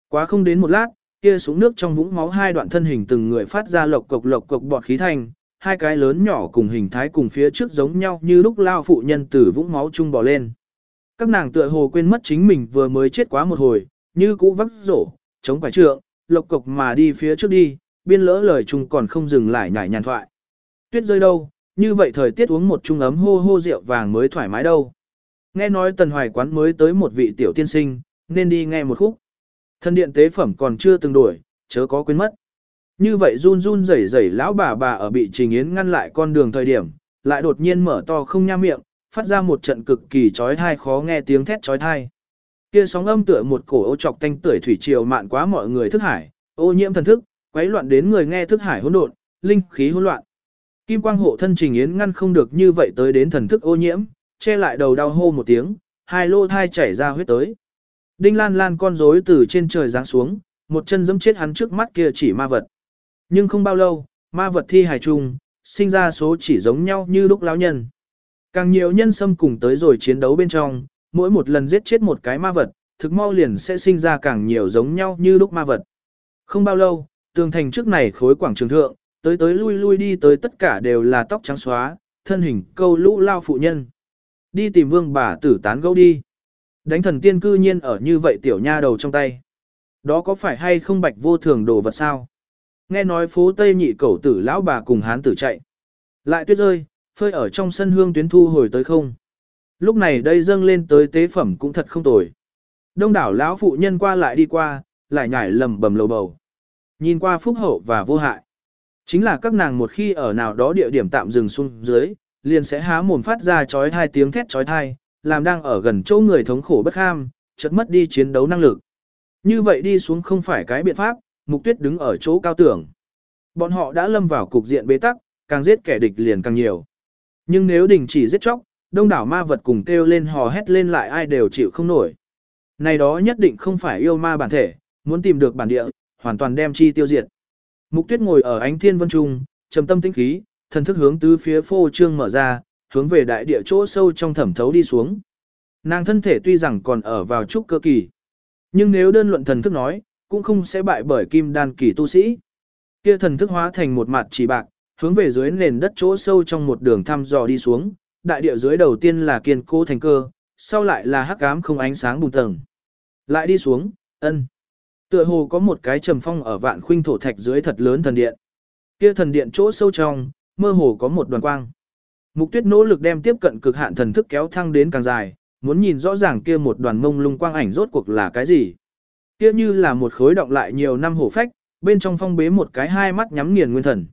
Quá không đến một lát, kia xuống nước trong vũng máu hai đoạn thân hình từng người phát ra lộc cộc lộc cộc bọt khí thành, hai cái lớn nhỏ cùng hình thái cùng phía trước giống nhau như lúc lao phụ nhân từ vũng máu chung bò lên. Các nàng tựa hồ quên mất chính mình vừa mới chết quá một hồi, như cũ vắt rổ, chống phải trượng, lộc cộc mà đi phía trước đi, biên lỡ lời chung còn không dừng lại nhảy nhàn thoại. Tuyết rơi đâu, như vậy thời tiết uống một chung ấm hô hô rượu vàng mới thoải mái đâu. Nghe nói tần hoài quán mới tới một vị tiểu tiên sinh, nên đi nghe một khúc. Thân điện tế phẩm còn chưa từng đổi, chớ có quên mất. Như vậy run run rẩy rẩy lão bà bà ở bị Trình Yến ngăn lại con đường thời điểm, lại đột nhiên mở to không nha miệng, phát ra một trận cực kỳ chói tai khó nghe tiếng thét chói tai. Kia sóng âm tựa một cổ ô trọc tanh tưởi thủy triều mạn quá mọi người thức hải, ô nhiễm thần thức, quấy loạn đến người nghe thức hải hỗn độn, linh khí hỗn loạn. Kim quang hộ thân Trình Yến ngăn không được như vậy tới đến thần thức ô nhiễm, che lại đầu đau hô một tiếng, hai lô thai chảy ra huyết tới. Đinh lan lan con rối từ trên trời giáng xuống, một chân giẫm chết hắn trước mắt kia chỉ ma vật. Nhưng không bao lâu, ma vật thi hài trùng, sinh ra số chỉ giống nhau như lúc lão nhân. Càng nhiều nhân xâm cùng tới rồi chiến đấu bên trong, mỗi một lần giết chết một cái ma vật, thực mau liền sẽ sinh ra càng nhiều giống nhau như lúc ma vật. Không bao lâu, tường thành trước này khối quảng trường thượng, tới tới lui lui đi tới tất cả đều là tóc trắng xóa, thân hình câu lũ lao phụ nhân. Đi tìm vương bà tử tán gẫu đi. Đánh thần tiên cư nhiên ở như vậy tiểu nha đầu trong tay. Đó có phải hay không bạch vô thường đồ vật sao? Nghe nói phố Tây nhị cẩu tử lão bà cùng hán tử chạy. Lại tuyết rơi, phơi ở trong sân hương tuyến thu hồi tới không. Lúc này đây dâng lên tới tế phẩm cũng thật không tồi. Đông đảo lão phụ nhân qua lại đi qua, lại nhảy lầm bầm lầu bầu. Nhìn qua phúc hậu và vô hại. Chính là các nàng một khi ở nào đó địa điểm tạm dừng xuống dưới, liền sẽ há mồm phát ra chói hai tiếng thét chói tai, làm đang ở gần chỗ người thống khổ bất ham, chợt mất đi chiến đấu năng lực. Như vậy đi xuống không phải cái biện pháp, mục tuyết đứng ở chỗ cao tưởng. Bọn họ đã lâm vào cục diện bế tắc, càng giết kẻ địch liền càng nhiều. Nhưng nếu đình chỉ giết chóc, đông đảo ma vật cùng kêu lên hò hét lên lại ai đều chịu không nổi. Này đó nhất định không phải yêu ma bản thể, muốn tìm được bản địa, hoàn toàn đem chi tiêu diệt. Mục tuyết ngồi ở ánh thiên vân trung, trầm tâm tĩnh khí, thần thức hướng tứ phía phô trương mở ra, hướng về đại địa chỗ sâu trong thẩm thấu đi xuống. Nàng thân thể tuy rằng còn ở vào trúc cơ kỳ, nhưng nếu đơn luận thần thức nói, cũng không sẽ bại bởi kim đan kỳ tu sĩ. Kia thần thức hóa thành một mặt chỉ bạc, hướng về dưới nền đất chỗ sâu trong một đường thăm dò đi xuống, đại địa dưới đầu tiên là kiên cố thành cơ, sau lại là hắc ám không ánh sáng bùng tầng. Lại đi xuống, ân. Tựa hồ có một cái trầm phong ở vạn khuynh thổ thạch dưới thật lớn thần điện. Kia thần điện chỗ sâu trong, mơ hồ có một đoàn quang. Mục tuyết nỗ lực đem tiếp cận cực hạn thần thức kéo thăng đến càng dài, muốn nhìn rõ ràng kia một đoàn mông lung quang ảnh rốt cuộc là cái gì. Kia như là một khối động lại nhiều năm hổ phách, bên trong phong bế một cái hai mắt nhắm nghiền nguyên thần.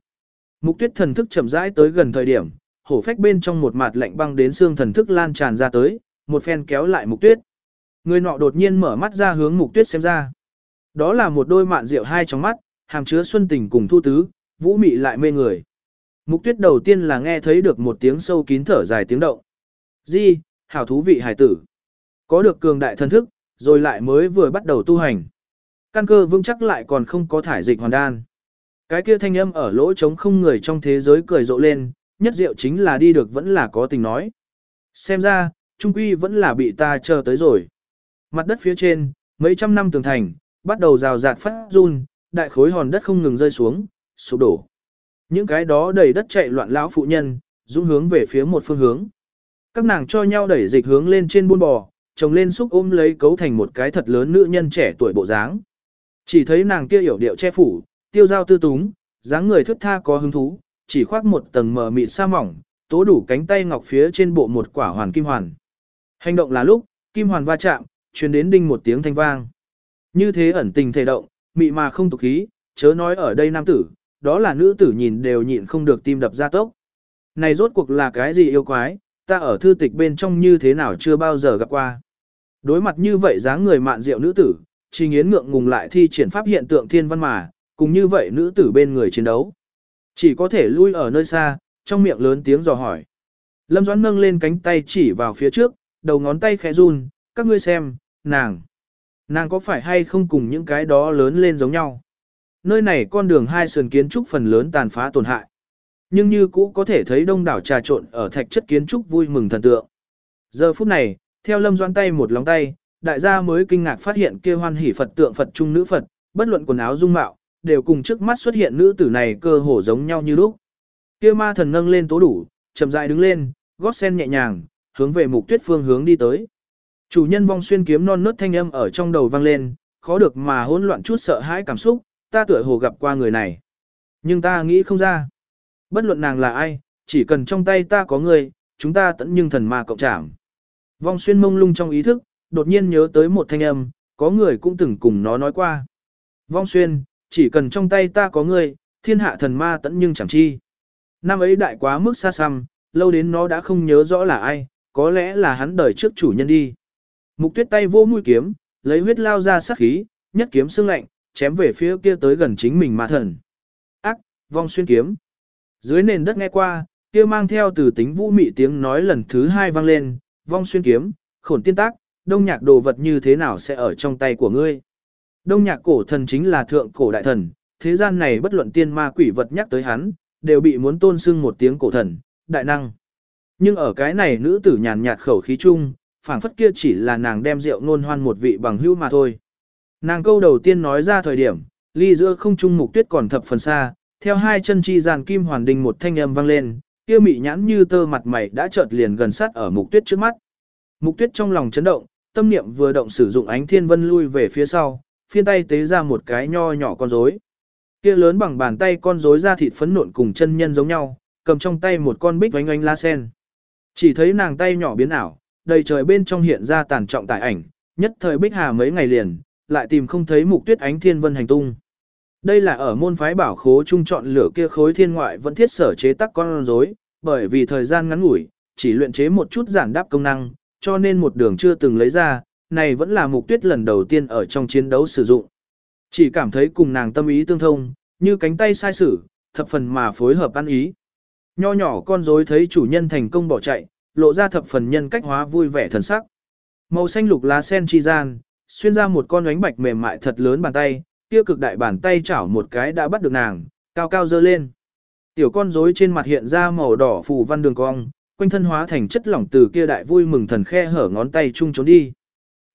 Mục tuyết thần thức chậm rãi tới gần thời điểm, hổ phách bên trong một mặt lạnh băng đến xương thần thức lan tràn ra tới, một phen kéo lại mục tuyết. Người nọ đột nhiên mở mắt ra hướng mục tuyết xem ra. Đó là một đôi mạn rượu hai trong mắt, hàm chứa xuân tình cùng thu tứ, vũ mị lại mê người. Mục tuyết đầu tiên là nghe thấy được một tiếng sâu kín thở dài tiếng động. Di, hảo thú vị hải tử. Có được cường đại thần thức, rồi lại mới vừa bắt đầu tu hành. Căn cơ vững chắc lại còn không có thải dịch hoàn đan. Cái kia thanh âm ở lỗ trống không người trong thế giới cười rộ lên, nhất diệu chính là đi được vẫn là có tình nói. Xem ra, trung quy vẫn là bị ta chờ tới rồi. Mặt đất phía trên, mấy trăm năm tường thành, bắt đầu rào rạt phát run, đại khối hòn đất không ngừng rơi xuống, sụp đổ. Những cái đó đầy đất chạy loạn lão phụ nhân, dũng hướng về phía một phương hướng. Các nàng cho nhau đẩy dịch hướng lên trên buôn bò, chồng lên xúc ôm lấy cấu thành một cái thật lớn nữ nhân trẻ tuổi bộ dáng. Chỉ thấy nàng kia hiểu điệu che phủ, tiêu giao tư túng, dáng người thướt tha có hứng thú, chỉ khoác một tầng mờ mịt sa mỏng, tố đủ cánh tay ngọc phía trên bộ một quả hoàn kim hoàn. Hành động là lúc, kim hoàn va chạm, truyền đến đinh một tiếng thanh vang. Như thế ẩn tình thể động, mị mà không tục khí, chớ nói ở đây nam tử, đó là nữ tử nhìn đều nhịn không được tim đập ra tốc. Này rốt cuộc là cái gì yêu quái, ta ở thư tịch bên trong như thế nào chưa bao giờ gặp qua. Đối mặt như vậy dáng người mạn diệu nữ tử, Trình Yến ngượng ngùng lại thi triển pháp hiện tượng thiên văn mà, cùng như vậy nữ tử bên người chiến đấu. Chỉ có thể lui ở nơi xa, trong miệng lớn tiếng dò hỏi. Lâm Doãn nâng lên cánh tay chỉ vào phía trước, đầu ngón tay khẽ run, các ngươi xem, nàng. Nàng có phải hay không cùng những cái đó lớn lên giống nhau? Nơi này con đường hai sườn kiến trúc phần lớn tàn phá tổn hại. Nhưng như cũ có thể thấy đông đảo trà trộn ở thạch chất kiến trúc vui mừng thần tượng. Giờ phút này, theo lâm doan tay một lòng tay, đại gia mới kinh ngạc phát hiện kia hoan hỷ Phật tượng Phật trung nữ Phật, bất luận quần áo dung mạo, đều cùng trước mắt xuất hiện nữ tử này cơ hồ giống nhau như lúc. Kia ma thần nâng lên tố đủ, chậm rãi đứng lên, gót sen nhẹ nhàng, hướng về mục tuyết phương hướng đi tới. Chủ nhân vong xuyên kiếm non nớt thanh âm ở trong đầu vang lên, khó được mà hỗn loạn chút sợ hãi cảm xúc, ta tựa hồ gặp qua người này. Nhưng ta nghĩ không ra. Bất luận nàng là ai, chỉ cần trong tay ta có người, chúng ta tận nhưng thần ma cộng trảm. Vong xuyên mông lung trong ý thức, đột nhiên nhớ tới một thanh âm, có người cũng từng cùng nó nói qua. Vong xuyên, chỉ cần trong tay ta có người, thiên hạ thần ma tận nhưng chẳng chi. Năm ấy đại quá mức xa xăm, lâu đến nó đã không nhớ rõ là ai, có lẽ là hắn đời trước chủ nhân đi. Mục tuyết tay vô mũi kiếm, lấy huyết lao ra sát khí, nhất kiếm xương lạnh, chém về phía kia tới gần chính mình ma thần. Ác, vong xuyên kiếm. Dưới nền đất nghe qua, kia mang theo từ tính vũ mị tiếng nói lần thứ hai vang lên, vong xuyên kiếm, khổn tiên tác, đông nhạc đồ vật như thế nào sẽ ở trong tay của ngươi. Đông nhạc cổ thần chính là thượng cổ đại thần, thế gian này bất luận tiên ma quỷ vật nhắc tới hắn, đều bị muốn tôn sưng một tiếng cổ thần, đại năng. Nhưng ở cái này nữ tử nhàn nhạt khẩu khí chung, phảng phất kia chỉ là nàng đem rượu nôn hoan một vị bằng hữu mà thôi. Nàng câu đầu tiên nói ra thời điểm, ly giữa không trung mục tuyết còn thập phần xa, theo hai chân chi giàn kim hoàn đình một thanh âm vang lên, kia mị nhãn như tơ mặt mày đã chợt liền gần sát ở mục tuyết trước mắt. Mục tuyết trong lòng chấn động, tâm niệm vừa động sử dụng ánh thiên vân lui về phía sau, phiên tay tế ra một cái nho nhỏ con rối. Kia lớn bằng bàn tay con rối ra thịt phấn nộn cùng chân nhân giống nhau, cầm trong tay một con bích oanh oanh la sen. Chỉ thấy nàng tay nhỏ biến ảo, đầy trời bên trong hiện ra tàn trọng tại ảnh, nhất thời bích hà mấy ngày liền, lại tìm không thấy mục tuyết ánh thiên vân hành tung. Đây là ở môn phái bảo khố trung chọn lửa kia khối thiên ngoại vẫn thiết sở chế tác con rối, bởi vì thời gian ngắn ngủi, chỉ luyện chế một chút giản đáp công năng, cho nên một đường chưa từng lấy ra, này vẫn là mục tuyết lần đầu tiên ở trong chiến đấu sử dụng. Chỉ cảm thấy cùng nàng tâm ý tương thông, như cánh tay sai sử, thập phần mà phối hợp ăn ý. Nho nhỏ con rối thấy chủ nhân thành công bỏ chạy, lộ ra thập phần nhân cách hóa vui vẻ thần sắc. Màu xanh lục lá sen chi gian, xuyên ra một con ánh bạch mềm mại thật lớn bàn tay, kia cực đại bàn tay chảo một cái đã bắt được nàng, cao cao dơ lên. Tiểu con rối trên mặt hiện ra màu đỏ phù văn đường cong, quanh thân hóa thành chất lỏng từ kia đại vui mừng thần khe hở ngón tay chung trốn đi.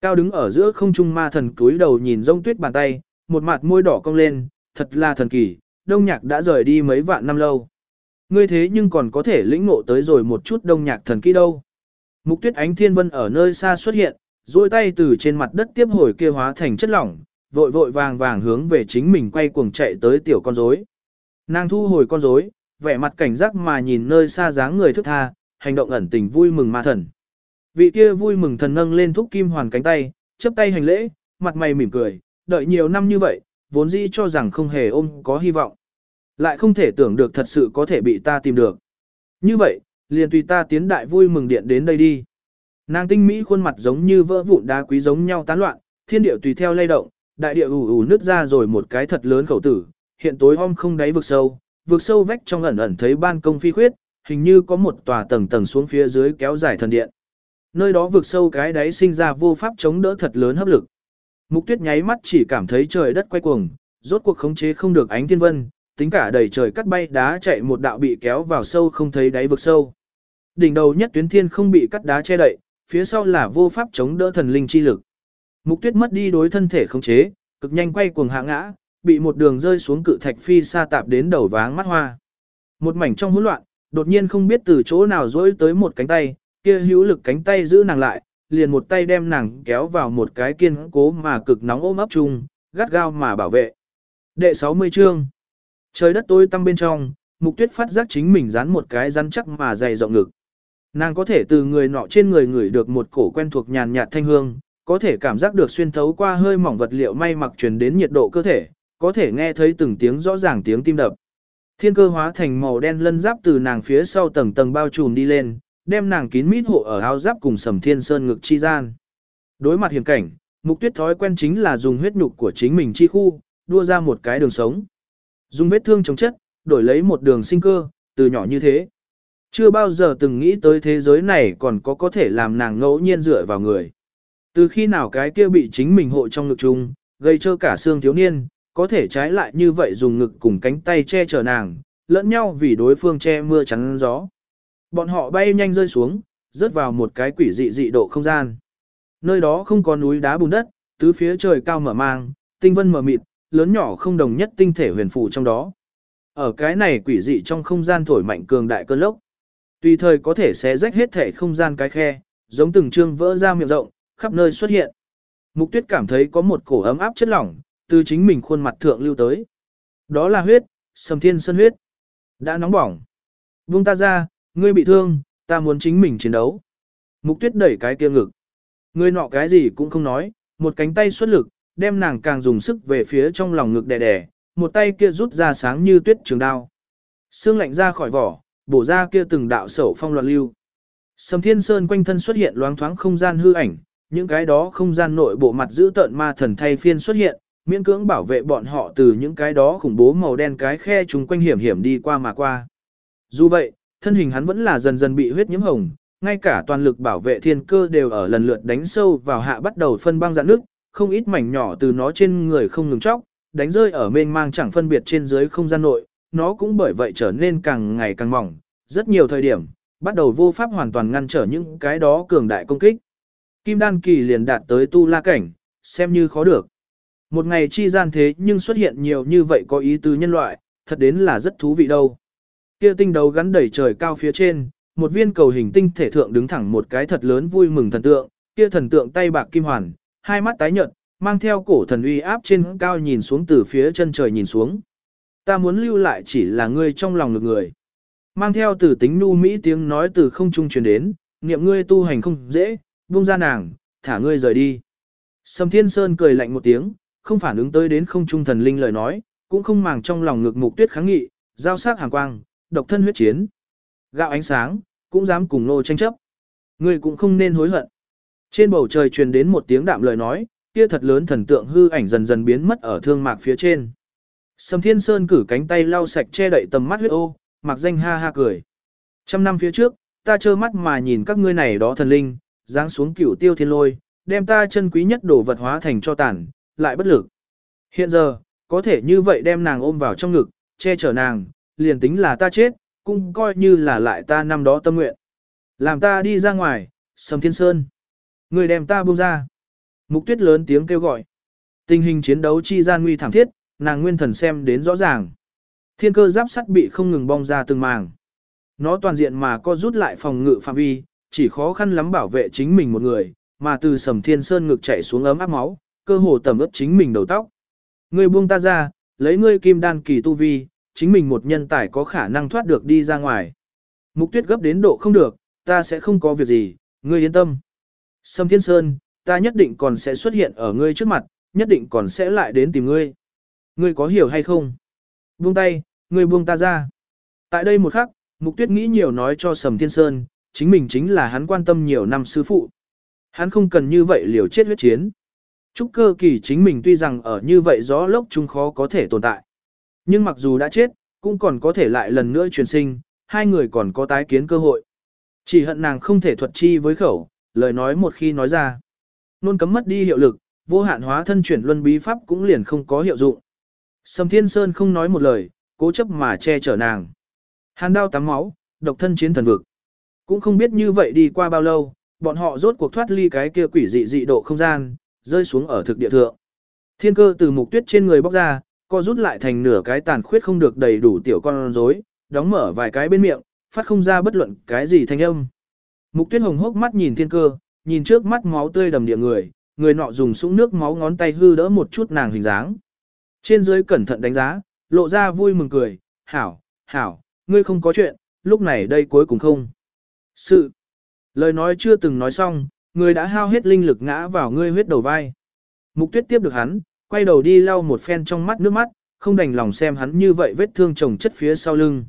Cao đứng ở giữa không trung ma thần cúi đầu nhìn rông tuyết bàn tay, một mặt môi đỏ cong lên, thật là thần kỳ, đông nhạc đã rời đi mấy vạn năm lâu. Ngươi thế nhưng còn có thể lĩnh ngộ tới rồi một chút đông nhạc thần kỹ đâu. Mục tuyết ánh thiên vân ở nơi xa xuất hiện, duỗi tay từ trên mặt đất tiếp hồi kia hóa thành chất lỏng, vội vội vàng vàng hướng về chính mình quay cuồng chạy tới tiểu con rối. Nàng thu hồi con rối, vẻ mặt cảnh giác mà nhìn nơi xa dáng người thức tha, hành động ẩn tình vui mừng ma thần. Vị kia vui mừng thần nâng lên thúc kim hoàn cánh tay, chấp tay hành lễ, mặt mày mỉm cười, đợi nhiều năm như vậy, vốn dĩ cho rằng không hề ôm có hy vọng. Lại không thể tưởng được thật sự có thể bị ta tìm được. Như vậy, liền tùy ta tiến đại vui mừng điện đến đây đi. Nàng tinh mỹ khuôn mặt giống như vỡ vụn đá quý giống nhau tán loạn, thiên địa tùy theo lay động, đại địa ù ù nứt ra rồi một cái thật lớn khẩu tử, hiện tối om không đáy vực sâu, vực sâu vách trong ẩn ẩn thấy ban công phi khuyết, hình như có một tòa tầng tầng xuống phía dưới kéo dài thần điện. Nơi đó vực sâu cái đáy sinh ra vô pháp chống đỡ thật lớn hấp lực. Mục tuyết nháy mắt chỉ cảm thấy trời đất quay cuồng, rốt cuộc khống chế không được ánh thiên vân, tính cả đầy trời cắt bay đá chạy một đạo bị kéo vào sâu không thấy đáy vực sâu. Đỉnh đầu nhất tuyến thiên không bị cắt đá che đậy, phía sau là vô pháp chống đỡ thần linh chi lực. Mục tuyết mất đi đối thân thể khống chế, cực nhanh quay cuồng hạ ngã, bị một đường rơi xuống cự thạch phi xa tạp đến đầu váng mắt hoa. Một mảnh trong hỗn loạn, đột nhiên không biết từ chỗ nào dỗi tới một cánh tay, kia hữu lực cánh tay giữ nàng lại, liền một tay đem nàng kéo vào một cái kiên cố mà cực nóng ôm ấp chung, gắt gao mà bảo vệ. Đệ 60 chương Trời đất tối tăm bên trong, mục tuyết phát giác chính mình dán một cái rắn chắc mà dày rộng ngực. Nàng có thể từ người nọ trên người ngửi được một cổ quen thuộc nhàn nhạt thanh hương, có thể cảm giác được xuyên thấu qua hơi mỏng vật liệu may mặc truyền đến nhiệt độ cơ thể, có thể nghe thấy từng tiếng rõ ràng tiếng tim đập. Thiên cơ hóa thành màu đen lân giáp từ nàng phía sau tầng tầng bao trùm đi lên, đem nàng kín mít hộ ở áo giáp cùng sầm thiên sơn ngực chi gian. Đối mặt hiểm cảnh, mục tuyết thói quen chính là dùng huyết nhục của chính mình chi khu, đua ra một cái đường sống. Dùng vết thương chống chất, đổi lấy một đường sinh cơ, từ nhỏ như thế. Chưa bao giờ từng nghĩ tới thế giới này còn có có thể làm nàng ngẫu nhiên dựa vào người. Từ khi nào cái kia bị chính mình hộ trong ngực chung, gây trơ cả xương thiếu niên, có thể trái lại như vậy dùng ngực cùng cánh tay che chở nàng, lẫn nhau vì đối phương che mưa chắn gió. Bọn họ bay nhanh rơi xuống, rớt vào một cái quỷ dị dị độ không gian. Nơi đó không có núi đá bùn đất, tứ phía trời cao mở mang, tinh vân mở mịt, lớn nhỏ không đồng nhất tinh thể huyền phù trong đó. Ở cái này quỷ dị trong không gian thổi mạnh cường đại cơn lốc. Tùy thời có thể xé rách hết thể không gian cái khe, giống từng trương vỡ ra miệng rộng, khắp nơi xuất hiện. Mục tuyết cảm thấy có một cổ ấm áp chất lỏng, từ chính mình khuôn mặt thượng lưu tới. Đó là huyết, sầm thiên sân huyết. Đã nóng bỏng. Vung ta ra, ngươi bị thương, ta muốn chính mình chiến đấu. Mục tuyết đẩy cái kia ngực. Ngươi nọ cái gì cũng không nói, một cánh tay xuất lực, đem nàng càng dùng sức về phía trong lòng ngực đè đè, một tay kia rút ra sáng như tuyết trường đao. Xương lạnh ra khỏi vỏ, bổ ra kia từng đạo sẩu phong loạn lưu. Sầm Thiên Sơn quanh thân xuất hiện loáng thoáng không gian hư ảnh, những cái đó không gian nội bộ mặt giữ tợn ma thần thay phiên xuất hiện, miễn cưỡng bảo vệ bọn họ từ những cái đó khủng bố màu đen cái khe chúng quanh hiểm hiểm đi qua mà qua. Dù vậy, thân hình hắn vẫn là dần dần bị huyết nhiễm hồng, ngay cả toàn lực bảo vệ thiên cơ đều ở lần lượt đánh sâu vào hạ bắt đầu phân băng dạn nước, không ít mảnh nhỏ từ nó trên người không ngừng chóc, đánh rơi ở mênh mang chẳng phân biệt trên dưới không gian nội, nó cũng bởi vậy trở nên càng ngày càng mỏng, rất nhiều thời điểm, bắt đầu vô pháp hoàn toàn ngăn trở những cái đó cường đại công kích. Kim đan kỳ liền đạt tới tu la cảnh, xem như khó được. Một ngày chi gian thế nhưng xuất hiện nhiều như vậy có ý tứ nhân loại, thật đến là rất thú vị đâu. Kia tinh đấu gắn đầy trời cao phía trên, một viên cầu hình tinh thể thượng đứng thẳng một cái thật lớn vui mừng thần tượng, kia thần tượng tay bạc kim hoàn, hai mắt tái nhợt, mang theo cổ thần uy áp trên cao nhìn xuống từ phía chân trời nhìn xuống. Ta muốn lưu lại chỉ là ngươi trong lòng lực người. Mang theo từ tính nu mỹ tiếng nói từ không trung truyền đến, niệm ngươi tu hành không dễ, buông ra nàng, thả ngươi rời đi. Sầm Thiên Sơn cười lạnh một tiếng, không phản ứng tới đến không trung thần linh lời nói, cũng không màng trong lòng ngược mục tuyết kháng nghị, giao sát hàng quang, độc thân huyết chiến. Gạo ánh sáng, cũng dám cùng nô tranh chấp. Ngươi cũng không nên hối hận. Trên bầu trời truyền đến một tiếng đạm lời nói, kia thật lớn thần tượng hư ảnh dần dần biến mất ở thương mạc phía trên. Sầm Thiên Sơn cử cánh tay lau sạch che đậy tầm mắt huyết ô, mặc danh ha ha cười. Trăm năm phía trước, ta trơ mắt mà nhìn các ngươi này đó thần linh, giáng xuống cửu tiêu thiên lôi, đem ta chân quý nhất đồ vật hóa thành cho tàn, lại bất lực. Hiện giờ, có thể như vậy đem nàng ôm vào trong ngực, che chở nàng, liền tính là ta chết, cũng coi như là lại ta năm đó tâm nguyện. Làm ta đi ra ngoài, Sầm Thiên Sơn. Người đem ta buông ra. Mục tuyết lớn tiếng kêu gọi. Tình hình chiến đấu chi gian nguy thảm thiết, nàng nguyên thần xem đến rõ ràng. Thiên cơ giáp sắt bị không ngừng bong ra từng màng. Nó toàn diện mà co rút lại phòng ngự phạm vi, chỉ khó khăn lắm bảo vệ chính mình một người, mà từ sầm thiên sơn ngực chảy xuống ấm áp máu, cơ hồ tầm ướp chính mình đầu tóc. Ngươi buông ta ra, lấy ngươi kim đan kỳ tu vi, chính mình một nhân tài có khả năng thoát được đi ra ngoài. Mục tuyết gấp đến độ không được, ta sẽ không có việc gì, ngươi yên tâm. sầm Thiên Sơn, ta nhất định còn sẽ xuất hiện ở ngươi trước mặt, nhất định còn sẽ lại đến tìm ngươi. Ngươi có hiểu hay không? Buông tay, ngươi buông ta ra. Tại đây một khắc, Mục Tuyết nghĩ nhiều nói cho Sầm Thiên Sơn, chính mình chính là hắn quan tâm nhiều năm sư phụ. Hắn không cần như vậy liều chết huyết chiến. Trúc cơ kỳ chính mình tuy rằng ở như vậy gió lốc chung khó có thể tồn tại. Nhưng mặc dù đã chết, cũng còn có thể lại lần nữa truyền sinh, hai người còn có tái kiến cơ hội. Chỉ hận nàng không thể thuật chi với khẩu, lời nói một khi nói ra. Nôn cấm mất đi hiệu lực, vô hạn hóa thân chuyển luân bí pháp cũng liền không có hiệu dụng. Sầm Thiên Sơn không nói một lời, cố chấp mà che chở nàng. Hàn đao tắm máu, độc thân chiến thần vực. Cũng không biết như vậy đi qua bao lâu, bọn họ rốt cuộc thoát ly cái kia quỷ dị dị độ không gian, rơi xuống ở thực địa thượng. Thiên cơ từ mục tuyết trên người bóc ra, co rút lại thành nửa cái tàn khuyết không được đầy đủ tiểu con rối, đóng mở vài cái bên miệng, phát không ra bất luận cái gì thanh âm. Mục tuyết hồng hốc mắt nhìn thiên cơ, nhìn trước mắt máu tươi đầm địa người, người nọ dùng sũng nước máu ngón tay hư đỡ một chút nàng hình dáng. Trên dưới cẩn thận đánh giá, lộ ra vui mừng cười, hảo, hảo, ngươi không có chuyện, lúc này đây cuối cùng không. Sự. Lời nói chưa từng nói xong, người đã hao hết linh lực ngã vào ngươi huyết đầu vai. Mục tuyết tiếp được hắn, quay đầu đi lau một phen trong mắt nước mắt, không đành lòng xem hắn như vậy vết thương chồng chất phía sau lưng.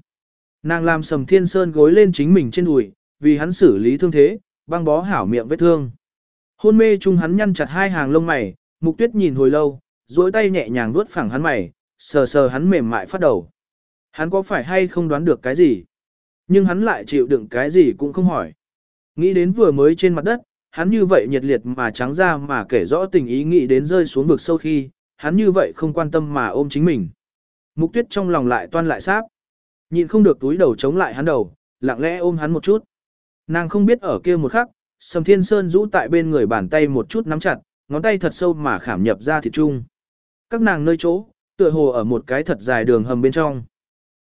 Nàng làm sầm thiên sơn gối lên chính mình trên đùi, vì hắn xử lý thương thế, băng bó hảo miệng vết thương. Hôn mê chung hắn nhăn chặt hai hàng lông mày, mục tuyết nhìn hồi lâu, duỗi tay nhẹ nhàng vuốt phẳng hắn mày, sờ sờ hắn mềm mại phát đầu. Hắn có phải hay không đoán được cái gì? Nhưng hắn lại chịu đựng cái gì cũng không hỏi. Nghĩ đến vừa mới trên mặt đất, hắn như vậy nhiệt liệt mà trắng ra mà kể rõ tình ý nghĩ đến rơi xuống vực sâu khi, hắn như vậy không quan tâm mà ôm chính mình. Mục tuyết trong lòng lại toan lại sáp. nhìn không được túi đầu chống lại hắn đầu, lặng lẽ ôm hắn một chút. Nàng không biết ở kia một khắc, Sầm Thiên Sơn rũ tại bên người bàn tay một chút nắm chặt, ngón tay thật sâu mà khảm nhập ra thịt trung. Các nàng nơi chỗ, tựa hồ ở một cái thật dài đường hầm bên trong.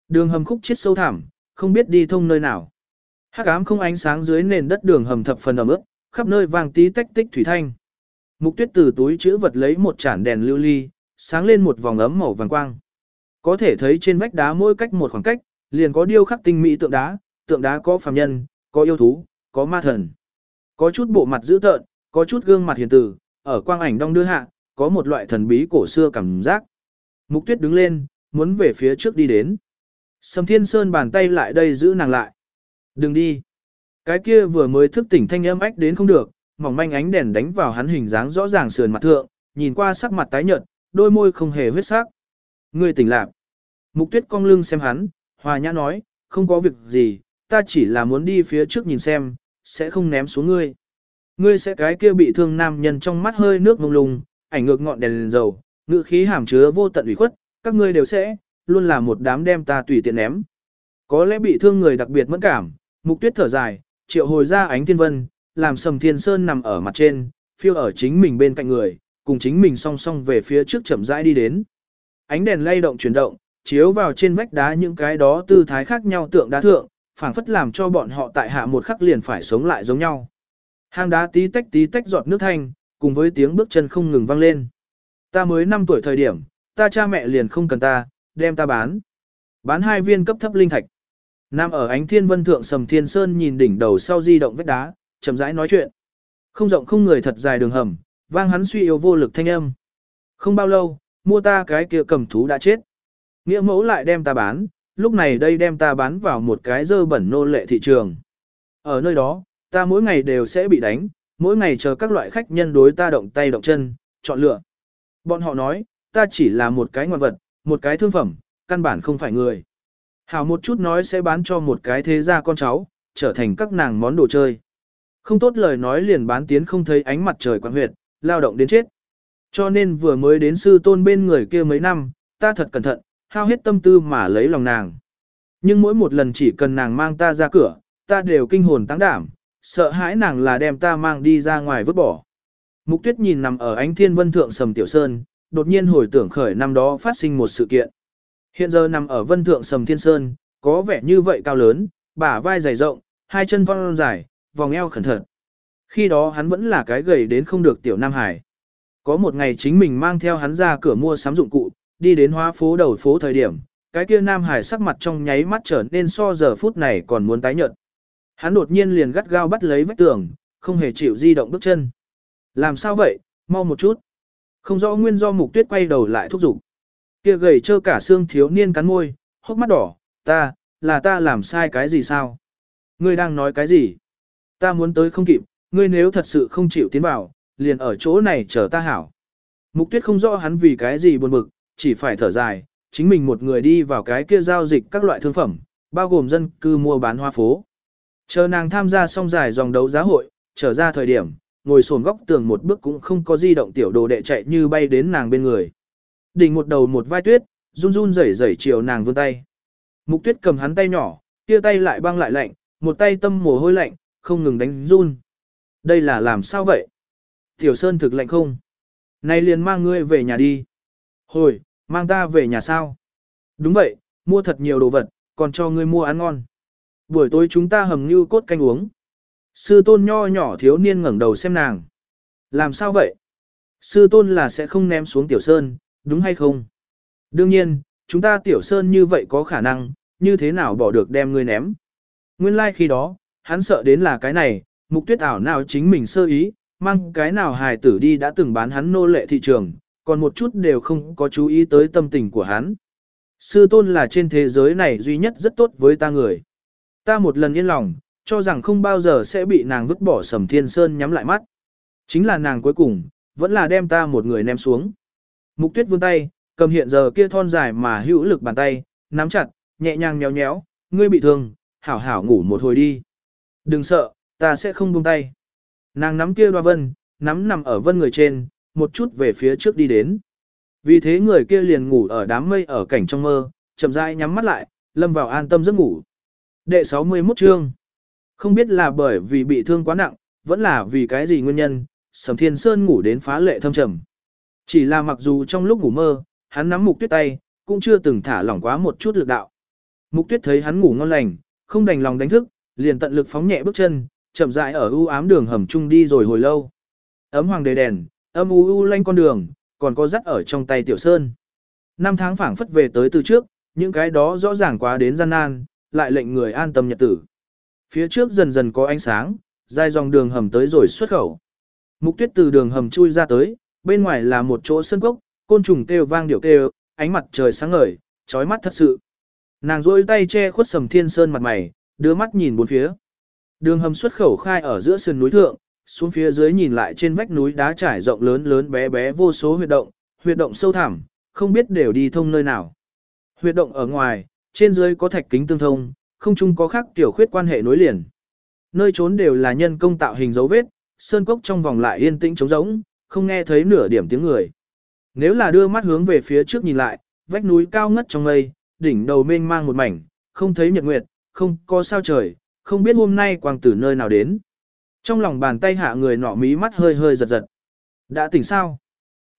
Đường hầm khúc chết sâu thẳm, không biết đi thông nơi nào. Hắc ám không ánh sáng dưới nền đất đường hầm thập phần ẩm ướt, khắp nơi vàng tí tách tích thủy thanh. Mục tuyết từ túi chữ vật lấy một chản đèn lưu ly, sáng lên một vòng ấm màu vàng quang. Có thể thấy trên vách đá mỗi cách một khoảng cách, liền có điêu khắc tinh mỹ tượng đá, tượng đá có phàm nhân, có yêu thú, có ma thần. Có chút bộ mặt dữ tợn, có chút gương mặt hiền từ, ở quang ảnh đông đưa hạ, có một loại thần bí cổ xưa cảm giác. Mục tuyết đứng lên, muốn về phía trước đi đến. Sầm thiên sơn bàn tay lại đây giữ nàng lại. Đừng đi. Cái kia vừa mới thức tỉnh thanh âm ách đến không được, mỏng manh ánh đèn đánh vào hắn hình dáng rõ ràng sườn mặt thượng, nhìn qua sắc mặt tái nhợt, đôi môi không hề huyết sắc. Ngươi tỉnh lạc. Mục tuyết cong lưng xem hắn, hòa nhã nói, không có việc gì, ta chỉ là muốn đi phía trước nhìn xem, sẽ không ném xuống ngươi. Ngươi sẽ cái kia bị thương nam nhân trong mắt hơi nước mông lung, ảnh ngược ngọn đèn, đèn dầu, ngữ khí hàm chứa vô tận ủy khuất, các ngươi đều sẽ, luôn là một đám đem ta tùy tiện ném. Có lẽ bị thương người đặc biệt mẫn cảm, mục tuyết thở dài, triệu hồi ra ánh thiên vân, làm sầm thiên sơn nằm ở mặt trên, phiêu ở chính mình bên cạnh người, cùng chính mình song song về phía trước chậm rãi đi đến. Ánh đèn lay động chuyển động, chiếu vào trên vách đá những cái đó tư thái khác nhau tượng đá thượng, phảng phất làm cho bọn họ tại hạ một khắc liền phải sống lại giống nhau. Hang đá tí tách tí tách giọt nước thanh, cùng với tiếng bước chân không ngừng vang lên. Ta mới 5 tuổi thời điểm, ta cha mẹ liền không cần ta, đem ta bán. Bán hai viên cấp thấp linh thạch. Nam ở ánh thiên vân thượng sầm thiên sơn nhìn đỉnh đầu sau di động vách đá, chậm rãi nói chuyện. Không rộng không người thật dài đường hầm, vang hắn suy yếu vô lực thanh âm. Không bao lâu, mua ta cái kia cầm thú đã chết. Nghĩa mẫu lại đem ta bán, lúc này đây đem ta bán vào một cái dơ bẩn nô lệ thị trường. Ở nơi đó, ta mỗi ngày đều sẽ bị đánh, mỗi ngày chờ các loại khách nhân đối ta động tay động chân, chọn lựa. Bọn họ nói, ta chỉ là một cái ngoạn vật, một cái thương phẩm, căn bản không phải người. Hảo một chút nói sẽ bán cho một cái thế gia con cháu, trở thành các nàng món đồ chơi. Không tốt lời nói liền bán tiến không thấy ánh mặt trời quang huyệt, lao động đến chết. Cho nên vừa mới đến sư tôn bên người kia mấy năm, ta thật cẩn thận, hao hết tâm tư mà lấy lòng nàng. Nhưng mỗi một lần chỉ cần nàng mang ta ra cửa, ta đều kinh hồn tăng đảm, sợ hãi nàng là đem ta mang đi ra ngoài vứt bỏ. Mục tuyết nhìn nằm ở ánh thiên vân thượng sầm tiểu sơn, đột nhiên hồi tưởng khởi năm đó phát sinh một sự kiện. Hiện giờ nằm ở vân thượng sầm thiên sơn, có vẻ như vậy cao lớn, bả vai dày rộng, hai chân vong dài, vòng eo khẩn thận. Khi đó hắn vẫn là cái gầy đến không được tiểu Nam Hải. Có một ngày chính mình mang theo hắn ra cửa mua sắm dụng cụ, đi đến hóa phố đầu phố thời điểm, cái kia Nam Hải sắc mặt trong nháy mắt trở nên so giờ phút này còn muốn tái nhợt. Hắn đột nhiên liền gắt gao bắt lấy vách tường, không hề chịu di động bước chân. Làm sao vậy, mau một chút. Không rõ nguyên do mục tuyết quay đầu lại thúc giục. Kia gầy trơ cả xương thiếu niên cắn môi, hốc mắt đỏ, ta, là ta làm sai cái gì sao? Ngươi đang nói cái gì? Ta muốn tới không kịp, ngươi nếu thật sự không chịu tiến vào, liền ở chỗ này chờ ta hảo. Mục tuyết không rõ hắn vì cái gì buồn bực, chỉ phải thở dài, chính mình một người đi vào cái kia giao dịch các loại thương phẩm, bao gồm dân cư mua bán hoa phố. Chờ nàng tham gia xong giải dòng đấu giá hội, trở ra thời điểm, ngồi sồn góc tường một bước cũng không có di động tiểu đồ đệ chạy như bay đến nàng bên người. Đỉnh một đầu một vai tuyết, run run rẩy rẩy chiều nàng vươn tay. Mục tuyết cầm hắn tay nhỏ, kia tay lại băng lại lạnh, một tay tâm mồ hôi lạnh, không ngừng đánh run. Đây là làm sao vậy? Tiểu Sơn thực lạnh không? Này liền mang ngươi về nhà đi. Hồi, mang ta về nhà sao? Đúng vậy, mua thật nhiều đồ vật, còn cho ngươi mua ăn ngon. Buổi tối chúng ta hầm như cốt canh uống. Sư tôn nho nhỏ thiếu niên ngẩng đầu xem nàng. Làm sao vậy? Sư tôn là sẽ không ném xuống tiểu sơn, đúng hay không? Đương nhiên, chúng ta tiểu sơn như vậy có khả năng, như thế nào bỏ được đem ngươi ném. Nguyên lai like khi đó, hắn sợ đến là cái này, mục tuyết ảo nào chính mình sơ ý, mang cái nào hài tử đi đã từng bán hắn nô lệ thị trường, còn một chút đều không có chú ý tới tâm tình của hắn. Sư tôn là trên thế giới này duy nhất rất tốt với ta người. Ta một lần yên lòng, cho rằng không bao giờ sẽ bị nàng vứt bỏ sầm thiên sơn nhắm lại mắt. Chính là nàng cuối cùng, vẫn là đem ta một người ném xuống. Mục tuyết vươn tay, cầm hiện giờ kia thon dài mà hữu lực bàn tay, nắm chặt, nhẹ nhàng nhéo nhéo, ngươi bị thương, hảo hảo ngủ một hồi đi. Đừng sợ, ta sẽ không buông tay. Nàng nắm kia đoa vân, nắm nằm ở vân người trên, một chút về phía trước đi đến. Vì thế người kia liền ngủ ở đám mây ở cảnh trong mơ, chậm rãi nhắm mắt lại, lâm vào an tâm giấc ngủ. Đệ 61 chương. Không biết là bởi vì bị thương quá nặng, vẫn là vì cái gì nguyên nhân, Sầm Thiên Sơn ngủ đến phá lệ thâm trầm. Chỉ là mặc dù trong lúc ngủ mơ, hắn nắm mục tuyết tay, cũng chưa từng thả lỏng quá một chút lực đạo. Mục tuyết thấy hắn ngủ ngon lành, không đành lòng đánh thức, liền tận lực phóng nhẹ bước chân, chậm rãi ở u ám đường hầm chung đi rồi hồi lâu. Ấm hoàng đề đèn, âm u u lanh con đường, còn có dắt ở trong tay tiểu sơn. Năm tháng phảng phất về tới từ trước, những cái đó rõ ràng quá đến gian nan, lại lệnh người an tâm nhật tử. Phía trước dần dần có ánh sáng, dài dòng đường hầm tới rồi xuất khẩu. Mục tuyết từ đường hầm chui ra tới, bên ngoài là một chỗ sân cốc, côn trùng kêu vang điệu kêu, ánh mặt trời sáng ngời, chói mắt thật sự. Nàng rôi tay che khuất sầm thiên sơn mặt mày, đưa mắt nhìn bốn phía. Đường hầm xuất khẩu khai ở giữa sườn núi thượng, xuống phía dưới nhìn lại trên vách núi đá trải rộng lớn lớn bé bé vô số huyệt động, huyệt động sâu thẳm, không biết đều đi thông nơi nào. Huyệt động ở ngoài, trên dưới có thạch kính tương thông, không chung có khác tiểu khuyết quan hệ nối liền. Nơi trốn đều là nhân công tạo hình dấu vết, sơn cốc trong vòng lại yên tĩnh trống rỗng, không nghe thấy nửa điểm tiếng người. Nếu là đưa mắt hướng về phía trước nhìn lại, vách núi cao ngất trong mây, đỉnh đầu mênh mang một mảnh, không thấy nhật nguyệt, không có sao trời, không biết hôm nay quang tử nơi nào đến. Trong lòng bàn tay hạ người nọ mí mắt hơi hơi giật giật. Đã tỉnh sao?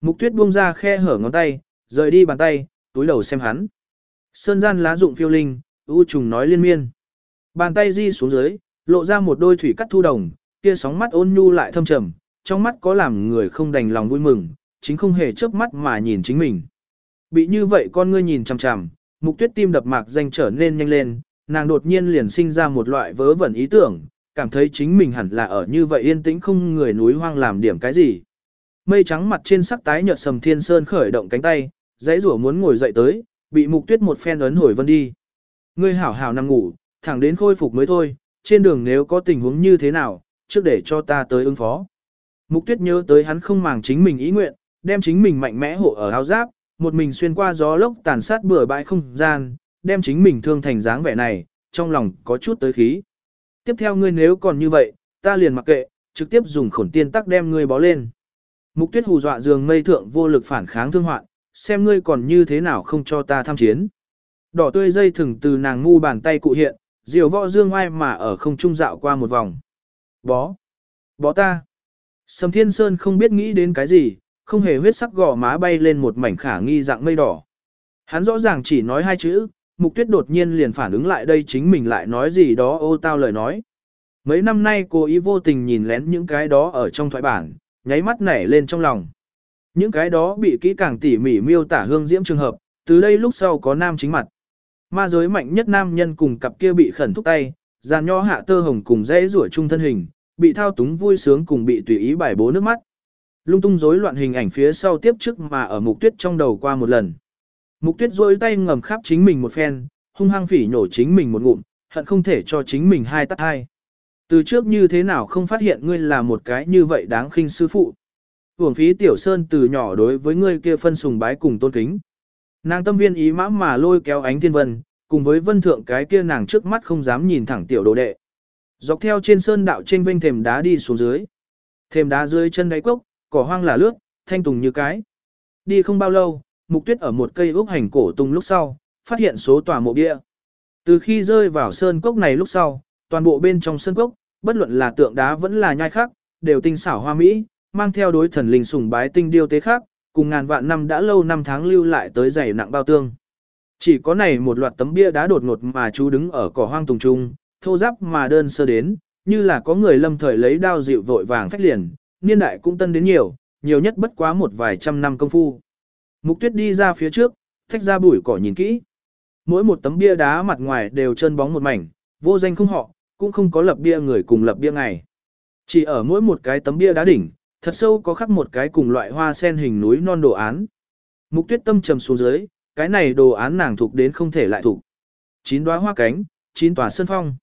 Mục tuyết buông ra khe hở ngón tay, rời đi bàn tay, túi đầu xem hắn. Sơn gian lá dụng phiêu linh, u trùng nói liên miên. Bàn tay di xuống dưới, lộ ra một đôi thủy cắt thu đồng, kia sóng mắt ôn nhu lại thâm trầm, trong mắt có làm người không đành lòng vui mừng, chính không hề chớp mắt mà nhìn chính mình. Bị như vậy con ngươi nhìn chằm chằm, mục tuyết tim đập mạc danh trở nên nhanh lên, nàng đột nhiên liền sinh ra một loại vớ vẩn ý tưởng, cảm thấy chính mình hẳn là ở như vậy yên tĩnh không người núi hoang làm điểm cái gì. Mây trắng mặt trên sắc tái nhợt sầm thiên sơn khởi động cánh tay, dãy rủa muốn ngồi dậy tới, bị mục tuyết một phen ấn hồi vân đi. Ngươi hảo hảo nằm ngủ, thẳng đến khôi phục mới thôi, trên đường nếu có tình huống như thế nào, trước để cho ta tới ứng phó. Mục tuyết nhớ tới hắn không màng chính mình ý nguyện, đem chính mình mạnh mẽ hộ ở áo giáp, một mình xuyên qua gió lốc tàn sát bừa bãi không gian, đem chính mình thương thành dáng vẻ này, trong lòng có chút tới khí. Tiếp theo ngươi nếu còn như vậy, ta liền mặc kệ, trực tiếp dùng khổn tiên tắc đem ngươi bó lên. Mục tuyết hù dọa giường mây thượng vô lực phản kháng thương hoạn, xem ngươi còn như thế nào không cho ta tham chiến. Đỏ tươi dây thừng từ nàng ngu bàn tay cụ hiện, diều võ dương ai mà ở không trung dạo qua một vòng. Bó. Bó ta. Sầm Thiên Sơn không biết nghĩ đến cái gì, không hề huyết sắc gò má bay lên một mảnh khả nghi dạng mây đỏ. Hắn rõ ràng chỉ nói hai chữ, mục tuyết đột nhiên liền phản ứng lại đây chính mình lại nói gì đó ô tao lời nói. Mấy năm nay cô ý vô tình nhìn lén những cái đó ở trong thoại bản, nháy mắt nảy lên trong lòng. Những cái đó bị kỹ càng tỉ mỉ miêu tả hương diễm trường hợp, từ đây lúc sau có nam chính mặt. Ma giới mạnh nhất nam nhân cùng cặp kia bị khẩn thúc tay, giàn nho hạ tơ hồng cùng dễ rủa chung thân hình, bị thao túng vui sướng cùng bị tùy ý bài bố nước mắt. Lung tung rối loạn hình ảnh phía sau tiếp trước mà ở mục tuyết trong đầu qua một lần. Mục tuyết rôi tay ngầm khắp chính mình một phen, hung hăng phỉ nhổ chính mình một ngụm, hận không thể cho chính mình hai tắt hai. Từ trước như thế nào không phát hiện ngươi là một cái như vậy đáng khinh sư phụ. Hưởng phí tiểu sơn từ nhỏ đối với ngươi kia phân sùng bái cùng tôn kính. Nàng tâm viên ý mã mà lôi kéo ánh thiên vân, cùng với vân thượng cái kia nàng trước mắt không dám nhìn thẳng tiểu đồ đệ. Dọc theo trên sơn đạo trên vênh thềm đá đi xuống dưới. Thềm đá dưới chân đáy cốc, cỏ hoang là lướt, thanh tùng như cái. Đi không bao lâu, mục tuyết ở một cây úc hành cổ tung lúc sau, phát hiện số tòa mộ bia. Từ khi rơi vào sơn cốc này lúc sau, toàn bộ bên trong sơn cốc, bất luận là tượng đá vẫn là nhai khác, đều tinh xảo hoa mỹ, mang theo đối thần linh sùng bái tinh điêu tế khác, cùng ngàn vạn năm đã lâu năm tháng lưu lại tới dày nặng bao tương. Chỉ có này một loạt tấm bia đá đột ngột mà chú đứng ở cỏ hoang tùng trung, thô giáp mà đơn sơ đến, như là có người lâm thời lấy đao dịu vội vàng phách liền, niên đại cũng tân đến nhiều, nhiều nhất bất quá một vài trăm năm công phu. Mục tuyết đi ra phía trước, thách ra bụi cỏ nhìn kỹ. Mỗi một tấm bia đá mặt ngoài đều trơn bóng một mảnh, vô danh không họ, cũng không có lập bia người cùng lập bia ngày. Chỉ ở mỗi một cái tấm bia đá đỉnh, thật sâu có khắc một cái cùng loại hoa sen hình núi non đồ án. Mục tuyết tâm trầm xuống dưới, cái này đồ án nàng thuộc đến không thể lại thuộc. Chín đóa hoa cánh, chín tòa sơn phong.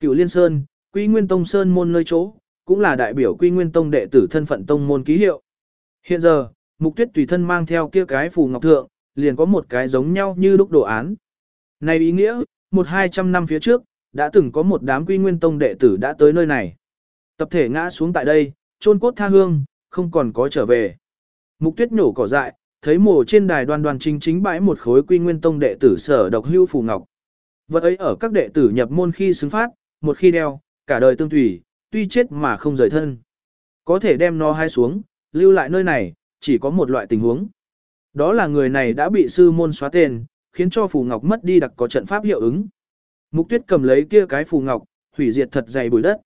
Cựu Liên Sơn, Quy Nguyên Tông Sơn môn nơi chỗ, cũng là đại biểu Quy Nguyên Tông đệ tử thân phận tông môn ký hiệu. Hiện giờ, Mục Tuyết tùy thân mang theo kia cái phù ngọc thượng, liền có một cái giống nhau như lúc đồ án. Này ý nghĩa, một hai trăm năm phía trước, đã từng có một đám Quy Nguyên Tông đệ tử đã tới nơi này. Tập thể ngã xuống tại đây, chôn cốt tha hương, không còn có trở về. Mục Tuyết nhổ cỏ dại, thấy mồ trên đài đoan đoan chính chính bãi một khối Quy Nguyên Tông đệ tử sở độc hưu phù ngọc. Vật ấy ở các đệ tử nhập môn khi xứng phát, một khi đeo, cả đời tương tùy, tuy chết mà không rời thân. Có thể đem nó hai xuống, lưu lại nơi này, chỉ có một loại tình huống. Đó là người này đã bị sư môn xóa tên, khiến cho phù ngọc mất đi đặc có trận pháp hiệu ứng. Mục tuyết cầm lấy kia cái phù ngọc, hủy diệt thật dày bụi đất.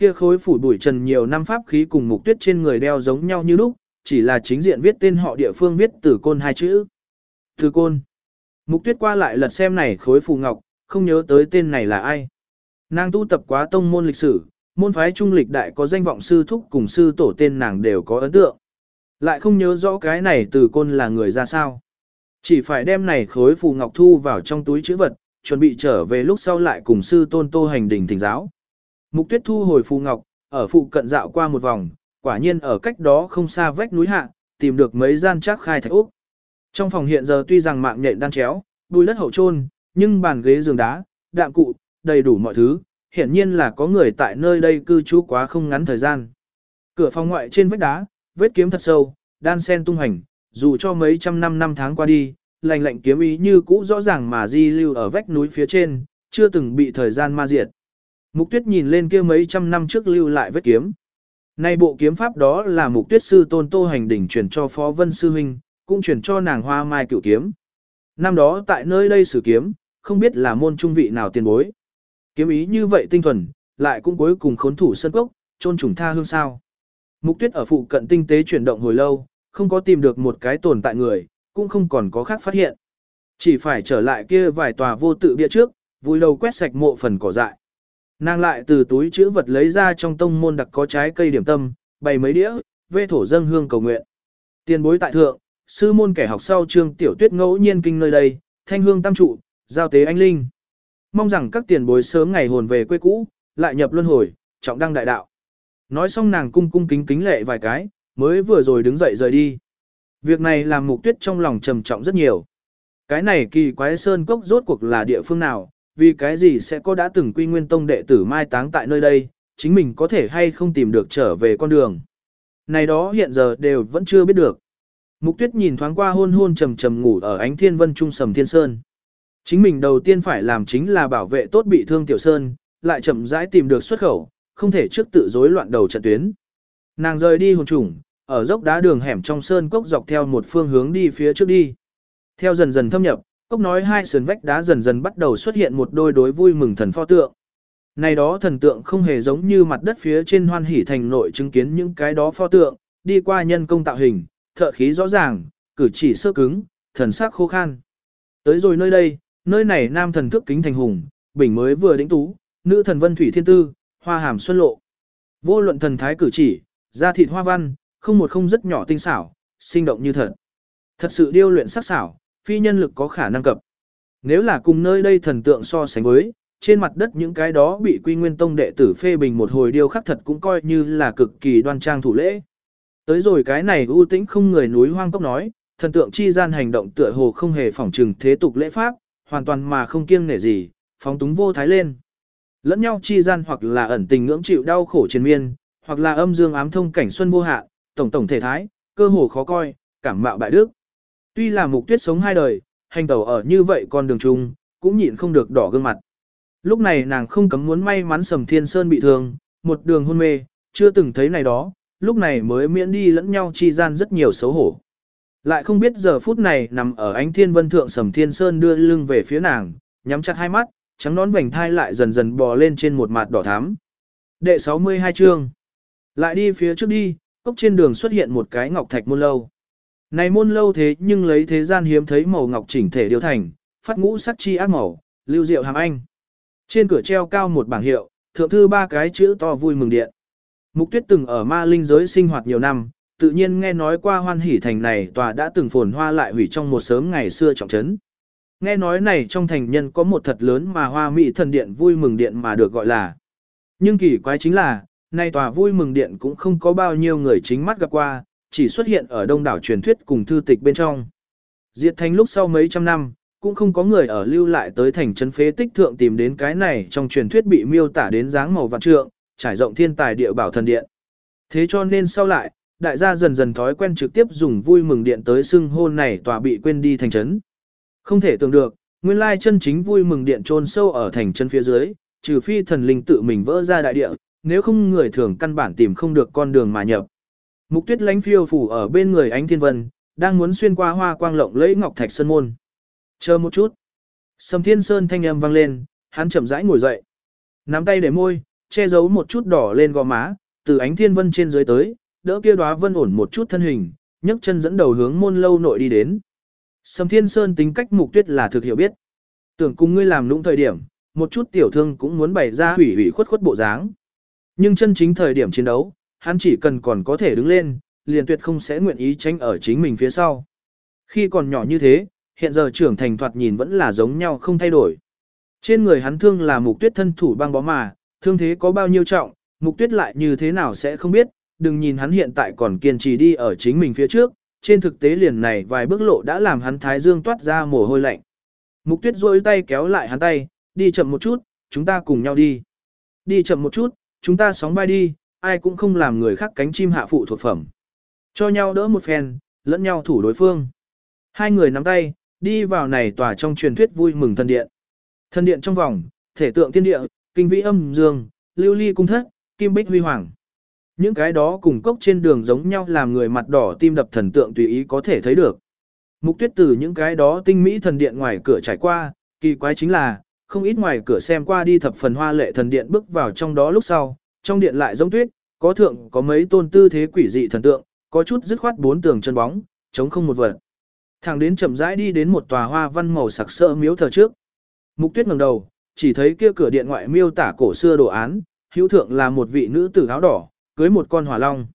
Kia khối phủ bụi trần nhiều năm pháp khí cùng mục tuyết trên người đeo giống nhau như lúc, chỉ là chính diện viết tên họ địa phương viết tử côn hai chữ. Tử côn. Mục tuyết qua lại lật xem này khối phù ngọc, không nhớ tới tên này là ai. Nàng tu tập quá tông môn lịch sử, môn phái trung lịch đại có danh vọng sư thúc cùng sư tổ tên nàng đều có ấn tượng. Lại không nhớ rõ cái này từ côn là người ra sao. Chỉ phải đem này khối phù ngọc thu vào trong túi chữ vật, chuẩn bị trở về lúc sau lại cùng sư tôn tô hành đình thỉnh giáo. Mục tuyết thu hồi phù ngọc, ở phụ cận dạo qua một vòng, quả nhiên ở cách đó không xa vách núi hạ, tìm được mấy gian chắc khai thạch úc. Trong phòng hiện giờ tuy rằng mạng nhện đan chéo, bùi đất hậu trôn, nhưng bàn ghế giường đá, đạm cụ, đầy đủ mọi thứ, hiển nhiên là có người tại nơi đây cư trú quá không ngắn thời gian. Cửa phòng ngoại trên vách đá, vết kiếm thật sâu, đan sen tung hành, dù cho mấy trăm năm năm tháng qua đi, lành lạnh kiếm ý như cũ rõ ràng mà di lưu ở vách núi phía trên, chưa từng bị thời gian ma diệt. Mục tuyết nhìn lên kia mấy trăm năm trước lưu lại vết kiếm. Nay bộ kiếm pháp đó là mục tuyết sư tôn tô hành đỉnh truyền cho phó vân sư huynh, cũng truyền cho nàng hoa mai cựu kiếm. Năm đó tại nơi đây sử kiếm, không biết là môn trung vị nào tiền bối. Kiếm ý như vậy tinh thuần, lại cũng cuối cùng khốn thủ sân cốc, trôn trùng tha hương sao. Mục tuyết ở phụ cận tinh tế chuyển động hồi lâu, không có tìm được một cái tồn tại người, cũng không còn có khác phát hiện. Chỉ phải trở lại kia vài tòa vô tự bia trước, vui đầu quét sạch mộ phần cỏ dại. Nàng lại từ túi chữ vật lấy ra trong tông môn đặc có trái cây điểm tâm, bày mấy đĩa, vê thổ dâng hương cầu nguyện. Tiền bối tại thượng, sư môn kẻ học sau trương tiểu tuyết ngẫu nhiên kinh nơi đây, thanh hương tam trụ, giao tế anh linh. Mong rằng các tiền bối sớm ngày hồn về quê cũ, lại nhập luân hồi, trọng đăng đại đạo. Nói xong nàng cung cung kính kính lệ vài cái, mới vừa rồi đứng dậy rời đi. Việc này làm mục tuyết trong lòng trầm trọng rất nhiều. Cái này kỳ quái sơn cốc rốt cuộc là địa phương nào, vì cái gì sẽ có đã từng quy nguyên tông đệ tử mai táng tại nơi đây, chính mình có thể hay không tìm được trở về con đường. Này đó hiện giờ đều vẫn chưa biết được. Mục tuyết nhìn thoáng qua hôn hôn trầm trầm ngủ ở ánh thiên vân trung sầm thiên sơn. Chính mình đầu tiên phải làm chính là bảo vệ tốt bị thương tiểu sơn, lại chậm rãi tìm được xuất khẩu, không thể trước tự rối loạn đầu trận tuyến. Nàng rời đi hồn trùng, ở dốc đá đường hẻm trong sơn cốc dọc theo một phương hướng đi phía trước đi. Theo dần dần thâm nhập, cốc nói hai sườn vách đá dần dần bắt đầu xuất hiện một đôi đối vui mừng thần pho tượng. Này đó thần tượng không hề giống như mặt đất phía trên hoan hỉ thành nội chứng kiến những cái đó pho tượng, đi qua nhân công tạo hình, thợ khí rõ ràng, cử chỉ sơ cứng, thần sắc khô khan. Tới rồi nơi đây, nơi này nam thần thức kính thành hùng, bình mới vừa đĩnh tú, nữ thần vân thủy thiên tư, hoa hàm xuân lộ. Vô luận thần thái cử chỉ, da thịt hoa văn, không một không rất nhỏ tinh xảo, sinh động như thật. Thật sự điêu luyện sắc xảo, phi nhân lực có khả năng cập. Nếu là cùng nơi đây thần tượng so sánh với, trên mặt đất những cái đó bị quy nguyên tông đệ tử phê bình một hồi điêu khắc thật cũng coi như là cực kỳ đoan trang thủ lễ. Tới rồi cái này ưu tĩnh không người núi hoang cốc nói, thần tượng chi gian hành động tựa hồ không hề phỏng trừng thế tục lễ pháp, hoàn toàn mà không kiêng nể gì, phóng túng vô thái lên. Lẫn nhau chi gian hoặc là ẩn tình ngưỡng chịu đau khổ triền miên, hoặc là âm dương ám thông cảnh xuân vô hạ, tổng tổng thể thái, cơ hồ khó coi, cảm mạo bại đức. Tuy là mục tuyết sống hai đời, hành tẩu ở như vậy con đường chung, cũng nhịn không được đỏ gương mặt. Lúc này nàng không cấm muốn may mắn sầm thiên sơn bị thương, một đường hôn mê, chưa từng thấy này đó, lúc này mới miễn đi lẫn nhau chi gian rất nhiều xấu hổ. Lại không biết giờ phút này nằm ở ánh thiên vân thượng sầm thiên sơn đưa lưng về phía nàng, nhắm chặt hai mắt, trắng nón vành thai lại dần dần bò lên trên một mặt đỏ thắm. Đệ 62 chương. Lại đi phía trước đi, cốc trên đường xuất hiện một cái ngọc thạch môn lâu. Này môn lâu thế nhưng lấy thế gian hiếm thấy màu ngọc chỉnh thể điều thành, phát ngũ sắc chi ác màu, lưu diệu hàm anh. Trên cửa treo cao một bảng hiệu, thượng thư ba cái chữ to vui mừng điện. Mục tuyết từng ở ma linh giới sinh hoạt nhiều năm, tự nhiên nghe nói qua hoan hỷ thành này tòa đã từng phồn hoa lại hủy trong một sớm ngày xưa trọng trấn. Nghe nói này trong thành nhân có một thật lớn mà hoa mỹ thần điện vui mừng điện mà được gọi là. Nhưng kỳ quái chính là, nay tòa vui mừng điện cũng không có bao nhiêu người chính mắt gặp qua, chỉ xuất hiện ở đông đảo truyền thuyết cùng thư tịch bên trong. Diệt thành lúc sau mấy trăm năm, cũng không có người ở lưu lại tới thành trấn phế tích thượng tìm đến cái này trong truyền thuyết bị miêu tả đến dáng màu vạn trượng, trải rộng thiên tài địa bảo thần điện. Thế cho nên sau lại, đại gia dần dần thói quen trực tiếp dùng vui mừng điện tới xưng hôn này tòa bị quên đi thành trấn. Không thể tưởng được, nguyên lai chân chính vui mừng điện chôn sâu ở thành trấn phía dưới, trừ phi thần linh tự mình vỡ ra đại địa, nếu không người thường căn bản tìm không được con đường mà nhập. Mục tuyết lánh phiêu phủ ở bên người ánh thiên vân, đang muốn xuyên qua hoa quang lộng lẫy ngọc thạch sơn môn. Chờ một chút. Sầm thiên sơn thanh âm vang lên, hắn chậm rãi ngồi dậy. Nắm tay để môi, che giấu một chút đỏ lên gò má, từ ánh thiên vân trên dưới tới, đỡ kia đóa vân ổn một chút thân hình, nhấc chân dẫn đầu hướng môn lâu nội đi đến. Sầm thiên sơn tính cách mục tuyết là thực hiểu biết. Tưởng cùng ngươi làm lũng thời điểm, một chút tiểu thương cũng muốn bày ra hủy hủy khuất khuất bộ dáng. Nhưng chân chính thời điểm chiến đấu, hắn chỉ cần còn có thể đứng lên, liền tuyệt không sẽ nguyện ý tránh ở chính mình phía sau. Khi còn nhỏ như thế, hiện giờ trưởng thành thoạt nhìn vẫn là giống nhau không thay đổi. Trên người hắn thương là mục tuyết thân thủ băng bó mà, thương thế có bao nhiêu trọng, mục tuyết lại như thế nào sẽ không biết, đừng nhìn hắn hiện tại còn kiên trì đi ở chính mình phía trước, trên thực tế liền này vài bước lộ đã làm hắn thái dương toát ra mồ hôi lạnh. Mục tuyết rôi tay kéo lại hắn tay, đi chậm một chút, chúng ta cùng nhau đi. Đi chậm một chút, chúng ta sóng vai đi, ai cũng không làm người khác cánh chim hạ phụ thuộc phẩm. Cho nhau đỡ một phen, lẫn nhau thủ đối phương. Hai người nắm tay, đi vào này tòa trong truyền thuyết vui mừng thần điện. Thần điện trong vòng, thể tượng thiên địa, kinh vĩ âm dương, lưu ly cung thất, kim bích huy hoàng. Những cái đó cùng cốc trên đường giống nhau làm người mặt đỏ tim đập thần tượng tùy ý có thể thấy được. Mục tuyết từ những cái đó tinh mỹ thần điện ngoài cửa trải qua, kỳ quái chính là, không ít ngoài cửa xem qua đi thập phần hoa lệ thần điện bước vào trong đó lúc sau, trong điện lại giống tuyết, có thượng có mấy tôn tư thế quỷ dị thần tượng, có chút dứt khoát bốn tường chân bóng, chống không một vật. Thẳng đến chậm rãi đi đến một tòa hoa văn màu sặc sỡ miếu thờ trước. Mục Tuyết ngẩng đầu, chỉ thấy kia cửa điện ngoại miêu tả cổ xưa đồ án, hữu thượng là một vị nữ tử áo đỏ, cưới một con hỏa long.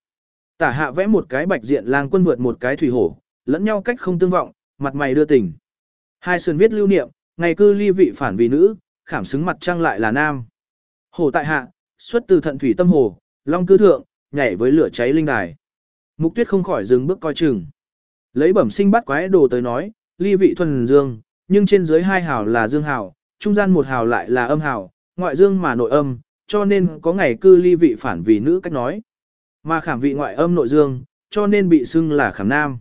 Tả hạ vẽ một cái bạch diện lang quân vượt một cái thủy hổ, lẫn nhau cách không tương vọng, mặt mày đưa tình. Hai sườn viết lưu niệm, ngày cư ly vị phản vì nữ, khảm xứng mặt trăng lại là nam. Hổ tại hạ, xuất từ thận thủy tâm hồ, long cư thượng, nhảy với lửa cháy linh đài. Mục tuyết không khỏi dừng bước coi chừng. Lấy bẩm sinh bắt quái đồ tới nói, ly vị thuần dương, nhưng trên dưới hai hào là dương hào, trung gian một hào lại là âm hào, ngoại dương mà nội âm, cho nên có ngày cư ly vị phản vì nữ cách nói. Mà khảm vị ngoại âm nội dương, cho nên bị xưng là khảm nam.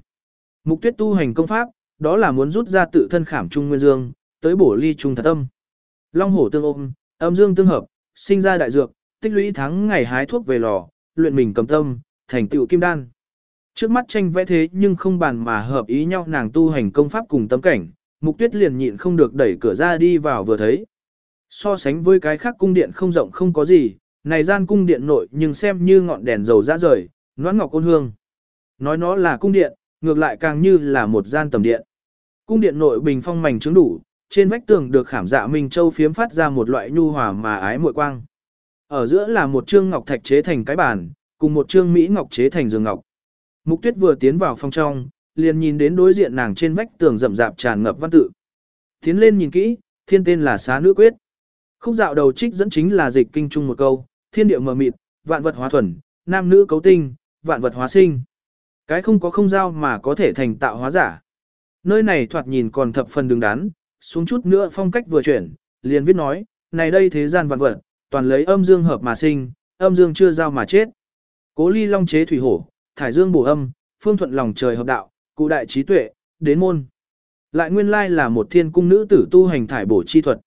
Mục tuyết tu hành công pháp, đó là muốn rút ra tự thân khảm trung nguyên dương, tới bổ ly trung thật âm. Long hổ tương ôm, âm dương tương hợp, sinh ra đại dược, tích lũy tháng ngày hái thuốc về lò, luyện mình cầm tâm, thành tựu kim đan. Trước mắt tranh vẽ thế nhưng không bàn mà hợp ý nhau nàng tu hành công pháp cùng tâm cảnh, mục tuyết liền nhịn không được đẩy cửa ra đi vào vừa thấy. So sánh với cái khác cung điện không rộng không có gì, này gian cung điện nội nhưng xem như ngọn đèn dầu ra rời, noãn ngọc ôn hương. Nói nó là cung điện, ngược lại càng như là một gian tầm điện. Cung điện nội bình phong mảnh trứng đủ, trên vách tường được khảm dạ minh châu phiếm phát ra một loại nhu hòa mà ái muội quang. Ở giữa là một trương ngọc thạch chế thành cái bàn, cùng một trương mỹ ngọc chế thành giường ngọc. Mục Tuyết vừa tiến vào phòng trong, liền nhìn đến đối diện nàng trên vách tường rậm rạp tràn ngập văn tự. Tiến lên nhìn kỹ, thiên tên là xá nữ quyết. Khúc dạo đầu trích dẫn chính là dịch kinh trung một câu, thiên địa mờ mịt, vạn vật hóa thuần, nam nữ cấu tinh, vạn vật hóa sinh. Cái không có không giao mà có thể thành tạo hóa giả. Nơi này thoạt nhìn còn thập phần đứng đắn, xuống chút nữa phong cách vừa chuyển, liền viết nói, này đây thế gian vạn vật, toàn lấy âm dương hợp mà sinh, âm dương chưa giao mà chết. Cố ly long chế thủy hổ, thải dương bổ âm, phương thuận lòng trời hợp đạo, cụ đại trí tuệ, đến môn. Lại nguyên lai là một thiên cung nữ tử tu hành thải bổ chi thuật.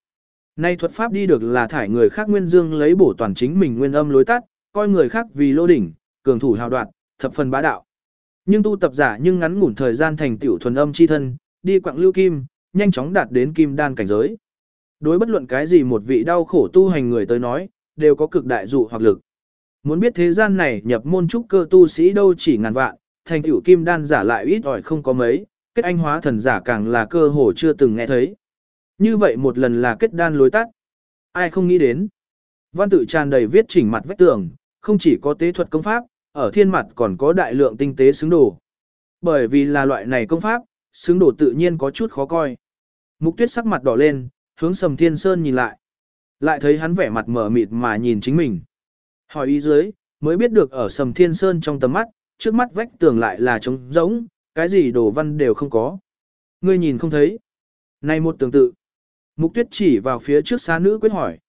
Nay thuật pháp đi được là thải người khác nguyên dương lấy bổ toàn chính mình nguyên âm lối tắt, coi người khác vì lô đỉnh, cường thủ hào đoạt, thập phần bá đạo. Nhưng tu tập giả nhưng ngắn ngủn thời gian thành tiểu thuần âm chi thân, đi quặng lưu kim, nhanh chóng đạt đến kim đan cảnh giới. Đối bất luận cái gì một vị đau khổ tu hành người tới nói, đều có cực đại dụ hoặc lực. Muốn biết thế gian này nhập môn trúc cơ tu sĩ đâu chỉ ngàn vạn, thành tiểu kim đan giả lại ít ỏi không có mấy, kết anh hóa thần giả càng là cơ hồ chưa từng nghe thấy. Như vậy một lần là kết đan lối tắt. Ai không nghĩ đến. Văn tự tràn đầy viết chỉnh mặt vách tường, không chỉ có tế thuật công pháp, ở thiên mặt còn có đại lượng tinh tế xứng đồ. Bởi vì là loại này công pháp, xứng đồ tự nhiên có chút khó coi. Mục tuyết sắc mặt đỏ lên, hướng sầm thiên sơn nhìn lại. Lại thấy hắn vẻ mặt mở mịt mà nhìn chính mình. Hỏi ý dưới, mới biết được ở sầm thiên sơn trong tầm mắt, trước mắt vách tường lại là trống rỗng, cái gì đồ văn đều không có. Ngươi nhìn không thấy. Này một tương tự. Mục tuyết chỉ vào phía trước xá nữ quyết hỏi.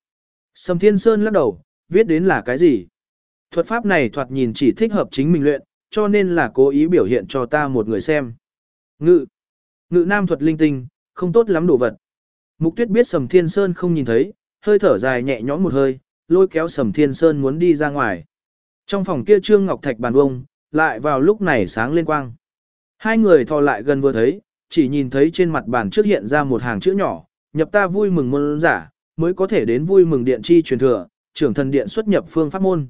Sầm thiên sơn lắc đầu, viết đến là cái gì? Thuật pháp này thoạt nhìn chỉ thích hợp chính mình luyện, cho nên là cố ý biểu hiện cho ta một người xem. Ngự. Ngự nam thuật linh tinh, không tốt lắm đồ vật. Mục tuyết biết Sầm Thiên Sơn không nhìn thấy, hơi thở dài nhẹ nhõm một hơi, lôi kéo Sầm Thiên Sơn muốn đi ra ngoài. Trong phòng kia Trương Ngọc Thạch bàn vông, lại vào lúc này sáng lên quang. Hai người thò lại gần vừa thấy, chỉ nhìn thấy trên mặt bàn trước hiện ra một hàng chữ nhỏ, nhập ta vui mừng môn giả, mới có thể đến vui mừng điện chi truyền thừa, trưởng thần điện xuất nhập phương pháp môn.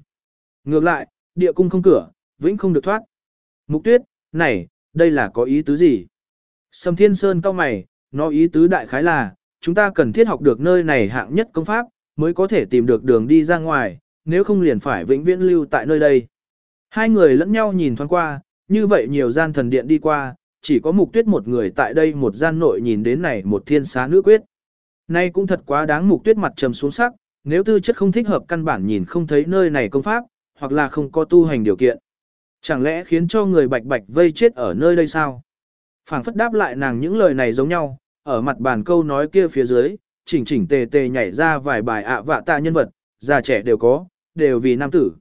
Ngược lại, địa cung không cửa, vĩnh không được thoát. Mục tuyết, này, đây là có ý tứ gì? Sầm Thiên Sơn cao mày, nó ý tứ đại khái là, chúng ta cần thiết học được nơi này hạng nhất công pháp, mới có thể tìm được đường đi ra ngoài, nếu không liền phải vĩnh viễn lưu tại nơi đây. Hai người lẫn nhau nhìn thoáng qua, như vậy nhiều gian thần điện đi qua, chỉ có mục tuyết một người tại đây một gian nội nhìn đến này một thiên xá nữ quyết. Nay cũng thật quá đáng mục tuyết mặt trầm xuống sắc, nếu tư chất không thích hợp căn bản nhìn không thấy nơi này công pháp, hoặc là không có tu hành điều kiện. Chẳng lẽ khiến cho người bạch bạch vây chết ở nơi đây sao? phảng phất đáp lại nàng những lời này giống nhau, ở mặt bàn câu nói kia phía dưới, chỉnh chỉnh tề tề nhảy ra vài bài ạ vạ tạ nhân vật, già trẻ đều có, đều vì nam tử.